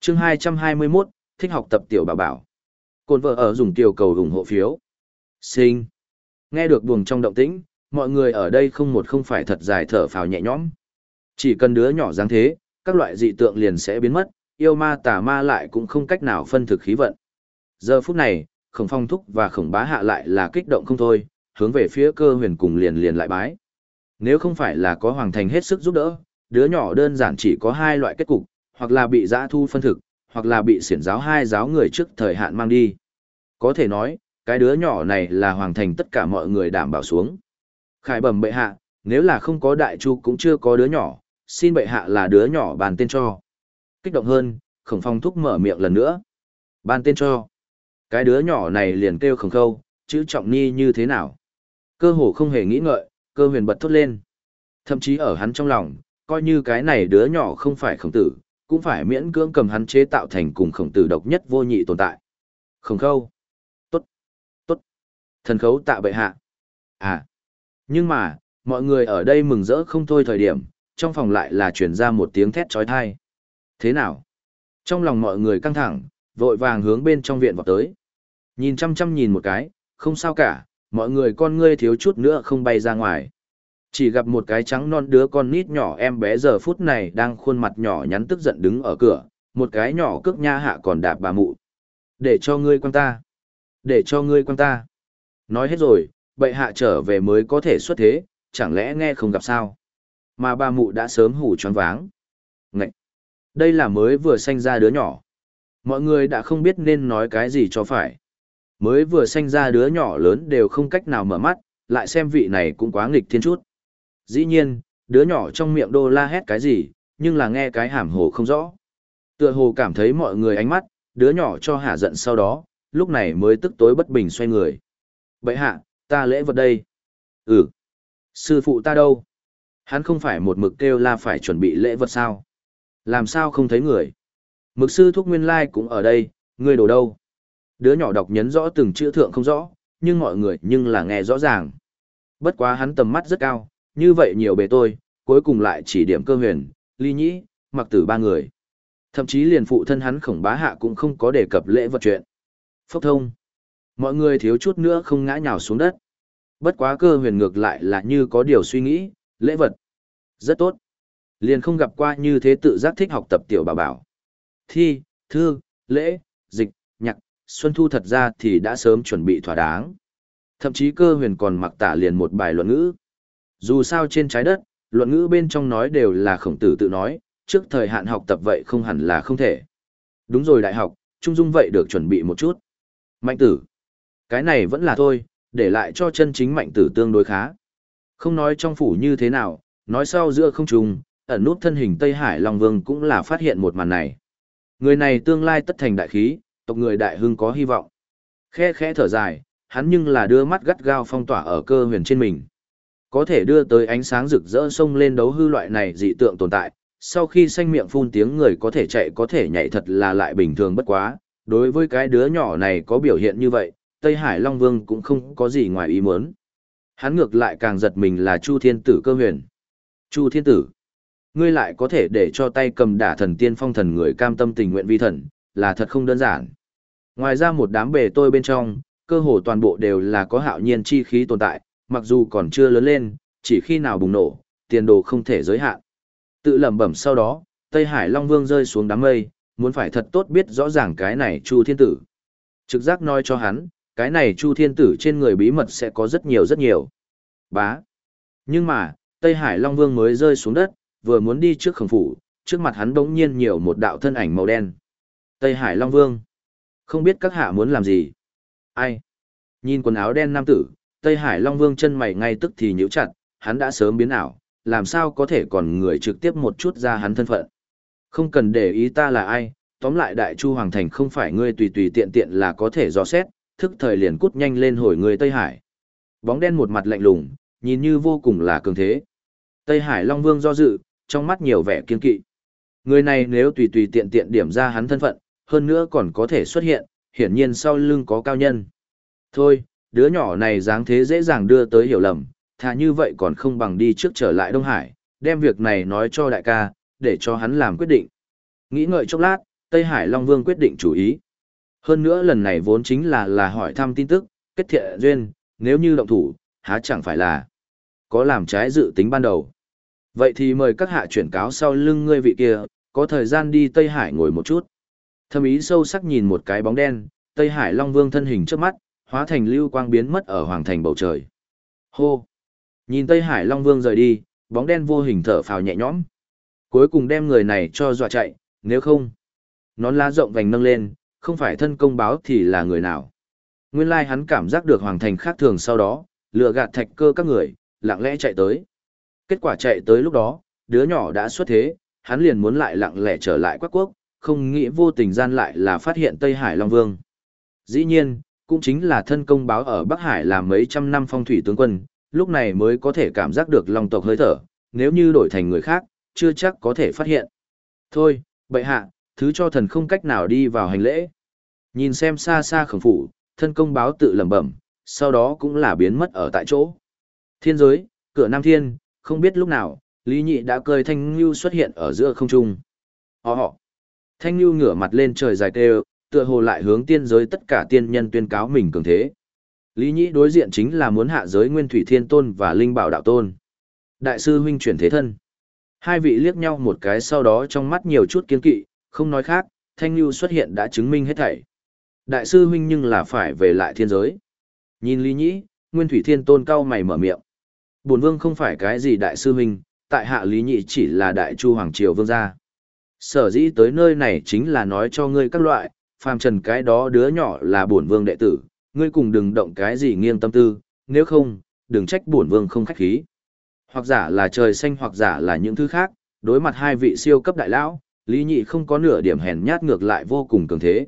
A: chương 221, thích học tập tiểu bảo bảo. Côn vợ ở dùng tiểu cầu ủng hộ phiếu. Sinh. Nghe được buồng trong động tĩnh, mọi người ở đây không một không phải thật dài thở phào nhẹ nhõm. Chỉ cần đứa nhỏ dáng thế, các loại dị tượng liền sẽ biến mất, yêu ma tà ma lại cũng không cách nào phân thực khí vận. Giờ phút này, khổng phong thúc và khổng bá hạ lại là kích động không thôi, hướng về phía cơ huyền cùng liền liền lại bái. Nếu không phải là có hoàng thành hết sức giúp đỡ, đứa nhỏ đơn giản chỉ có hai loại kết cục, hoặc là bị giã thu phân thực, hoặc là bị xiển giáo hai giáo người trước thời hạn mang đi. Có thể nói, cái đứa nhỏ này là hoàng thành tất cả mọi người đảm bảo xuống. Khải bẩm bệ hạ, nếu là không có đại chu cũng chưa có đứa nhỏ, xin bệ hạ là đứa nhỏ bàn tên cho. Kích động hơn, khổng phong thúc mở miệng lần nữa. bàn tên cho. Cái đứa nhỏ này liền kêu khổng khâu, chữ trọng ni như thế nào. Cơ hồ không hề nghĩ ngợi, cơ huyền bật thốt lên. Thậm chí ở hắn trong lòng, coi như cái này đứa nhỏ không phải khổng tử, cũng phải miễn cưỡng cầm hắn chế tạo thành cùng khổng tử độc nhất vô nhị tồn tại. Khổng khâu. Tốt. Tốt. Thần khấu tạ bệ hạ. À. Nhưng mà, mọi người ở đây mừng rỡ không thôi thời điểm, trong phòng lại là chuyển ra một tiếng thét trói thai. Thế nào? Trong lòng mọi người căng thẳng, vội vàng hướng bên trong viện vào tới. Nhìn chăm chăm nhìn một cái, không sao cả, mọi người con ngươi thiếu chút nữa không bay ra ngoài. Chỉ gặp một cái trắng non đứa con nít nhỏ em bé giờ phút này đang khuôn mặt nhỏ nhắn tức giận đứng ở cửa, một cái nhỏ cước nha hạ còn đạp bà mụ. Để cho ngươi quan ta. Để cho ngươi quan ta. Nói hết rồi, bệ hạ trở về mới có thể xuất thế, chẳng lẽ nghe không gặp sao? Mà bà mụ đã sớm hủ choáng váng. Ngậy! Đây là mới vừa sanh ra đứa nhỏ. Mọi người đã không biết nên nói cái gì cho phải. Mới vừa sanh ra đứa nhỏ lớn đều không cách nào mở mắt, lại xem vị này cũng quá nghịch thiên chút. Dĩ nhiên, đứa nhỏ trong miệng đô la hét cái gì, nhưng là nghe cái hàm hồ không rõ. Tựa hồ cảm thấy mọi người ánh mắt, đứa nhỏ cho hạ giận sau đó, lúc này mới tức tối bất bình xoay người. Bậy hạ, ta lễ vật đây. Ừ. Sư phụ ta đâu? Hắn không phải một mực kêu la phải chuẩn bị lễ vật sao? Làm sao không thấy người? Mực sư thuốc nguyên lai cũng ở đây, người đồ đâu? Đứa nhỏ đọc nhấn rõ từng chữ thượng không rõ, nhưng mọi người nhưng là nghe rõ ràng. Bất quá hắn tầm mắt rất cao, như vậy nhiều bề tôi, cuối cùng lại chỉ điểm cơ huyền, ly nhĩ, mặc tử ba người. Thậm chí liền phụ thân hắn khổng bá hạ cũng không có đề cập lễ vật chuyện. Phốc thông. Mọi người thiếu chút nữa không ngã nhào xuống đất. Bất quá cơ huyền ngược lại là như có điều suy nghĩ, lễ vật. Rất tốt. Liền không gặp qua như thế tự giác thích học tập tiểu bảo bảo. Thi, thư, lễ, dịch, nhạc, xuân thu thật ra thì đã sớm chuẩn bị thỏa đáng. Thậm chí cơ huyền còn mặc tả liền một bài luận ngữ. Dù sao trên trái đất, luận ngữ bên trong nói đều là khổng tử tự nói, trước thời hạn học tập vậy không hẳn là không thể. Đúng rồi đại học, Trung Dung vậy được chuẩn bị một chút. Mạnh tử. Cái này vẫn là thôi, để lại cho chân chính mạnh tử tương đối khá. Không nói trong phủ như thế nào, nói sau giữa không trùng, ẩn nút thân hình Tây Hải Long Vương cũng là phát hiện một màn này. Người này tương lai tất thành đại khí, tộc người đại hưng có hy vọng. Khe khẽ thở dài, hắn nhưng là đưa mắt gắt gao phong tỏa ở cơ huyền trên mình. Có thể đưa tới ánh sáng rực rỡ sông lên đấu hư loại này dị tượng tồn tại, sau khi xanh miệng phun tiếng người có thể chạy có thể nhảy thật là lại bình thường bất quá, đối với cái đứa nhỏ này có biểu hiện như vậy, Tây Hải Long Vương cũng không có gì ngoài ý muốn. Hắn ngược lại càng giật mình là Chu Thiên Tử cơ huyền. Chu Thiên Tử, ngươi lại có thể để cho tay cầm đả thần tiên phong thần người cam tâm tình nguyện vi thần, là thật không đơn giản. Ngoài ra một đám bề tôi bên trong, cơ hồ toàn bộ đều là có hạo nhiên chi khí tồn tại, mặc dù còn chưa lớn lên, chỉ khi nào bùng nổ, tiền đồ không thể giới hạn. Tự lẩm bẩm sau đó, Tây Hải Long Vương rơi xuống đám mây, muốn phải thật tốt biết rõ ràng cái này Chu Thiên Tử. Trực giác nói cho hắn, cái này Chu Thiên Tử trên người bí mật sẽ có rất nhiều rất nhiều. Bá. Nhưng mà, Tây Hải Long Vương mới rơi xuống đất, vừa muốn đi trước khổng phủ, trước mặt hắn bỗng nhiên nhiều một đạo thân ảnh màu đen. Tây Hải Long Vương. Không biết các hạ muốn làm gì? Ai? Nhìn quần áo đen nam tử, Tây Hải Long Vương chân mày ngay tức thì nhíu chặt, hắn đã sớm biến ảo, làm sao có thể còn người trực tiếp một chút ra hắn thân phận. Không cần để ý ta là ai, tóm lại Đại Chu Hoàng Thành không phải ngươi tùy tùy tiện tiện là có thể dò xét, thức thời liền cút nhanh lên hồi người Tây Hải. Bóng đen một mặt lạnh lùng, nhìn như vô cùng là cường thế. Tây Hải Long Vương do dự, trong mắt nhiều vẻ kiên kỵ. Người này nếu tùy tùy tiện tiện điểm ra hắn thân phận, hơn nữa còn có thể xuất hiện, hiển nhiên sau lưng có cao nhân. Thôi, đứa nhỏ này dáng thế dễ dàng đưa tới hiểu lầm, thà như vậy còn không bằng đi trước trở lại Đông Hải, đem việc này nói cho đại ca, để cho hắn làm quyết định. Nghĩ ngợi chốc lát, Tây Hải Long Vương quyết định chủ ý. Hơn nữa lần này vốn chính là là hỏi thăm tin tức, kết thiện duyên, nếu như động thủ, há chẳng phải là có làm trái dự tính ban đầu. Vậy thì mời các hạ chuyển cáo sau lưng ngươi vị kia, có thời gian đi Tây Hải ngồi một chút. Thâm ý sâu sắc nhìn một cái bóng đen, Tây Hải Long Vương thân hình trước mắt, hóa thành lưu quang biến mất ở hoàng thành bầu trời. Hô! Nhìn Tây Hải Long Vương rời đi, bóng đen vô hình thở phào nhẹ nhõm. Cuối cùng đem người này cho dọa chạy, nếu không. Nón lá rộng vành nâng lên, không phải thân công báo thì là người nào. Nguyên lai hắn cảm giác được hoàng thành khác thường sau đó, lừa gạt thạch cơ các người, lặng lẽ chạy tới. Kết quả chạy tới lúc đó, đứa nhỏ đã xuất thế, hắn liền muốn lại lặng lẽ trở lại quắc quốc, không nghĩ vô tình gian lại là phát hiện Tây Hải Long Vương. Dĩ nhiên, cũng chính là thân công báo ở Bắc Hải làm mấy trăm năm phong thủy tướng quân, lúc này mới có thể cảm giác được Long tộc hơi thở, nếu như đổi thành người khác, chưa chắc có thể phát hiện. Thôi, bệ hạ, thứ cho thần không cách nào đi vào hành lễ. Nhìn xem xa xa khổng phủ, thân công báo tự lẩm bẩm, sau đó cũng là biến mất ở tại chỗ. Thiên giới, cửa Nam Thiên, không biết lúc nào, Lý Nhị đã cười Thanh lưu xuất hiện ở giữa không trung. Họ họ. Thanh lưu ngửa mặt lên trời dài kêu, tựa hồ lại hướng tiên giới tất cả tiên nhân tuyên cáo mình cường thế. Lý Nhị đối diện chính là muốn hạ giới Nguyên Thủy Thiên Tôn và Linh Bảo Đạo Tôn. Đại sư huynh chuyển thế thân. Hai vị liếc nhau một cái sau đó trong mắt nhiều chút kiên kỵ, không nói khác, Thanh Nhu xuất hiện đã chứng minh hết thảy. Đại sư huynh nhưng là phải về lại thiên giới. Nhìn Lý Nhĩ, Nguyên Thủy Thiên Tôn cao mày mở miệng. Bổn vương không phải cái gì đại sư huynh, tại hạ Lý Nhị chỉ là đại chu hoàng triều vương gia. Sở dĩ tới nơi này chính là nói cho ngươi các loại, phàm trần cái đó đứa nhỏ là bổn vương đệ tử, ngươi cùng đừng động cái gì nghiêng tâm tư, nếu không, đừng trách bổn vương không khách khí. Hoặc giả là trời xanh hoặc giả là những thứ khác, đối mặt hai vị siêu cấp đại lão, Lý Nhị không có nửa điểm hèn nhát ngược lại vô cùng cường thế.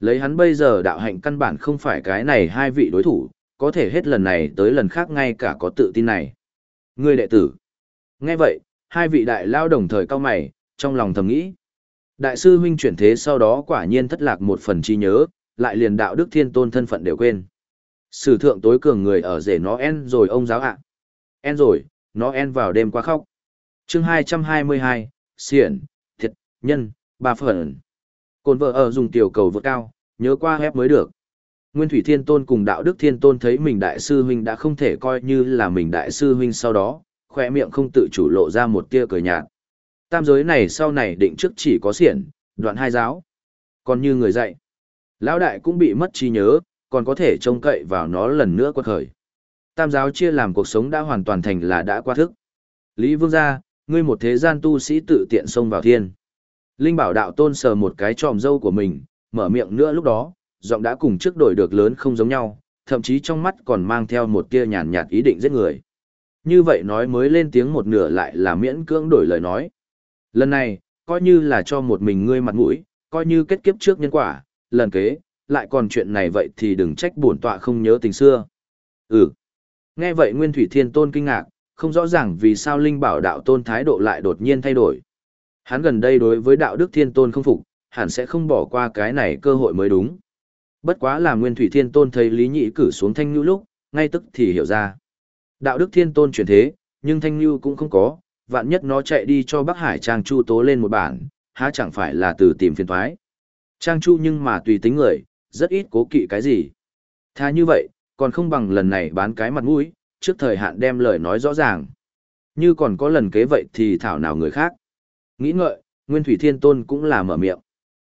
A: Lấy hắn bây giờ đạo hạnh căn bản không phải cái này hai vị đối thủ, có thể hết lần này tới lần khác ngay cả có tự tin này. Ngươi đệ tử. Nghe vậy, hai vị đại lao đồng thời cao mày, trong lòng thầm nghĩ. Đại sư huynh chuyển thế sau đó quả nhiên thất lạc một phần trí nhớ, lại liền đạo đức thiên tôn thân phận đều quên. Sử thượng tối cường người ở rể nó en rồi ông giáo ạ. En rồi, nó en vào đêm qua khóc. chương 222, xiển, thiệt, nhân, ba phần. Cồn vợ ở dùng tiểu cầu vượt cao, nhớ qua hép mới được. Nguyên Thủy Thiên Tôn cùng Đạo Đức Thiên Tôn thấy mình đại sư huynh đã không thể coi như là mình đại sư huynh sau đó, khỏe miệng không tự chủ lộ ra một tia cười nhạt. Tam giới này sau này định trước chỉ có xiển, đoạn hai giáo. Còn như người dạy, lão đại cũng bị mất trí nhớ, còn có thể trông cậy vào nó lần nữa quật khởi. Tam giáo chia làm cuộc sống đã hoàn toàn thành là đã qua thức. Lý Vương gia, ngươi một thế gian tu sĩ tự tiện xông vào thiên. Linh bảo đạo tôn sờ một cái tròm dâu của mình, mở miệng nữa lúc đó, giọng đã cùng trước đổi được lớn không giống nhau, thậm chí trong mắt còn mang theo một tia nhàn nhạt ý định giết người. Như vậy nói mới lên tiếng một nửa lại là miễn cưỡng đổi lời nói. Lần này, coi như là cho một mình ngươi mặt mũi, coi như kết kiếp trước nhân quả, lần kế, lại còn chuyện này vậy thì đừng trách bổn tọa không nhớ tình xưa. Ừ. Nghe vậy Nguyên Thủy Thiên Tôn kinh ngạc, không rõ ràng vì sao Linh Bảo Đạo Tôn thái độ lại đột nhiên thay đổi. Hắn gần đây đối với đạo đức thiên tôn không phục, hẳn sẽ không bỏ qua cái này cơ hội mới đúng. Bất quá là Nguyên Thủy Thiên Tôn thấy Lý Nhị cử xuống Thanh Nhu lúc, ngay tức thì hiểu ra. Đạo đức Thiên Tôn chuyển thế, nhưng Thanh Nhu cũng không có, vạn nhất nó chạy đi cho Bắc Hải Trang Chu tố lên một bản, há chẳng phải là từ tìm phiền thoái. Trang Chu nhưng mà tùy tính người, rất ít cố kỵ cái gì. Tha như vậy, còn không bằng lần này bán cái mặt mũi, trước thời hạn đem lời nói rõ ràng. Như còn có lần kế vậy thì thảo nào người khác. Nghĩ ngợi, Nguyên Thủy Thiên Tôn cũng là mở miệng.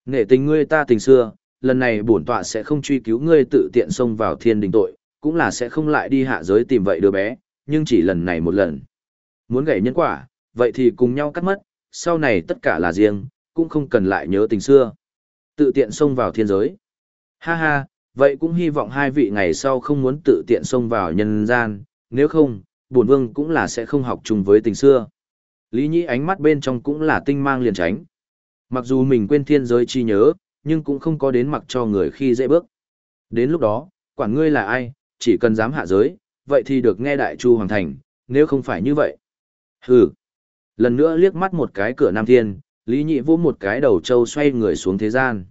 A: Nể tình ngươi ta tình xưa, lần này bổn tọa sẽ không truy cứu ngươi tự tiện xông vào thiên đình tội, cũng là sẽ không lại đi hạ giới tìm vậy đứa bé, nhưng chỉ lần này một lần. Muốn gãy nhân quả, vậy thì cùng nhau cắt mất, sau này tất cả là riêng, cũng không cần lại nhớ tình xưa. Tự tiện xông vào thiên giới. Ha ha, vậy cũng hy vọng hai vị ngày sau không muốn tự tiện xông vào nhân gian, nếu không, bổn vương cũng là sẽ không học chung với tình xưa. Lý Nhĩ ánh mắt bên trong cũng là tinh mang liền tránh. Mặc dù mình quên thiên giới chi nhớ, nhưng cũng không có đến mặc cho người khi dễ bước. Đến lúc đó, quản ngươi là ai, chỉ cần dám hạ giới, vậy thì được nghe đại chu hoàng thành, nếu không phải như vậy. Hừ. Lần nữa liếc mắt một cái cửa Nam Thiên, Lý Nhị vô một cái đầu trâu xoay người xuống thế gian.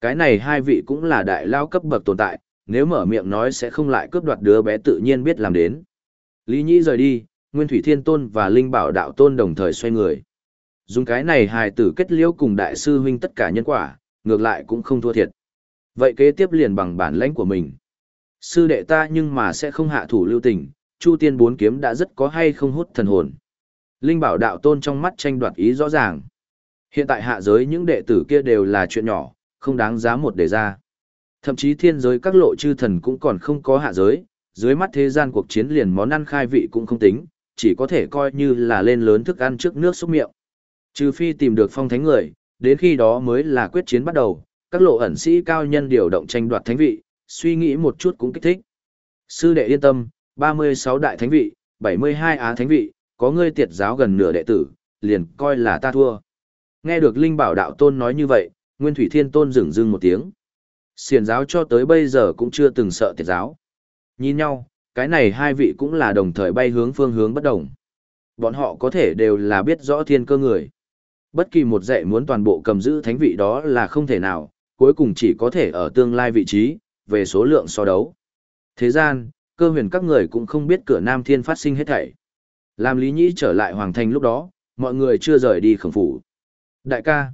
A: Cái này hai vị cũng là đại lao cấp bậc tồn tại, nếu mở miệng nói sẽ không lại cướp đoạt đứa bé tự nhiên biết làm đến. Lý Nhị rời đi, Nguyên Thủy Thiên Tôn và Linh Bảo Đạo Tôn đồng thời xoay người. Dùng cái này hài tử kết liễu cùng đại sư huynh tất cả nhân quả, ngược lại cũng không thua thiệt. Vậy kế tiếp liền bằng bản lãnh của mình. Sư đệ ta nhưng mà sẽ không hạ thủ lưu tình, Chu Tiên bốn kiếm đã rất có hay không hút thần hồn. Linh Bảo Đạo Tôn trong mắt tranh đoạt ý rõ ràng. Hiện tại hạ giới những đệ tử kia đều là chuyện nhỏ, không đáng giá một đề ra. Thậm chí thiên giới các lộ chư thần cũng còn không có hạ giới, dưới mắt thế gian cuộc chiến liền món ăn khai vị cũng không tính, chỉ có thể coi như là lên lớn thức ăn trước nước xúc miệng. Trừ phi tìm được phong thánh người, đến khi đó mới là quyết chiến bắt đầu, các lộ ẩn sĩ cao nhân điều động tranh đoạt thánh vị, suy nghĩ một chút cũng kích thích. Sư đệ yên tâm, 36 đại thánh vị, 72 á thánh vị, có ngươi tiệt giáo gần nửa đệ tử, liền coi là ta thua. Nghe được Linh Bảo Đạo Tôn nói như vậy, Nguyên Thủy Thiên Tôn dừng dưng một tiếng. Xiền giáo cho tới bây giờ cũng chưa từng sợ tiệt giáo. Nhìn nhau, cái này hai vị cũng là đồng thời bay hướng phương hướng bất đồng. Bọn họ có thể đều là biết rõ thiên cơ người. Bất kỳ một dạy muốn toàn bộ cầm giữ thánh vị đó là không thể nào, cuối cùng chỉ có thể ở tương lai vị trí, về số lượng so đấu. Thế gian, cơ huyền các người cũng không biết cửa Nam Thiên phát sinh hết thảy. Làm Lý Nhĩ trở lại Hoàng Thành lúc đó, mọi người chưa rời đi khổng phủ. Đại ca,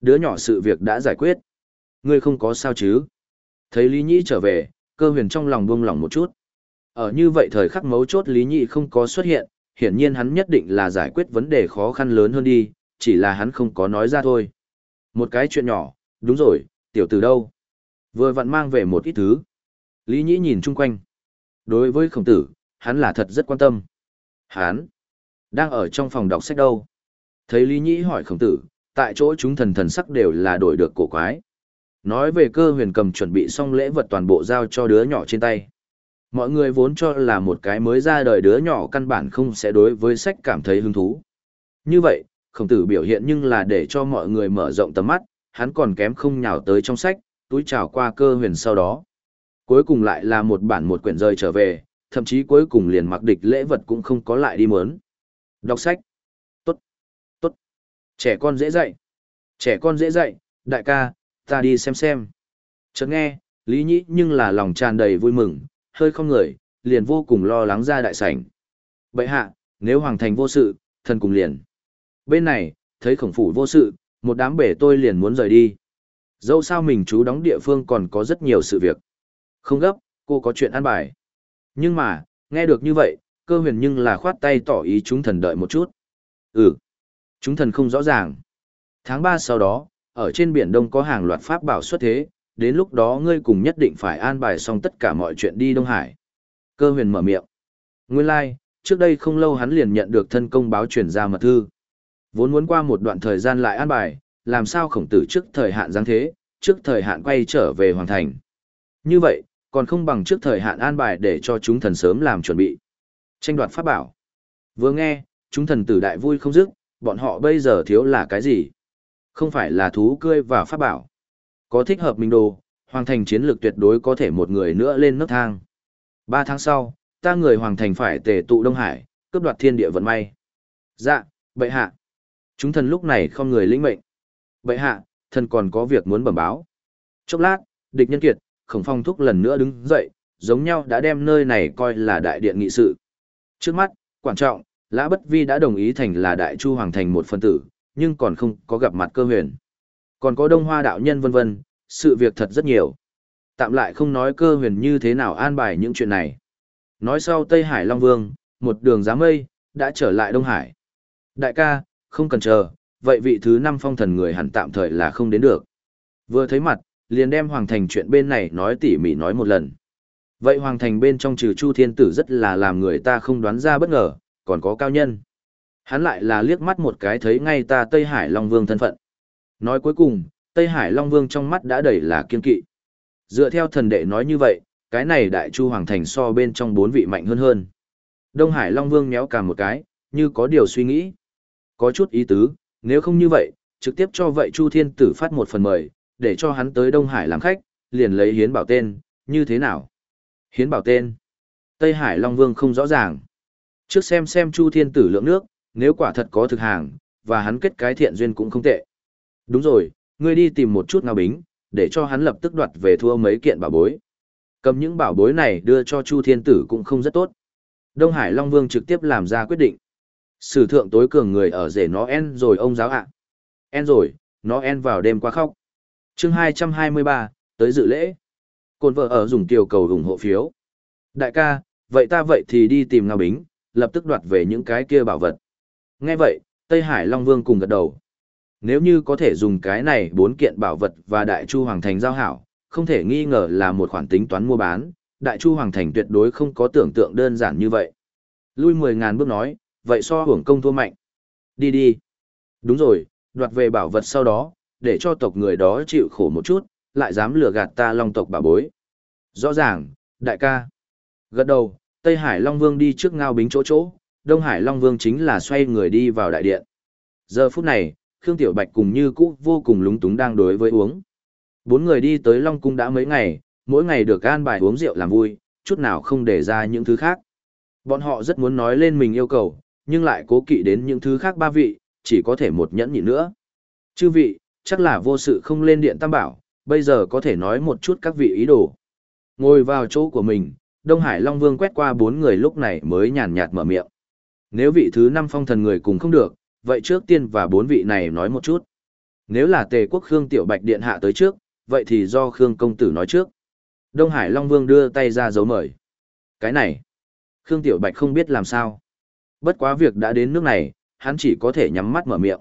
A: đứa nhỏ sự việc đã giải quyết. Ngươi không có sao chứ? Thấy Lý Nhĩ trở về, cơ huyền trong lòng buông lỏng một chút. Ở như vậy thời khắc mấu chốt Lý Nhĩ không có xuất hiện, hiển nhiên hắn nhất định là giải quyết vấn đề khó khăn lớn hơn đi, chỉ là hắn không có nói ra thôi. Một cái chuyện nhỏ, đúng rồi, tiểu tử đâu? Vừa vặn mang về một ít thứ. Lý Nhĩ nhìn chung quanh. Đối với khổng tử, hắn là thật rất quan tâm. Hán đang ở trong phòng đọc sách đâu? Thấy Lý Nhĩ hỏi khổng tử, tại chỗ chúng thần thần sắc đều là đổi được cổ quái. Nói về cơ huyền cầm chuẩn bị xong lễ vật toàn bộ giao cho đứa nhỏ trên tay. Mọi người vốn cho là một cái mới ra đời đứa nhỏ căn bản không sẽ đối với sách cảm thấy hứng thú. Như vậy, khổng tử biểu hiện nhưng là để cho mọi người mở rộng tầm mắt, hắn còn kém không nhào tới trong sách, túi trào qua cơ huyền sau đó. Cuối cùng lại là một bản một quyển rơi trở về, thậm chí cuối cùng liền mặc địch lễ vật cũng không có lại đi mớn. Đọc sách. Tốt. Tốt. Trẻ con dễ dạy. Trẻ con dễ dạy, đại ca, ta đi xem xem. Chợt nghe, Lý Nhĩ nhưng là lòng tràn đầy vui mừng, hơi không người, liền vô cùng lo lắng ra đại sảnh. Bậy hạ, nếu hoàng thành vô sự, thần cùng liền. Bên này, thấy khổng phủ vô sự, một đám bể tôi liền muốn rời đi. Dẫu sao mình chú đóng địa phương còn có rất nhiều sự việc. Không gấp, cô có chuyện ăn bài. Nhưng mà, nghe được như vậy, cơ huyền nhưng là khoát tay tỏ ý chúng thần đợi một chút. Ừ, chúng thần không rõ ràng. Tháng 3 sau đó, ở trên biển Đông có hàng loạt pháp bảo xuất thế, đến lúc đó ngươi cùng nhất định phải an bài xong tất cả mọi chuyện đi Đông Hải. Cơ huyền mở miệng. Nguyên lai, like, trước đây không lâu hắn liền nhận được thân công báo chuyển ra mật thư. Vốn muốn qua một đoạn thời gian lại an bài, làm sao khổng tử trước thời hạn giáng thế, trước thời hạn quay trở về hoàng thành. Như vậy, còn không bằng trước thời hạn an bài để cho chúng thần sớm làm chuẩn bị. Tranh đoạt pháp bảo. Vừa nghe, chúng thần tử đại vui không dứt, bọn họ bây giờ thiếu là cái gì? Không phải là thú cươi và pháp bảo. Có thích hợp mình đồ, hoàng thành chiến lược tuyệt đối có thể một người nữa lên nấc thang. Ba tháng sau, ta người hoàng thành phải tề tụ Đông Hải, cướp đoạt thiên địa vận may. Dạ, bệ hạ. Chúng thần lúc này không người lĩnh mệnh. Bệ hạ, thần còn có việc muốn bẩm báo. Chốc lát, địch nhân kiệt, khổng phong thúc lần nữa đứng dậy, giống nhau đã đem nơi này coi là đại điện nghị sự. Trước mắt, quan trọng, Lã Bất Vi đã đồng ý thành là đại chu hoàng thành một phân tử, nhưng còn không có gặp mặt cơ huyền. Còn có đông hoa đạo nhân vân vân, sự việc thật rất nhiều. Tạm lại không nói cơ huyền như thế nào an bài những chuyện này. Nói sau Tây Hải Long Vương, một đường giá mây, đã trở lại Đông Hải. Đại ca, không cần chờ, vậy vị thứ năm phong thần người hẳn tạm thời là không đến được. Vừa thấy mặt, liền đem Hoàng Thành chuyện bên này nói tỉ mỉ nói một lần. Vậy Hoàng Thành bên trong trừ Chu Thiên Tử rất là làm người ta không đoán ra bất ngờ, còn có cao nhân. Hắn lại là liếc mắt một cái thấy ngay ta Tây Hải Long Vương thân phận. Nói cuối cùng, Tây Hải Long Vương trong mắt đã đầy là kiên kỵ. Dựa theo thần đệ nói như vậy, cái này đại chu hoàng thành so bên trong bốn vị mạnh hơn hơn. Đông Hải Long Vương méo cả một cái, như có điều suy nghĩ. Có chút ý tứ, nếu không như vậy, trực tiếp cho vậy Chu Thiên Tử phát một phần mời, để cho hắn tới Đông Hải làm khách, liền lấy hiến bảo tên, như thế nào? Hiến bảo tên. Tây Hải Long Vương không rõ ràng. Trước xem xem Chu Thiên Tử lượng nước, nếu quả thật có thực hàng, và hắn kết cái thiện duyên cũng không tệ. Đúng rồi, ngươi đi tìm một chút ngao bính, để cho hắn lập tức đoạt về thua mấy kiện bảo bối. Cầm những bảo bối này đưa cho Chu Thiên Tử cũng không rất tốt. Đông Hải Long Vương trực tiếp làm ra quyết định. Sử thượng tối cường người ở rể nó en rồi ông giáo ạ. En rồi, nó en vào đêm qua khóc chương 223, tới dự lễ. Côn vợ ở dùng tiểu cầu ủng hộ phiếu. Đại ca, vậy ta vậy thì đi tìm Ngao Bính, lập tức đoạt về những cái kia bảo vật. Nghe vậy, Tây Hải Long Vương cùng gật đầu. Nếu như có thể dùng cái này bốn kiện bảo vật và Đại Chu Hoàng Thành giao hảo, không thể nghi ngờ là một khoản tính toán mua bán, Đại Chu Hoàng Thành tuyệt đối không có tưởng tượng đơn giản như vậy. Lui 10.000 bước nói, vậy so hưởng công thua mạnh. Đi đi. Đúng rồi, đoạt về bảo vật sau đó, để cho tộc người đó chịu khổ một chút, lại dám lừa gạt ta long tộc bà bối. Rõ ràng, đại ca. Gật đầu, Tây Hải Long Vương đi trước ngao bính chỗ chỗ, Đông Hải Long Vương chính là xoay người đi vào đại điện. Giờ phút này, Khương Tiểu Bạch cùng như cũ vô cùng lúng túng đang đối với uống. Bốn người đi tới Long Cung đã mấy ngày, mỗi ngày được an bài uống rượu làm vui, chút nào không để ra những thứ khác. Bọn họ rất muốn nói lên mình yêu cầu, nhưng lại cố kỵ đến những thứ khác ba vị, chỉ có thể một nhẫn nhịn nữa. Chư vị, chắc là vô sự không lên điện tam bảo, bây giờ có thể nói một chút các vị ý đồ. Ngồi vào chỗ của mình, Đông Hải Long Vương quét qua bốn người lúc này mới nhàn nhạt mở miệng. Nếu vị thứ năm phong thần người cùng không được, vậy trước tiên và bốn vị này nói một chút. Nếu là tề quốc Khương Tiểu Bạch Điện hạ tới trước, vậy thì do Khương Công Tử nói trước. Đông Hải Long Vương đưa tay ra dấu mời. Cái này, Khương Tiểu Bạch không biết làm sao. Bất quá việc đã đến nước này, hắn chỉ có thể nhắm mắt mở miệng.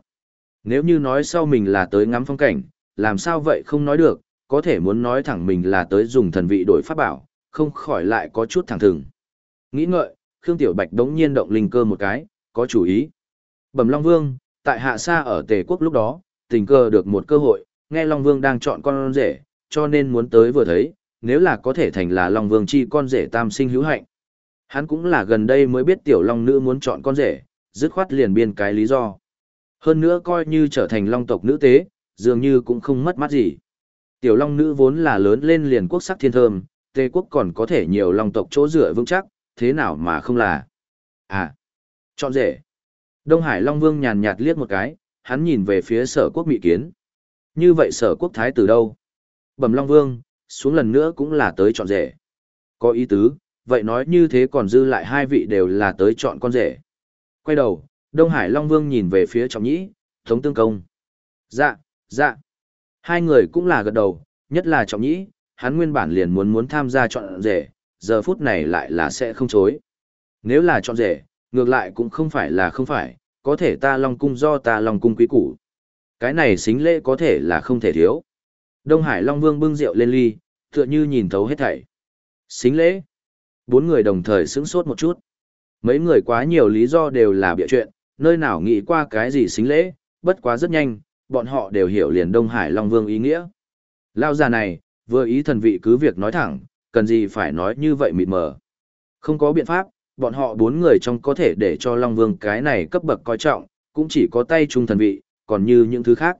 A: Nếu như nói sau mình là tới ngắm phong cảnh, làm sao vậy không nói được, có thể muốn nói thẳng mình là tới dùng thần vị đổi pháp bảo, không khỏi lại có chút thẳng thừng. Nghĩ ngợi, Khương Tiểu Bạch đống nhiên động linh cơ một cái, có chủ ý. Bẩm Long Vương, tại hạ xa ở Tề Quốc lúc đó, tình cờ được một cơ hội, nghe Long Vương đang chọn con rể, cho nên muốn tới vừa thấy, nếu là có thể thành là Long Vương chi con rể tam sinh hữu hạnh. Hắn cũng là gần đây mới biết tiểu Long nữ muốn chọn con rể, dứt khoát liền biên cái lý do. Hơn nữa coi như trở thành Long tộc nữ tế, dường như cũng không mất mát gì. Tiểu Long nữ vốn là lớn lên liền quốc sắc thiên thơm, Tề quốc còn có thể nhiều Long tộc chỗ dựa vững chắc, thế nào mà không là. À, chọn rể. Đông Hải Long Vương nhàn nhạt liếc một cái, hắn nhìn về phía sở quốc mị kiến. Như vậy sở quốc thái từ đâu? Bẩm Long Vương, xuống lần nữa cũng là tới chọn rể. Có ý tứ, vậy nói như thế còn dư lại hai vị đều là tới chọn con rể. Quay đầu, Đông Hải Long Vương nhìn về phía trọng nhĩ, thống tương công. Dạ, dạ. Hai người cũng là gật đầu, nhất là trọng nhĩ, hắn nguyên bản liền muốn muốn tham gia chọn rể, giờ phút này lại là sẽ không chối. Nếu là chọn rể, ngược lại cũng không phải là không phải, có thể ta Long Cung do ta Long Cung quý củ. Cái này xính lễ có thể là không thể thiếu. Đông Hải Long Vương bưng rượu lên ly, tựa như nhìn thấu hết thảy. Xính lễ. Bốn người đồng thời sững sốt một chút. Mấy người quá nhiều lý do đều là bịa chuyện, nơi nào nghĩ qua cái gì xính lễ, bất quá rất nhanh, bọn họ đều hiểu liền Đông Hải Long Vương ý nghĩa. Lao già này, vừa ý thần vị cứ việc nói thẳng, cần gì phải nói như vậy mịt mờ. Không có biện pháp, bọn họ bốn người trong có thể để cho Long Vương cái này cấp bậc coi trọng, cũng chỉ có tay trung thần vị, còn như những thứ khác.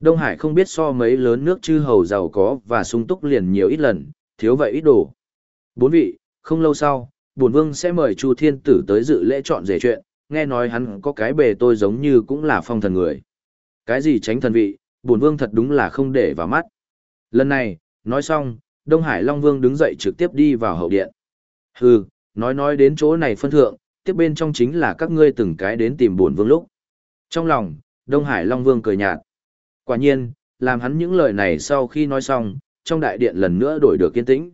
A: Đông Hải không biết so mấy lớn nước chư hầu giàu có và sung túc liền nhiều ít lần, thiếu vậy ít đồ. Bốn vị, không lâu sau, bổn vương sẽ mời Chu Thiên Tử tới dự lễ chọn rể chuyện, nghe nói hắn có cái bề tôi giống như cũng là phong thần người. Cái gì tránh thần vị, bổn vương thật đúng là không để vào mắt. Lần này, nói xong, Đông Hải Long Vương đứng dậy trực tiếp đi vào hậu điện. Hừ, nói nói đến chỗ này phân thượng, tiếp bên trong chính là các ngươi từng cái đến tìm bổn vương lúc. Trong lòng, Đông Hải Long Vương cười nhạt. Quả nhiên, làm hắn những lời này sau khi nói xong, trong đại điện lần nữa đổi được kiên tĩnh.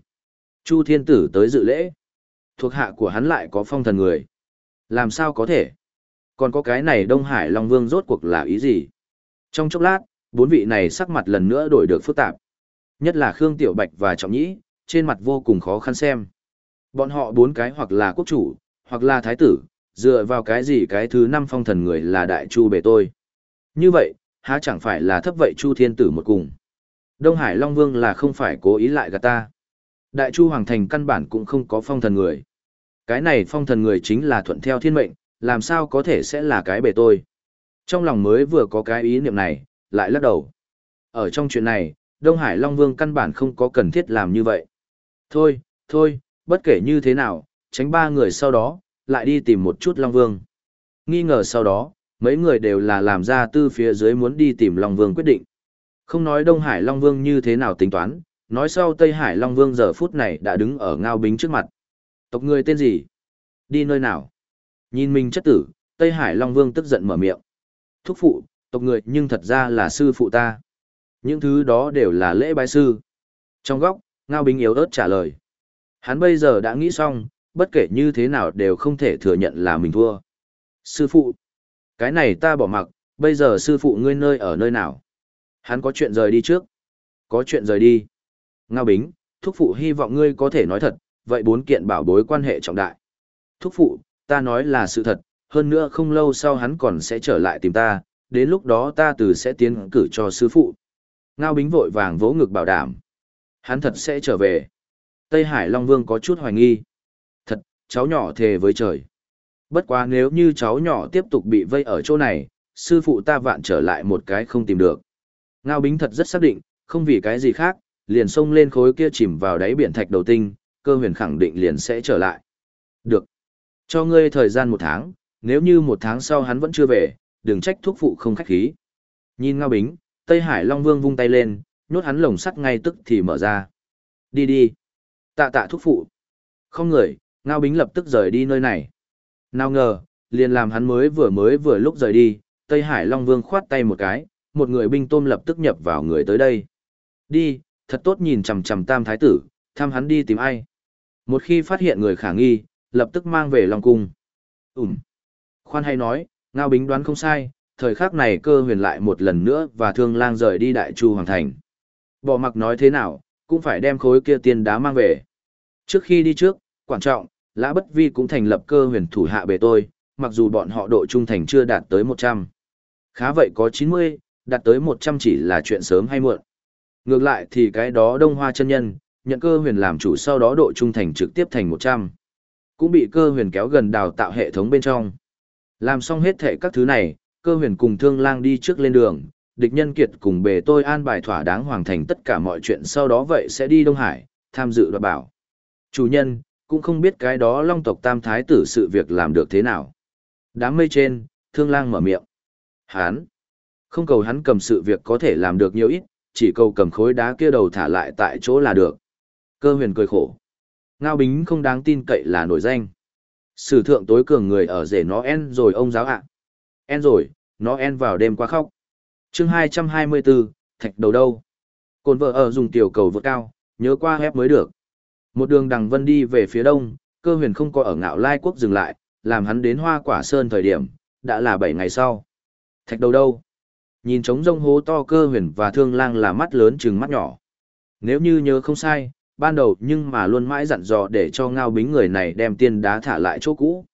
A: Chu Thiên Tử tới dự lễ. Thuộc hạ của hắn lại có phong thần người. Làm sao có thể? Còn có cái này Đông Hải Long Vương rốt cuộc là ý gì? Trong chốc lát, bốn vị này sắc mặt lần nữa đổi được phức tạp. Nhất là Khương Tiểu Bạch và Trọng Nhĩ, trên mặt vô cùng khó khăn xem. Bọn họ bốn cái hoặc là quốc chủ, hoặc là thái tử, dựa vào cái gì cái thứ năm phong thần người là đại chu bề tôi. Như vậy, há chẳng phải là thấp vậy chu thiên tử một cùng. Đông Hải Long Vương là không phải cố ý lại gạt ta. Đại chu hoàng thành căn bản cũng không có phong thần người. Cái này phong thần người chính là thuận theo thiên mệnh, làm sao có thể sẽ là cái bề tôi. Trong lòng mới vừa có cái ý niệm này, lại lắc đầu. Ở trong chuyện này, Đông Hải Long Vương căn bản không có cần thiết làm như vậy. Thôi, thôi, bất kể như thế nào, tránh ba người sau đó, lại đi tìm một chút Long Vương. Nghi ngờ sau đó, mấy người đều là làm ra tư phía dưới muốn đi tìm Long Vương quyết định. Không nói Đông Hải Long Vương như thế nào tính toán, nói sau Tây Hải Long Vương giờ phút này đã đứng ở ngao bính trước mặt. Tộc người tên gì? Đi nơi nào? Nhìn mình chất tử, Tây Hải Long Vương tức giận mở miệng. Thúc phụ, tộc người nhưng thật ra là sư phụ ta. Những thứ đó đều là lễ bái sư. Trong góc, Ngao Bính yếu ớt trả lời. Hắn bây giờ đã nghĩ xong, bất kể như thế nào đều không thể thừa nhận là mình thua. Sư phụ, cái này ta bỏ mặc, bây giờ sư phụ ngươi nơi ở nơi nào? Hắn có chuyện rời đi trước. Có chuyện rời đi. Ngao Bính, thúc phụ hy vọng ngươi có thể nói thật, vậy bốn kiện bảo bối quan hệ trọng đại. Thúc phụ, ta nói là sự thật, hơn nữa không lâu sau hắn còn sẽ trở lại tìm ta, đến lúc đó ta từ sẽ tiến cử cho sư phụ. Ngao Bính vội vàng vỗ ngực bảo đảm. Hắn thật sẽ trở về. Tây Hải Long Vương có chút hoài nghi. Thật, cháu nhỏ thề với trời. Bất quá nếu như cháu nhỏ tiếp tục bị vây ở chỗ này, sư phụ ta vạn trở lại một cái không tìm được. Ngao Bính thật rất xác định, không vì cái gì khác, liền xông lên khối kia chìm vào đáy biển thạch đầu tinh, cơ huyền khẳng định liền sẽ trở lại. Được. Cho ngươi thời gian một tháng, nếu như một tháng sau hắn vẫn chưa về, đừng trách thuốc phụ không khách khí. Nhìn Ngao Bính, Tây Hải Long Vương vung tay lên, nhốt hắn lồng sắt ngay tức thì mở ra. Đi đi. Tạ tạ thúc phụ. Không người, Ngao Bính lập tức rời đi nơi này. Nào ngờ, liền làm hắn mới vừa mới vừa lúc rời đi, Tây Hải Long Vương khoát tay một cái, một người binh tôm lập tức nhập vào người tới đây. Đi, thật tốt nhìn chằm chằm tam thái tử, thăm hắn đi tìm ai. Một khi phát hiện người khả nghi, lập tức mang về Long Cung. Ừm. Khoan hay nói, Ngao Bính đoán không sai, thời khắc này cơ huyền lại một lần nữa và thương lang rời đi Đại Chu Hoàng Thành. Bỏ mặc nói thế nào, cũng phải đem khối kia tiền đá mang về. Trước khi đi trước, quan trọng, Lã Bất Vi cũng thành lập cơ huyền thủ hạ bề tôi, mặc dù bọn họ độ trung thành chưa đạt tới 100. Khá vậy có 90, đạt tới 100 chỉ là chuyện sớm hay muộn. Ngược lại thì cái đó Đông Hoa chân nhân, nhận cơ huyền làm chủ sau đó độ trung thành trực tiếp thành 100. Cũng bị cơ huyền kéo gần đào tạo hệ thống bên trong. Làm xong hết thể các thứ này, cơ huyền cùng thương lang đi trước lên đường, địch nhân kiệt cùng bề tôi an bài thỏa đáng hoàn thành tất cả mọi chuyện sau đó vậy sẽ đi Đông Hải, tham dự đoạt bảo. Chủ nhân, cũng không biết cái đó long tộc tam thái tử sự việc làm được thế nào. Đám mây trên, thương lang mở miệng. Hán. Không cầu hắn cầm sự việc có thể làm được nhiều ít, chỉ cầu cầm khối đá kia đầu thả lại tại chỗ là được. Cơ huyền cười khổ. Ngao bính không đáng tin cậy là nổi danh. Sử thượng tối cường người ở rể nó en rồi ông giáo ạ. En rồi, nó en vào đêm qua khóc. chương 224, thạch đầu đâu. Cồn vợ ở dùng tiểu cầu vượt cao, nhớ qua hép mới được. Một đường đằng vân đi về phía đông, cơ huyền không có ở ngạo lai quốc dừng lại, làm hắn đến hoa quả sơn thời điểm, đã là 7 ngày sau. Thạch đầu đâu? Nhìn trống rông hố to cơ huyền và thương lang là mắt lớn trừng mắt nhỏ. Nếu như nhớ không sai, ban đầu nhưng mà luôn mãi dặn dò để cho ngao bính người này đem tiên đá thả lại chỗ cũ.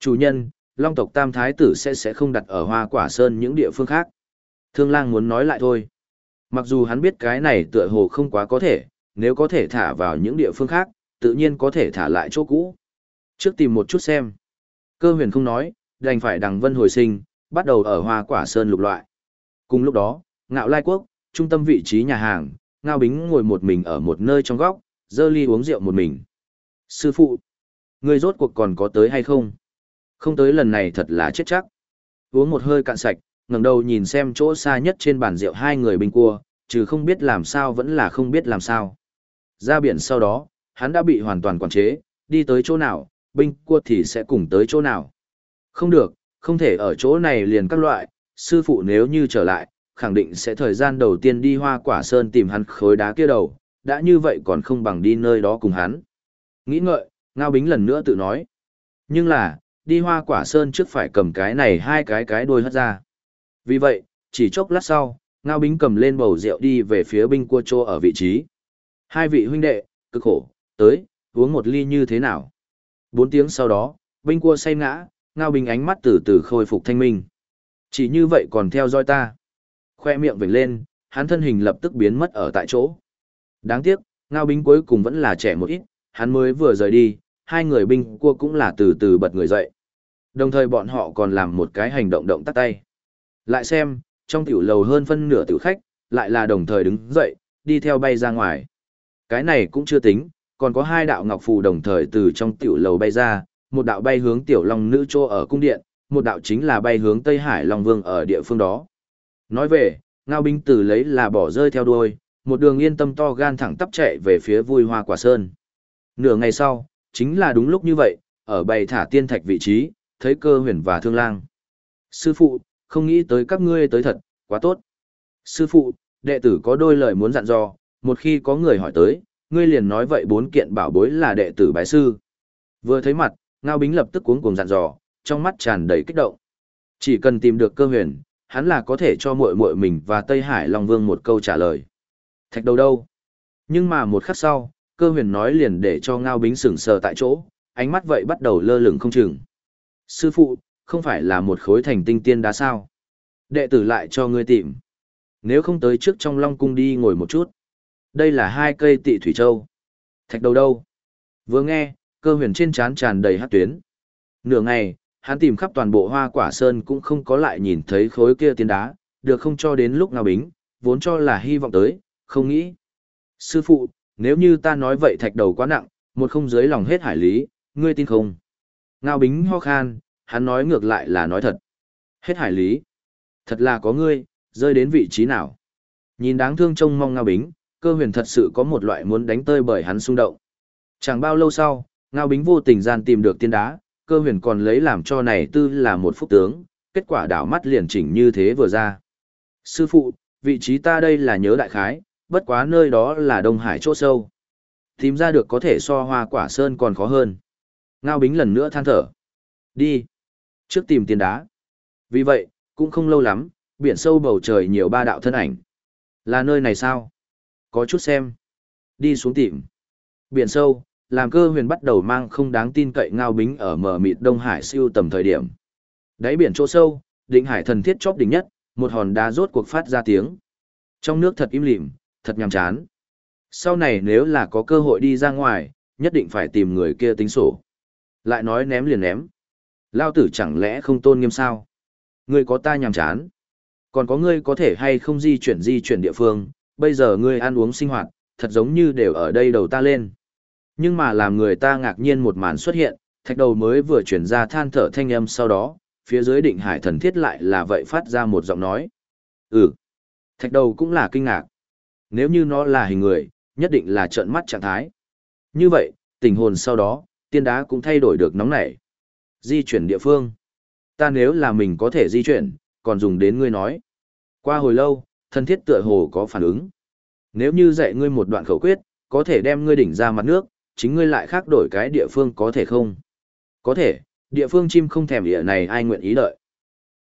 A: Chủ nhân, long tộc tam thái tử sẽ sẽ không đặt ở hoa quả sơn những địa phương khác. Thương lang muốn nói lại thôi. Mặc dù hắn biết cái này tựa hồ không quá có thể, nếu có thể thả vào những địa phương khác, tự nhiên có thể thả lại chỗ cũ. Trước tìm một chút xem. Cơ huyền không nói, đành phải đằng vân hồi sinh, bắt đầu ở hoa quả sơn lục loại. Cùng lúc đó, ngạo lai quốc, trung tâm vị trí nhà hàng, ngao bính ngồi một mình ở một nơi trong góc, dơ ly uống rượu một mình. Sư phụ, người rốt cuộc còn có tới hay không? Không tới lần này thật là chết chắc. Uống một hơi cạn sạch, ngẩng đầu nhìn xem chỗ xa nhất trên bàn rượu hai người bình cua, trừ không biết làm sao vẫn là không biết làm sao. Ra biển sau đó, hắn đã bị hoàn toàn quản chế, đi tới chỗ nào, binh cua thì sẽ cùng tới chỗ nào. Không được, không thể ở chỗ này liền các loại, sư phụ nếu như trở lại, khẳng định sẽ thời gian đầu tiên đi hoa quả sơn tìm hắn khối đá kia đầu, đã như vậy còn không bằng đi nơi đó cùng hắn. Nghĩ ngợi, Ngao Bính lần nữa tự nói. Nhưng là, đi hoa quả sơn trước phải cầm cái này hai cái cái đuôi hất ra. Vì vậy, chỉ chốc lát sau, Ngao Bính cầm lên bầu rượu đi về phía binh cua trô ở vị trí. Hai vị huynh đệ, cực khổ, tới, uống một ly như thế nào? Bốn tiếng sau đó, binh cua say ngã, Ngao Bính ánh mắt từ từ khôi phục thanh minh. Chỉ như vậy còn theo dõi ta. Khoe miệng vểnh lên, hắn thân hình lập tức biến mất ở tại chỗ. Đáng tiếc, Ngao Bính cuối cùng vẫn là trẻ một ít, hắn mới vừa rời đi, hai người binh cua cũng là từ từ bật người dậy. Đồng thời bọn họ còn làm một cái hành động động tắt tay. Lại xem, trong tiểu lầu hơn phân nửa tiểu khách, lại là đồng thời đứng dậy, đi theo bay ra ngoài. Cái này cũng chưa tính, còn có hai đạo ngọc phù đồng thời từ trong tiểu lầu bay ra, một đạo bay hướng tiểu long nữ chô ở cung điện, một đạo chính là bay hướng Tây Hải Long Vương ở địa phương đó. Nói về, Ngao Binh Tử lấy là bỏ rơi theo đuôi, một đường yên tâm to gan thẳng tắp chạy về phía vui hoa quả sơn. Nửa ngày sau, chính là đúng lúc như vậy, ở bày thả tiên thạch vị trí, thấy cơ huyền và thương lang. Sư phụ, không nghĩ tới các ngươi tới thật, quá tốt. Sư phụ, đệ tử có đôi lời muốn dặn dò, một khi có người hỏi tới, ngươi liền nói vậy bốn kiện bảo bối là đệ tử bái sư. Vừa thấy mặt, Ngao Bính lập tức cuống cuồng dặn dò, trong mắt tràn đầy kích động. Chỉ cần tìm được cơ huyền, hắn là có thể cho muội muội mình và Tây Hải Long Vương một câu trả lời. Thạch đầu đâu? Nhưng mà một khắc sau, cơ huyền nói liền để cho Ngao Bính sững sờ tại chỗ, ánh mắt vậy bắt đầu lơ lửng không chừng. Sư phụ, không phải là một khối thành tinh tiên đá sao? Đệ tử lại cho ngươi tìm. Nếu không tới trước trong Long Cung đi ngồi một chút. Đây là hai cây tị thủy châu. Thạch đầu đâu? Vừa nghe, cơ huyền trên trán tràn đầy hát tuyến. Nửa ngày, hắn tìm khắp toàn bộ hoa quả sơn cũng không có lại nhìn thấy khối kia tiên đá, được không cho đến lúc nào bính, vốn cho là hy vọng tới, không nghĩ. Sư phụ, nếu như ta nói vậy thạch đầu quá nặng, một không dưới lòng hết hải lý, ngươi tin không? Ngao bính ho khan, hắn nói ngược lại là nói thật. Hết hải lý. Thật là có ngươi, rơi đến vị trí nào. Nhìn đáng thương trông mong Ngao bính, cơ huyền thật sự có một loại muốn đánh tơi bởi hắn xung động. Chẳng bao lâu sau, Ngao bính vô tình gian tìm được tiên đá, Cơ huyền còn lấy làm cho này tư là một phúc tướng, kết quả đảo mắt liền chỉnh như thế vừa ra. Sư phụ, vị trí ta đây là nhớ đại khái, bất quá nơi đó là Đông Hải chỗ sâu. Tìm ra được có thể so hoa quả sơn còn khó hơn. Ngao Bính lần nữa than thở. Đi. Trước tìm tiền đá. Vì vậy, cũng không lâu lắm, biển sâu bầu trời nhiều ba đạo thân ảnh. Là nơi này sao? Có chút xem. Đi xuống tìm. Biển sâu, làm cơ huyền bắt đầu mang không đáng tin cậy ngao bính ở mở mịt Đông Hải siêu tầm thời điểm. Đáy biển chỗ sâu, định hải thần thiết chóp đỉnh nhất, một hòn đá rốt cuộc phát ra tiếng. Trong nước thật im lìm, thật nhàm chán. Sau này nếu là có cơ hội đi ra ngoài, nhất định phải tìm người kia tính sổ. Lại nói ném liền ném. Lao tử chẳng lẽ không tôn nghiêm sao? Ngươi có ta nhàm chán. Còn có ngươi có thể hay không di chuyển di chuyển địa phương, bây giờ ngươi ăn uống sinh hoạt, thật giống như đều ở đây đầu ta lên. Nhưng mà làm người ta ngạc nhiên một màn xuất hiện, thạch đầu mới vừa chuyển ra than thở thanh âm sau đó, phía dưới định hải thần thiết lại là vậy phát ra một giọng nói. Ừ, thạch đầu cũng là kinh ngạc. Nếu như nó là hình người, nhất định là trợn mắt trạng thái. Như vậy, tình hồn sau đó, tiên đá cũng thay đổi được nóng nảy. Di chuyển địa phương. Ta nếu là mình có thể di chuyển, còn dùng đến ngươi nói. Qua hồi lâu, thần thiết tựa hồ có phản ứng. Nếu như dạy ngươi một đoạn khẩu quyết, có thể đem ngươi đỉnh ra mặt nước, chính ngươi lại khác đổi cái địa phương có thể không? Có thể, địa phương chim không thèm địa này ai nguyện ý đợi.